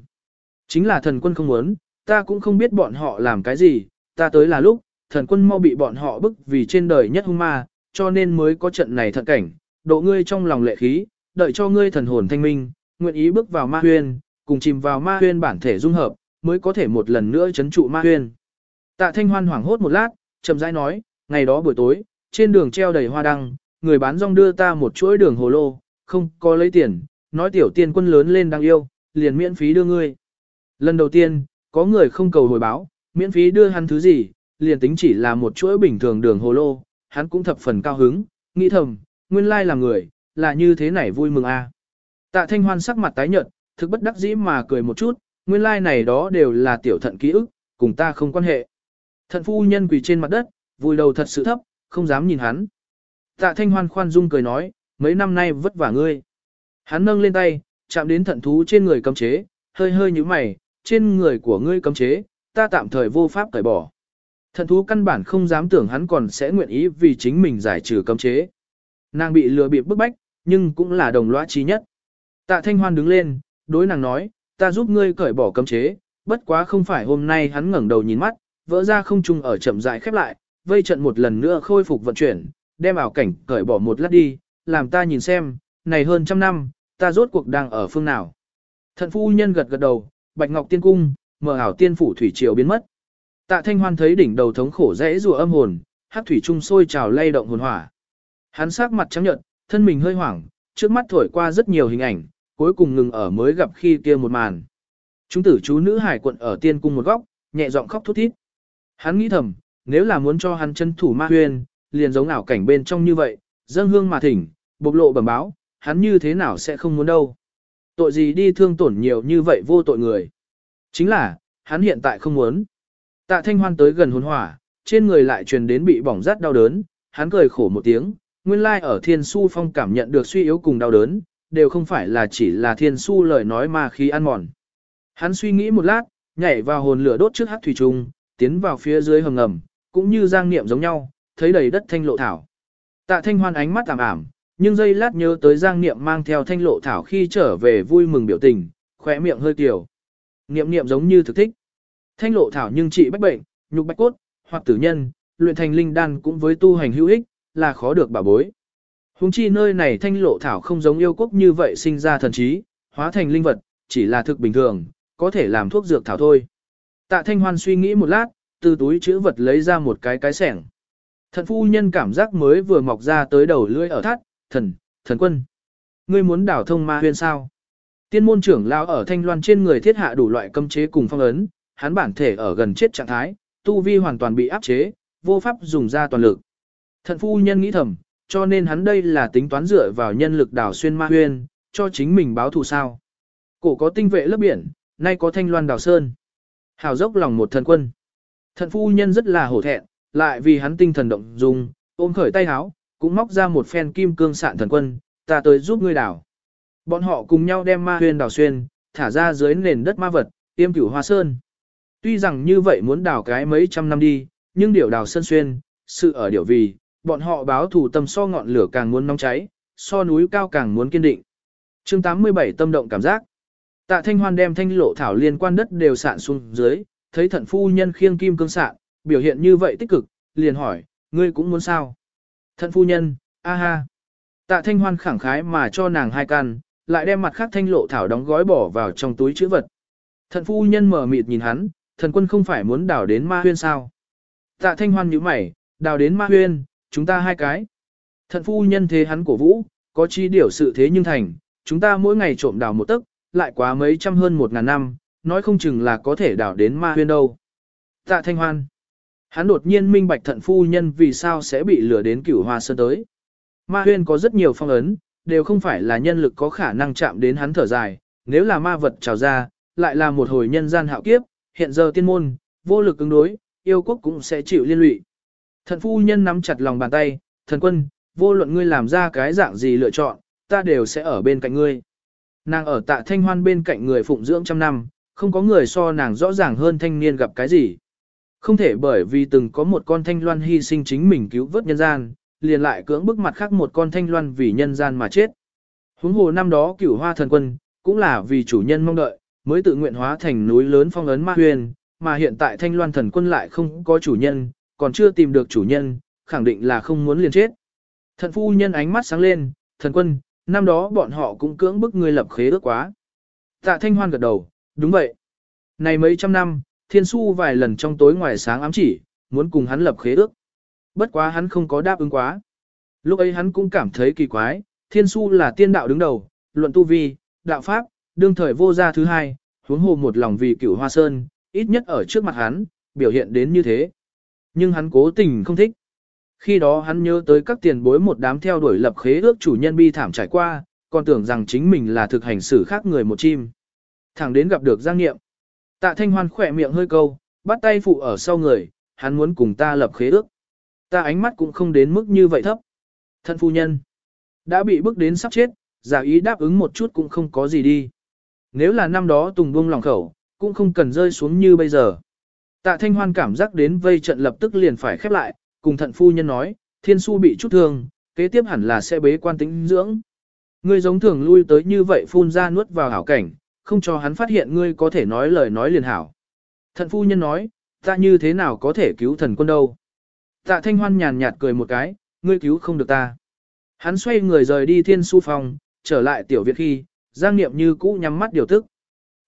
Chính là thần quân không muốn, ta cũng không biết bọn họ làm cái gì, ta tới là lúc, thần quân mau bị bọn họ bức vì trên đời nhất hung ma, cho nên mới có trận này thận cảnh, độ ngươi trong lòng lệ khí, đợi cho ngươi thần hồn thanh minh, nguyện ý bước vào ma huyên, cùng chìm vào ma huyên bản thể dung hợp, mới có thể một lần nữa chấn trụ ma huyên. Tạ Thanh Hoan hoảng hốt một lát, chậm rãi nói, ngày đó buổi tối, trên đường treo đầy hoa đăng, người bán rong đưa ta một chuỗi đường hồ lô, không có lấy tiền, nói tiểu tiên quân lớn lên đang yêu, liền miễn phí đưa ngươi. Lần đầu tiên, có người không cầu hồi báo, miễn phí đưa hắn thứ gì, liền tính chỉ là một chuỗi bình thường đường hồ lô, hắn cũng thập phần cao hứng, nghĩ thầm, nguyên lai là người, là như thế này vui mừng a. À. Tạ Thanh Hoan sắc mặt tái nhợt, thực bất đắc dĩ mà cười một chút, nguyên lai này đó đều là tiểu thận ký ức, cùng ta không quan hệ. Thận phu nhân quỳ trên mặt đất, vùi đầu thật sự thấp, không dám nhìn hắn. Tạ Thanh Hoan khoan dung cười nói, mấy năm nay vất vả ngươi. Hắn nâng lên tay, chạm đến thận thú trên người cấm chế, hơi hơi như mày, trên người của ngươi cấm chế, ta tạm thời vô pháp cởi bỏ. Thận thú căn bản không dám tưởng hắn còn sẽ nguyện ý vì chính mình giải trừ cấm chế. Nàng bị lừa bịp bức bách, nhưng cũng là đồng lõa trí nhất. Tạ Thanh Hoan đứng lên, đối nàng nói, ta giúp ngươi cởi bỏ cấm chế, bất quá không phải hôm nay hắn ngẩng đầu nhìn mắt, vỡ ra không trung ở chậm rãi khép lại, vây trận một lần nữa khôi phục vận chuyển, đem ảo cảnh cởi bỏ một lát đi, làm ta nhìn xem, này hơn trăm năm, ta rốt cuộc đang ở phương nào. Thận phu nhân gật gật đầu, bạch ngọc tiên cung, mở ảo tiên phủ thủy triều biến mất. Tạ Thanh Hoan thấy đỉnh đầu thống khổ rẽ rùa âm hồn, hắc thủy trung sôi trào lay động hồn hỏa. Hắn sắc mặt trắng nhợt, thân mình hơi hoảng, trước mắt thổi qua rất nhiều hình ảnh, cuối cùng ngừng ở mới gặp khi kia một màn. Chúng tử chú nữ hải quận ở tiên cung một góc, nhẹ giọng khóc thút thít. Hắn nghĩ thầm, nếu là muốn cho hắn chân thủ ma huyền, liền giống ảo cảnh bên trong như vậy, dâng hương mà thỉnh, bộc lộ bẩm báo, hắn như thế nào sẽ không muốn đâu. Tội gì đi thương tổn nhiều như vậy vô tội người. Chính là, hắn hiện tại không muốn. Tạ thanh hoan tới gần hồn hỏa, trên người lại truyền đến bị bỏng rát đau đớn, hắn cười khổ một tiếng, nguyên lai ở thiên su phong cảm nhận được suy yếu cùng đau đớn, đều không phải là chỉ là thiên su lời nói mà khi ăn mòn. Hắn suy nghĩ một lát, nhảy vào hồn lửa đốt trước hát thủy trung, tiến vào phía dưới hầm ngầm, cũng như giang niệm giống nhau, thấy đầy đất thanh lộ thảo. Tạ thanh hoan ánh mắt ảm ảm, nhưng giây lát nhớ tới giang niệm mang theo thanh lộ thảo khi trở về vui mừng biểu tình, khỏe miệng hơi tiểu. Niệm niệm giống như thực thích. Thanh lộ thảo nhưng trị bách bệnh, nhục bách cốt, hoặc tử nhân, luyện thành linh đan cũng với tu hành hữu ích, là khó được bảo bối. Hùng chi nơi này thanh lộ thảo không giống yêu quốc như vậy sinh ra thần trí, hóa thành linh vật, chỉ là thực bình thường, có thể làm thuốc dược thảo thôi. Tạ thanh hoan suy nghĩ một lát, từ túi chữ vật lấy ra một cái cái sẻng. Thần phu nhân cảm giác mới vừa mọc ra tới đầu lưỡi ở thắt, thần, thần quân. Ngươi muốn đảo thông ma huyên sao? Tiên môn trưởng lao ở thanh loan trên người thiết hạ đủ loại cấm chế cùng phong ấn, hắn bản thể ở gần chết trạng thái, tu vi hoàn toàn bị áp chế, vô pháp dùng ra toàn lực. thần phu nhân nghĩ thầm, cho nên hắn đây là tính toán dựa vào nhân lực đảo xuyên ma huyên, cho chính mình báo thù sao. Cổ có tinh vệ lớp biển, nay có thanh loan đảo sơn. Hào dốc lòng một thần quân. Thần phu nhân rất là hổ thẹn, lại vì hắn tinh thần động dung, ôm khởi tay háo, cũng móc ra một phen kim cương sạn thần quân, ta tới giúp ngươi đào. Bọn họ cùng nhau đem ma huyền đào xuyên, thả ra dưới nền đất ma vật, tiêm cửu hoa sơn. Tuy rằng như vậy muốn đào cái mấy trăm năm đi, nhưng điều đào sơn xuyên, sự ở điều vì, bọn họ báo thủ tâm so ngọn lửa càng muốn nóng cháy, so núi cao càng muốn kiên định. chương 87 tâm động cảm giác. Tạ Thanh Hoan đem thanh lộ thảo liên quan đất đều sạn xuống dưới, thấy thận phu nhân khiêng kim cương sạn, biểu hiện như vậy tích cực, liền hỏi, ngươi cũng muốn sao? Thận phu nhân, a ha. Tạ Thanh Hoan khẳng khái mà cho nàng hai căn, lại đem mặt khác thanh lộ thảo đóng gói bỏ vào trong túi chữ vật. Thận phu nhân mở mịt nhìn hắn, thần quân không phải muốn đào đến ma huyên sao? Tạ Thanh Hoan nhíu mày, đào đến ma huyên, chúng ta hai cái. Thận phu nhân thế hắn cổ vũ, có chi điều sự thế nhưng thành, chúng ta mỗi ngày trộm đào một tấc, lại quá mấy trăm hơn một ngàn năm, nói không chừng là có thể đảo đến ma huyên đâu. Tạ Thanh Hoan. Hắn đột nhiên minh bạch thận phu nhân vì sao sẽ bị lừa đến cửu hoa sơn tới. Ma huyên có rất nhiều phong ấn, đều không phải là nhân lực có khả năng chạm đến hắn thở dài, nếu là ma vật trào ra, lại là một hồi nhân gian hạo kiếp, hiện giờ tiên môn, vô lực ứng đối, yêu quốc cũng sẽ chịu liên lụy. Thần phu nhân nắm chặt lòng bàn tay, thần quân, vô luận ngươi làm ra cái dạng gì lựa chọn, ta đều sẽ ở bên cạnh ngươi. Nàng ở tạ thanh hoan bên cạnh người phụng dưỡng trăm năm, không có người so nàng rõ ràng hơn thanh niên gặp cái gì. Không thể bởi vì từng có một con thanh loan hy sinh chính mình cứu vớt nhân gian, liền lại cưỡng bức mặt khác một con thanh loan vì nhân gian mà chết. Huống hồ năm đó cửu hoa thần quân, cũng là vì chủ nhân mong đợi, mới tự nguyện hóa thành núi lớn phong ấn ma huyền, mà hiện tại thanh loan thần quân lại không có chủ nhân, còn chưa tìm được chủ nhân, khẳng định là không muốn liền chết. Thần phu nhân ánh mắt sáng lên, thần quân, năm đó bọn họ cũng cưỡng bức ngươi lập khế ước quá. Tạ thanh hoan gật đầu, đúng vậy. Này mấy trăm năm, thiên su vài lần trong tối ngoài sáng ám chỉ, muốn cùng hắn lập khế ước. Bất quá hắn không có đáp ứng quá. Lúc ấy hắn cũng cảm thấy kỳ quái, thiên su là tiên đạo đứng đầu, luận tu vi, đạo pháp, đương thời vô gia thứ hai, huống hồ một lòng vì cửu hoa sơn, ít nhất ở trước mặt hắn, biểu hiện đến như thế. Nhưng hắn cố tình không thích. Khi đó hắn nhớ tới các tiền bối một đám theo đuổi lập khế ước chủ nhân bi thảm trải qua, còn tưởng rằng chính mình là thực hành xử khác người một chim. Thẳng đến gặp được Giang Nghiệm. Tạ Thanh Hoan khỏe miệng hơi câu, bắt tay phụ ở sau người, hắn muốn cùng ta lập khế ước. Ta ánh mắt cũng không đến mức như vậy thấp. Thân phu nhân, đã bị bức đến sắp chết, giả ý đáp ứng một chút cũng không có gì đi. Nếu là năm đó Tùng buông lòng khẩu, cũng không cần rơi xuống như bây giờ. Tạ Thanh Hoan cảm giác đến vây trận lập tức liền phải khép lại, cùng thận phu nhân nói, thiên su bị chút thương, kế tiếp hẳn là sẽ bế quan tĩnh dưỡng. Ngươi giống thường lui tới như vậy phun ra nuốt vào hảo cảnh, không cho hắn phát hiện ngươi có thể nói lời nói liền hảo. Thận phu nhân nói, ta như thế nào có thể cứu thần quân đâu. Tạ Thanh Hoan nhàn nhạt cười một cái, ngươi cứu không được ta. Hắn xoay người rời đi thiên su phòng, trở lại tiểu viện khi, giang niệm như cũ nhắm mắt điều tức.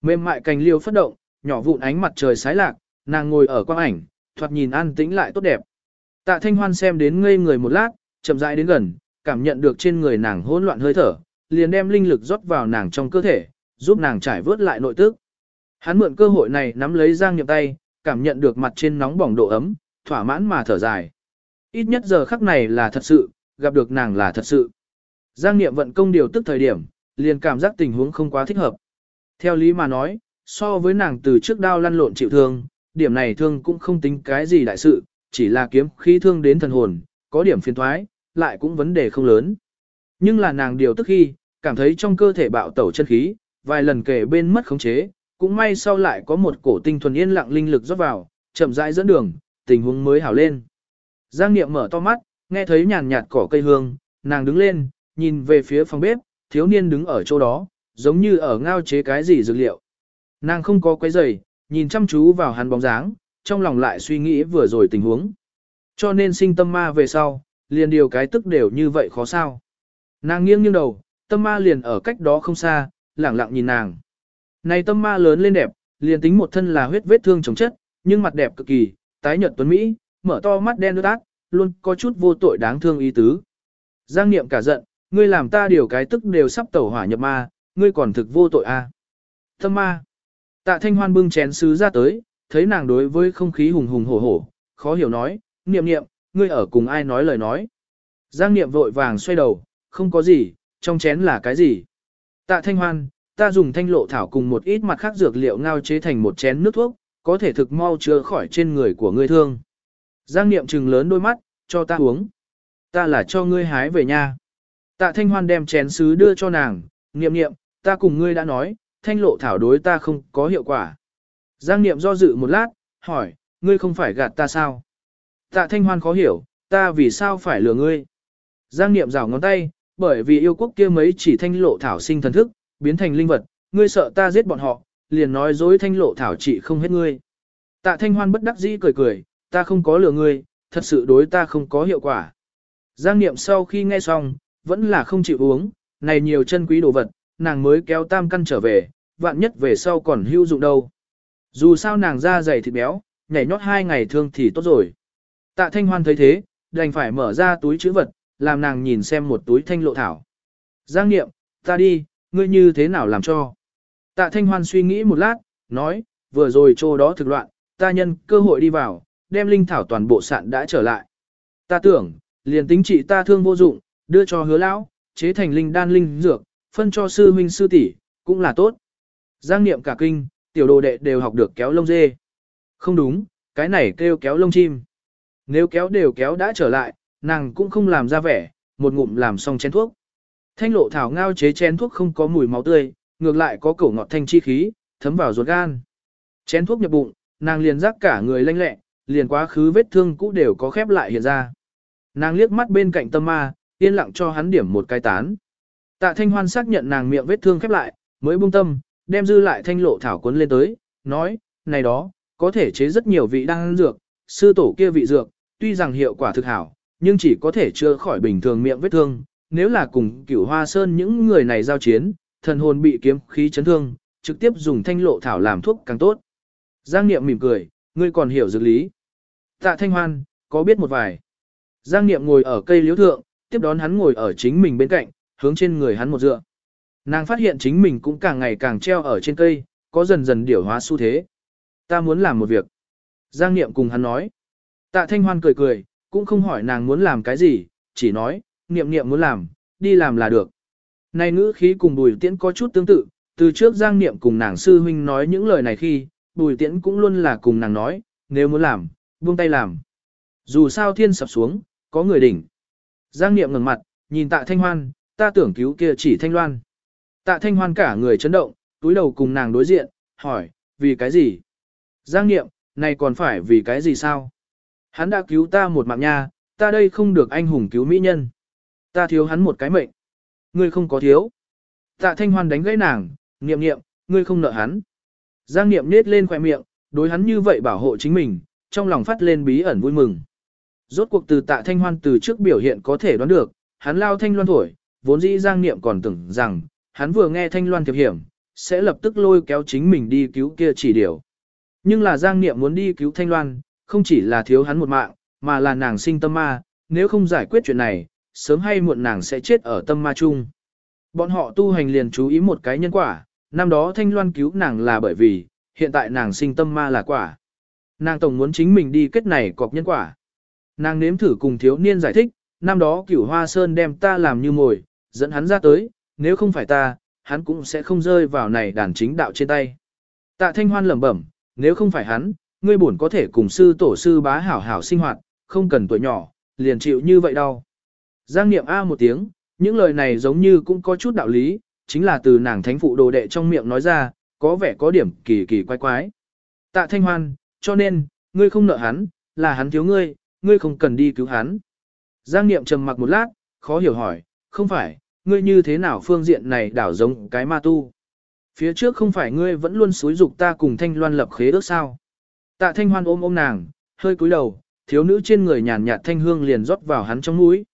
Mềm mại cành liêu phất động, nhỏ vụn ánh mặt trời sái lạc, nàng ngồi ở quang ảnh, thoạt nhìn an tĩnh lại tốt đẹp. Tạ Thanh Hoan xem đến ngây người một lát, chậm rãi đến gần, cảm nhận được trên người nàng hỗn loạn hơi thở, liền đem linh lực rót vào nàng trong cơ thể, giúp nàng trải vớt lại nội tức. Hắn mượn cơ hội này nắm lấy Giang Niệm tay, cảm nhận được mặt trên nóng bỏng độ ấm, thỏa mãn mà thở dài. Ít nhất giờ khắc này là thật sự, gặp được nàng là thật sự. Giang Niệm vận công điều tức thời điểm, liền cảm giác tình huống không quá thích hợp. Theo lý mà nói, so với nàng từ trước đao lăn lộn chịu thương, điểm này thương cũng không tính cái gì đại sự, chỉ là kiếm khí thương đến thần hồn, có điểm phiền thoái, lại cũng vấn đề không lớn. Nhưng là nàng điều tức khi, cảm thấy trong cơ thể bạo tẩu chân khí, vài lần kể bên mất khống chế, cũng may sau lại có một cổ tinh thuần yên lặng linh lực rót vào, chậm rãi dẫn đường, tình huống mới hảo lên. Giang Niệm mở to mắt, nghe thấy nhàn nhạt cỏ cây hương, nàng đứng lên, nhìn về phía phòng bếp, thiếu niên đứng ở chỗ đó, giống như ở ngao chế cái gì dược liệu. Nàng không có quấy giày, nhìn chăm chú vào hắn bóng dáng, trong lòng lại suy nghĩ vừa rồi tình huống. Cho nên sinh tâm ma về sau, liền điều cái tức đều như vậy khó sao. Nàng nghiêng nghiêng đầu, tâm ma liền ở cách đó không xa, lẳng lặng nhìn nàng. Này tâm ma lớn lên đẹp, liền tính một thân là huyết vết thương chống chất, nhưng mặt đẹp cực kỳ, tái nhợt tuấn Mỹ, mở to mắt đen nước ác, luôn có chút vô tội đáng thương ý tứ. Giang niệm cả giận, ngươi làm ta điều cái tức đều sắp tẩu hỏa nhập ma, ngươi còn thực vô tội a. À. Tâm ma. Tạ thanh hoan bưng chén sứ ra tới, thấy nàng đối với không khí hùng hùng hổ hổ, khó hiểu nói, niệm niệm, ngươi ở cùng ai nói lời nói. Giang niệm vội vàng xoay đầu, không có gì, trong chén là cái gì. Tạ thanh hoan, ta dùng thanh lộ thảo cùng một ít mặt khác dược liệu ngao chế thành một chén nước thuốc, có thể thực mau chữa khỏi trên người của ngươi thương. Giang Niệm trừng lớn đôi mắt, cho ta uống. Ta là cho ngươi hái về nha. Tạ Thanh Hoan đem chén sứ đưa cho nàng, Niệm Niệm, ta cùng ngươi đã nói, thanh lộ thảo đối ta không có hiệu quả. Giang Niệm do dự một lát, hỏi, ngươi không phải gạt ta sao? Tạ Thanh Hoan khó hiểu, ta vì sao phải lừa ngươi? Giang Niệm rảo ngón tay, bởi vì yêu quốc kia mấy chỉ thanh lộ thảo sinh thần thức, biến thành linh vật, ngươi sợ ta giết bọn họ, liền nói dối thanh lộ thảo trị không hết ngươi. Tạ Thanh Hoan bất đắc dĩ cười cười, ta không có lừa ngươi, thật sự đối ta không có hiệu quả. Giang Niệm sau khi nghe xong, vẫn là không chịu uống, này nhiều chân quý đồ vật, nàng mới kéo tam căn trở về, vạn nhất về sau còn hữu dụng đâu. Dù sao nàng da dày thịt béo, nhảy nhót hai ngày thương thì tốt rồi. Tạ Thanh Hoan thấy thế, đành phải mở ra túi chữ vật, làm nàng nhìn xem một túi thanh lộ thảo. Giang Niệm, ta đi, ngươi như thế nào làm cho? Tạ Thanh Hoan suy nghĩ một lát, nói, vừa rồi chỗ đó thực loạn, ta nhân cơ hội đi vào, đem linh thảo toàn bộ sạn đã trở lại. Ta tưởng, liền tính trị ta thương vô dụng, đưa cho hứa lão, chế thành linh đan linh dược, phân cho sư huynh sư tỷ cũng là tốt. Giang niệm cả kinh, tiểu đồ đệ đều học được kéo lông dê. Không đúng, cái này kêu kéo lông chim. Nếu kéo đều kéo đã trở lại, nàng cũng không làm ra vẻ, một ngụm làm xong chén thuốc. Thanh lộ thảo ngao chế chén thuốc không có mùi máu tươi, ngược lại có cổ ngọt thanh chi khí, thấm vào ruột gan. Chén thuốc nhập bụng, nàng liền rắc cả người lanh lẹ, liền quá khứ vết thương cũ đều có khép lại hiện ra. Nàng liếc mắt bên cạnh tâm ma, yên lặng cho hắn điểm một cái tán. Tạ Thanh Hoan xác nhận nàng miệng vết thương khép lại, mới buông tâm, đem dư lại thanh lộ thảo cuốn lên tới, nói, này đó, có thể chế rất nhiều vị đan dược, sư tổ kia vị dược, tuy rằng hiệu quả thực hảo, nhưng chỉ có thể chữa khỏi bình thường miệng vết thương, nếu là cùng cửu hoa sơn những người này giao chiến, thần hồn bị kiếm khí chấn thương, trực tiếp dùng thanh lộ thảo làm thuốc càng tốt. Giang Niệm mỉm cười, ngươi còn hiểu dược lý. Tạ Thanh Hoan, có biết một vài. Giang Niệm ngồi ở cây liễu thượng, tiếp đón hắn ngồi ở chính mình bên cạnh, hướng trên người hắn một dựa. Nàng phát hiện chính mình cũng càng ngày càng treo ở trên cây, có dần dần điều hóa xu thế. Ta muốn làm một việc. Giang Niệm cùng hắn nói. Tạ Thanh Hoan cười cười, cũng không hỏi nàng muốn làm cái gì, chỉ nói, Niệm Niệm muốn làm, đi làm là được. Này ngữ khí cùng Bùi Tiễn có chút tương tự, từ trước Giang Niệm cùng nàng sư huynh nói những lời này khi, Bùi Tiễn cũng luôn là cùng nàng nói, nếu muốn làm, buông tay làm. Dù sao thiên sập xuống, có người đỉnh. Giang Niệm ngẩng mặt, nhìn Tạ Thanh Hoan, ta tưởng cứu kia chỉ Thanh Loan. Tạ Thanh Hoan cả người chấn động, túi đầu cùng nàng đối diện, hỏi, vì cái gì? Giang Niệm, này còn phải vì cái gì sao? Hắn đã cứu ta một mạng nha, ta đây không được anh hùng cứu mỹ nhân. Ta thiếu hắn một cái mệnh. Ngươi không có thiếu. Tạ Thanh Hoan đánh gãy nàng, niệm niệm, ngươi không nợ hắn. Giang niệm nết lên khỏe miệng, đối hắn như vậy bảo hộ chính mình, trong lòng phát lên bí ẩn vui mừng. Rốt cuộc từ tạ Thanh Hoan từ trước biểu hiện có thể đoán được, hắn lao Thanh Loan thổi, vốn dĩ Giang niệm còn tưởng rằng, hắn vừa nghe Thanh Loan thiệp hiểm, sẽ lập tức lôi kéo chính mình đi cứu kia chỉ điều. Nhưng là Giang niệm muốn đi cứu Thanh Loan, không chỉ là thiếu hắn một mạng, mà là nàng sinh tâm ma, nếu không giải quyết chuyện này, sớm hay muộn nàng sẽ chết ở tâm ma chung. Bọn họ tu hành liền chú ý một cái nhân quả, năm đó Thanh Loan cứu nàng là bởi vì, hiện tại nàng sinh tâm ma là quả. Nàng tổng muốn chính mình đi kết này cọc nhân quả. Nàng nếm thử cùng thiếu niên giải thích, năm đó cửu hoa sơn đem ta làm như mồi, dẫn hắn ra tới, nếu không phải ta, hắn cũng sẽ không rơi vào này đàn chính đạo trên tay. Tạ Thanh Hoan lẩm bẩm, nếu không phải hắn, ngươi bổn có thể cùng sư tổ sư bá hảo hảo sinh hoạt, không cần tuổi nhỏ, liền chịu như vậy đâu. Giang niệm A một tiếng, những lời này giống như cũng có chút đạo lý, chính là từ nàng thánh phụ đồ đệ trong miệng nói ra, có vẻ có điểm kỳ kỳ quái quái. Tạ Thanh Hoan, cho nên, ngươi không nợ hắn, là hắn thiếu ngươi, ngươi không cần đi cứu hắn. Giang Niệm trầm mặc một lát, khó hiểu hỏi, không phải, ngươi như thế nào phương diện này đảo giống cái ma tu. Phía trước không phải ngươi vẫn luôn xúi dục ta cùng Thanh Loan lập khế ước sao. Tạ Thanh Hoan ôm ôm nàng, hơi cúi đầu, thiếu nữ trên người nhàn nhạt thanh hương liền rót vào hắn trong mũi.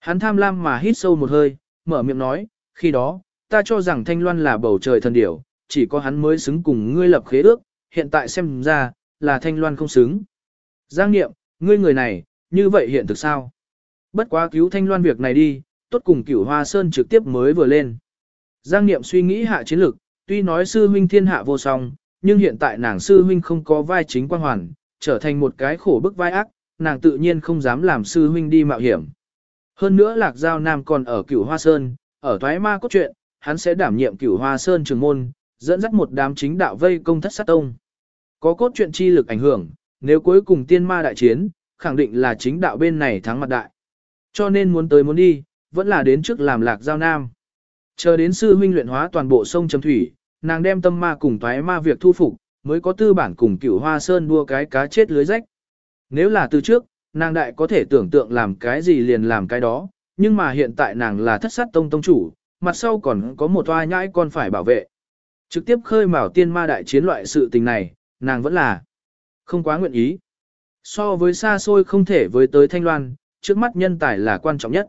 Hắn tham lam mà hít sâu một hơi, mở miệng nói, khi đó, ta cho rằng Thanh Loan là bầu trời thần điểu, chỉ có hắn mới xứng cùng ngươi lập khế ước, hiện tại xem ra, là Thanh Loan không xứng. Giang Niệm, ngươi người này, như vậy hiện thực sao? Bất quá cứu Thanh Loan việc này đi, tốt cùng cửu hoa sơn trực tiếp mới vừa lên. Giang Niệm suy nghĩ hạ chiến lực, tuy nói sư huynh thiên hạ vô song, nhưng hiện tại nàng sư huynh không có vai chính quan hoàn, trở thành một cái khổ bức vai ác, nàng tự nhiên không dám làm sư huynh đi mạo hiểm. Hơn nữa Lạc Giao Nam còn ở cửu Hoa Sơn, ở Thoái Ma cốt truyện, hắn sẽ đảm nhiệm cửu hoa sơn trường môn, dẫn dắt một đám chính đạo vây công thất sát tông. Có cốt truyện chi lực ảnh hưởng, nếu cuối cùng tiên ma đại chiến, khẳng định là chính đạo bên này thắng mặt đại. Cho nên muốn tới muốn đi, vẫn là đến trước làm lạc giao nam. Chờ đến sư huynh luyện hóa toàn bộ sông Trầm Thủy, nàng đem tâm ma cùng toái ma việc thu phục, mới có tư bản cùng cửu hoa sơn đua cái cá chết lưới rách. Nếu là từ trước, nàng đại có thể tưởng tượng làm cái gì liền làm cái đó, nhưng mà hiện tại nàng là thất sát tông tông chủ, mặt sau còn có một toa nhãi con phải bảo vệ. Trực tiếp khơi mào tiên ma đại chiến loại sự tình này, nàng vẫn là không quá nguyện ý. So với xa xôi không thể với tới Thanh Loan, trước mắt nhân tài là quan trọng nhất.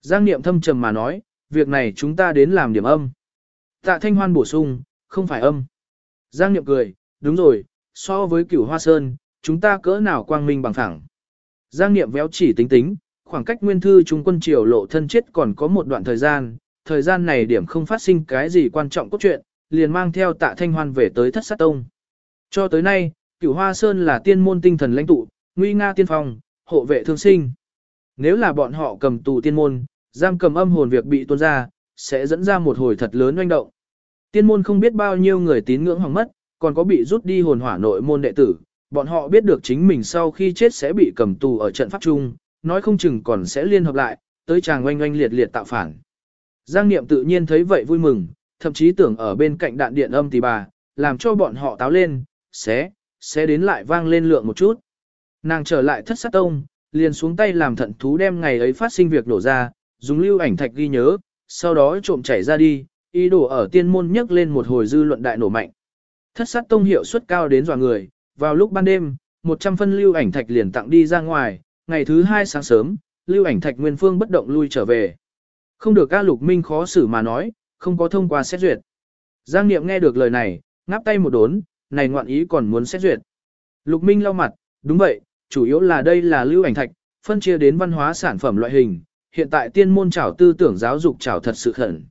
Giang Niệm thâm trầm mà nói, việc này chúng ta đến làm điểm âm. Tạ Thanh Hoan bổ sung, không phải âm. Giang Niệm cười, đúng rồi, so với cửu hoa sơn, chúng ta cỡ nào quang minh bằng phẳng. Giang Niệm véo chỉ tính tính, khoảng cách nguyên thư trung quân triều lộ thân chết còn có một đoạn thời gian, thời gian này điểm không phát sinh cái gì quan trọng cốt truyện, liền mang theo tạ thanh hoan về tới thất sát tông. Cho tới nay, cửu hoa sơn là tiên môn tinh thần lãnh tụ, nguy nga tiên phong, hộ vệ thương sinh. Nếu là bọn họ cầm tù tiên môn, giam cầm âm hồn việc bị tuôn ra, sẽ dẫn ra một hồi thật lớn oanh động. Tiên môn không biết bao nhiêu người tín ngưỡng hỏng mất, còn có bị rút đi hồn hỏa nội môn đệ tử, bọn họ biết được chính mình sau khi chết sẽ bị cầm tù ở trận pháp chung, nói không chừng còn sẽ liên hợp lại, tới chàng oanh oanh liệt liệt tạo phản. Giang Niệm tự nhiên thấy vậy vui mừng, thậm chí tưởng ở bên cạnh đạn điện âm tỷ bà, làm cho bọn họ táo lên, xé, xé đến lại vang lên lượng một chút. Nàng trở lại thất sát tông, liền xuống tay làm thận thú đem ngày ấy phát sinh việc nổ ra, dùng lưu ảnh thạch ghi nhớ, sau đó trộm chảy ra đi, ý đồ ở tiên môn nhấc lên một hồi dư luận đại nổ mạnh. Thất sát tông hiệu suất cao đến dọa người, vào lúc ban đêm, 100 phân lưu ảnh thạch liền tặng đi ra ngoài, ngày thứ hai sáng sớm, lưu ảnh thạch nguyên phương bất động lui trở về. Không được ca lục minh khó xử mà nói, không có thông qua xét duyệt. Giang Niệm nghe được lời này, ngáp tay một đốn, này ngoạn ý còn muốn xét duyệt. Lục minh lau mặt, đúng vậy, chủ yếu là đây là lưu ảnh thạch, phân chia đến văn hóa sản phẩm loại hình, hiện tại tiên môn trảo tư tưởng giáo dục trảo thật sự khẩn.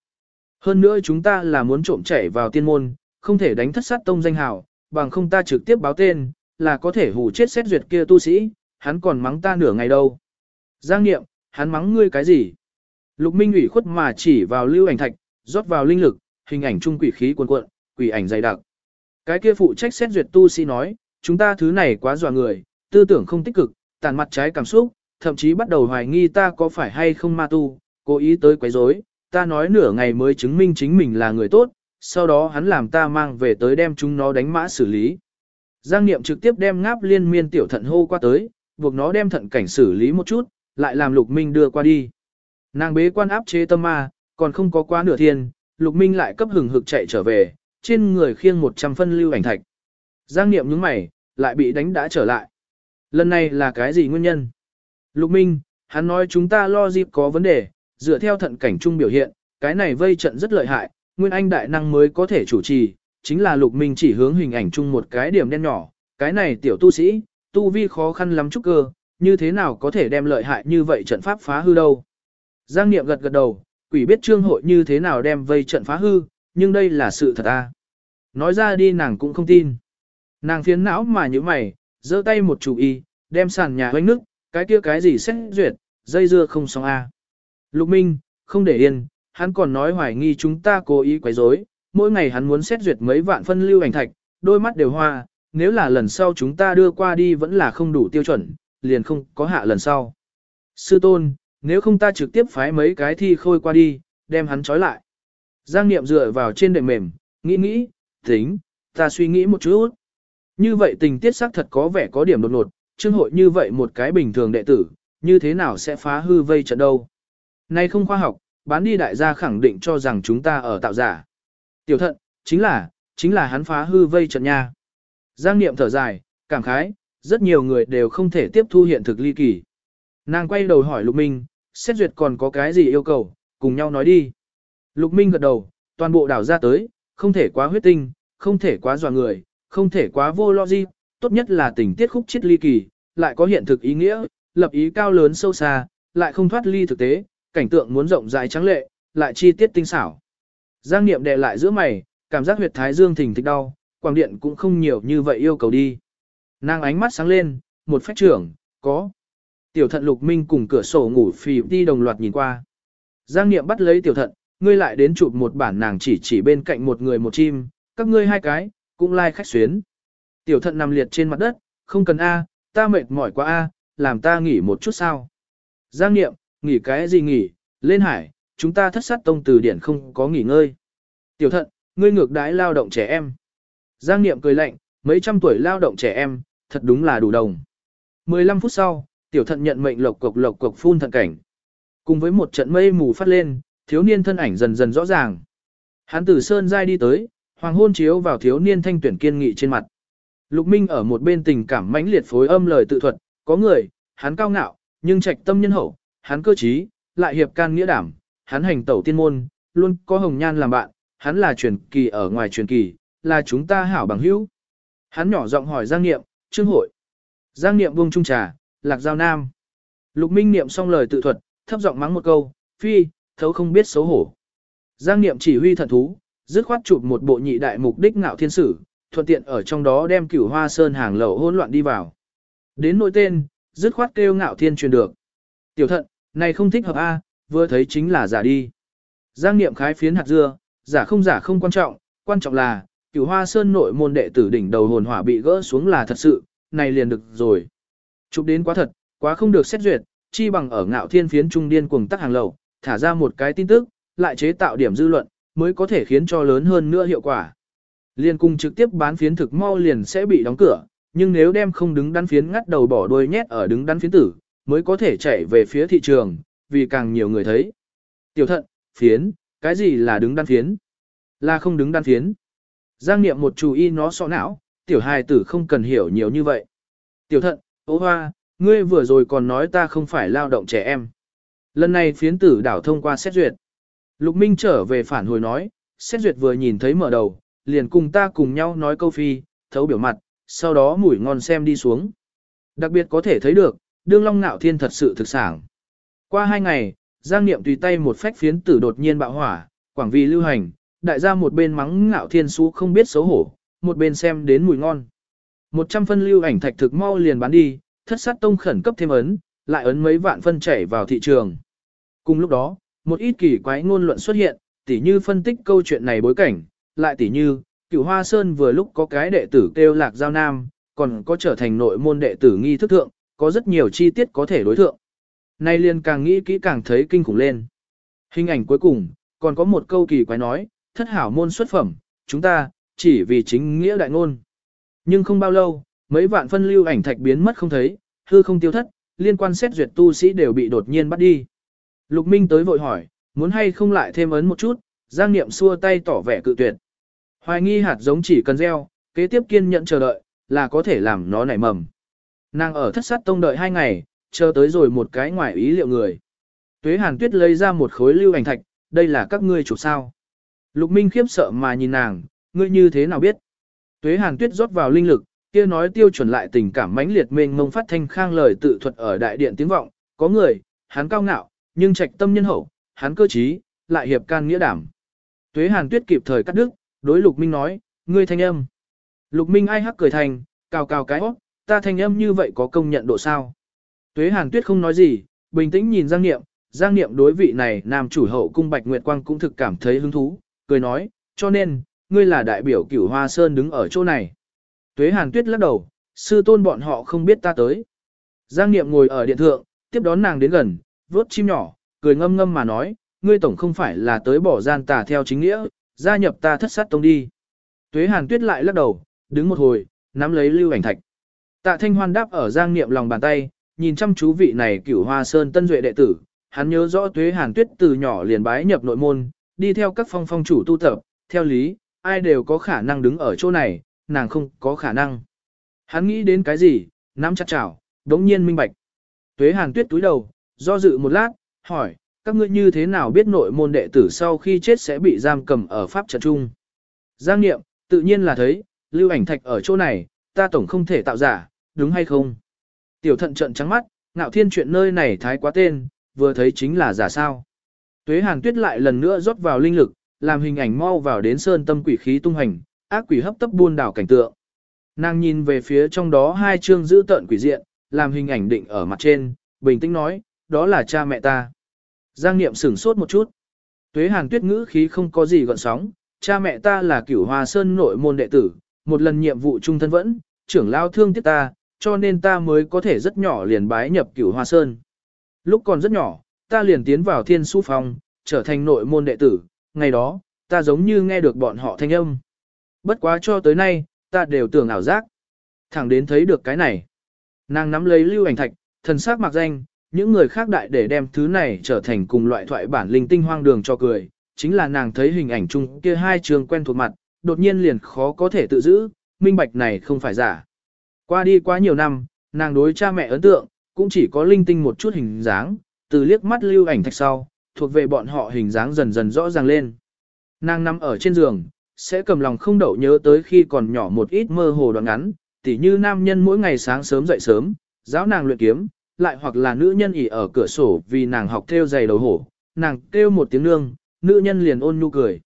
Hơn nữa chúng ta là muốn trộm chảy vào tiên môn, không thể đánh thất sát tông danh hào, bằng không ta trực tiếp báo tên, là có thể hù chết xét duyệt kia tu sĩ, hắn còn mắng ta nửa ngày đâu. Giang Niệm, hắn mắng ngươi cái gì? Lục Minh ủy khuất mà chỉ vào lưu ảnh thạch, rót vào linh lực, hình ảnh trung quỷ khí cuồn cuộn, quỷ ảnh dày đặc. Cái kia phụ trách xét duyệt tu sĩ nói, chúng ta thứ này quá dọa người, tư tưởng không tích cực, tàn mặt trái cảm xúc, thậm chí bắt đầu hoài nghi ta có phải hay không ma tu, cố ý tới quấy rối. Ta nói nửa ngày mới chứng minh chính mình là người tốt, sau đó hắn làm ta mang về tới đem chúng nó đánh mã xử lý. Giang Niệm trực tiếp đem ngáp liên miên tiểu thận hô qua tới, buộc nó đem thận cảnh xử lý một chút, lại làm Lục Minh đưa qua đi. Nàng bế quan áp chế tâm ma, còn không có quá nửa thiên, Lục Minh lại cấp hừng hực chạy trở về, trên người khiêng 100 phân lưu ảnh thạch. Giang Niệm nhướng mày, lại bị đánh đã trở lại. Lần này là cái gì nguyên nhân? Lục Minh, hắn nói chúng ta lo dịp có vấn đề, dựa theo thận cảnh trung biểu hiện, cái này vây trận rất lợi hại, nguyên anh đại năng mới có thể chủ trì, chính là Lục Minh chỉ hướng hình ảnh chung một cái điểm đen nhỏ, cái này tiểu tu sĩ, tu vi khó khăn lắm chút cơ, như thế nào có thể đem lợi hại như vậy trận pháp phá hư đâu. Giang Niệm gật gật đầu, quỷ biết trương hội như thế nào đem vây trận phá hư, nhưng đây là sự thật à. Nói ra đi nàng cũng không tin. Nàng phiến não mà như mày, giơ tay một chủ y, đem sàn nhà hoanh nước, cái kia cái gì xét duyệt, dây dưa không xong a. À. Lục Minh, không để yên, hắn còn nói hoài nghi chúng ta cố ý quấy rối, mỗi ngày hắn muốn xét duyệt mấy vạn phân lưu ảnh thạch, đôi mắt đều hoa, nếu là lần sau chúng ta đưa qua đi vẫn là không đủ tiêu chuẩn, liền không có hạ lần sau. Sư tôn, nếu không ta trực tiếp phái mấy cái thi khôi qua đi, đem hắn trói lại. Giang Niệm dựa vào trên đệm mềm, nghĩ nghĩ, tính, ta suy nghĩ một chút. Như vậy tình tiết xác thật có vẻ có điểm đột ngột, chương hội như vậy một cái bình thường đệ tử, như thế nào sẽ phá hư vây trận đâu. Nay không khoa học, bán đi đại gia khẳng định cho rằng chúng ta ở tạo giả. Tiểu thận, chính là, chính là hắn phá hư vây trận nha. Giang Niệm thở dài, cảm khái, rất nhiều người đều không thể tiếp thu hiện thực ly kỳ. Nàng quay đầu hỏi Lục Minh, xét duyệt còn có cái gì yêu cầu, cùng nhau nói đi. Lục Minh gật đầu, toàn bộ đảo ra tới, không thể quá huyết tinh, không thể quá dọa người, không thể quá vô logic, tốt nhất là tình tiết khúc chiết ly kỳ, lại có hiện thực ý nghĩa, lập ý cao lớn sâu xa, lại không thoát ly thực tế, cảnh tượng muốn rộng rãi trắng lệ, lại chi tiết tinh xảo. Giang Niệm đè lại giữa mày, cảm giác huyệt thái dương thình thịch đau, quang điện cũng không nhiều như vậy yêu cầu đi. Nàng ánh mắt sáng lên, một phách trưởng, có. Tiểu thận lục minh cùng cửa sổ ngủ phì đi đồng loạt nhìn qua. Giang Niệm bắt lấy tiểu thận, ngươi lại đến chụp một bản nàng chỉ chỉ bên cạnh một người một chim, các ngươi hai cái, cũng lai like khách xuyến. Tiểu thận nằm liệt trên mặt đất, không cần A, ta mệt mỏi quá A, làm ta nghỉ một chút sao. Giang niệm nghỉ cái gì nghỉ, lên hải, chúng ta thất sát tông từ điển không có nghỉ ngơi. Tiểu thận, ngươi ngược đái lao động trẻ em. Giang niệm cười lạnh, mấy trăm tuổi lao động trẻ em, thật đúng là đủ đồng. 15 phút sau, tiểu thận nhận mệnh lộc cục lộc cục phun thận cảnh. Cùng với một trận mây mù phát lên, thiếu niên thân ảnh dần dần rõ ràng. Hắn từ sơn giai đi tới, hoàng hôn chiếu vào thiếu niên thanh tuyển kiên nghị trên mặt. Lục Minh ở một bên tình cảm mãnh liệt phối âm lời tự thuật, có người, hắn cao ngạo, nhưng trạch tâm nhân hậu, hắn cơ trí, lại hiệp can nghĩa đảm, hắn hành tẩu tiên môn, luôn có hồng nhan làm bạn, hắn là truyền kỳ ở ngoài truyền kỳ, là chúng ta hảo bằng hữu. Hắn nhỏ giọng hỏi Giang Niệm, Trương hội. Giang Niệm buông trung trà, lạc giao nam. Lục Minh niệm xong lời tự thuật, thấp giọng mắng một câu, phi, thấu không biết xấu hổ. Giang Niệm chỉ huy thần thú, dứt khoát chụp một bộ nhị đại mục đích ngạo thiên sử, thuận tiện ở trong đó đem cửu hoa sơn hàng lẩu hỗn loạn đi vào. Đến nội tên, dứt khoát kêu ngạo thiên truyền được. Tiểu thận, này không thích hợp A, vừa thấy chính là giả đi. Giang Niệm khái phiến hạt dưa, giả không giả không quan trọng, quan trọng là, cửu hoa sơn nội môn đệ tử đỉnh đầu hồn hỏa bị gỡ xuống là thật sự, này liền được rồi. Chụp đến quá thật, quá không được xét duyệt, chi bằng ở ngạo thiên phiến trung điên cuồng tắc hàng lầu, thả ra một cái tin tức, lại chế tạo điểm dư luận, mới có thể khiến cho lớn hơn nữa hiệu quả. Liên cung trực tiếp bán phiến thực mau liền sẽ bị đóng cửa, nhưng nếu đem không đứng đắn phiến ngắt đầu bỏ đuôi nhét ở đứng đắn phiến tử, mới có thể chạy về phía thị trường, vì càng nhiều người thấy. Tiểu thận, phiến, cái gì là đứng đắn phiến? Là không đứng đắn phiến. Giang niệm một chú y nó sọ não, tiểu hài tử không cần hiểu nhiều như vậy. Tiểu thận, ố hoa, ngươi vừa rồi còn nói ta không phải lao động trẻ em. Lần này phiến tử đảo thông qua xét duyệt. Lục Minh trở về phản hồi nói, xét duyệt vừa nhìn thấy mở đầu, liền cùng ta cùng nhau nói câu phi, thấu biểu mặt, sau đó mùi ngon xem đi xuống. Đặc biệt có thể thấy được, đương long nạo thiên thật sự thực sản. Qua hai ngày, Giang Niệm tùy tay một phách phiến tử đột nhiên bạo hỏa, quảng vì lưu hành, đại gia một bên mắng ngạo thiên xú không biết xấu hổ, một bên xem đến mùi ngon. Một trăm phân lưu ảnh thạch thực mau liền bán đi, thất sát tông khẩn cấp thêm ấn, lại ấn mấy vạn phân chảy vào thị trường. Cùng lúc đó, một ít kỳ quái ngôn luận xuất hiện, tỉ như phân tích câu chuyện này bối cảnh, lại tỉ như, cửu hoa sơn vừa lúc có cái đệ tử kêu lạc giao nam, còn có trở thành nội môn đệ tử nghi thức thượng, có rất nhiều chi tiết có thể đối thượng. Nay liền càng nghĩ kỹ càng thấy kinh khủng lên. Hình ảnh cuối cùng, còn có một câu kỳ quái nói, thất hảo môn xuất phẩm, chúng ta, chỉ vì chính nghĩa đại ngôn. Nhưng không bao lâu, mấy vạn phân lưu ảnh thạch biến mất không thấy, hư không tiêu thất, liên quan xét duyệt tu sĩ đều bị đột nhiên bắt đi. Lục Minh tới vội hỏi, muốn hay không lại thêm ấn một chút, Giang Niệm xua tay tỏ vẻ cự tuyệt. Hoài nghi hạt giống chỉ cần gieo, kế tiếp kiên nhẫn chờ đợi, là có thể làm nó nảy mầm. Nàng ở thất sát tông đợi hai ngày, chờ tới rồi một cái ngoài ý liệu người. Tuế Hàn Tuyết lấy ra một khối lưu ảnh thạch, đây là các ngươi chủ sao. Lục Minh khiếp sợ mà nhìn nàng, ngươi như thế nào biết? Tuế Hàn Tuyết rót vào linh lực, kia nói tiêu chuẩn lại tình cảm mãnh liệt mênh mông phát thanh khang lời tự thuật ở đại điện tiếng vọng, có người, hắn cao ngạo, nhưng trạch tâm nhân hậu, hắn cơ trí, lại hiệp can nghĩa đảm. Tuế Hàn Tuyết kịp thời cắt đứt, đối Lục Minh nói, ngươi thanh âm. Lục Minh ai hắc cười thành, cào cào cái óc, ta thanh âm như vậy có công nhận độ sao? Tuế Hàn Tuyết không nói gì, bình tĩnh nhìn Giang Niệm, Giang Niệm đối vị này nam chủ hậu cung Bạch Nguyệt Quang cũng thực cảm thấy hứng thú, cười nói, cho nên, ngươi là đại biểu cửu Hoa Sơn đứng ở chỗ này. Tuế Hàn Tuyết lắc đầu, sư tôn bọn họ không biết ta tới. Giang Niệm ngồi ở điện thượng, tiếp đón nàng đến gần, vớt chim nhỏ, cười ngâm ngâm mà nói, ngươi tổng không phải là tới bỏ gian tà theo chính nghĩa, gia nhập ta thất sát tông đi. Tuế Hàn Tuyết lại lắc đầu, đứng một hồi, nắm lấy lưu ảnh thạch. Tạ Thanh Hoan đáp ở Giang Niệm lòng bàn tay, nhìn chăm chú vị này cửu hoa sơn tân duệ đệ tử, hắn nhớ rõ Tuế Hàn Tuyết từ nhỏ liền bái nhập nội môn, đi theo các phong phong chủ tu tập, theo lý, ai đều có khả năng đứng ở chỗ này, nàng không có khả năng. Hắn nghĩ đến cái gì, nắm chặt chảo, đống nhiên minh bạch. Tuế Hàn Tuyết túi đầu, do dự một lát, hỏi, các ngươi như thế nào biết nội môn đệ tử sau khi chết sẽ bị giam cầm ở pháp trận trung? Giang Niệm, tự nhiên là thấy, lưu ảnh thạch ở chỗ này, ta tổng không thể tạo giả, đúng hay không? Tiểu thận trận trắng mắt, ngạo thiên chuyện nơi này thái quá tên, vừa thấy chính là giả sao. Tuế hàn tuyết lại lần nữa rót vào linh lực, làm hình ảnh mau vào đến sơn tâm quỷ khí tung hành, ác quỷ hấp tấp buôn đảo cảnh tượng. Nàng nhìn về phía trong đó hai chương giữ tợn quỷ diện, làm hình ảnh định ở mặt trên, bình tĩnh nói, đó là cha mẹ ta. Giang Niệm sửng sốt một chút. Tuế hàn tuyết ngữ khí không có gì gọn sóng, cha mẹ ta là cửu hòa sơn nội môn đệ tử, một lần nhiệm vụ trung thân vẫn, trưởng lao thương tiếc ta, cho nên ta mới có thể rất nhỏ liền bái nhập cửu hoa sơn. Lúc còn rất nhỏ, ta liền tiến vào thiên su phong, trở thành nội môn đệ tử, ngày đó, ta giống như nghe được bọn họ thanh âm. Bất quá cho tới nay, ta đều tưởng ảo giác. Thẳng đến thấy được cái này. Nàng nắm lấy lưu ảnh thạch, thần sắc mặc danh, những người khác đại để đem thứ này trở thành cùng loại thoại bản linh tinh hoang đường cho cười. Chính là nàng thấy hình ảnh chung kia hai trường quen thuộc mặt, đột nhiên liền khó có thể tự giữ, minh bạch này không phải giả. Qua đi quá nhiều năm, nàng đối cha mẹ ấn tượng, cũng chỉ có linh tinh một chút hình dáng, từ liếc mắt lưu ảnh thạch sau, thuộc về bọn họ hình dáng dần dần rõ ràng lên. Nàng nằm ở trên giường, sẽ cầm lòng không đậu nhớ tới khi còn nhỏ một ít mơ hồ đoạn ngắn, tỉ như nam nhân mỗi ngày sáng sớm dậy sớm, giáo nàng luyện kiếm, lại hoặc là nữ nhân ỉ ở cửa sổ vì nàng học theo giày đầu hổ, nàng kêu một tiếng nương, nữ nhân liền ôn nhu cười.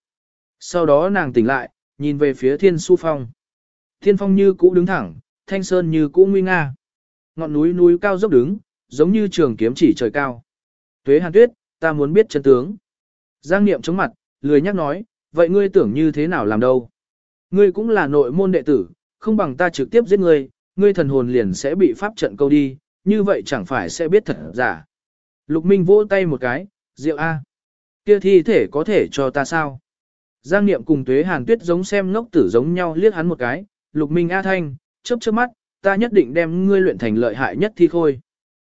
Sau đó nàng tỉnh lại, nhìn về phía thiên su phong. Thiên phong như cũ đứng thẳng, thanh sơn như cũ nguy nga. Ngọn núi núi cao dốc đứng, giống như trường kiếm chỉ trời cao. Tuế hàn tuyết, ta muốn biết chân tướng. Giang niệm chống mặt, lười nhắc nói, vậy ngươi tưởng như thế nào làm đâu? Ngươi cũng là nội môn đệ tử, không bằng ta trực tiếp giết ngươi, ngươi thần hồn liền sẽ bị pháp trận câu đi, như vậy chẳng phải sẽ biết thật giả. Lục Minh vỗ tay một cái, rượu A. Kia thi thể có thể cho ta sao? Giang Niệm cùng Tuế Hàn Tuyết giống xem ngốc tử giống nhau liếc hắn một cái, Lục Minh A Thanh, chớp chớp mắt, ta nhất định đem ngươi luyện thành lợi hại nhất thi khôi.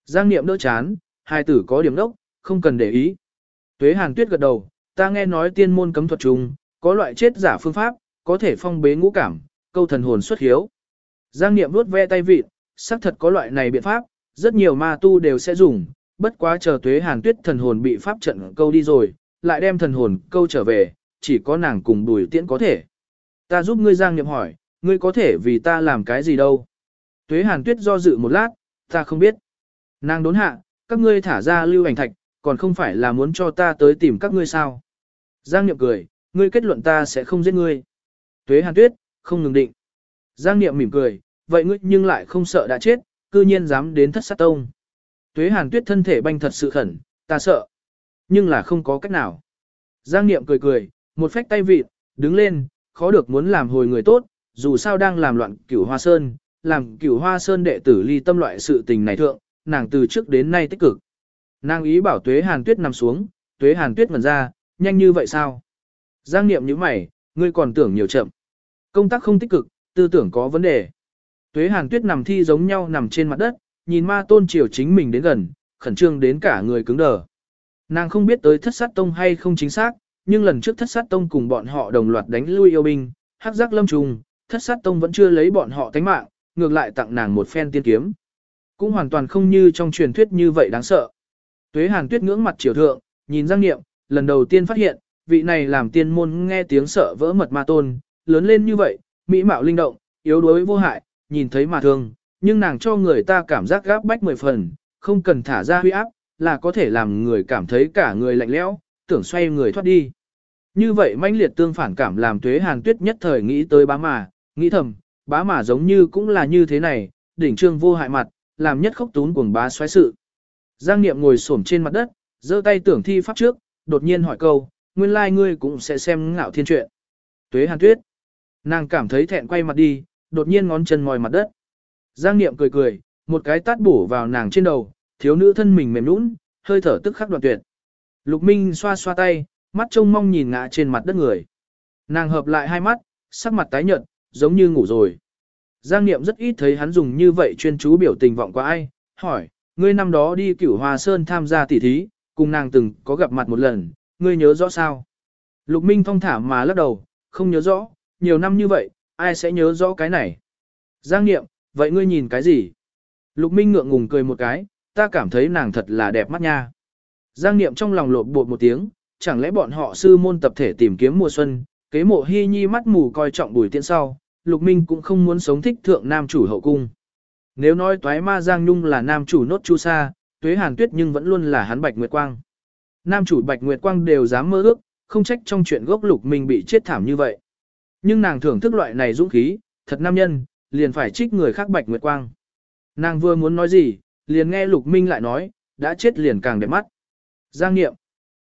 Giang Niệm đỡ chán, hai tử có điểm đốc, không cần để ý. Tuế Hàn Tuyết gật đầu, ta nghe nói tiên môn cấm thuật trùng, có loại chết giả phương pháp, có thể phong bế ngũ cảm, câu thần hồn xuất hiếu. Giang Niệm vuốt ve tay vịt, xác thật có loại này biện pháp, rất nhiều ma tu đều sẽ dùng, bất quá chờ tuế hàn tuyết thần hồn bị pháp trận câu đi rồi, lại đem thần hồn câu trở về, chỉ có nàng cùng Bùi tiễn có thể. Ta giúp ngươi Giang Niệm hỏi, ngươi có thể vì ta làm cái gì đâu? Tuế hàn tuyết do dự một lát, ta không biết. Nàng đốn hạ, các ngươi thả ra lưu ảnh thạch, còn không phải là muốn cho ta tới tìm các ngươi sao? Giang Niệm cười, ngươi kết luận ta sẽ không giết ngươi. Tuế hàn tuyết, không ngừng định. Giang Niệm mỉm cười, vậy ngươi nhưng lại không sợ đã chết, cư nhiên dám đến thất sát tông. Tuế hàn tuyết thân thể banh thật sự khẩn, ta sợ. Nhưng là không có cách nào. Giang Niệm cười cười, một phách tay vịt, đứng lên, khó được muốn làm hồi người tốt, dù sao đang làm loạn cửu hoa sơn, làm cửu hoa sơn đệ tử ly tâm loại sự tình này thượng, nàng từ trước đến nay tích cực. Nàng ý bảo tuế hàn tuyết nằm xuống, tuế hàn tuyết ngần ra, nhanh như vậy sao? Giang Niệm như mày, ngươi còn tưởng nhiều chậm. Công tác không tích cực, tư tưởng có vấn đề. Tuế hàn tuyết nằm thi giống nhau nằm trên mặt đất, nhìn ma tôn triều chính mình đến gần, khẩn trương đến cả người cứng đờ. Nàng không biết tới thất sát tông hay không chính xác, nhưng lần trước thất sát tông cùng bọn họ đồng loạt đánh lui yêu binh, hắc giác lâm trùng, thất sát tông vẫn chưa lấy bọn họ tánh mạng, ngược lại tặng nàng một phen tiên kiếm. Cũng hoàn toàn không như trong truyền thuyết như vậy đáng sợ. Tuế hàn tuyết ngưỡng mặt triều thượng, nhìn Giang Niệm, lần đầu tiên phát hiện, vị này làm tiên môn nghe tiếng sợ vỡ mật ma tôn, lớn lên như vậy, mỹ mạo linh động, yếu đuối vô hại, nhìn thấy mà thương, nhưng nàng cho người ta cảm giác gáp bách mười phần, không cần thả ra huy áp, là có thể làm người cảm thấy cả người lạnh lẽo, tưởng xoay người thoát đi. Như vậy manh liệt tương phản cảm làm tuế hàn tuyết nhất thời nghĩ tới bá mà, nghĩ thầm, bá mà giống như cũng là như thế này, đỉnh trương vô hại mặt, làm nhất khốc tún cuồng bá xoáy sự. Giang Niệm ngồi xổm trên mặt đất, giơ tay tưởng thi pháp trước, đột nhiên hỏi câu, nguyên lai like ngươi cũng sẽ xem ngạo thiên truyện. Tuế hàn tuyết. Nàng cảm thấy thẹn quay mặt đi, đột nhiên ngón chân ngòi mặt đất. Giang Niệm cười cười, một cái tát bổ vào nàng trên đầu, thiếu nữ thân mình mềm nũng, hơi thở tức khắc đoạn tuyệt. Lục Minh xoa xoa tay, mắt trông mong nhìn ngã trên mặt đất người. Nàng hợp lại hai mắt, sắc mặt tái nhợt, giống như ngủ rồi. Giang Niệm rất ít thấy hắn dùng như vậy chuyên chú biểu tình vọng qua ai, hỏi, ngươi năm đó đi cửu hòa Sơn tham gia tỷ thí, cùng nàng từng có gặp mặt một lần, ngươi nhớ rõ sao? Lục Minh thong thả mà lắc đầu, không nhớ rõ, nhiều năm như vậy, ai sẽ nhớ rõ cái này? Giang Niệm, vậy ngươi nhìn cái gì? Lục Minh ngượng ngùng cười một cái, ta cảm thấy nàng thật là đẹp mắt nha. Giang Niệm trong lòng lột bột một tiếng, chẳng lẽ bọn họ sư môn tập thể tìm kiếm mùa xuân, kế mộ hy nhi mắt mù coi trọng bùi tiễn sau, Lục Minh cũng không muốn sống thích thượng nam chủ hậu cung. Nếu nói toái ma Giang Nhung là nam chủ nốt chu sa, tuế hàn tuyết nhưng vẫn luôn là hắn Bạch Nguyệt Quang. Nam chủ Bạch Nguyệt Quang đều dám mơ ước, không trách trong chuyện gốc Lục Minh bị chết thảm như vậy. Nhưng nàng thưởng thức loại này dũng khí, thật nam nhân, liền phải trích người khác Bạch Nguyệt Quang. Nàng vừa muốn nói gì, liền nghe Lục Minh lại nói, đã chết liền càng đẹp mắt. Giang nghiệm.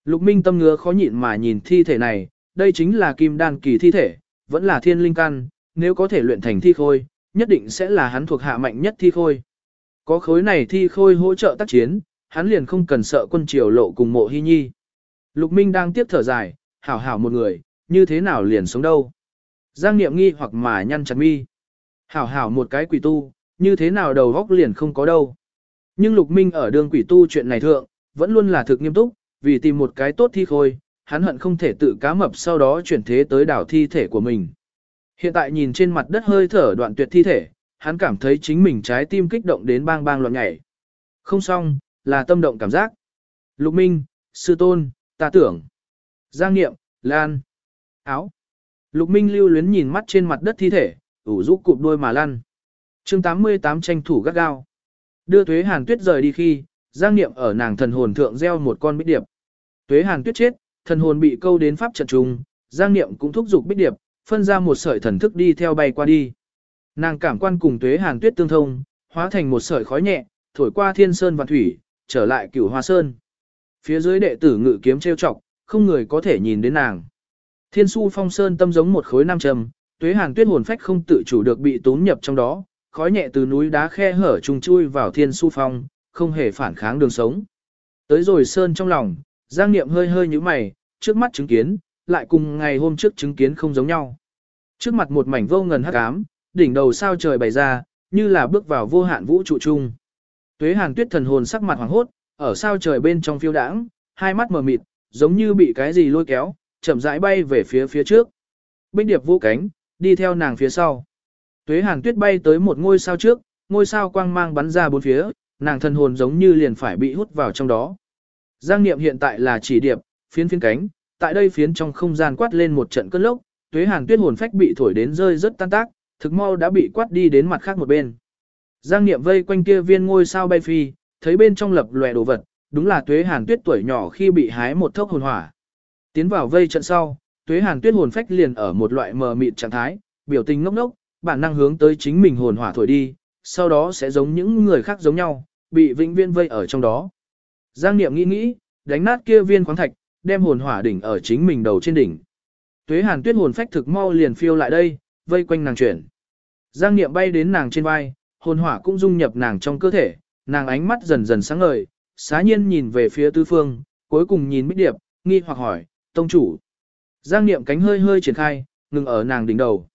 Lục Minh tâm ngứa khó nhịn mà nhìn thi thể này, đây chính là kim đan kỳ thi thể, vẫn là thiên linh căn, nếu có thể luyện thành thi khôi, nhất định sẽ là hắn thuộc hạ mạnh nhất thi khôi. Có khối này thi khôi hỗ trợ tác chiến, hắn liền không cần sợ quân triều lộ cùng mộ hy nhi. Lục Minh đang tiếp thở dài, hảo hảo một người, như thế nào liền sống đâu. Giang Niệm nghi hoặc mà nhăn chặt mi. Hảo hảo một cái quỷ tu, như thế nào đầu góc liền không có đâu. Nhưng Lục Minh ở đường quỷ tu chuyện này thượng, vẫn luôn là thực nghiêm túc, vì tìm một cái tốt thi khôi, hắn hận không thể tự cá mập sau đó chuyển thế tới đảo thi thể của mình. Hiện tại nhìn trên mặt đất hơi thở đoạn tuyệt thi thể, hắn cảm thấy chính mình trái tim kích động đến bang bang loạn nhảy. Không xong, là tâm động cảm giác. Lục Minh, Sư Tôn, ta tưởng. Giang Niệm, Lan, áo. Lục Minh lưu luyến nhìn mắt trên mặt đất thi thể, ủ rũ cụp đôi mà lăn. chương 88 tranh thủ gắt gao. Đưa thuế Hàn Tuyết rời đi khi, Giang Niệm ở nàng thần hồn thượng gieo một con bích điệp. Tuế Hàn Tuyết chết, thần hồn bị câu đến pháp trận trùng, Giang Niệm cũng thúc giục bích điệp, phân ra một sợi thần thức đi theo bay qua đi. Nàng cảm quan cùng Tuế Hàn Tuyết tương thông, hóa thành một sợi khói nhẹ, thổi qua thiên sơn và thủy, trở lại cửu hoa sơn. Phía dưới đệ tử ngự kiếm treo chọc, không người có thể nhìn đến nàng. Thiên su phong sơn tâm giống một khối nam trầm, tuế hàn tuyết hồn phách không tự chủ được bị tốn nhập trong đó, khói nhẹ từ núi đá khe hở trùng chui vào thiên su phong, không hề phản kháng đường sống. Tới rồi sơn trong lòng, giang niệm hơi hơi như mày, trước mắt chứng kiến, lại cùng ngày hôm trước chứng kiến không giống nhau. Trước mặt một mảnh vô ngần hắc ám, đỉnh đầu sao trời bày ra, như là bước vào vô hạn vũ trụ chung. Tuế hàn tuyết thần hồn sắc mặt hoàng hốt, ở sao trời bên trong phiêu đãng, hai mắt mờ mịt, giống như bị cái gì lôi kéo, chậm rãi bay về phía phía trước. Bích điệp vũ cánh, đi theo nàng phía sau. Tuế hàn tuyết bay tới một ngôi sao trước, ngôi sao quang mang bắn ra bốn phía, nàng thần hồn giống như liền phải bị hút vào trong đó. Giang niệm hiện tại là chỉ điệp, phiến phiến cánh, tại đây phiến trong không gian quát lên một trận cơn lốc, tuế hàn tuyết hồn phách bị thổi đến rơi rất tan tác, thực mau đã bị quát đi đến mặt khác một bên. Giang niệm vây quanh kia viên ngôi sao bay phi, thấy bên trong lập lòe đồ vật, đúng là tuế hàn tuyết tuổi nhỏ khi bị hái một thốc hồn hỏa. Tiến vào vây trận sau, tuế hàn tuyết hồn phách liền ở một loại mờ mịt trạng thái, biểu tình ngốc ngốc, bản năng hướng tới chính mình hồn hỏa thổi đi, sau đó sẽ giống những người khác giống nhau, bị vĩnh viên vây ở trong đó. Giang Niệm nghĩ nghĩ, đánh nát kia viên khoáng thạch, đem hồn hỏa đỉnh ở chính mình đầu trên đỉnh. Tuế Hàn Tuyết hồn phách thực mau liền phiêu lại đây, vây quanh nàng chuyển. Giang Niệm bay đến nàng trên vai, hồn hỏa cũng dung nhập nàng trong cơ thể, nàng ánh mắt dần dần sáng ngời, xá nhiên nhìn về phía tứ phương, cuối cùng nhìn Bích Điệp, nghi hoặc hỏi, tông chủ. Giang niệm cánh hơi hơi triển khai, ngừng ở nàng đỉnh đầu.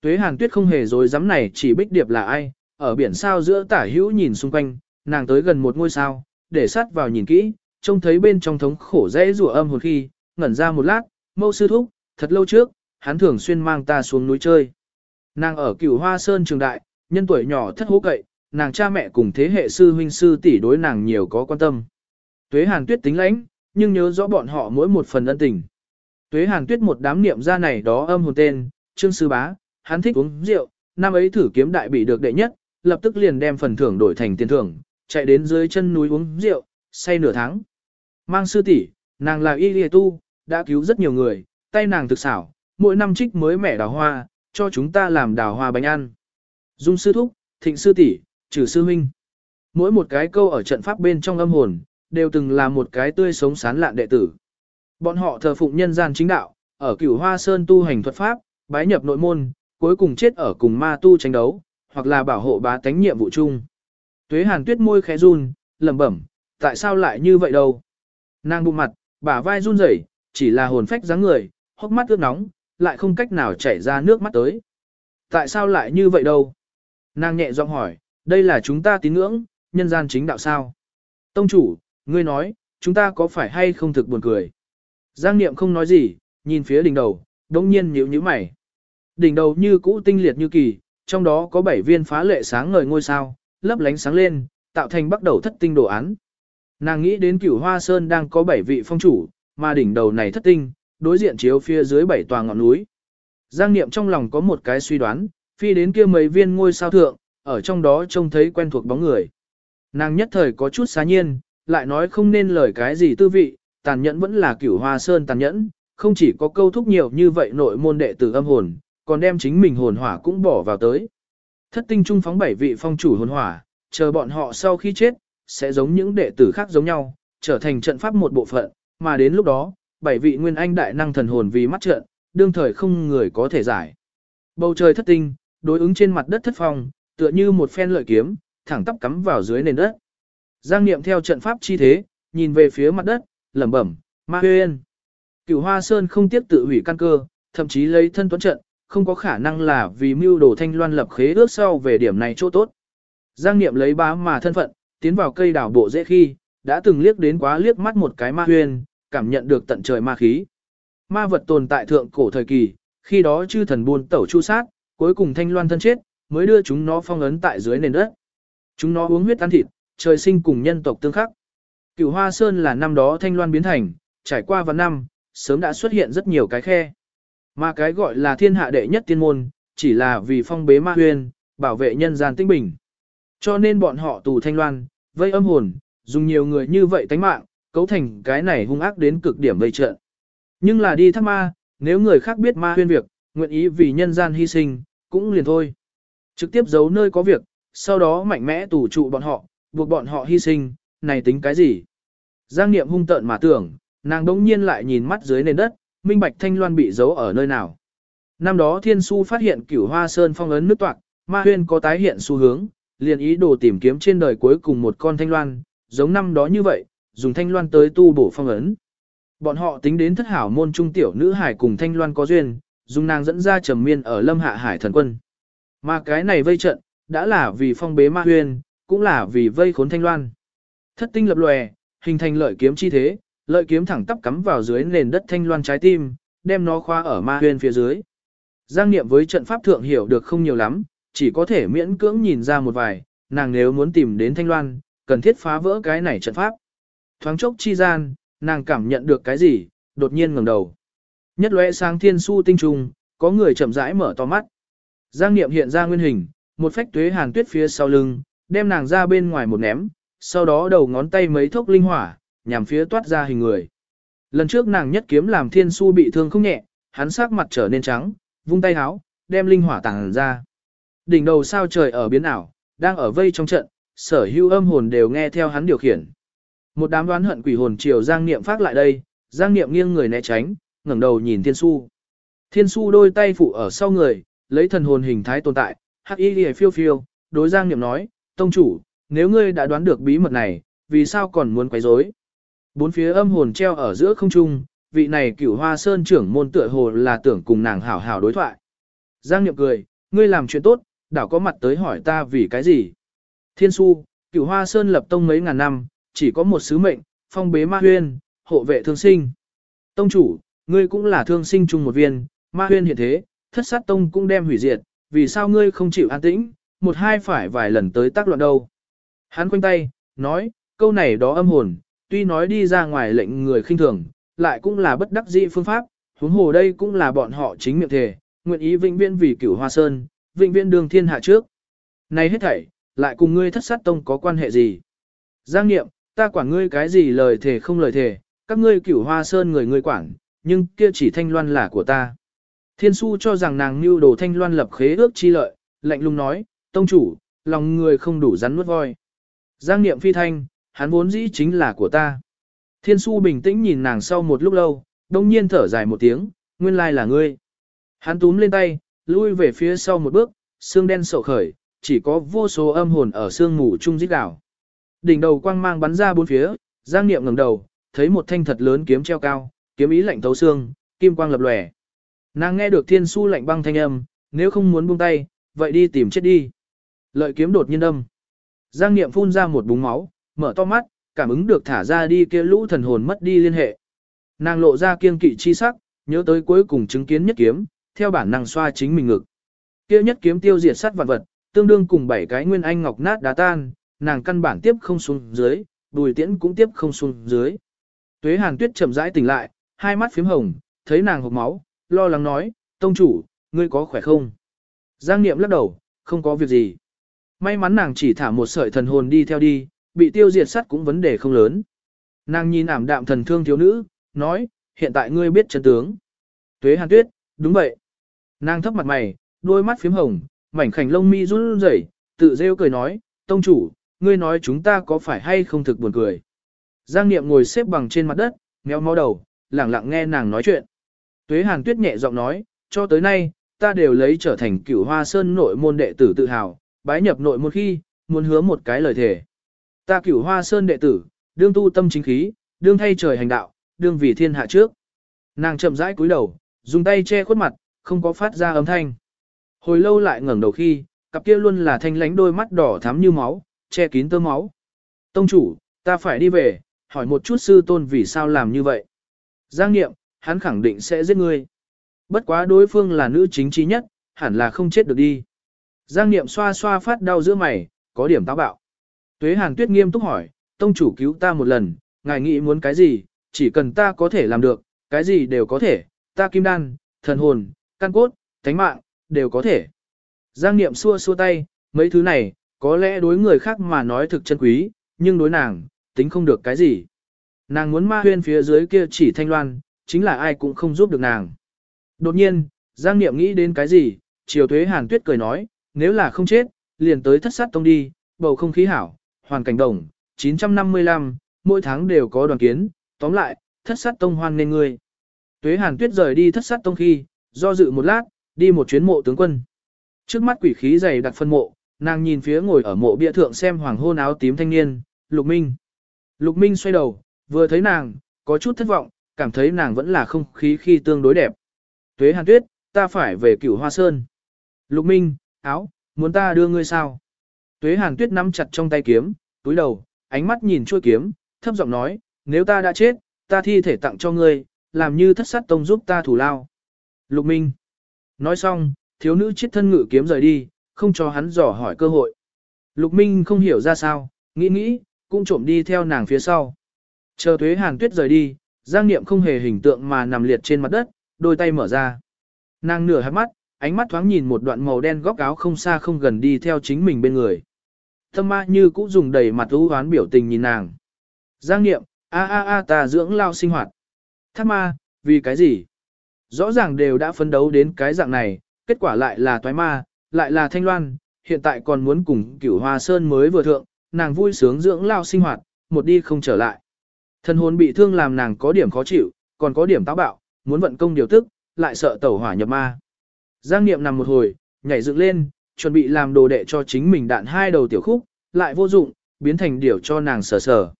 Tuế hàn tuyết không hề dối dám này chỉ Bích Điệp là ai, ở biển sao giữa tả hữu nhìn xung quanh, nàng tới gần một ngôi sao, để sát vào nhìn kỹ, trông thấy bên trong thống khổ dễ rủa âm hồn khi, ngẩn ra một lát, mâu sư thúc, thật lâu trước, hắn thường xuyên mang ta xuống núi chơi. Nàng ở cửu hoa sơn trường đại, nhân tuổi nhỏ thất hố cậy, nàng cha mẹ cùng thế hệ sư huynh sư tỷ đối nàng nhiều có quan tâm. Tuế Hàn Tuyết tính lãnh, nhưng nhớ rõ bọn họ mỗi một phần ân tình. Tuế Hàn Tuyết một đám niệm ra này đó âm hồn tên, Trương Sư Bá, hắn thích uống rượu, năm ấy thử kiếm đại bị được đệ nhất, lập tức liền đem phần thưởng đổi thành tiền thưởng, chạy đến dưới chân núi uống rượu, say nửa tháng. Mang sư tỷ, nàng là y lìa tu, đã cứu rất nhiều người, tay nàng thực xảo, mỗi năm trích mới mẻ đào hoa, cho chúng ta làm đào hoa bánh ăn. Dung sư thúc, thịnh sư tỷ, trừ sư huynh. Mỗi một cái câu ở trận pháp bên trong âm hồn, đều từng là một cái tươi sống sán lạn đệ tử. Bọn họ thờ phụng nhân gian chính đạo, ở cửu hoa sơn tu hành thuật pháp, bái nhập nội môn, cuối cùng chết ở cùng ma tu tranh đấu, hoặc là bảo hộ bá tánh nhiệm vụ chung. Tuế hàn tuyết môi khẽ run, lẩm bẩm, tại sao lại như vậy đâu? Nàng bụng mặt, bả vai run rẩy, chỉ là hồn phách dáng người, hốc mắt ướt nóng, lại không cách nào chảy ra nước mắt tới. Tại sao lại như vậy đâu? Nàng nhẹ giọng hỏi, đây là chúng ta tín ngưỡng, nhân gian chính đạo sao? Tông chủ, ngươi nói, chúng ta có phải hay không thực buồn cười? Giang Niệm không nói gì, nhìn phía đỉnh đầu, đống nhiên nhíu nhíu mày. Đỉnh đầu như cũ tinh liệt như kỳ, trong đó có bảy viên phá lệ sáng ngời ngôi sao, lấp lánh sáng lên, tạo thành bắt đầu thất tinh đồ án. Nàng nghĩ đến cửu hoa sơn đang có bảy vị phong chủ, mà đỉnh đầu này thất tinh, đối diện chiếu phía dưới bảy tòa ngọn núi. Giang Niệm trong lòng có một cái suy đoán, phi đến kia mấy viên ngôi sao thượng, ở trong đó trông thấy quen thuộc bóng người. Nàng nhất thời có chút xá nhiên, lại nói không nên lời cái gì tư vị, tàn nhẫn vẫn là cửu hoa sơn tàn nhẫn, không chỉ có câu thúc nhiều như vậy nội môn đệ tử âm hồn, còn đem chính mình hồn hỏa cũng bỏ vào tới. Thất tinh trung phóng bảy vị phong chủ hồn hỏa, chờ bọn họ sau khi chết, sẽ giống những đệ tử khác giống nhau, trở thành trận pháp một bộ phận, mà đến lúc đó, bảy vị nguyên anh đại năng thần hồn vì mắt trận, đương thời không người có thể giải. Bầu trời thất tinh, đối ứng trên mặt đất thất phong, tựa như một phen lợi kiếm, thẳng tắp cắm vào dưới nền đất. Giang Niệm theo trận pháp chi thế, nhìn về phía mặt đất, lẩm bẩm, Ma Huyên. Cửu Hoa Sơn không tiếp tự hủy căn cơ, thậm chí lấy thân tuấn trận, không có khả năng là vì mưu đồ thanh loan lập khế ước sau về điểm này chỗ tốt. Giang Niệm lấy bá mà thân phận, tiến vào cây đảo bộ dễ khi, đã từng liếc đến quá liếc mắt một cái ma huyên, cảm nhận được tận trời ma khí. Ma vật tồn tại thượng cổ thời kỳ, khi đó chư thần buôn tẩu chu sát, cuối cùng thanh loan thân chết, mới đưa chúng nó phong ấn tại dưới nền đất. Chúng nó uống huyết ăn thịt, trời sinh cùng nhân tộc tương khắc. Cửu Hoa Sơn là năm đó thanh loan biến thành, trải qua vài năm, sớm đã xuất hiện rất nhiều cái khe. Mà cái gọi là thiên hạ đệ nhất tiên môn, chỉ là vì phong bế ma huyên, bảo vệ nhân gian tinh bình. Cho nên bọn họ tù thanh loan, vây âm hồn, dùng nhiều người như vậy tánh mạng, cấu thành cái này hung ác đến cực điểm vây trận. Nhưng là đi thác ma, nếu người khác biết ma huyên việc, nguyện ý vì nhân gian hy sinh, cũng liền thôi. Trực tiếp giấu nơi có việc, sau đó mạnh mẽ tù trụ bọn họ, buộc bọn họ hy sinh, này tính cái gì? Giang Niệm hung tợn mà tưởng, nàng đống nhiên lại nhìn mắt dưới nền đất, minh bạch thanh loan bị giấu ở nơi nào. Năm đó Thiên Su phát hiện cửu hoa sơn phong ấn nước toạc, ma huyên có tái hiện xu hướng, liền ý đồ tìm kiếm trên đời cuối cùng một con thanh loan, giống năm đó như vậy, dùng thanh loan tới tu bổ phong ấn. Bọn họ tính đến thất hảo môn trung tiểu nữ hải cùng thanh loan có duyên, dùng nàng dẫn ra trầm miên ở lâm hạ hải thần quân. Mà cái này vây trận, đã là vì phong bế ma huyền cũng là vì vây khốn thanh loan. Thất tinh lập lòe, hình thành lợi kiếm chi thế, lợi kiếm thẳng tắp cắm vào dưới nền đất thanh loan trái tim, đem nó khoa ở ma huyền phía dưới. Giang niệm với trận pháp thượng hiểu được không nhiều lắm, chỉ có thể miễn cưỡng nhìn ra một vài, nàng nếu muốn tìm đến thanh loan, cần thiết phá vỡ cái này trận pháp. Thoáng chốc chi gian, nàng cảm nhận được cái gì, đột nhiên ngẩng đầu. Nhất lóe sáng thiên su tinh trùng, có người chậm rãi mở to mắt. Giang niệm hiện ra nguyên hình, một phách tuế hàn tuyết phía sau lưng, đem nàng ra bên ngoài một ném, sau đó đầu ngón tay mấy thốc linh hỏa, nhằm phía toát ra hình người. Lần trước nàng nhất kiếm làm thiên su bị thương không nhẹ, hắn sắc mặt trở nên trắng, vung tay háo, đem linh hỏa tàng ra. Đỉnh đầu sao trời ở biến ảo, đang ở vây trong trận, sở hữu âm hồn đều nghe theo hắn điều khiển. Một đám đoán hận quỷ hồn chiều Giang Niệm phát lại đây, Giang Niệm nghiêng người né tránh, ngẩng đầu nhìn Thiên Su. Thiên Su đôi tay phụ ở sau người, lấy thần hồn hình thái tồn tại, hắc y liễu phiêu phiêu, đối Giang Niệm nói, tông chủ, nếu ngươi đã đoán được bí mật này, vì sao còn muốn quấy rối? Bốn phía âm hồn treo ở giữa không trung, vị này cửu hoa sơn trưởng môn tựa hồ là tưởng cùng nàng hảo hảo đối thoại. Giang Niệm cười, ngươi làm chuyện tốt, đảo có mặt tới hỏi ta vì cái gì. Thiên su, cửu hoa sơn lập tông mấy ngàn năm, chỉ có một sứ mệnh, phong bế ma huyên, hộ vệ thương sinh. Tông chủ, ngươi cũng là thương sinh chung một viên, ma huyên hiện thế, thất sát tông cũng đem hủy diệt, vì sao ngươi không chịu an tĩnh, một hai phải vài lần tới tác loạn đâu. Hắn quanh tay, nói, câu này đó âm hồn, tuy nói đi ra ngoài lệnh người khinh thường, lại cũng là bất đắc dĩ phương pháp, huống hồ đây cũng là bọn họ chính miệng thể, nguyện ý vĩnh viễn vì cửu hoa sơn, vĩnh viễn đường thiên hạ trước. Này hết thảy, lại cùng ngươi thất sát tông có quan hệ gì? Giang nghiệm, ta quản ngươi cái gì lời thề không lời thề, các ngươi cửu hoa sơn người ngươi quản, nhưng kia chỉ thanh loan là của ta. Thiên su cho rằng nàng mưu đồ thanh loan lập khế ước chi lợi, lạnh lùng nói, tông chủ, lòng người không đủ rắn nuốt voi. Giang niệm phi thanh, hắn vốn dĩ chính là của ta. Thiên su bình tĩnh nhìn nàng sau một lúc lâu, đông nhiên thở dài một tiếng, nguyên lai là ngươi. Hắn túm lên tay, lui về phía sau một bước, xương đen sậu khởi, chỉ có vô số âm hồn ở xương ngủ chung rít đảo. Đỉnh đầu quang mang bắn ra bốn phía, Giang Niệm ngẩng đầu, thấy một thanh thật lớn kiếm treo cao, kiếm ý lạnh thấu xương, kim quang lập lòe. Nàng nghe được thiên su lạnh băng thanh âm, nếu không muốn buông tay, vậy đi tìm chết đi. Lợi kiếm đột nhiên đâm. Giang Niệm phun ra một búng máu, mở to mắt, cảm ứng được thả ra đi kia lũ thần hồn mất đi liên hệ. Nàng lộ ra kiên kỵ chi sắc, nhớ tới cuối cùng chứng kiến nhất kiếm, theo bản năng xoa chính mình ngực. Kia nhất kiếm tiêu diệt sát vật vật, tương đương cùng bảy cái nguyên anh ngọc nát đá tan, nàng căn bản tiếp không xuống dưới, bùi tiễn cũng tiếp không xuống dưới. Tuế hàn tuyết chậm rãi tỉnh lại, hai mắt phím hồng, thấy nàng hộc máu, lo lắng nói, tông chủ, ngươi có khỏe không? Giang niệm lắc đầu, không có việc gì. May mắn nàng chỉ thả một sợi thần hồn đi theo đi, bị tiêu diệt sắt cũng vấn đề không lớn. Nàng nhìn ảm đạm thần thương thiếu nữ, nói, hiện tại ngươi biết chân tướng. Tuế hàn tuyết, đúng vậy. Nàng thấp mặt mày, đôi mắt phím hồng, mảnh khảnh lông mi run rẩy, tự rêu cười nói, tông chủ, ngươi nói chúng ta có phải hay không thực buồn cười. Giang Niệm ngồi xếp bằng trên mặt đất, méo mó đầu, lẳng lặng nghe nàng nói chuyện. Tuế Hàn Tuyết nhẹ giọng nói, cho tới nay, ta đều lấy trở thành cửu hoa sơn nội môn đệ tử tự hào, bái nhập nội môn khi, muốn hứa một cái lời thề. Ta cửu hoa sơn đệ tử, đương tu tâm chính khí, đương thay trời hành đạo, đương vì thiên hạ trước. Nàng chậm rãi cúi đầu, dùng tay che khuất mặt, không có phát ra âm thanh. Hồi lâu lại ngẩng đầu khi, cặp kia luôn là thanh lánh đôi mắt đỏ thắm như máu, che kín tơ máu. Tông chủ, ta phải đi về, hỏi một chút sư tôn vì sao làm như vậy. Giang nghiệm, hắn khẳng định sẽ giết ngươi. Bất quá đối phương là nữ chính trí nhất, hẳn là không chết được đi. Giang nghiệm xoa xoa phát đau giữa mày, có điểm táo bạo. Tuế hàn tuyết nghiêm túc hỏi, tông chủ cứu ta một lần, ngài nghĩ muốn cái gì, chỉ cần ta có thể làm được, cái gì đều có thể, ta kim đan, thần hồn, căn cốt, thánh mạng, đều có thể. Giang Niệm xua xua tay, mấy thứ này, có lẽ đối người khác mà nói thực chân quý, nhưng đối nàng, tính không được cái gì. Nàng muốn ma huyên phía dưới kia chỉ thanh loan, chính là ai cũng không giúp được nàng. Đột nhiên, Giang Niệm nghĩ đến cái gì, chiều thuế hàn tuyết cười nói, nếu là không chết, liền tới thất sát tông đi, bầu không khí hảo, hoàn cảnh đồng, 955, mỗi tháng đều có đoàn kiến, tóm lại, thất sát tông hoan nên ngươi. Tuế hàn tuyết rời đi thất sát tông khi, do dự một lát, đi một chuyến mộ tướng quân. Trước mắt quỷ khí dày đặc phân mộ, nàng nhìn phía ngồi ở mộ bia thượng xem hoàng hôn áo tím thanh niên, Lục Minh. Lục Minh xoay đầu, vừa thấy nàng, có chút thất vọng, cảm thấy nàng vẫn là không khí khi tương đối đẹp. Tuế hàn tuyết, ta phải về cửu hoa sơn. Lục Minh, áo, muốn ta đưa ngươi sao? Tuế hàn tuyết nắm chặt trong tay kiếm, túi đầu, ánh mắt nhìn chuôi kiếm, thấp giọng nói, nếu ta đã chết, ta thi thể tặng cho ngươi, làm như thất sát tông giúp ta thủ lao. Lục Minh. Nói xong, thiếu nữ chết thân ngự kiếm rời đi, không cho hắn dò hỏi cơ hội. Lục Minh không hiểu ra sao, nghĩ nghĩ, cũng trộm đi theo nàng phía sau. Chờ thuế hàn tuyết rời đi, Giang Niệm không hề hình tượng mà nằm liệt trên mặt đất, đôi tay mở ra. Nàng nửa hạt mắt, ánh mắt thoáng nhìn một đoạn màu đen góc áo không xa không gần đi theo chính mình bên người. Thâm ma như cũ dùng đầy mặt ưu hoán biểu tình nhìn nàng. Giang Niệm, a a a ta dưỡng lao sinh hoạt. Thác ma, vì cái gì? Rõ ràng đều đã phấn đấu đến cái dạng này, kết quả lại là toái ma, lại là thanh loan, hiện tại còn muốn cùng cửu hoa sơn mới vừa thượng, nàng vui sướng dưỡng lao sinh hoạt, một đi không trở lại. Thân hồn bị thương làm nàng có điểm khó chịu, còn có điểm táo bạo, muốn vận công điều tức, lại sợ tẩu hỏa nhập ma. Giang Niệm nằm một hồi, nhảy dựng lên, chuẩn bị làm đồ đệ cho chính mình đạn hai đầu tiểu khúc, lại vô dụng, biến thành điểu cho nàng sờ sờ.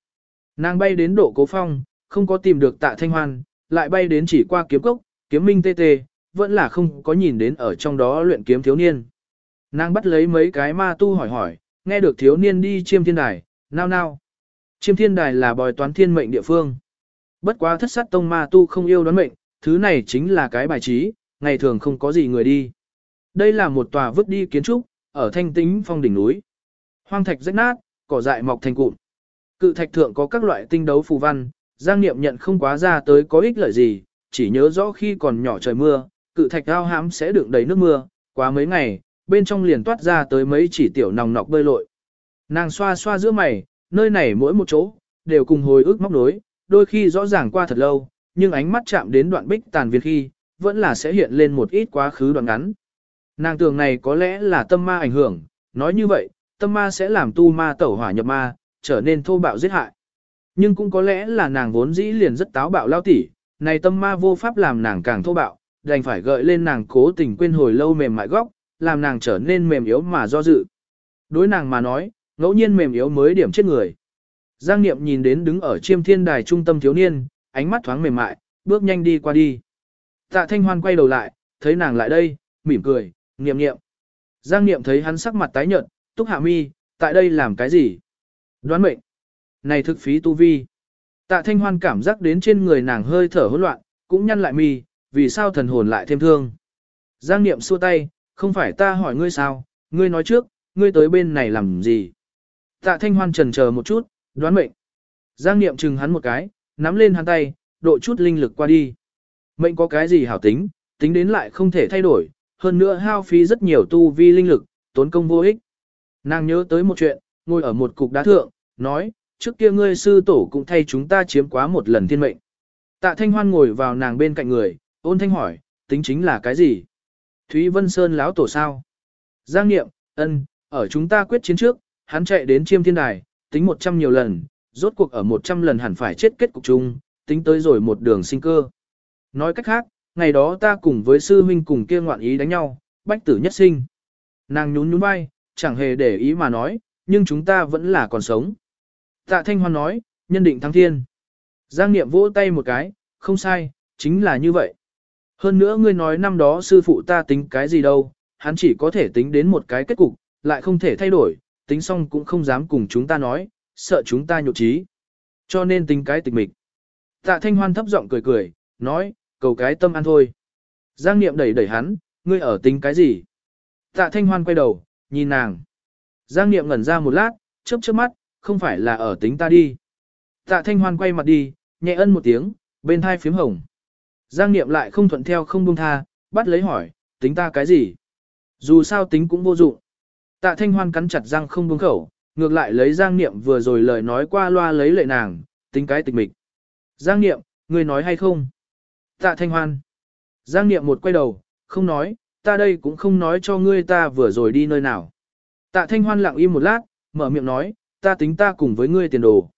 Nàng bay đến độ cố phong, không có tìm được tạ thanh hoan, lại bay đến chỉ qua kiếm cốc, kiếm minh tê tê, vẫn là không có nhìn đến ở trong đó luyện kiếm thiếu niên. Nàng bắt lấy mấy cái ma tu hỏi hỏi, nghe được thiếu niên đi chiêm thiên đài, nao nao. Chiêm thiên đài là bòi toán thiên mệnh địa phương. Bất quá thất sát tông ma tu không yêu đoán mệnh, thứ này chính là cái bài trí, ngày thường không có gì người đi. Đây là một tòa vứt đi kiến trúc, ở thanh tính phong đỉnh núi. Hoang thạch rách nát, cỏ dại mọc thành cụm. Cự thạch thượng có các loại tinh đấu phù văn, Giang Niệm nhận không quá ra tới có ích lợi gì, chỉ nhớ rõ khi còn nhỏ trời mưa, cự thạch ao hãm sẽ đựng đầy nước mưa, quá mấy ngày, bên trong liền toát ra tới mấy chỉ tiểu nòng nọc bơi lội. Nàng xoa xoa giữa mày, nơi này mỗi một chỗ, đều cùng hồi ức móc nối, đôi khi rõ ràng qua thật lâu, nhưng ánh mắt chạm đến đoạn bích tàn viên khi, vẫn là sẽ hiện lên một ít quá khứ đoạn ngắn. Nàng tưởng này có lẽ là tâm ma ảnh hưởng, nói như vậy, tâm ma sẽ làm tu ma tẩu hỏa nhập ma, trở nên thô bạo giết hại. Nhưng cũng có lẽ là nàng vốn dĩ liền rất táo bạo lao tỉ, này tâm ma vô pháp làm nàng càng thô bạo, đành phải gợi lên nàng cố tình quên hồi lâu mềm mại góc, làm nàng trở nên mềm yếu mà do dự. Đối nàng mà nói, ngẫu nhiên mềm yếu mới điểm chết người. Giang Niệm nhìn đến đứng ở chiêm thiên đài trung tâm thiếu niên, ánh mắt thoáng mềm mại, bước nhanh đi qua đi. Tạ Thanh Hoan quay đầu lại, thấy nàng lại đây, mỉm cười, niệm niệm. Giang Niệm thấy hắn sắc mặt tái nhợt, túc hạ mi, tại đây làm cái gì? Đoán mệnh. Này thực phí tu vi. Tạ Thanh Hoan cảm giác đến trên người nàng hơi thở hỗn loạn, cũng nhăn lại mi, vì sao thần hồn lại thêm thương. Giang Niệm xua tay, không phải ta hỏi ngươi sao, ngươi nói trước, ngươi tới bên này làm gì. Tạ Thanh Hoan trần chờ một chút, đoán mệnh. Giang Niệm chừng hắn một cái, nắm lên hắn tay, độ chút linh lực qua đi. Mệnh có cái gì hảo tính, tính đến lại không thể thay đổi, hơn nữa hao phí rất nhiều tu vi linh lực, tốn công vô ích. Nàng nhớ tới một chuyện, ngồi ở một cục đá thượng, nói, trước kia ngươi sư tổ cũng thay chúng ta chiếm quá một lần thiên mệnh. Tạ Thanh Hoan ngồi vào nàng bên cạnh người, ôn thanh hỏi, tính chính là cái gì? Thúy Vân Sơn lão tổ sao? Giang Niệm, ân, ở chúng ta quyết chiến trước, hắn chạy đến chiêm thiên đài, tính 100 nhiều lần, rốt cuộc ở 100 lần hẳn phải chết kết cục chung, tính tới rồi một đường sinh cơ. Nói cách khác, ngày đó ta cùng với sư huynh cùng kia ngoạn ý đánh nhau, bách tử nhất sinh. Nàng nhún nhún vai, chẳng hề để ý mà nói, nhưng chúng ta vẫn là còn sống. Tạ Thanh Hoan nói, nhân định thắng thiên. Giang Niệm vỗ tay một cái, không sai, chính là như vậy. Hơn nữa ngươi nói năm đó sư phụ ta tính cái gì đâu, hắn chỉ có thể tính đến một cái kết cục, lại không thể thay đổi, tính xong cũng không dám cùng chúng ta nói, sợ chúng ta nhục trí. Cho nên tính cái tịch mịch. Tạ Thanh Hoan thấp giọng cười cười, nói, cầu cái tâm an thôi. Giang Niệm đẩy đẩy hắn, ngươi ở tính cái gì? Tạ Thanh Hoan quay đầu, nhìn nàng. Giang Niệm ngẩn ra một lát, chớp chớp mắt, không phải là ở tính ta đi. Tạ Thanh Hoan quay mặt đi, nhẹ ân một tiếng, bên thai phím hồng. Giang Niệm lại không thuận theo không buông tha, bắt lấy hỏi, tính ta cái gì? Dù sao tính cũng vô dụng. Tạ Thanh Hoan cắn chặt răng không buông khẩu, ngược lại lấy Giang Niệm vừa rồi lời nói qua loa lấy lệ nàng, tính cái tịch mịch. Giang Niệm, ngươi nói hay không? Tạ Thanh Hoan. Giang Niệm một quay đầu, không nói, ta đây cũng không nói cho ngươi ta vừa rồi đi nơi nào. Tạ Thanh Hoan lặng im một lát, mở miệng nói, ta tính ta cùng với ngươi tiền đồ.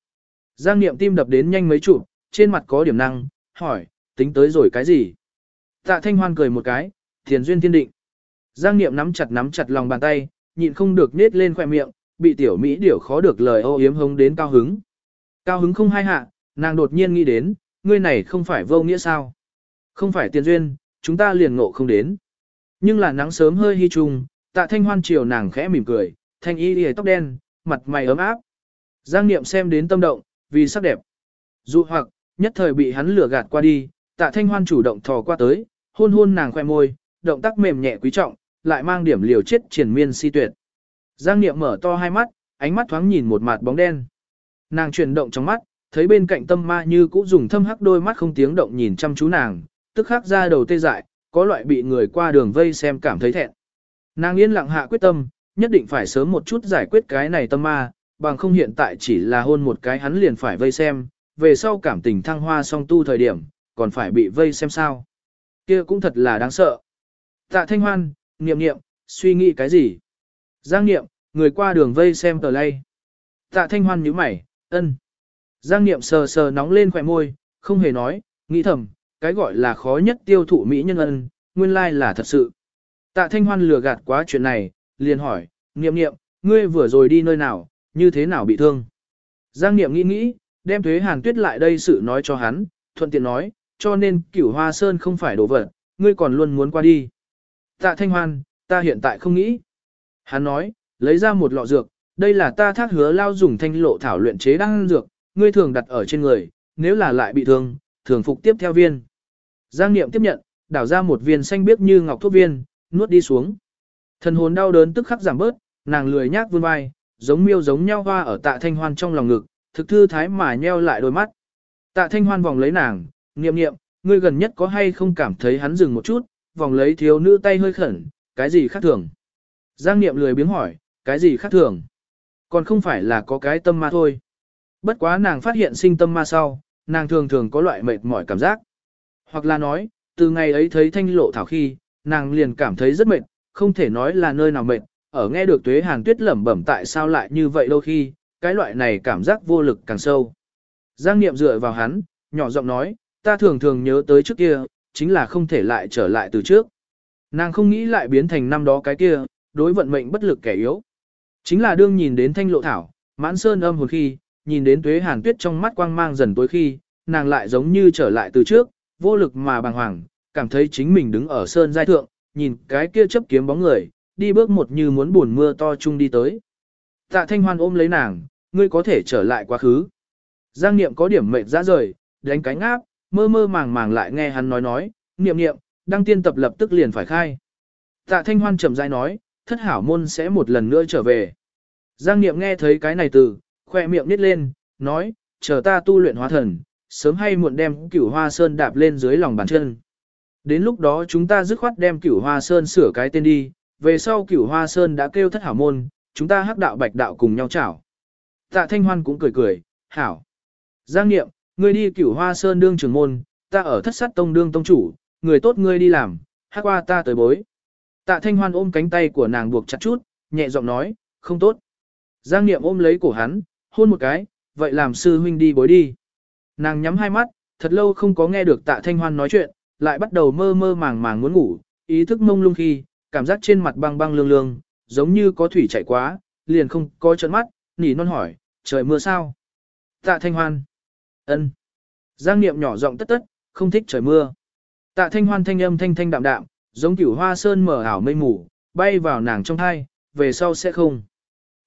Giang Niệm tim đập đến nhanh mấy chục, trên mặt có điểm năng, hỏi, tính tới rồi cái gì? Tạ Thanh Hoan cười một cái, tiền duyên thiên định. Giang Niệm nắm chặt nắm chặt lòng bàn tay, nhịn không được nết lên khỏe miệng, bị tiểu Mỹ điểu khó được lời ô yếm hống đến cao hứng. Cao hứng không hai hạ, nàng đột nhiên nghĩ đến, ngươi này không phải vô nghĩa sao? Không phải tiền duyên, chúng ta liền ngộ không đến. Nhưng là nắng sớm hơi hy trùng, tạ thanh hoan chiều nàng khẽ mỉm cười, thanh y đi tóc đen, mặt mày ấm áp. Giang Niệm xem đến tâm động, vì sắc đẹp. Dụ hoặc, nhất thời bị hắn lừa gạt qua đi, tạ thanh hoan chủ động thò qua tới, hôn hôn nàng khoe môi, động tác mềm nhẹ quý trọng, lại mang điểm liều chết triển miên si tuyệt. Giang Niệm mở to hai mắt, ánh mắt thoáng nhìn một mặt bóng đen. Nàng chuyển động trong mắt, thấy bên cạnh tâm ma như cũ dùng thâm hắc đôi mắt không tiếng động nhìn chăm chú nàng, tức khắc ra đầu tê dại, có loại bị người qua đường vây xem cảm thấy thẹn. Nàng yên lặng hạ quyết tâm, nhất định phải sớm một chút giải quyết cái này tâm ma, bằng không hiện tại chỉ là hôn một cái hắn liền phải vây xem, về sau cảm tình thăng hoa song tu thời điểm, còn phải bị vây xem sao. Kia cũng thật là đáng sợ. Tạ Thanh Hoan, niệm niệm, suy nghĩ cái gì? Giang niệm, người qua đường vây xem tờ lay. Tạ Thanh Hoan nhíu mày, ân. Giang niệm sờ sờ nóng lên khỏe môi, không hề nói, nghĩ thầm, cái gọi là khó nhất tiêu thụ mỹ nhân ân, nguyên lai là thật sự. Tạ Thanh Hoan lừa gạt quá chuyện này, liền hỏi, niệm niệm, ngươi vừa rồi đi nơi nào, như thế nào bị thương? Giang niệm nghĩ nghĩ, đem thuế hàn tuyết lại đây sự nói cho hắn, thuận tiện nói, cho nên cửu hoa sơn không phải đổ vật, ngươi còn luôn muốn qua đi. Tạ Thanh Hoan, ta hiện tại không nghĩ. Hắn nói, lấy ra một lọ dược, đây là ta thác hứa lao dùng thanh lộ thảo luyện chế đan dược, ngươi thường đặt ở trên người, nếu là lại bị thương, thường phục tiếp theo viên. Giang Niệm tiếp nhận, đảo ra một viên xanh biếc như ngọc thuốc viên, nuốt đi xuống. Thần hồn đau đớn tức khắc giảm bớt, nàng lười nhác vươn vai, giống miêu giống nhau hoa ở tạ thanh hoan trong lòng ngực, thực thư thái mà nheo lại đôi mắt. Tạ thanh hoan vòng lấy nàng, niệm niệm, ngươi gần nhất có hay không cảm thấy hắn dừng một chút, vòng lấy thiếu nữ tay hơi khẩn, cái gì khác thường. Giang niệm lười biếng hỏi, cái gì khác thường. Còn không phải là có cái tâm ma thôi. Bất quá nàng phát hiện sinh tâm ma sau, nàng thường thường có loại mệt mỏi cảm giác. Hoặc là nói, từ ngày ấy thấy thanh lộ thảo khi, nàng liền cảm thấy rất mệt, không thể nói là nơi nào mệt, ở nghe được tuế hàn tuyết lẩm bẩm tại sao lại như vậy đôi khi, cái loại này cảm giác vô lực càng sâu. Giang Niệm dựa vào hắn, nhỏ giọng nói, ta thường thường nhớ tới trước kia, chính là không thể lại trở lại từ trước. Nàng không nghĩ lại biến thành năm đó cái kia, đối vận mệnh bất lực kẻ yếu. Chính là đương nhìn đến thanh lộ thảo, mãn sơn âm hồn khi, nhìn đến tuế hàn tuyết trong mắt quang mang dần tối khi, nàng lại giống như trở lại từ trước, vô lực mà bàng hoàng, cảm thấy chính mình đứng ở sơn giai thượng, nhìn cái kia chấp kiếm bóng người, đi bước một như muốn buồn mưa to chung đi tới. Tạ Thanh Hoan ôm lấy nàng, ngươi có thể trở lại quá khứ. Giang Niệm có điểm mệt ra rời, đánh cánh áp, mơ mơ màng màng lại nghe hắn nói nói, Niệm Niệm, đăng tiên tập lập tức liền phải khai. Tạ Thanh Hoan chậm rãi nói, thất hảo môn sẽ một lần nữa trở về. Giang Niệm nghe thấy cái này từ, khoe miệng nít lên, nói, chờ ta tu luyện hóa thần, sớm hay muộn đem cửu hoa sơn đạp lên dưới lòng bàn chân. Đến lúc đó chúng ta dứt khoát đem cửu hoa sơn sửa cái tên đi, về sau cửu hoa sơn đã kêu thất hảo môn, chúng ta hắc đạo bạch đạo cùng nhau chảo. Tạ Thanh Hoan cũng cười cười, hảo. Giang Niệm, ngươi đi cửu hoa sơn đương trưởng môn, ta ở thất sát tông đương tông chủ, người tốt ngươi đi làm, hắc qua ta tới bối. Tạ Thanh Hoan ôm cánh tay của nàng buộc chặt chút, nhẹ giọng nói, không tốt. Giang Niệm ôm lấy cổ hắn, hôn một cái, vậy làm sư huynh đi bối đi. Nàng nhắm hai mắt, thật lâu không có nghe được tạ thanh hoan nói chuyện, lại bắt đầu mơ mơ màng màng muốn ngủ, ý thức mông lung khi, cảm giác trên mặt băng băng lương lương, giống như có thủy chảy quá, liền không có trợn mắt, nỉ non hỏi, trời mưa sao? Tạ thanh hoan. ân. Giang niệm nhỏ giọng tất tất, không thích trời mưa. Tạ thanh hoan thanh âm thanh thanh đạm đạm, giống kiểu hoa sơn mở ảo mây mù, bay vào nàng trong thai, về sau sẽ không.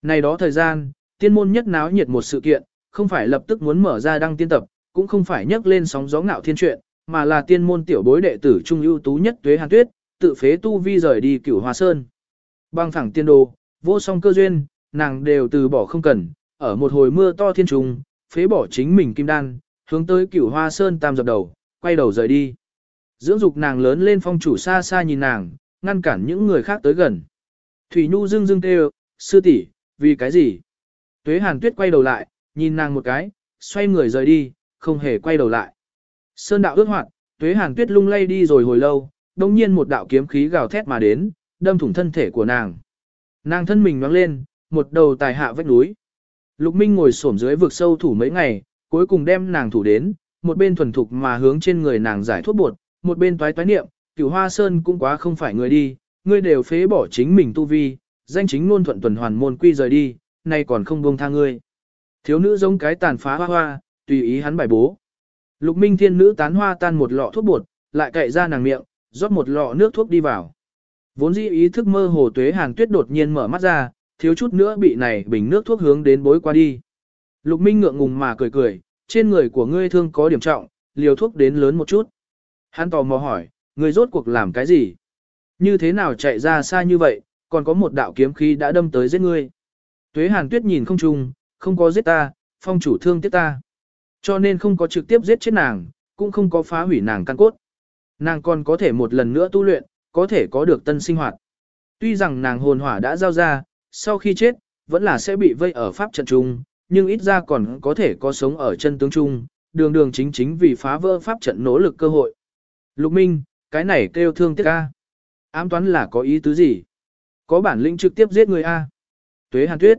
Này đó thời gian, tiên môn nhất náo nhiệt một sự kiện, không phải lập tức muốn mở ra đăng tiên tập, cũng không phải nhấc lên sóng gió ngạo thiên truyện, mà là tiên môn tiểu bối đệ tử trung ưu tú nhất tuế hàn tuyết, tự phế tu vi rời đi cửu hoa sơn. Băng thẳng tiên đồ, vô song cơ duyên, nàng đều từ bỏ không cần, ở một hồi mưa to thiên trùng, phế bỏ chính mình kim đan, hướng tới cửu hoa sơn tam dập đầu, quay đầu rời đi. Dưỡng dục nàng lớn lên phong chủ xa xa nhìn nàng, ngăn cản những người khác tới gần. Thủy Nhu dương dương kêu, sư tỷ, vì cái gì? Tuế Hàn Tuyết quay đầu lại, nhìn nàng một cái, xoay người rời đi, không hề quay đầu lại. Sơn đạo ước hoạt, Tuế Hàn Tuyết lung lay đi rồi hồi lâu, đồng nhiên một đạo kiếm khí gào thét mà đến, đâm thủng thân thể của nàng. Nàng thân mình nhoáng lên, một đầu tài hạ vách núi. Lục Minh ngồi xổm dưới vực sâu thủ mấy ngày, cuối cùng đem nàng thủ đến, một bên thuần thục mà hướng trên người nàng giải thuốc bột, một bên toái toái niệm, cửu hoa sơn cũng quá không phải người đi, ngươi đều phế bỏ chính mình tu vi, danh chính luôn thuận tuần hoàn môn quy rời đi, nay còn không buông tha ngươi. Thiếu nữ giống cái tàn phá hoa hoa, tùy ý hắn bài bố. Lục minh thiên nữ tán hoa tan một lọ thuốc bột, lại cậy ra nàng miệng, rót một lọ nước thuốc đi vào. Vốn dĩ ý thức mơ hồ tuế hàn tuyết đột nhiên mở mắt ra, thiếu chút nữa bị này bình nước thuốc hướng đến bối qua đi. Lục minh ngượng ngùng mà cười cười, trên người của ngươi thương có điểm trọng, liều thuốc đến lớn một chút. Hắn tò mò hỏi, ngươi rốt cuộc làm cái gì? Như thế nào chạy ra xa như vậy, còn có một đạo kiếm khí đã đâm tới giết ngươi. Tuế hàn tuyết nhìn không trùng, không có giết ta, phong chủ thương tiếc ta. Cho nên không có trực tiếp giết chết nàng, cũng không có phá hủy nàng căn cốt. Nàng còn có thể một lần nữa tu luyện, có thể có được tân sinh hoạt. Tuy rằng nàng hồn hỏa đã giao ra, sau khi chết, vẫn là sẽ bị vây ở pháp trận trung, nhưng ít ra còn có thể có sống ở chân tướng trung. đường đường chính chính vì phá vỡ pháp trận nỗ lực cơ hội. Lục Minh, cái này kêu thương tiếc ca. Ám toán là có ý tứ gì? Có bản lĩnh trực tiếp giết người A. Tuế hàn tuyết.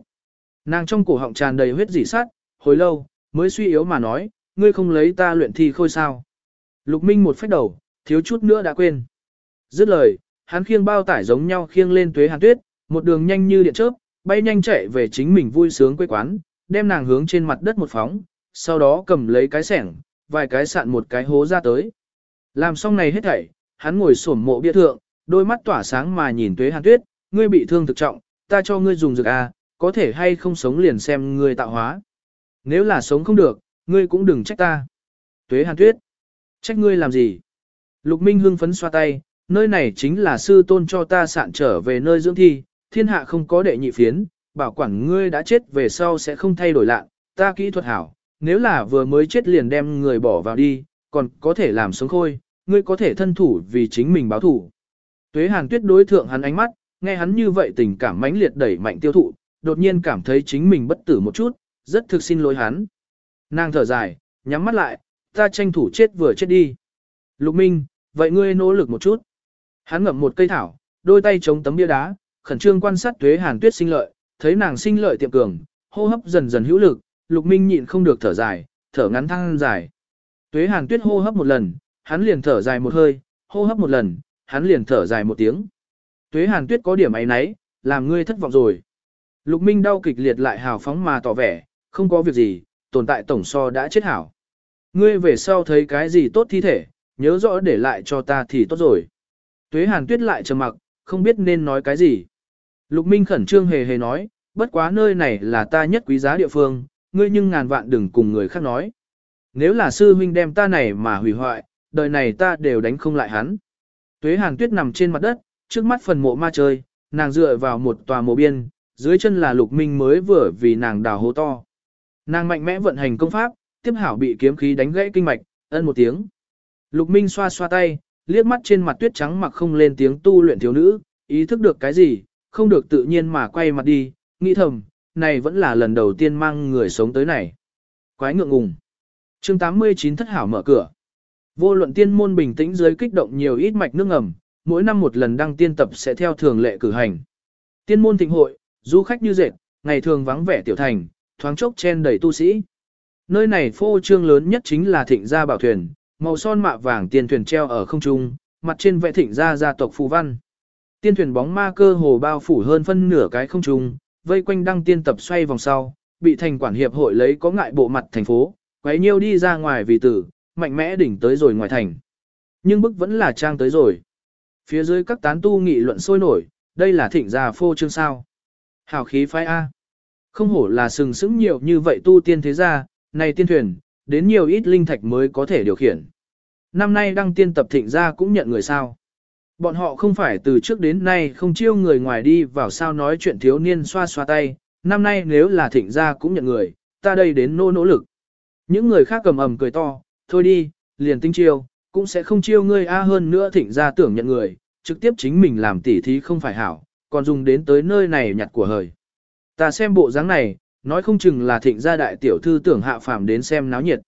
Nàng trong cổ họng tràn đầy huyết dỉ sát, hồi lâu, mới suy yếu mà nói, ngươi không lấy ta luyện thi khôi sao. Lục Minh một phách đầu, thiếu chút nữa đã quên. Dứt lời, hắn khiêng bao tải giống nhau khiêng lên tuế hàn tuyết, một đường nhanh như điện chớp, bay nhanh chạy về chính mình vui sướng quê quán, đem nàng hướng trên mặt đất một phóng, sau đó cầm lấy cái sẻng, vài cái sạn một cái hố ra tới. Làm xong này hết thảy, hắn ngồi xổm mộ bia thượng, đôi mắt tỏa sáng mà nhìn tuế hàn tuyết, ngươi bị thương thực trọng, ta cho ngươi dùng dược à, có thể hay không sống liền xem ngươi tạo hóa. Nếu là sống không được, ngươi cũng đừng trách ta. Tuế hàn tuyết, trách ngươi làm gì? Lục Minh hưng phấn xoa tay, nơi này chính là sư tôn cho ta sạn trở về nơi dưỡng thi, thiên hạ không có đệ nhị phiến, bảo quản ngươi đã chết về sau sẽ không thay đổi lạ, ta kỹ thuật hảo, nếu là vừa mới chết liền đem người bỏ vào đi, còn có thể làm sống khôi, ngươi có thể thân thủ vì chính mình báo thủ. Tuế hàn tuyết đối thượng hắn ánh mắt, nghe hắn như vậy tình cảm mãnh liệt đẩy mạnh tiêu thụ, đột nhiên cảm thấy chính mình bất tử một chút, rất thực xin lỗi hắn. Nàng thở dài, nhắm mắt lại, ta tranh thủ chết vừa chết đi. Lục Minh, vậy ngươi nỗ lực một chút. Hắn ngậm một cây thảo, đôi tay chống tấm bia đá, khẩn trương quan sát Tuế Hàn Tuyết sinh lợi, thấy nàng sinh lợi tiệm cường, hô hấp dần dần hữu lực, Lục Minh nhịn không được thở dài, thở ngắn thăng dài. Tuế Hàn Tuyết hô hấp một lần, hắn liền thở dài một hơi, hô hấp một lần, hắn liền thở dài một tiếng. Tuế Hàn Tuyết có điểm ấy nấy, làm ngươi thất vọng rồi. Lục Minh đau kịch liệt lại hào phóng mà tỏ vẻ, không có việc gì, tồn tại tổng so đã chết hảo. Ngươi về sau thấy cái gì tốt thi thể, nhớ rõ để lại cho ta thì tốt rồi. Tuế Hàn Tuyết lại trầm mặc, không biết nên nói cái gì. Lục Minh khẩn trương hề hề nói, bất quá nơi này là ta nhất quý giá địa phương, ngươi nhưng ngàn vạn đừng cùng người khác nói. Nếu là sư huynh đem ta này mà hủy hoại, đời này ta đều đánh không lại hắn. Tuế Hàn Tuyết nằm trên mặt đất, trước mắt phần mộ ma chơi, nàng dựa vào một tòa mộ biên, dưới chân là Lục Minh mới vừa vì nàng đào hố to. Nàng mạnh mẽ vận hành công pháp, tiếp hảo bị kiếm khí đánh gãy kinh mạch, ân một tiếng. Lục Minh xoa xoa tay, liếc mắt trên mặt tuyết trắng mặc không lên tiếng tu luyện thiếu nữ, ý thức được cái gì, không được tự nhiên mà quay mặt đi, nghĩ thầm, này vẫn là lần đầu tiên mang người sống tới này. Quái ngượng ngùng. chương 89 thất hảo mở cửa. Vô luận tiên môn bình tĩnh dưới kích động nhiều ít mạch nước ngầm, mỗi năm một lần đăng tiên tập sẽ theo thường lệ cử hành. Tiên môn thịnh hội, du khách như dệt, ngày thường vắng vẻ tiểu thành, thoáng chốc chen đầy tu sĩ. Nơi này phô trương lớn nhất chính là thịnh gia bảo thuyền, màu son mạ vàng tiền thuyền treo ở không trung, mặt trên vẽ thịnh gia gia tộc phù văn. Tiên thuyền bóng ma cơ hồ bao phủ hơn phân nửa cái không trung, vây quanh đăng tiên tập xoay vòng sau, bị thành quản hiệp hội lấy có ngại bộ mặt thành phố, quấy nhiêu đi ra ngoài vì tử, mạnh mẽ đỉnh tới rồi ngoài thành. Nhưng bức vẫn là trang tới rồi. Phía dưới các tán tu nghị luận sôi nổi, đây là thịnh gia phô trương sao. Hào khí phái A. Không hổ là sừng sững nhiều như vậy tu tiên thế gia, này tiên thuyền, đến nhiều ít linh thạch mới có thể điều khiển. Năm nay đăng tiên tập thịnh gia cũng nhận người sao. Bọn họ không phải từ trước đến nay không chiêu người ngoài đi vào sao nói chuyện thiếu niên xoa xoa tay, năm nay nếu là thịnh gia cũng nhận người, ta đây đến nô nỗ lực. Những người khác cầm ầm cười to, thôi đi, liền tinh chiêu, cũng sẽ không chiêu ngươi a hơn nữa thịnh gia tưởng nhận người, trực tiếp chính mình làm tỉ thí không phải hảo, còn dùng đến tới nơi này nhặt của hời. Ta xem bộ dáng này, nói không chừng là thịnh gia đại tiểu thư tưởng hạ phàm đến xem náo nhiệt.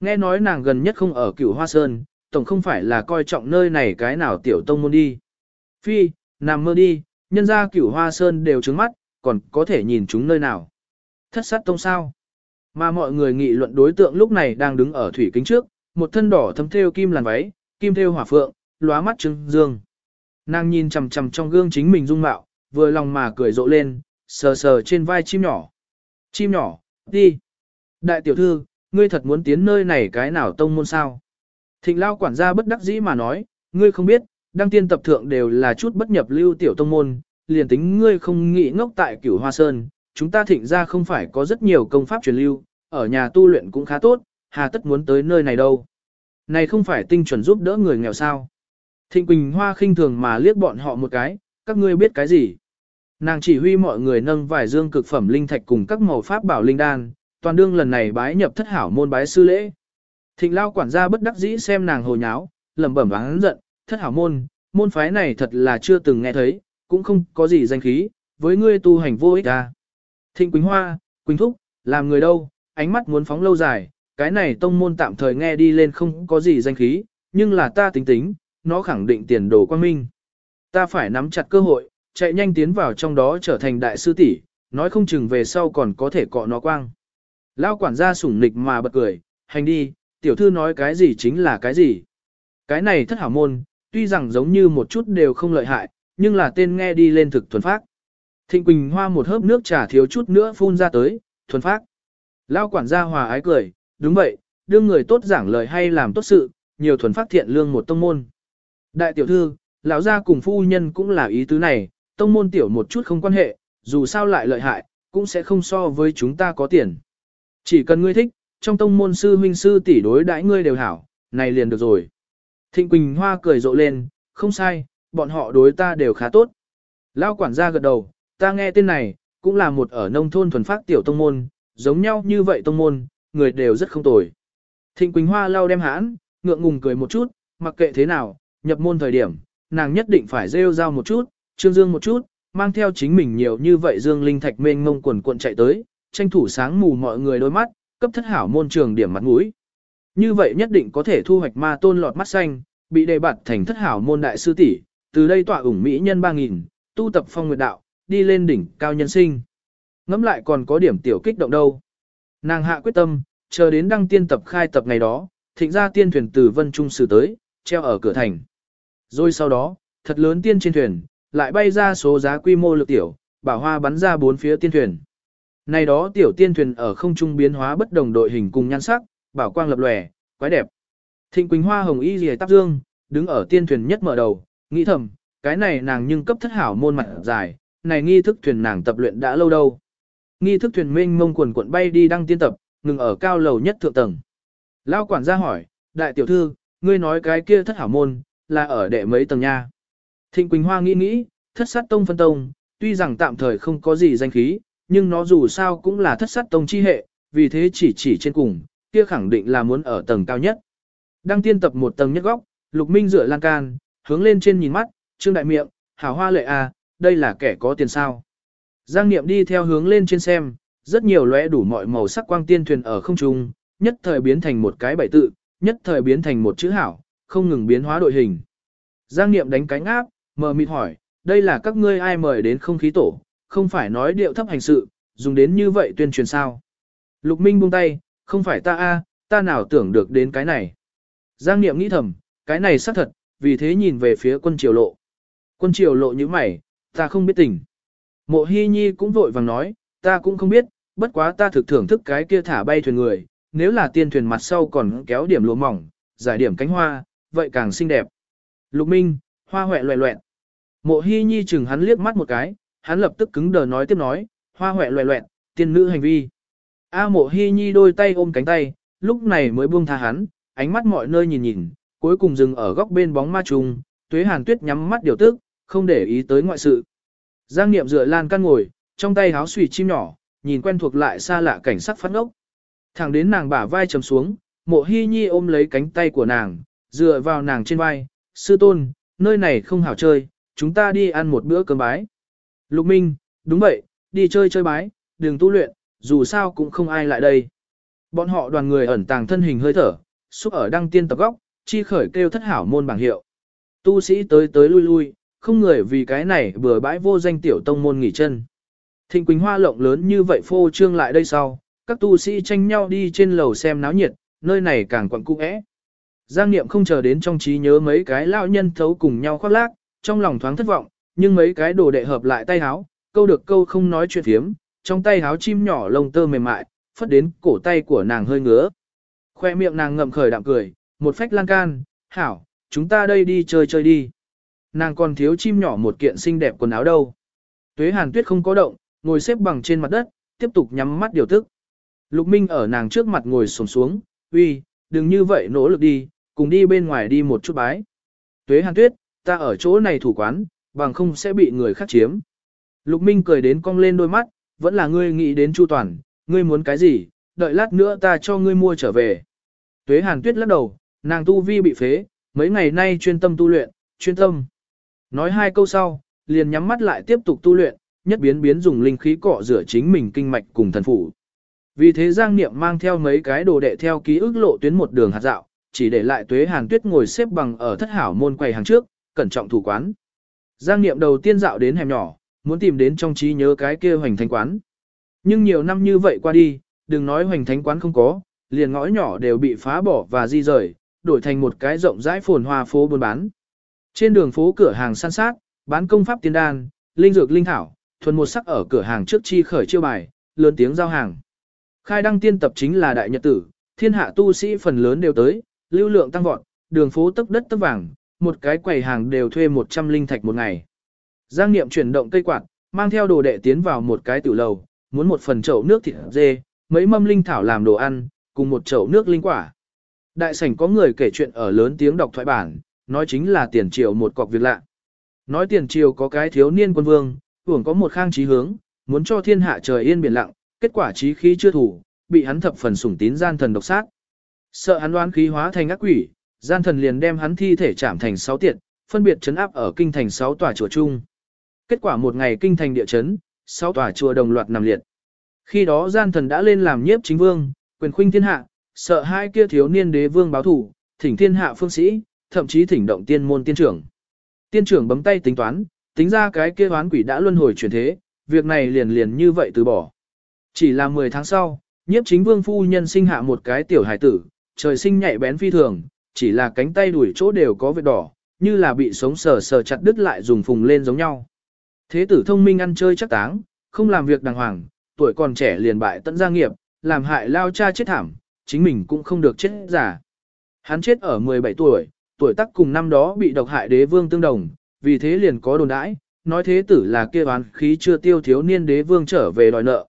Nghe nói nàng gần nhất không ở cửu hoa sơn, tổng không phải là coi trọng nơi này cái nào tiểu tông môn đi. Phi, nằm mơ đi, nhân ra cửu hoa sơn đều trứng mắt, còn có thể nhìn chúng nơi nào. Thất sát tông sao. Mà mọi người nghị luận đối tượng lúc này đang đứng ở thủy kính trước, một thân đỏ thấm thêu kim làn váy, kim thêu hỏa phượng, lóa mắt trưng dương. Nàng nhìn chằm chằm trong gương chính mình dung mạo, vừa lòng mà cười rộ lên, sờ sờ trên vai chim nhỏ. Chim nhỏ, đi. Đại tiểu thư, ngươi thật muốn tiến nơi này cái nào tông môn sao? Thịnh lao quản gia bất đắc dĩ mà nói, ngươi không biết, đăng tiên tập thượng đều là chút bất nhập lưu tiểu tông môn, liền tính ngươi không nghĩ ngốc tại cửu hoa sơn, chúng ta thịnh ra không phải có rất nhiều công pháp truyền lưu, ở nhà tu luyện cũng khá tốt, hà tất muốn tới nơi này đâu. Này không phải tinh chuẩn giúp đỡ người nghèo sao. Thịnh Quỳnh Hoa khinh thường mà liếc bọn họ một cái, các ngươi biết cái gì. Nàng chỉ huy mọi người nâng vài dương cực phẩm linh thạch cùng các màu pháp bảo linh đan, toàn đương lần này bái nhập thất hảo môn bái sư lễ. Thịnh lao quản gia bất đắc dĩ xem nàng hồ nháo, lẩm bẩm hắn giận, thất hảo môn, môn phái này thật là chưa từng nghe thấy, cũng không có gì danh khí, với ngươi tu hành vô ích à. Thịnh Quỳnh Hoa, Quỳnh Thúc, làm người đâu, ánh mắt muốn phóng lâu dài, cái này tông môn tạm thời nghe đi lên không có gì danh khí, nhưng là ta tính tính, nó khẳng định tiền đồ quan minh. Ta phải nắm chặt cơ hội, chạy nhanh tiến vào trong đó trở thành đại sư tỷ, nói không chừng về sau còn có thể cọ nó quang. Lao quản gia sủng nịch mà bật cười, hành đi, tiểu thư nói cái gì chính là cái gì. Cái này thất hảo môn, tuy rằng giống như một chút đều không lợi hại, nhưng là tên nghe đi lên thực thuần phác. Thịnh Quỳnh Hoa một hớp nước trà thiếu chút nữa phun ra tới, thuần phác. Lao quản gia hòa ái cười, đúng vậy, đương người tốt giảng lời hay làm tốt sự, nhiều thuần phác thiện lương một tông môn. Đại tiểu thư, lão gia cùng phu nhân cũng là ý tứ này, tông môn tiểu một chút không quan hệ, dù sao lại lợi hại, cũng sẽ không so với chúng ta có tiền. Chỉ cần ngươi thích, trong tông môn sư huynh sư tỷ đối đãi ngươi đều hảo, này liền được rồi. Thịnh Quỳnh Hoa cười rộ lên, không sai, bọn họ đối ta đều khá tốt. Lao quản gia gật đầu, ta nghe tên này, cũng là một ở nông thôn thuần phát tiểu tông môn, giống nhau như vậy tông môn, người đều rất không tồi. Thịnh Quỳnh Hoa lau đem hãn, ngượng ngùng cười một chút, mặc kệ thế nào, nhập môn thời điểm, nàng nhất định phải rêu rao một chút, trương dương một chút, mang theo chính mình nhiều như vậy dương linh thạch mênh mông quần cuộn chạy tới, tranh thủ sáng mù mọi người đôi mắt, cấp thất hảo môn trường điểm mặt mũi. Như vậy nhất định có thể thu hoạch ma tôn lọt mắt xanh, bị đề bạt thành thất hảo môn đại sư tỷ, từ đây tọa ủng mỹ nhân 3000, tu tập phong nguyệt đạo, đi lên đỉnh cao nhân sinh. Ngắm lại còn có điểm tiểu kích động đâu. Nàng hạ quyết tâm, chờ đến đăng tiên tập khai tập ngày đó, thịnh ra tiên thuyền từ Vân Trung sử tới, treo ở cửa thành. Rồi sau đó, thật lớn tiên trên thuyền, lại bay ra số giá quy mô lực tiểu, bảo hoa bắn ra bốn phía tiên thuyền. Này đó tiểu tiên thuyền ở không trung biến hóa bất đồng đội hình cùng nhan sắc, bảo quang lập lòe, quái đẹp. Thịnh Quỳnh Hoa hồng y liễu tắp dương, đứng ở tiên thuyền nhất mở đầu, nghĩ thầm, cái này nàng nhưng cấp thất hảo môn mặt dài, này nghi thức thuyền nàng tập luyện đã lâu đâu. Nghi thức thuyền mênh mông quần cuộn bay đi đăng tiên tập, ngừng ở cao lầu nhất thượng tầng. Lao quản gia hỏi, đại tiểu thư, ngươi nói cái kia thất hảo môn, là ở đệ mấy tầng nha. Thịnh Quỳnh Hoa nghĩ nghĩ, thất sát tông phân tông, tuy rằng tạm thời không có gì danh khí, nhưng nó dù sao cũng là thất sát tông chi hệ, vì thế chỉ chỉ trên cùng, kia khẳng định là muốn ở tầng cao nhất. Đăng tiên tập một tầng nhất góc, Lục Minh rửa lan can, hướng lên trên nhìn mắt, trương đại miệng, hảo hoa lệ à, đây là kẻ có tiền sao. Giang Niệm đi theo hướng lên trên xem, rất nhiều lóe đủ mọi màu sắc quang tiên thuyền ở không trung, nhất thời biến thành một cái bảy tự, nhất thời biến thành một chữ hảo, không ngừng biến hóa đội hình. Giang Niệm đánh cánh áp, mờ mịt hỏi, đây là các ngươi ai mời đến không khí tổ, không phải nói điệu thấp hành sự, dùng đến như vậy tuyên truyền sao. Lục Minh buông tay, không phải ta a, ta nào tưởng được đến cái này. Giang Niệm nghĩ thầm, cái này xác thật, vì thế nhìn về phía quân triều lộ. Quân triều lộ như mày, ta không biết tình. Mộ Hi Nhi cũng vội vàng nói, ta cũng không biết, bất quá ta thực thưởng thức cái kia thả bay thuyền người, nếu là tiên thuyền mặt sau còn kéo điểm lúa mỏng, giải điểm cánh hoa, vậy càng xinh đẹp. Lục Minh, hoa hoẹ loẹ loẹn. Mộ Hi Nhi chừng hắn liếc mắt một cái, hắn lập tức cứng đờ nói tiếp nói, hoa hoẹ loẹ loẹn, tiên nữ hành vi. A mộ Hi Nhi đôi tay ôm cánh tay, lúc này mới buông tha hắn, ánh mắt mọi nơi nhìn nhìn, cuối cùng dừng ở góc bên bóng ma trùng, tuế hàn tuyết nhắm mắt điều tức, không để ý tới ngoại sự. Giang Niệm dựa lan căn ngồi, trong tay háo xùy chim nhỏ, nhìn quen thuộc lại xa lạ cảnh sắc phát ngốc. Thẳng đến nàng bả vai chầm xuống, mộ Hi nhi ôm lấy cánh tay của nàng, dựa vào nàng trên vai, sư tôn, nơi này không hảo chơi, chúng ta đi ăn một bữa cơm bái. Lục Minh, đúng vậy, đi chơi chơi bái, đừng tu luyện, dù sao cũng không ai lại đây. Bọn họ đoàn người ẩn tàng thân hình hơi thở, xúc ở đăng tiên tập góc, chi khởi kêu thất hảo môn bảng hiệu. Tu sĩ tới tới lui lui, không người vì cái này bừa bãi vô danh tiểu tông môn nghỉ chân. Thịnh Quỳnh Hoa lộng lớn như vậy phô trương lại đây sau, các tu sĩ tranh nhau đi trên lầu xem náo nhiệt, nơi này càng quặn cung ẽ. Giang Niệm không chờ đến trong trí nhớ mấy cái lão nhân thấu cùng nhau khoác lác, trong lòng thoáng thất vọng, nhưng mấy cái đồ đệ hợp lại tay háo, câu được câu không nói chuyện phiếm, trong tay háo chim nhỏ lông tơ mềm mại, phất đến cổ tay của nàng hơi ngứa. Khoe miệng nàng ngậm khởi đạm cười, một phách lan can, hảo, chúng ta đây đi chơi chơi đi. Nàng còn thiếu chim nhỏ một kiện xinh đẹp quần áo đâu. Tuế hàn tuyết không có động, ngồi xếp bằng trên mặt đất, tiếp tục nhắm mắt điều tức. Lục Minh ở nàng trước mặt ngồi sồn xuống, uy, đừng như vậy nỗ lực đi, cùng đi bên ngoài đi một chút bái. Tuế hàn tuyết, ta ở chỗ này thủ quán, bằng không sẽ bị người khác chiếm. Lục Minh cười đến cong lên đôi mắt, vẫn là ngươi nghĩ đến chu toàn, ngươi muốn cái gì, đợi lát nữa ta cho ngươi mua trở về. Tuế hàn tuyết lắc đầu, nàng tu vi bị phế, mấy ngày nay chuyên tâm tu luyện, chuyên tâm. Nói hai câu sau, liền nhắm mắt lại tiếp tục tu luyện, nhất biến biến dùng linh khí cọ rửa chính mình kinh mạch cùng thần phủ. Vì thế Giang Niệm mang theo mấy cái đồ đệ theo ký ức lộ tuyến một đường hạt dạo, chỉ để lại Tuế Hàn Tuyết ngồi xếp bằng ở thất hảo môn quầy hàng trước, cẩn trọng thủ quán. Giang Niệm đầu tiên dạo đến hẻm nhỏ, muốn tìm đến trong trí nhớ cái kia hoành thánh quán. Nhưng nhiều năm như vậy qua đi, đừng nói hoành thánh quán không có, liền ngõ nhỏ đều bị phá bỏ và di rời, đổi thành một cái rộng rãi phồn hoa phố buôn bán. Trên đường phố cửa hàng san sát, bán công pháp tiên đan, linh dược linh thảo, thuần một sắc ở cửa hàng trước chi khởi chiêu bài, lớn tiếng giao hàng. Khai đăng tiên tập chính là đại nhật tử, thiên hạ tu sĩ phần lớn đều tới, lưu lượng tăng vọt, đường phố tấp đất tấp vàng, một cái quầy hàng đều thuê 100 linh thạch một ngày. Giang Niệm chuyển động cây quạt, mang theo đồ đệ tiến vào một cái tiểu lầu, muốn một phần chậu nước thịt dê, mấy mâm linh thảo làm đồ ăn, cùng một chậu nước linh quả. Đại sảnh có người kể chuyện ở lớn tiếng đọc thoại bản, nói chính là tiền triều một cọc việc lạ. Nói tiền triều có cái thiếu niên quân vương, hưởng có một khang trí hướng, muốn cho thiên hạ trời yên biển lặng, kết quả trí khí chưa thủ, bị hắn thập phần sủng tín gian thần độc sát. Sợ hắn đoán khí hóa thành ác quỷ, gian thần liền đem hắn thi thể chạm thành sáu tiệt, phân biệt chấn áp ở kinh thành sáu tòa chùa chung. Kết quả một ngày kinh thành địa chấn, sáu tòa chùa đồng loạt nằm liệt. Khi đó gian thần đã lên làm nhiếp chính vương, quyền khuynh thiên hạ, sợ hai kia thiếu niên đế vương báo thủ, thỉnh thiên hạ phương sĩ, thậm chí thỉnh động tiên môn tiên trưởng. Tiên trưởng bấm tay tính toán, tính ra cái kia hoán quỷ đã luân hồi chuyển thế, việc này liền liền như vậy từ bỏ. Chỉ là 10 tháng sau, nhiếp chính vương phu nhân sinh hạ một cái tiểu hải tử, trời sinh nhạy bén phi thường, chỉ là cánh tay đuổi chỗ đều có vết đỏ, như là bị sống sờ sờ chặt đứt lại dùng phùng lên giống nhau. Thế tử thông minh ăn chơi chắc táng, không làm việc đàng hoàng, tuổi còn trẻ liền bại tận gia nghiệp, làm hại lao cha chết thảm, chính mình cũng không được chết giả. Hắn chết ở 17 tuổi, tuổi tác cùng năm đó bị độc hại đế vương tương đồng, vì thế liền có đồn đãi, nói thế tử là kia oán khí chưa tiêu thiếu niên đế vương trở về đòi nợ.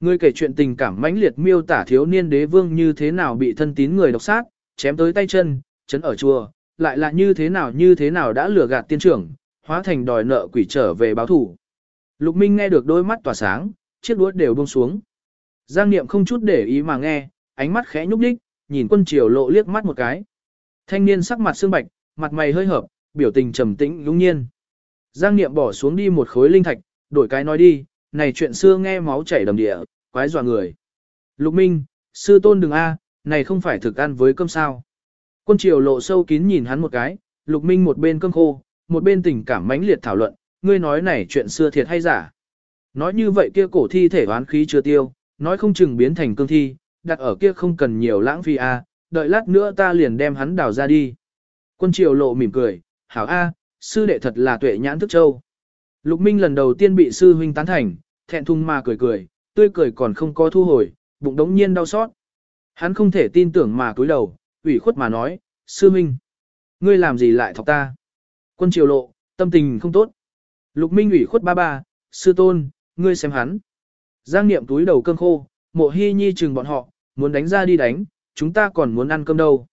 Người kể chuyện tình cảm mãnh liệt miêu tả thiếu niên đế vương như thế nào bị thân tín người độc sát, chém tới tay chân, chấn ở chùa, lại là như thế nào như thế nào đã lừa gạt tiên trưởng, hóa thành đòi nợ quỷ trở về báo thủ. Lục Minh nghe được đôi mắt tỏa sáng, chiếc đuốt đều buông xuống. Giang Niệm không chút để ý mà nghe, ánh mắt khẽ nhúc nhích, nhìn quân triều lộ liếc mắt một cái. Thanh niên sắc mặt xương bạch, mặt mày hơi hợp, biểu tình trầm tĩnh lung nhiên. Giang Niệm bỏ xuống đi một khối linh thạch, đổi cái nói đi, này chuyện xưa nghe máu chảy đầm địa, quái dọa người. Lục Minh, sư tôn đừng a, này không phải thực ăn với cơm sao. Quân triều lộ sâu kín nhìn hắn một cái, Lục Minh một bên cơm khô, một bên tình cảm mãnh liệt thảo luận, ngươi nói này chuyện xưa thiệt hay giả. Nói như vậy kia cổ thi thể oán khí chưa tiêu, nói không chừng biến thành cương thi, đặt ở kia không cần nhiều lãng phí a, đợi lát nữa ta liền đem hắn đào ra đi. Quân triều lộ mỉm cười, hảo a, sư đệ thật là tuệ nhãn thức châu. Lục Minh lần đầu tiên bị sư huynh tán thành, thẹn thùng mà cười cười, tươi cười còn không có thu hồi, bụng đống nhiên đau xót. Hắn không thể tin tưởng mà cúi đầu, ủy khuất mà nói, sư minh, ngươi làm gì lại thọc ta? Quân triều lộ, tâm tình không tốt. Lục Minh ủy khuất ba ba, sư tôn, ngươi xem hắn. Giang niệm túi đầu cơm khô, mộ hy nhi chừng bọn họ, muốn đánh ra đi đánh, chúng ta còn muốn ăn cơm đâu.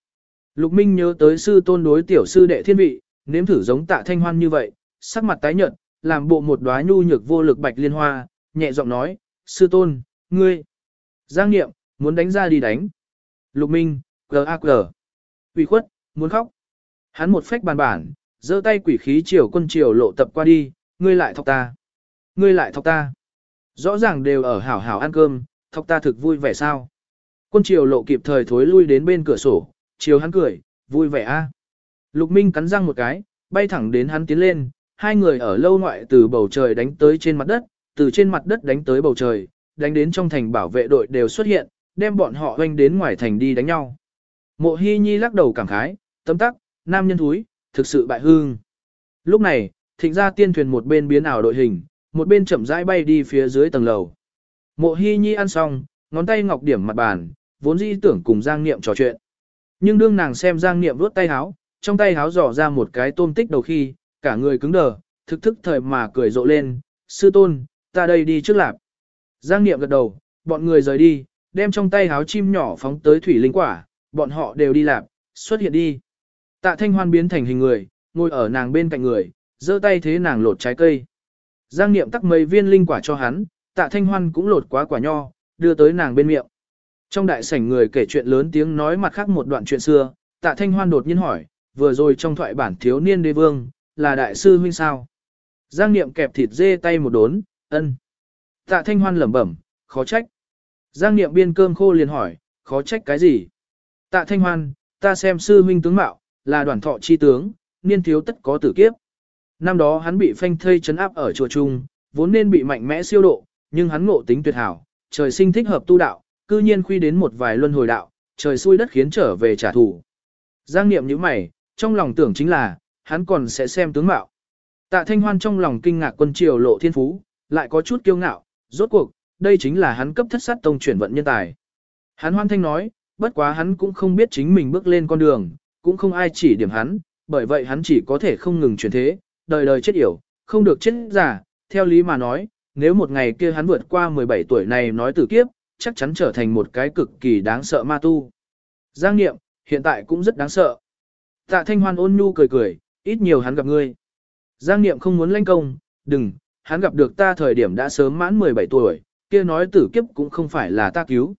Lục Minh nhớ tới sư tôn đối tiểu sư đệ thiên vị, nếm thử giống tạ thanh hoan như vậy, sắc mặt tái nhợt, làm bộ một đóa nhu nhược vô lực bạch liên hoa, nhẹ giọng nói, sư tôn, ngươi. Giang niệm, muốn đánh ra đi đánh. Lục Minh, G.A.G. Quỷ khuất, muốn khóc. Hắn một phách bàn bản, giơ tay quỷ khí chiều quân chiều lộ tập qua đi, ngươi lại thọc ta. Ngươi lại thọc ta. Rõ ràng đều ở hảo hảo ăn cơm, thọc ta thực vui vẻ sao. Quân chiều lộ kịp thời thối lui đến bên cửa sổ, chiều hắn cười, vui vẻ a. Lục Minh cắn răng một cái, bay thẳng đến hắn tiến lên, hai người ở lâu ngoại từ bầu trời đánh tới trên mặt đất, từ trên mặt đất đánh tới bầu trời, đánh đến trong thành bảo vệ đội đều xuất hiện, đem bọn họ hoanh đến ngoài thành đi đánh nhau. Mộ Hi Nhi lắc đầu cảm khái, tấm tắc, nam nhân thúi, thực sự bại hương. Lúc này, thịnh ra tiên thuyền một bên biến ảo đội hình, một bên chậm rãi bay đi phía dưới tầng lầu. Mộ Hi Nhi ăn xong, ngón tay ngọc điểm mặt bàn, vốn dĩ tưởng cùng Giang Niệm trò chuyện. Nhưng đương nàng xem Giang Niệm vuốt tay háo, trong tay háo dò ra một cái tôm tích đầu khi, cả người cứng đờ, thực thức thời mà cười rộ lên, sư tôn, ta đây đi trước lạp. Giang Niệm gật đầu, bọn người rời đi, đem trong tay háo chim nhỏ phóng tới thủy linh quả, bọn họ đều đi lạp, xuất hiện đi. Tạ Thanh Hoan biến thành hình người, ngồi ở nàng bên cạnh người, giơ tay thế nàng lột trái cây. Giang Niệm tắc mấy viên linh quả cho hắn, Tạ Thanh Hoan cũng lột quá quả nho, đưa tới nàng bên miệng. Trong đại sảnh người kể chuyện lớn tiếng nói mặt khác một đoạn chuyện xưa, Tạ Thanh Hoan đột nhiên hỏi, vừa rồi trong thoại bản thiếu niên đế vương, là đại sư huynh sao? Giang Niệm kẹp thịt dê tay một đốn, ân. Tạ Thanh Hoan lẩm bẩm, khó trách. Giang Niệm biên cơm khô liền hỏi, khó trách cái gì? Tạ Thanh Hoan, ta xem sư huynh tướng mạo, là đoàn thọ chi tướng, niên thiếu tất có tử kiếp. Năm đó hắn bị phanh thây chấn áp ở chùa Trung, vốn nên bị mạnh mẽ siêu độ, nhưng hắn ngộ tính tuyệt hảo, trời sinh thích hợp tu đạo, cư nhiên khuy đến một vài luân hồi đạo, trời xui đất khiến trở về trả thù. Giang Niệm như mày, trong lòng tưởng chính là, hắn còn sẽ xem tướng mạo. Tạ Thanh Hoan trong lòng kinh ngạc quân triều lộ thiên phú, lại có chút kiêu ngạo, rốt cuộc, đây chính là hắn cấp thất sát tông chuyển vận nhân tài. Hắn hoan thanh nói, bất quá hắn cũng không biết chính mình bước lên con đường, cũng không ai chỉ điểm hắn, bởi vậy hắn chỉ có thể không ngừng chuyển thế, đời đời chết yểu, không được chết giả, theo lý mà nói, nếu một ngày kia hắn vượt qua 17 tuổi này nói tử kiếp, chắc chắn trở thành một cái cực kỳ đáng sợ ma tu. Giang Niệm, hiện tại cũng rất đáng sợ. Tạ Thanh Hoan ôn nhu cười cười, ít nhiều hắn gặp ngươi. Giang Niệm không muốn lanh công, đừng, hắn gặp được ta thời điểm đã sớm mãn 17 tuổi, kia nói tử kiếp cũng không phải là ta cứu.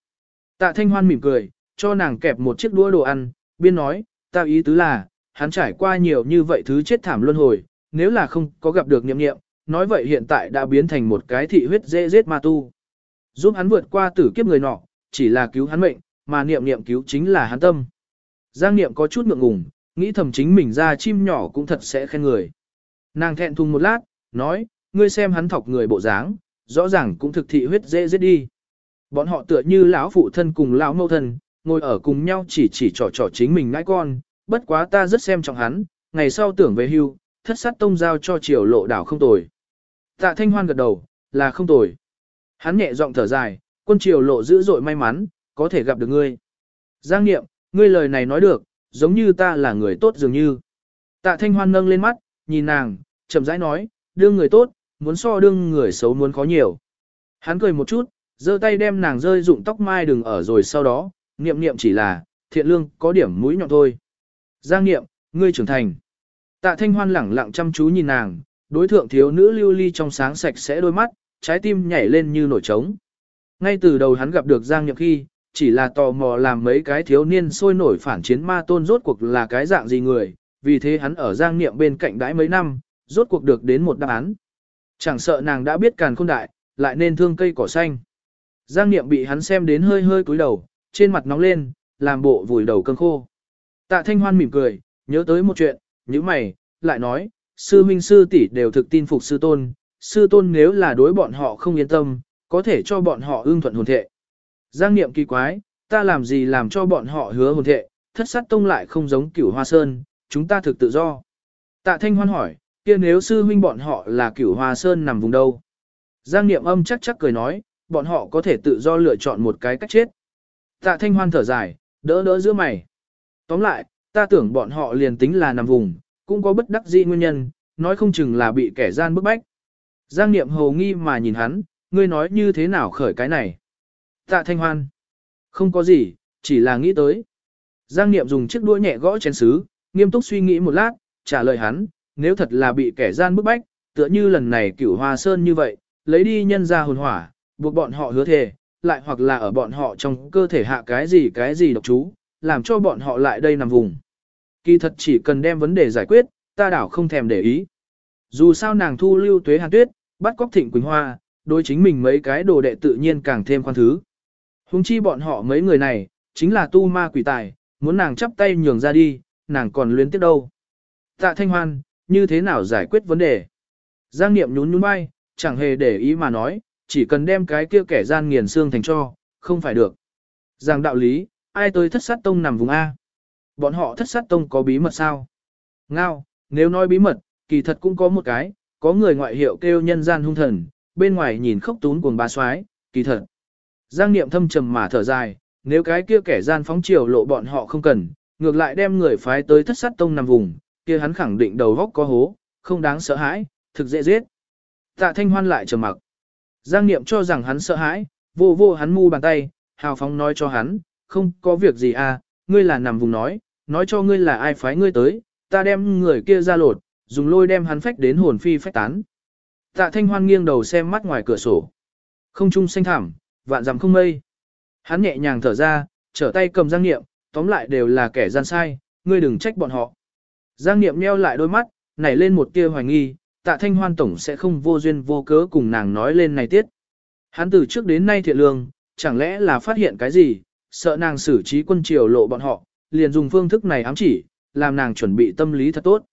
Tạ Thanh Hoan mỉm cười, cho nàng kẹp một chiếc đũa đồ ăn, biên nói, ta ý tứ là, hắn trải qua nhiều như vậy thứ chết thảm luân hồi, nếu là không có gặp được niệm niệm, nói vậy hiện tại đã biến thành một cái thị huyết dễ giết ma tu. Giúp hắn vượt qua tử kiếp người nọ, chỉ là cứu hắn mệnh, mà niệm niệm cứu chính là hắn tâm. Giang niệm có chút ngượng ngùng, nghĩ thầm chính mình ra chim nhỏ cũng thật sẽ khen người. Nàng thẹn thùng một lát, nói, ngươi xem hắn thọc người bộ dáng, rõ ràng cũng thực thị huyết dễ giết đi. Bọn họ tựa như lão phụ thân cùng lão mâu thân, ngồi ở cùng nhau chỉ chỉ trò trò chính mình ngãi con, bất quá ta rất xem trọng hắn, ngày sau tưởng về hưu, thất sát tông giao cho triều lộ đảo không tồi. Tạ thanh hoan gật đầu, là không tồi. Hắn nhẹ giọng thở dài, quân triều lộ dữ dội may mắn, có thể gặp được ngươi. Giang Niệm, ngươi lời này nói được, giống như ta là người tốt dường như. Tạ thanh hoan nâng lên mắt, nhìn nàng, chậm rãi nói, đưa người tốt, muốn so đương người xấu muốn khó nhiều. Hắn cười một chút, giơ tay đem nàng rơi dụng tóc mai đừng ở rồi sau đó, niệm niệm chỉ là, thiện lương có điểm mũi nhọn thôi. Giang niệm, ngươi trưởng thành. Tạ thanh hoan lẳng lặng chăm chú nhìn nàng, đối thượng thiếu nữ lưu ly trong sáng sạch sẽ đôi mắt, trái tim nhảy lên như nổi trống. Ngay từ đầu hắn gặp được Giang niệm khi, chỉ là tò mò làm mấy cái thiếu niên sôi nổi phản chiến ma tôn rốt cuộc là cái dạng gì người, vì thế hắn ở Giang niệm bên cạnh đãi mấy năm, rốt cuộc được đến một đáp án. Chẳng sợ nàng đã biết càn khôn đại, lại nên thương cây cỏ xanh. Giang niệm bị hắn xem đến hơi hơi cúi đầu, trên mặt nóng lên, làm bộ vùi đầu cơn khô. Tạ Thanh Hoan mỉm cười, nhớ tới một chuyện, như mày, lại nói, sư minh sư tỷ đều thực tin phục sư tôn, sư tôn nếu là đối bọn họ không yên tâm, có thể cho bọn họ ưng thuận hồn thệ. Giang niệm kỳ quái, ta làm gì làm cho bọn họ hứa hồn thệ, thất sát tông lại không giống cửu hoa sơn, chúng ta thực tự do. Tạ Thanh Hoan hỏi, kia nếu sư huynh bọn họ là cửu hòa sơn nằm vùng đâu? Giang Niệm âm chắc chắc cười nói, bọn họ có thể tự do lựa chọn một cái cách chết. Tạ Thanh Hoan thở dài, đỡ đỡ giữa mày. Tóm lại, ta tưởng bọn họ liền tính là nằm vùng, cũng có bất đắc dĩ nguyên nhân, nói không chừng là bị kẻ gian bức bách. Giang Niệm hầu nghi mà nhìn hắn, ngươi nói như thế nào khởi cái này? Tạ Thanh Hoan. Không có gì, chỉ là nghĩ tới. Giang Niệm dùng chiếc đũa nhẹ gõ chén sứ, nghiêm túc suy nghĩ một lát, trả lời hắn, nếu thật là bị kẻ gian bức bách, tựa như lần này cửu hoa sơn như vậy, lấy đi nhân ra hồn hỏa, buộc bọn họ hứa thề, lại hoặc là ở bọn họ trong cơ thể hạ cái gì cái gì độc chú, làm cho bọn họ lại đây nằm vùng. Kỳ thật chỉ cần đem vấn đề giải quyết, ta đảo không thèm để ý. Dù sao nàng thu lưu tuế hàn tuyết, bắt cóc thịnh quỳnh hoa, đối chính mình mấy cái đồ đệ tự nhiên càng thêm khoan thứ. Hùng chi bọn họ mấy người này, chính là tu ma quỷ tài, muốn nàng chắp tay nhường ra đi, nàng còn luyến tiếc đâu. Tạ Thanh Hoan, như thế nào giải quyết vấn đề? Giang Niệm nhún nhún vai, chẳng hề để ý mà nói, chỉ cần đem cái kia kẻ gian nghiền xương thành cho, không phải được. Giang đạo lý, ai tới thất sát tông nằm vùng A? Bọn họ thất sát tông có bí mật sao? Ngao, nếu nói bí mật, kỳ thật cũng có một cái, có người ngoại hiệu kêu nhân gian hung thần, bên ngoài nhìn khốc tún cuồng bà soái, kỳ thật. Giang Niệm thâm trầm mà thở dài, nếu cái kia kẻ gian phóng chiều lộ bọn họ không cần, ngược lại đem người phái tới thất sát tông nằm vùng, kia hắn khẳng định đầu góc có hố, không đáng sợ hãi, thực dễ giết. Tạ Thanh Hoan lại trầm mặc. Giang Niệm cho rằng hắn sợ hãi, vô vô hắn mu bàn tay, hào phóng nói cho hắn, không có việc gì à, ngươi là nằm vùng nói, nói cho ngươi là ai phái ngươi tới, ta đem người kia ra lột, dùng lôi đem hắn phách đến hồn phi phách tán. Tạ Thanh Hoan nghiêng đầu xem mắt ngoài cửa sổ. Không trung xanh thẳm, vạn dặm không mây. Hắn nhẹ nhàng thở ra, trở tay cầm Giang Niệm, tóm lại đều là kẻ gian sai, ngươi đừng trách bọn họ. Giang Niệm nheo lại đôi mắt, nảy lên một tia hoài nghi, tạ thanh hoan tổng sẽ không vô duyên vô cớ cùng nàng nói lên này tiết. Hắn từ trước đến nay thiện lương, chẳng lẽ là phát hiện cái gì, sợ nàng xử trí quân triều lộ bọn họ, liền dùng phương thức này ám chỉ, làm nàng chuẩn bị tâm lý thật tốt.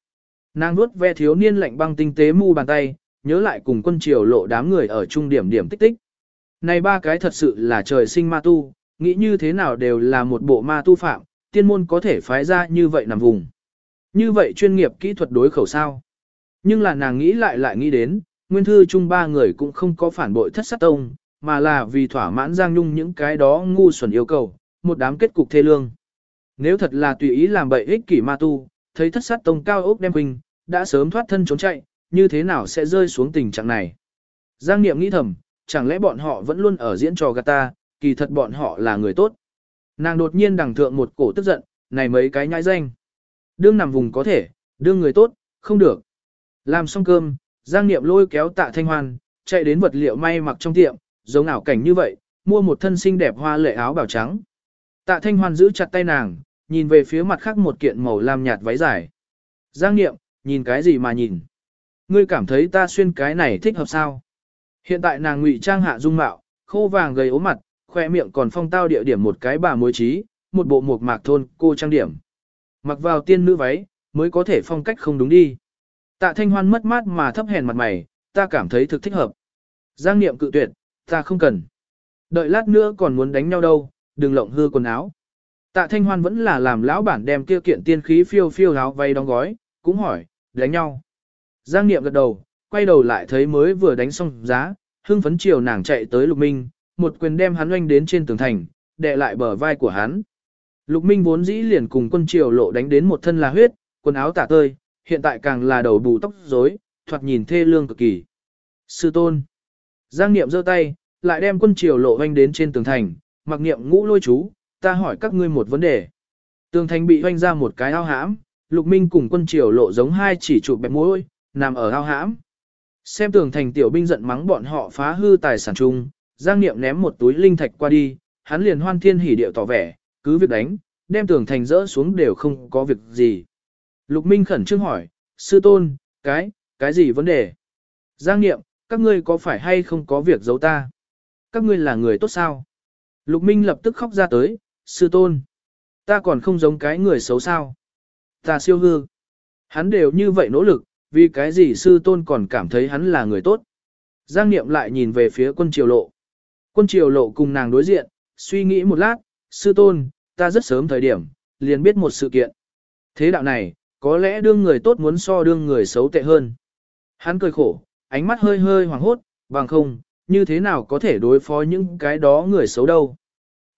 Nàng nuốt ve thiếu niên lạnh băng tinh tế mu bàn tay, nhớ lại cùng quân triều lộ đám người ở trung điểm điểm tích tích. Này ba cái thật sự là trời sinh ma tu, nghĩ như thế nào đều là một bộ ma tu phạm, tiên môn có thể phái ra như vậy nằm vùng. Như vậy chuyên nghiệp kỹ thuật đối khẩu sao. Nhưng là nàng nghĩ lại lại nghĩ đến, nguyên thư chung ba người cũng không có phản bội thất sát tông, mà là vì thỏa mãn Giang Nhung những cái đó ngu xuẩn yêu cầu, một đám kết cục thê lương. Nếu thật là tùy ý làm bậy ích kỷ ma tu, thấy thất sát tông cao ốc đem huynh, đã sớm thoát thân trốn chạy, như thế nào sẽ rơi xuống tình trạng này. Giang Niệm nghĩ thầm, chẳng lẽ bọn họ vẫn luôn ở diễn trò gạt ta, kỳ thật bọn họ là người tốt. Nàng đột nhiên đằng thượng một cổ tức giận, này mấy cái nhãi danh. Đương nằm vùng có thể, đương người tốt, không được. Làm xong cơm, Giang Niệm lôi kéo tạ thanh hoan, chạy đến vật liệu may mặc trong tiệm, giống ảo cảnh như vậy, mua một thân xinh đẹp hoa lệ áo bảo trắng. Tạ thanh hoan giữ chặt tay nàng, nhìn về phía mặt khác một kiện màu lam nhạt váy dài. Giang Niệm, nhìn cái gì mà nhìn? Ngươi cảm thấy ta xuyên cái này thích hợp sao? Hiện tại nàng ngụy trang hạ dung mạo, khô vàng gầy ốm mặt, khoe miệng còn phong tao địa điểm một cái bà mối trí, một bộ mộc mạc thôn cô trang điểm. Mặc vào tiên nữ váy, mới có thể phong cách không đúng đi. Tạ thanh hoan mất mát mà thấp hèn mặt mày, ta cảm thấy thực thích hợp. Giang niệm cự tuyệt, ta không cần. Đợi lát nữa còn muốn đánh nhau đâu, đừng lộng hư quần áo. Tạ thanh hoan vẫn là làm lão bản đem kia kiện tiên khí phiêu phiêu áo vay đóng gói, cũng hỏi, đánh nhau. Giang niệm gật đầu, quay đầu lại thấy mới vừa đánh xong giá, hưng phấn chiều nàng chạy tới lục minh, một quyền đem hắn oanh đến trên tường thành, đè lại bờ vai của hắn. Lục minh vốn dĩ liền cùng quân triều lộ đánh đến một thân là huyết, quần áo tả tơi, hiện tại càng là đầu bù tóc rối, thoạt nhìn thê lương cực kỳ. Sư tôn. Giang Niệm giơ tay, lại đem quân triều lộ hoanh đến trên tường thành, mặc niệm ngũ lôi chú, ta hỏi các ngươi một vấn đề. Tường thành bị hoanh ra một cái ao hãm, lục minh cùng quân triều lộ giống hai chỉ trụ bẹp môi, nằm ở ao hãm. Xem tường thành tiểu binh giận mắng bọn họ phá hư tài sản chung, Giang Niệm ném một túi linh thạch qua đi, hắn liền hoan thiên hỉ điệu tỏ vẻ, cứ việc đánh, đem tường thành rỡ xuống đều không có việc gì. Lục Minh khẩn trương hỏi, sư tôn, cái, cái gì vấn đề? Giang Niệm, các ngươi có phải hay không có việc giấu ta? Các ngươi là người tốt sao? Lục Minh lập tức khóc ra tới, sư tôn. Ta còn không giống cái người xấu sao? Ta siêu hư. Hắn đều như vậy nỗ lực, vì cái gì sư tôn còn cảm thấy hắn là người tốt? Giang Niệm lại nhìn về phía quân triều lộ. Quân triều lộ cùng nàng đối diện, suy nghĩ một lát, sư tôn, ta rất sớm thời điểm, liền biết một sự kiện. Thế đạo này, có lẽ đương người tốt muốn so đương người xấu tệ hơn. Hắn cười khổ, ánh mắt hơi hơi hoàng hốt, bằng không, như thế nào có thể đối phó những cái đó người xấu đâu.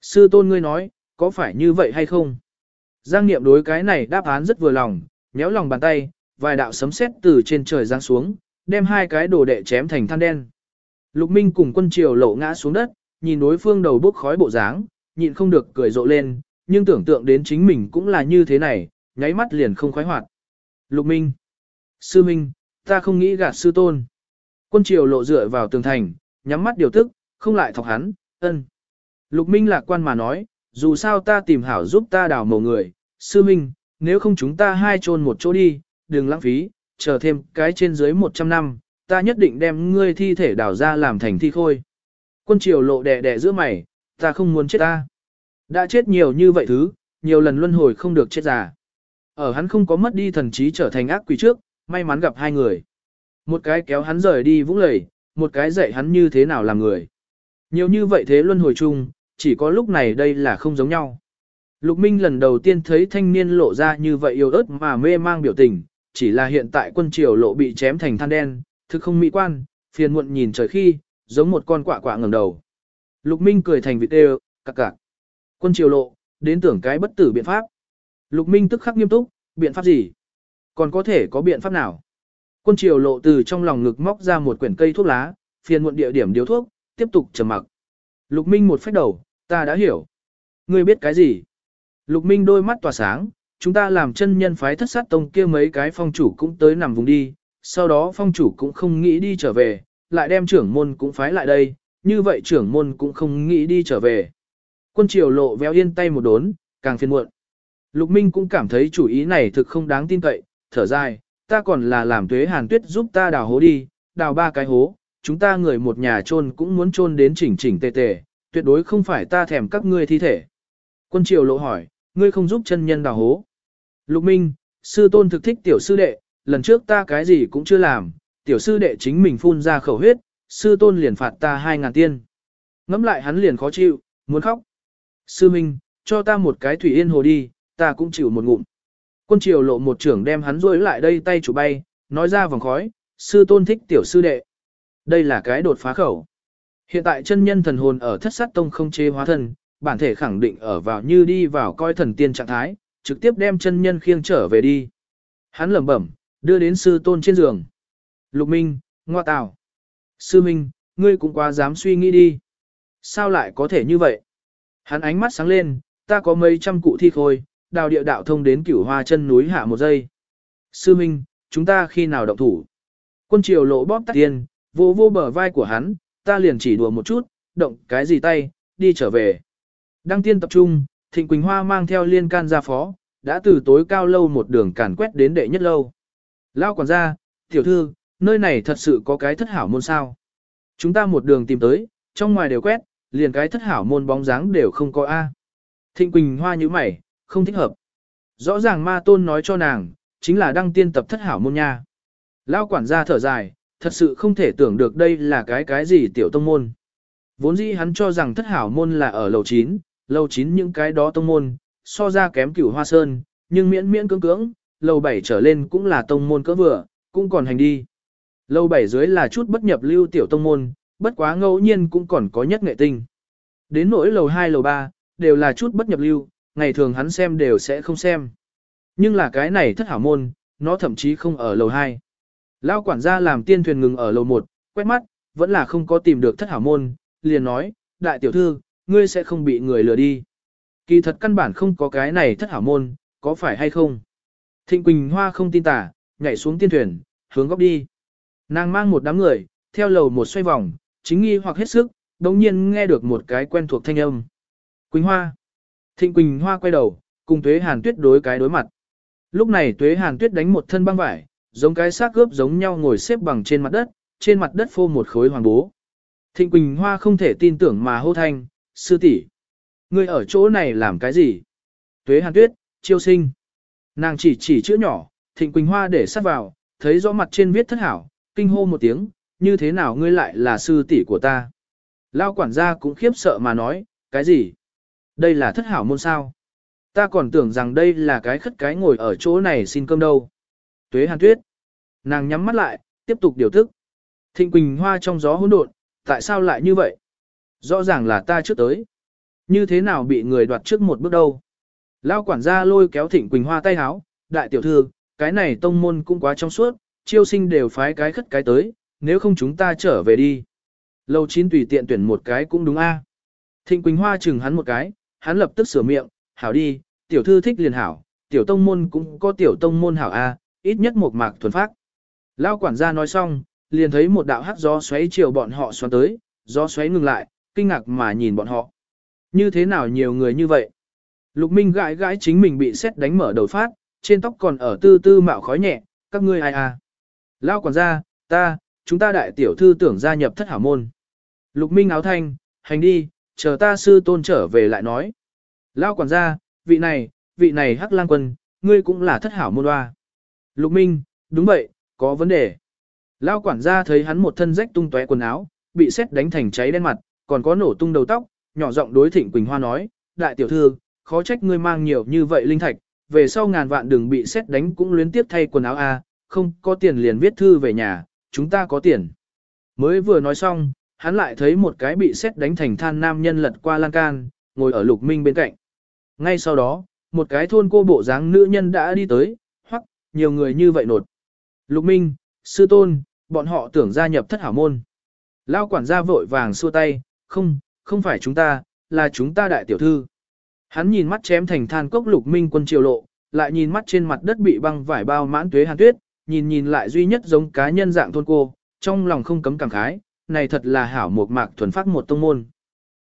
Sư tôn ngươi nói, có phải như vậy hay không? Giang Niệm đối cái này đáp án rất vừa lòng, nhéo lòng bàn tay, vài đạo sấm sét từ trên trời giáng xuống, đem hai cái đồ đệ chém thành than đen. Lục Minh cùng quân triều lộ ngã xuống đất, nhìn đối phương đầu bốc khói bộ dáng, nhịn không được cười rộ lên, nhưng tưởng tượng đến chính mình cũng là như thế này, nháy mắt liền không khoái hoạt. Lục Minh, Sư Minh, ta không nghĩ gạt sư tôn. Quân triều lộ dựa vào tường thành, nhắm mắt điều tức, không lại thọc hắn, ân. Lục Minh lạc quan mà nói, dù sao ta tìm hảo giúp ta đào mồ người, sư minh, nếu không chúng ta hai chôn một chỗ đi, đừng lãng phí, chờ thêm cái trên dưới 100 năm, ta nhất định đem ngươi thi thể đào ra làm thành thi khôi. Quân triều lộ đẻ đẻ giữa mày, ta không muốn chết ta. Đã chết nhiều như vậy thứ, nhiều lần luân hồi không được chết già. Ở hắn không có mất đi thần trí trở thành ác quỷ trước, may mắn gặp hai người. Một cái kéo hắn rời đi vũng lầy, một cái dạy hắn như thế nào làm người. Nhiều như vậy thế luân hồi chung, chỉ có lúc này đây là không giống nhau. Lục Minh lần đầu tiên thấy thanh niên lộ ra như vậy yêu ớt mà mê mang biểu tình, chỉ là hiện tại quân triều lộ bị chém thành than đen, thực không mỹ quan, phiền muộn nhìn trời khi, giống một con quạ quạ ngẩng đầu. Lục Minh cười thành vịt đều, cặc cặc. Quân triều lộ, đến tưởng cái bất tử biện pháp. Lục Minh tức khắc nghiêm túc, biện pháp gì? Còn có thể có biện pháp nào? Quân triều lộ từ trong lòng ngực móc ra một quyển cây thuốc lá, phiền muộn địa điểm điếu thuốc, tiếp tục trầm mặc. Lục Minh một phách đầu, ta đã hiểu. Ngươi biết cái gì? Lục Minh đôi mắt tỏa sáng, chúng ta làm chân nhân phái thất sát tông kia mấy cái phong chủ cũng tới nằm vùng đi, sau đó phong chủ cũng không nghĩ đi trở về, lại đem trưởng môn cũng phái lại đây, như vậy trưởng môn cũng không nghĩ đi trở về. Quân triều lộ véo yên tay một đốn, càng phiền muộn. Lục Minh cũng cảm thấy chủ ý này thực không đáng tin cậy, thở dài, ta còn là làm tuế hàn tuyết giúp ta đào hố đi, đào ba cái hố, chúng ta người một nhà chôn cũng muốn chôn đến chỉnh chỉnh tề tề, tuyệt đối không phải ta thèm các ngươi thi thể. Quân triều lộ hỏi, ngươi không giúp chân nhân đào hố. Lục Minh, sư tôn thực thích tiểu sư đệ, lần trước ta cái gì cũng chưa làm, tiểu sư đệ chính mình phun ra khẩu huyết, sư tôn liền phạt ta hai ngàn tiên. Ngắm lại hắn liền khó chịu, muốn khóc. Sư Minh, cho ta một cái thủy yên hồ đi, ta cũng chịu một ngụm. Quân triều lộ một trưởng đem hắn rối lại đây tay chủ bay, nói ra vòng khói, sư tôn thích tiểu sư đệ. Đây là cái đột phá khẩu. Hiện tại chân nhân thần hồn ở thất sát tông không chế hóa thân, bản thể khẳng định ở vào như đi vào coi thần tiên trạng thái, trực tiếp đem chân nhân khiêng trở về đi. Hắn lẩm bẩm, đưa đến sư tôn trên giường. Lục Minh, ngoa tào. Sư Minh, ngươi cũng quá dám suy nghĩ đi. Sao lại có thể như vậy? Hắn ánh mắt sáng lên, ta có mấy trăm cụ thi khôi, đào địa đạo thông đến cửu hoa chân núi hạ một giây. Sư Minh, chúng ta khi nào động thủ? Quân triều lộ bóp tắt tiền, vô vô bờ vai của hắn, ta liền chỉ đùa một chút, động cái gì tay, đi trở về. Đăng tiên tập trung, Thịnh Quỳnh Hoa mang theo liên can ra phó, đã từ tối cao lâu một đường càn quét đến đệ nhất lâu. Lao quản gia, tiểu thư, nơi này thật sự có cái thất hảo môn sao. Chúng ta một đường tìm tới, trong ngoài đều quét, liền cái thất hảo môn bóng dáng đều không có A. Thịnh Quỳnh Hoa như mày, không thích hợp. Rõ ràng ma tôn nói cho nàng, chính là đăng tiên tập thất hảo môn nha. Lao quản gia thở dài, thật sự không thể tưởng được đây là cái cái gì tiểu tông môn. Vốn dĩ hắn cho rằng thất hảo môn là ở lầu 9, lầu 9 những cái đó tông môn, so ra kém cửu hoa sơn, nhưng miễn miễn cưỡng cưỡng, lầu 7 trở lên cũng là tông môn cỡ vừa, cũng còn hành đi. Lầu 7 dưới là chút bất nhập lưu tiểu tông môn, bất quá ngẫu nhiên cũng còn có nhất nghệ tinh. Đến nỗi lầu 2 lầu 3, đều là chút bất nhập lưu, ngày thường hắn xem đều sẽ không xem. Nhưng là cái này thất hảo môn, nó thậm chí không ở lầu 2. Lao quản gia làm tiên thuyền ngừng ở lầu 1, quét mắt, vẫn là không có tìm được thất hảo môn, liền nói, đại tiểu thư, ngươi sẽ không bị người lừa đi. Kỳ thật căn bản không có cái này thất hảo môn, có phải hay không? Thịnh Quỳnh Hoa không tin tả, nhảy xuống tiên thuyền, hướng góc đi. Nàng mang một đám người, theo lầu một xoay vòng, chính nghi hoặc hết sức, đồng nhiên nghe được một cái quen thuộc thanh âm. Quỳnh Hoa. Thịnh Quỳnh Hoa quay đầu, cùng Tuế Hàn Tuyết đối cái đối mặt. Lúc này Tuế Hàn Tuyết đánh một thân băng vải, giống cái xác cướp giống nhau ngồi xếp bằng trên mặt đất, trên mặt đất phô một khối hoàng bố. Thịnh Quỳnh Hoa không thể tin tưởng mà hô thanh, sư tỷ, Ngươi ở chỗ này làm cái gì? Tuế Hàn Tuyết, chiêu sinh. Nàng chỉ chỉ chữ nhỏ, Thịnh Quỳnh Hoa để sát vào, thấy rõ mặt trên viết thất hảo, kinh hô một tiếng, như thế nào ngươi lại là sư tỷ của ta? Lao quản gia cũng khiếp sợ mà nói, cái gì? Đây là thất hảo môn sao. Ta còn tưởng rằng đây là cái khất cái ngồi ở chỗ này xin cơm đâu. Tuế hàn tuyết. Nàng nhắm mắt lại, tiếp tục điều thức. Thịnh Quỳnh Hoa trong gió hỗn độn, tại sao lại như vậy? Rõ ràng là ta trước tới. Như thế nào bị người đoạt trước một bước đâu? Lao quản gia lôi kéo Thịnh Quỳnh Hoa tay háo, đại tiểu thư, cái này tông môn cũng quá trong suốt, chiêu sinh đều phái cái khất cái tới, nếu không chúng ta trở về đi. Lâu chín tùy tiện tuyển một cái cũng đúng a. Thịnh Quỳnh Hoa chừng hắn một cái, hắn lập tức sửa miệng, hảo đi, tiểu thư thích liền hảo, tiểu tông môn cũng có tiểu tông môn hảo a, ít nhất một mạc thuần phát. Lao quản gia nói xong, liền thấy một đạo hắc gió xoáy chiều bọn họ xoắn tới, gió xoáy ngừng lại, kinh ngạc mà nhìn bọn họ. Như thế nào nhiều người như vậy? Lục Minh gãi gãi chính mình bị xét đánh mở đầu phát, trên tóc còn ở tư tư mạo khói nhẹ, các ngươi ai à? Lao quản gia, ta, chúng ta đại tiểu thư tưởng gia nhập thất hảo môn. Lục Minh áo thanh, hành đi, chờ ta sư tôn trở về lại nói. Lao quản gia, vị này, vị này hắc lang quân, ngươi cũng là thất hảo môn hoa. Lục Minh, đúng vậy, có vấn đề. Lao quản gia thấy hắn một thân rách tung tóe quần áo, bị xét đánh thành cháy đen mặt, còn có nổ tung đầu tóc, nhỏ giọng đối Thịnh Quỳnh Hoa nói, đại tiểu thư, khó trách ngươi mang nhiều như vậy linh thạch, về sau ngàn vạn đừng bị xét đánh cũng luyến tiếp thay quần áo a, không có tiền liền viết thư về nhà, chúng ta có tiền. Mới vừa nói xong, hắn lại thấy một cái bị xét đánh thành than nam nhân lật qua lan can, ngồi ở lục minh bên cạnh. Ngay sau đó, một cái thôn cô bộ dáng nữ nhân đã đi tới, hoặc, nhiều người như vậy nột. Lục minh, sư tôn, bọn họ tưởng gia nhập thất hảo môn. Lao quản gia vội vàng xua tay, không, không phải chúng ta, là chúng ta đại tiểu thư. Hắn nhìn mắt chém thành than cốc lục minh quân triều lộ, lại nhìn mắt trên mặt đất bị băng vải bao mãn tuế hàn tuyết, nhìn nhìn lại duy nhất giống cá nhân dạng thôn cô, trong lòng không cấm cảm khái, này thật là hảo một mạc thuần phát một tông môn.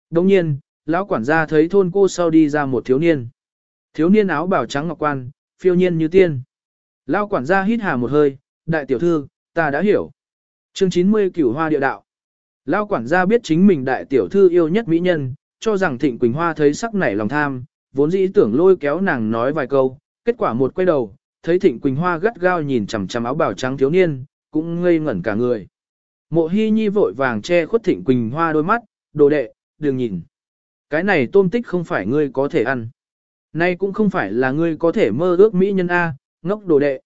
Đồng nhiên, lão quản gia thấy thôn cô sau đi ra một thiếu niên. Thiếu niên áo bào trắng ngọc quan, phiêu nhiên như tiên. Lão quản gia hít hà một hơi, đại tiểu thư, ta đã hiểu. Chương 90 cửu hoa địa đạo. Lão quản gia biết chính mình đại tiểu thư yêu nhất mỹ nhân, cho rằng Thịnh Quỳnh Hoa thấy sắc nảy lòng tham, vốn dĩ tưởng lôi kéo nàng nói vài câu, kết quả một quay đầu, thấy Thịnh Quỳnh Hoa gắt gao nhìn chằm chằm áo bào trắng thiếu niên, cũng ngây ngẩn cả người. Mộ Hi Nhi vội vàng che khuất Thịnh Quỳnh Hoa đôi mắt, đồ đệ, đừng nhìn. Cái này tôm tích không phải ngươi có thể ăn. Nay cũng không phải là ngươi có thể mơ ước mỹ nhân A, ngốc đồ đệ.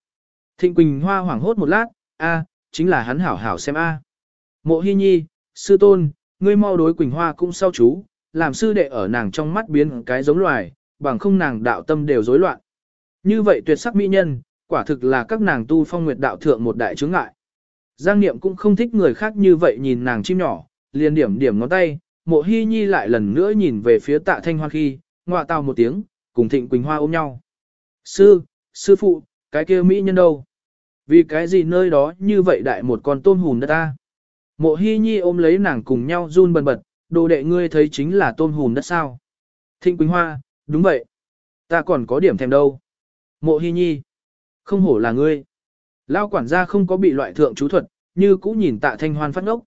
Thịnh Quỳnh Hoa hoảng hốt một lát, A, chính là hắn hảo hảo xem A. Mộ Hi Nhi, sư tôn, ngươi mau đối Quỳnh Hoa cũng sao chú, làm sư đệ ở nàng trong mắt biến cái giống loài, bằng không nàng đạo tâm đều rối loạn. Như vậy tuyệt sắc mỹ nhân, quả thực là các nàng tu phong nguyệt đạo thượng một đại chướng ngại. Giang Niệm cũng không thích người khác như vậy nhìn nàng chim nhỏ, liền điểm điểm ngón tay, mộ hy nhi lại lần nữa nhìn về phía tạ thanh hoa khi, ngọa tao một tiếng, cùng thịnh Quỳnh Hoa ôm nhau. Sư, sư phụ, cái kia mỹ nhân đâu? Vì cái gì nơi đó như vậy đại một con tôm hùm đất ta? Mộ hy nhi ôm lấy nàng cùng nhau run bần bật, đồ đệ ngươi thấy chính là tôm hùm đất sao? Thịnh Quỳnh Hoa, đúng vậy. Ta còn có điểm thèm đâu. Mộ Hi Nhi, không hổ là ngươi. Lao quản gia không có bị loại thượng chú thuật, như cũ nhìn tạ thanh hoan phát ngốc.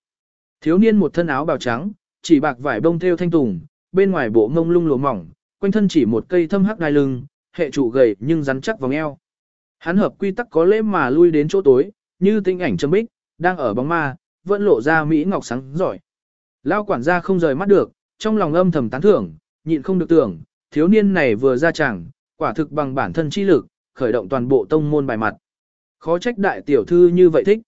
Thiếu niên một thân áo bào trắng, chỉ bạc vải bông thêu thanh tùng, bên ngoài bộ ngông lung lùa mỏng, quanh thân chỉ một cây thâm hắc đai lưng, hệ trụ gầy nhưng rắn chắc vòng eo. Hắn hợp quy tắc có lễ mà lui đến chỗ tối, như tinh ảnh châm bích, đang ở bóng ma, vẫn lộ ra mỹ ngọc sáng giỏi. Lao quản gia không rời mắt được, trong lòng âm thầm tán thưởng, nhịn không được tưởng, thiếu niên này vừa ra chẳng, quả thực bằng bản thân chi lực, khởi động toàn bộ tông môn bài mặt. Khó trách đại tiểu thư như vậy thích.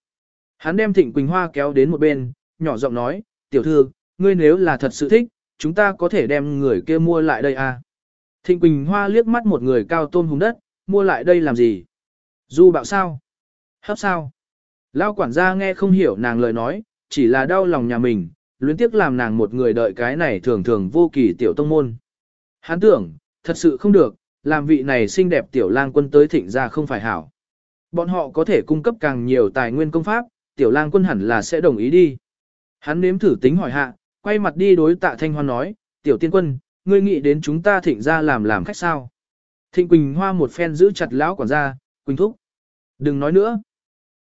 Hắn đem Thịnh Quỳnh Hoa kéo đến một bên, nhỏ giọng nói, tiểu thư, ngươi nếu là thật sự thích, chúng ta có thể đem người kia mua lại đây à. Thịnh Quỳnh Hoa liếc mắt một người cao tôn hùng đất, mua lại đây làm gì? Du bạo sao? Hấp sao? Lao quản gia nghe không hiểu nàng lời nói, chỉ là đau lòng nhà mình, luyến tiếc làm nàng một người đợi cái này thường thường vô kỳ tiểu tông môn. Hắn tưởng, thật sự không được, làm vị này xinh đẹp tiểu lang quân tới thịnh ra không phải hảo. Bọn họ có thể cung cấp càng nhiều tài nguyên công pháp, tiểu lang quân hẳn là sẽ đồng ý đi. Hắn nếm thử tính hỏi hạ, quay mặt đi đối tạ thanh hoan nói, tiểu tiên quân, ngươi nghĩ đến chúng ta thịnh ra làm làm khách sao. Thịnh Quỳnh Hoa một phen giữ chặt lão quản gia, Quỳnh Thúc. Đừng nói nữa,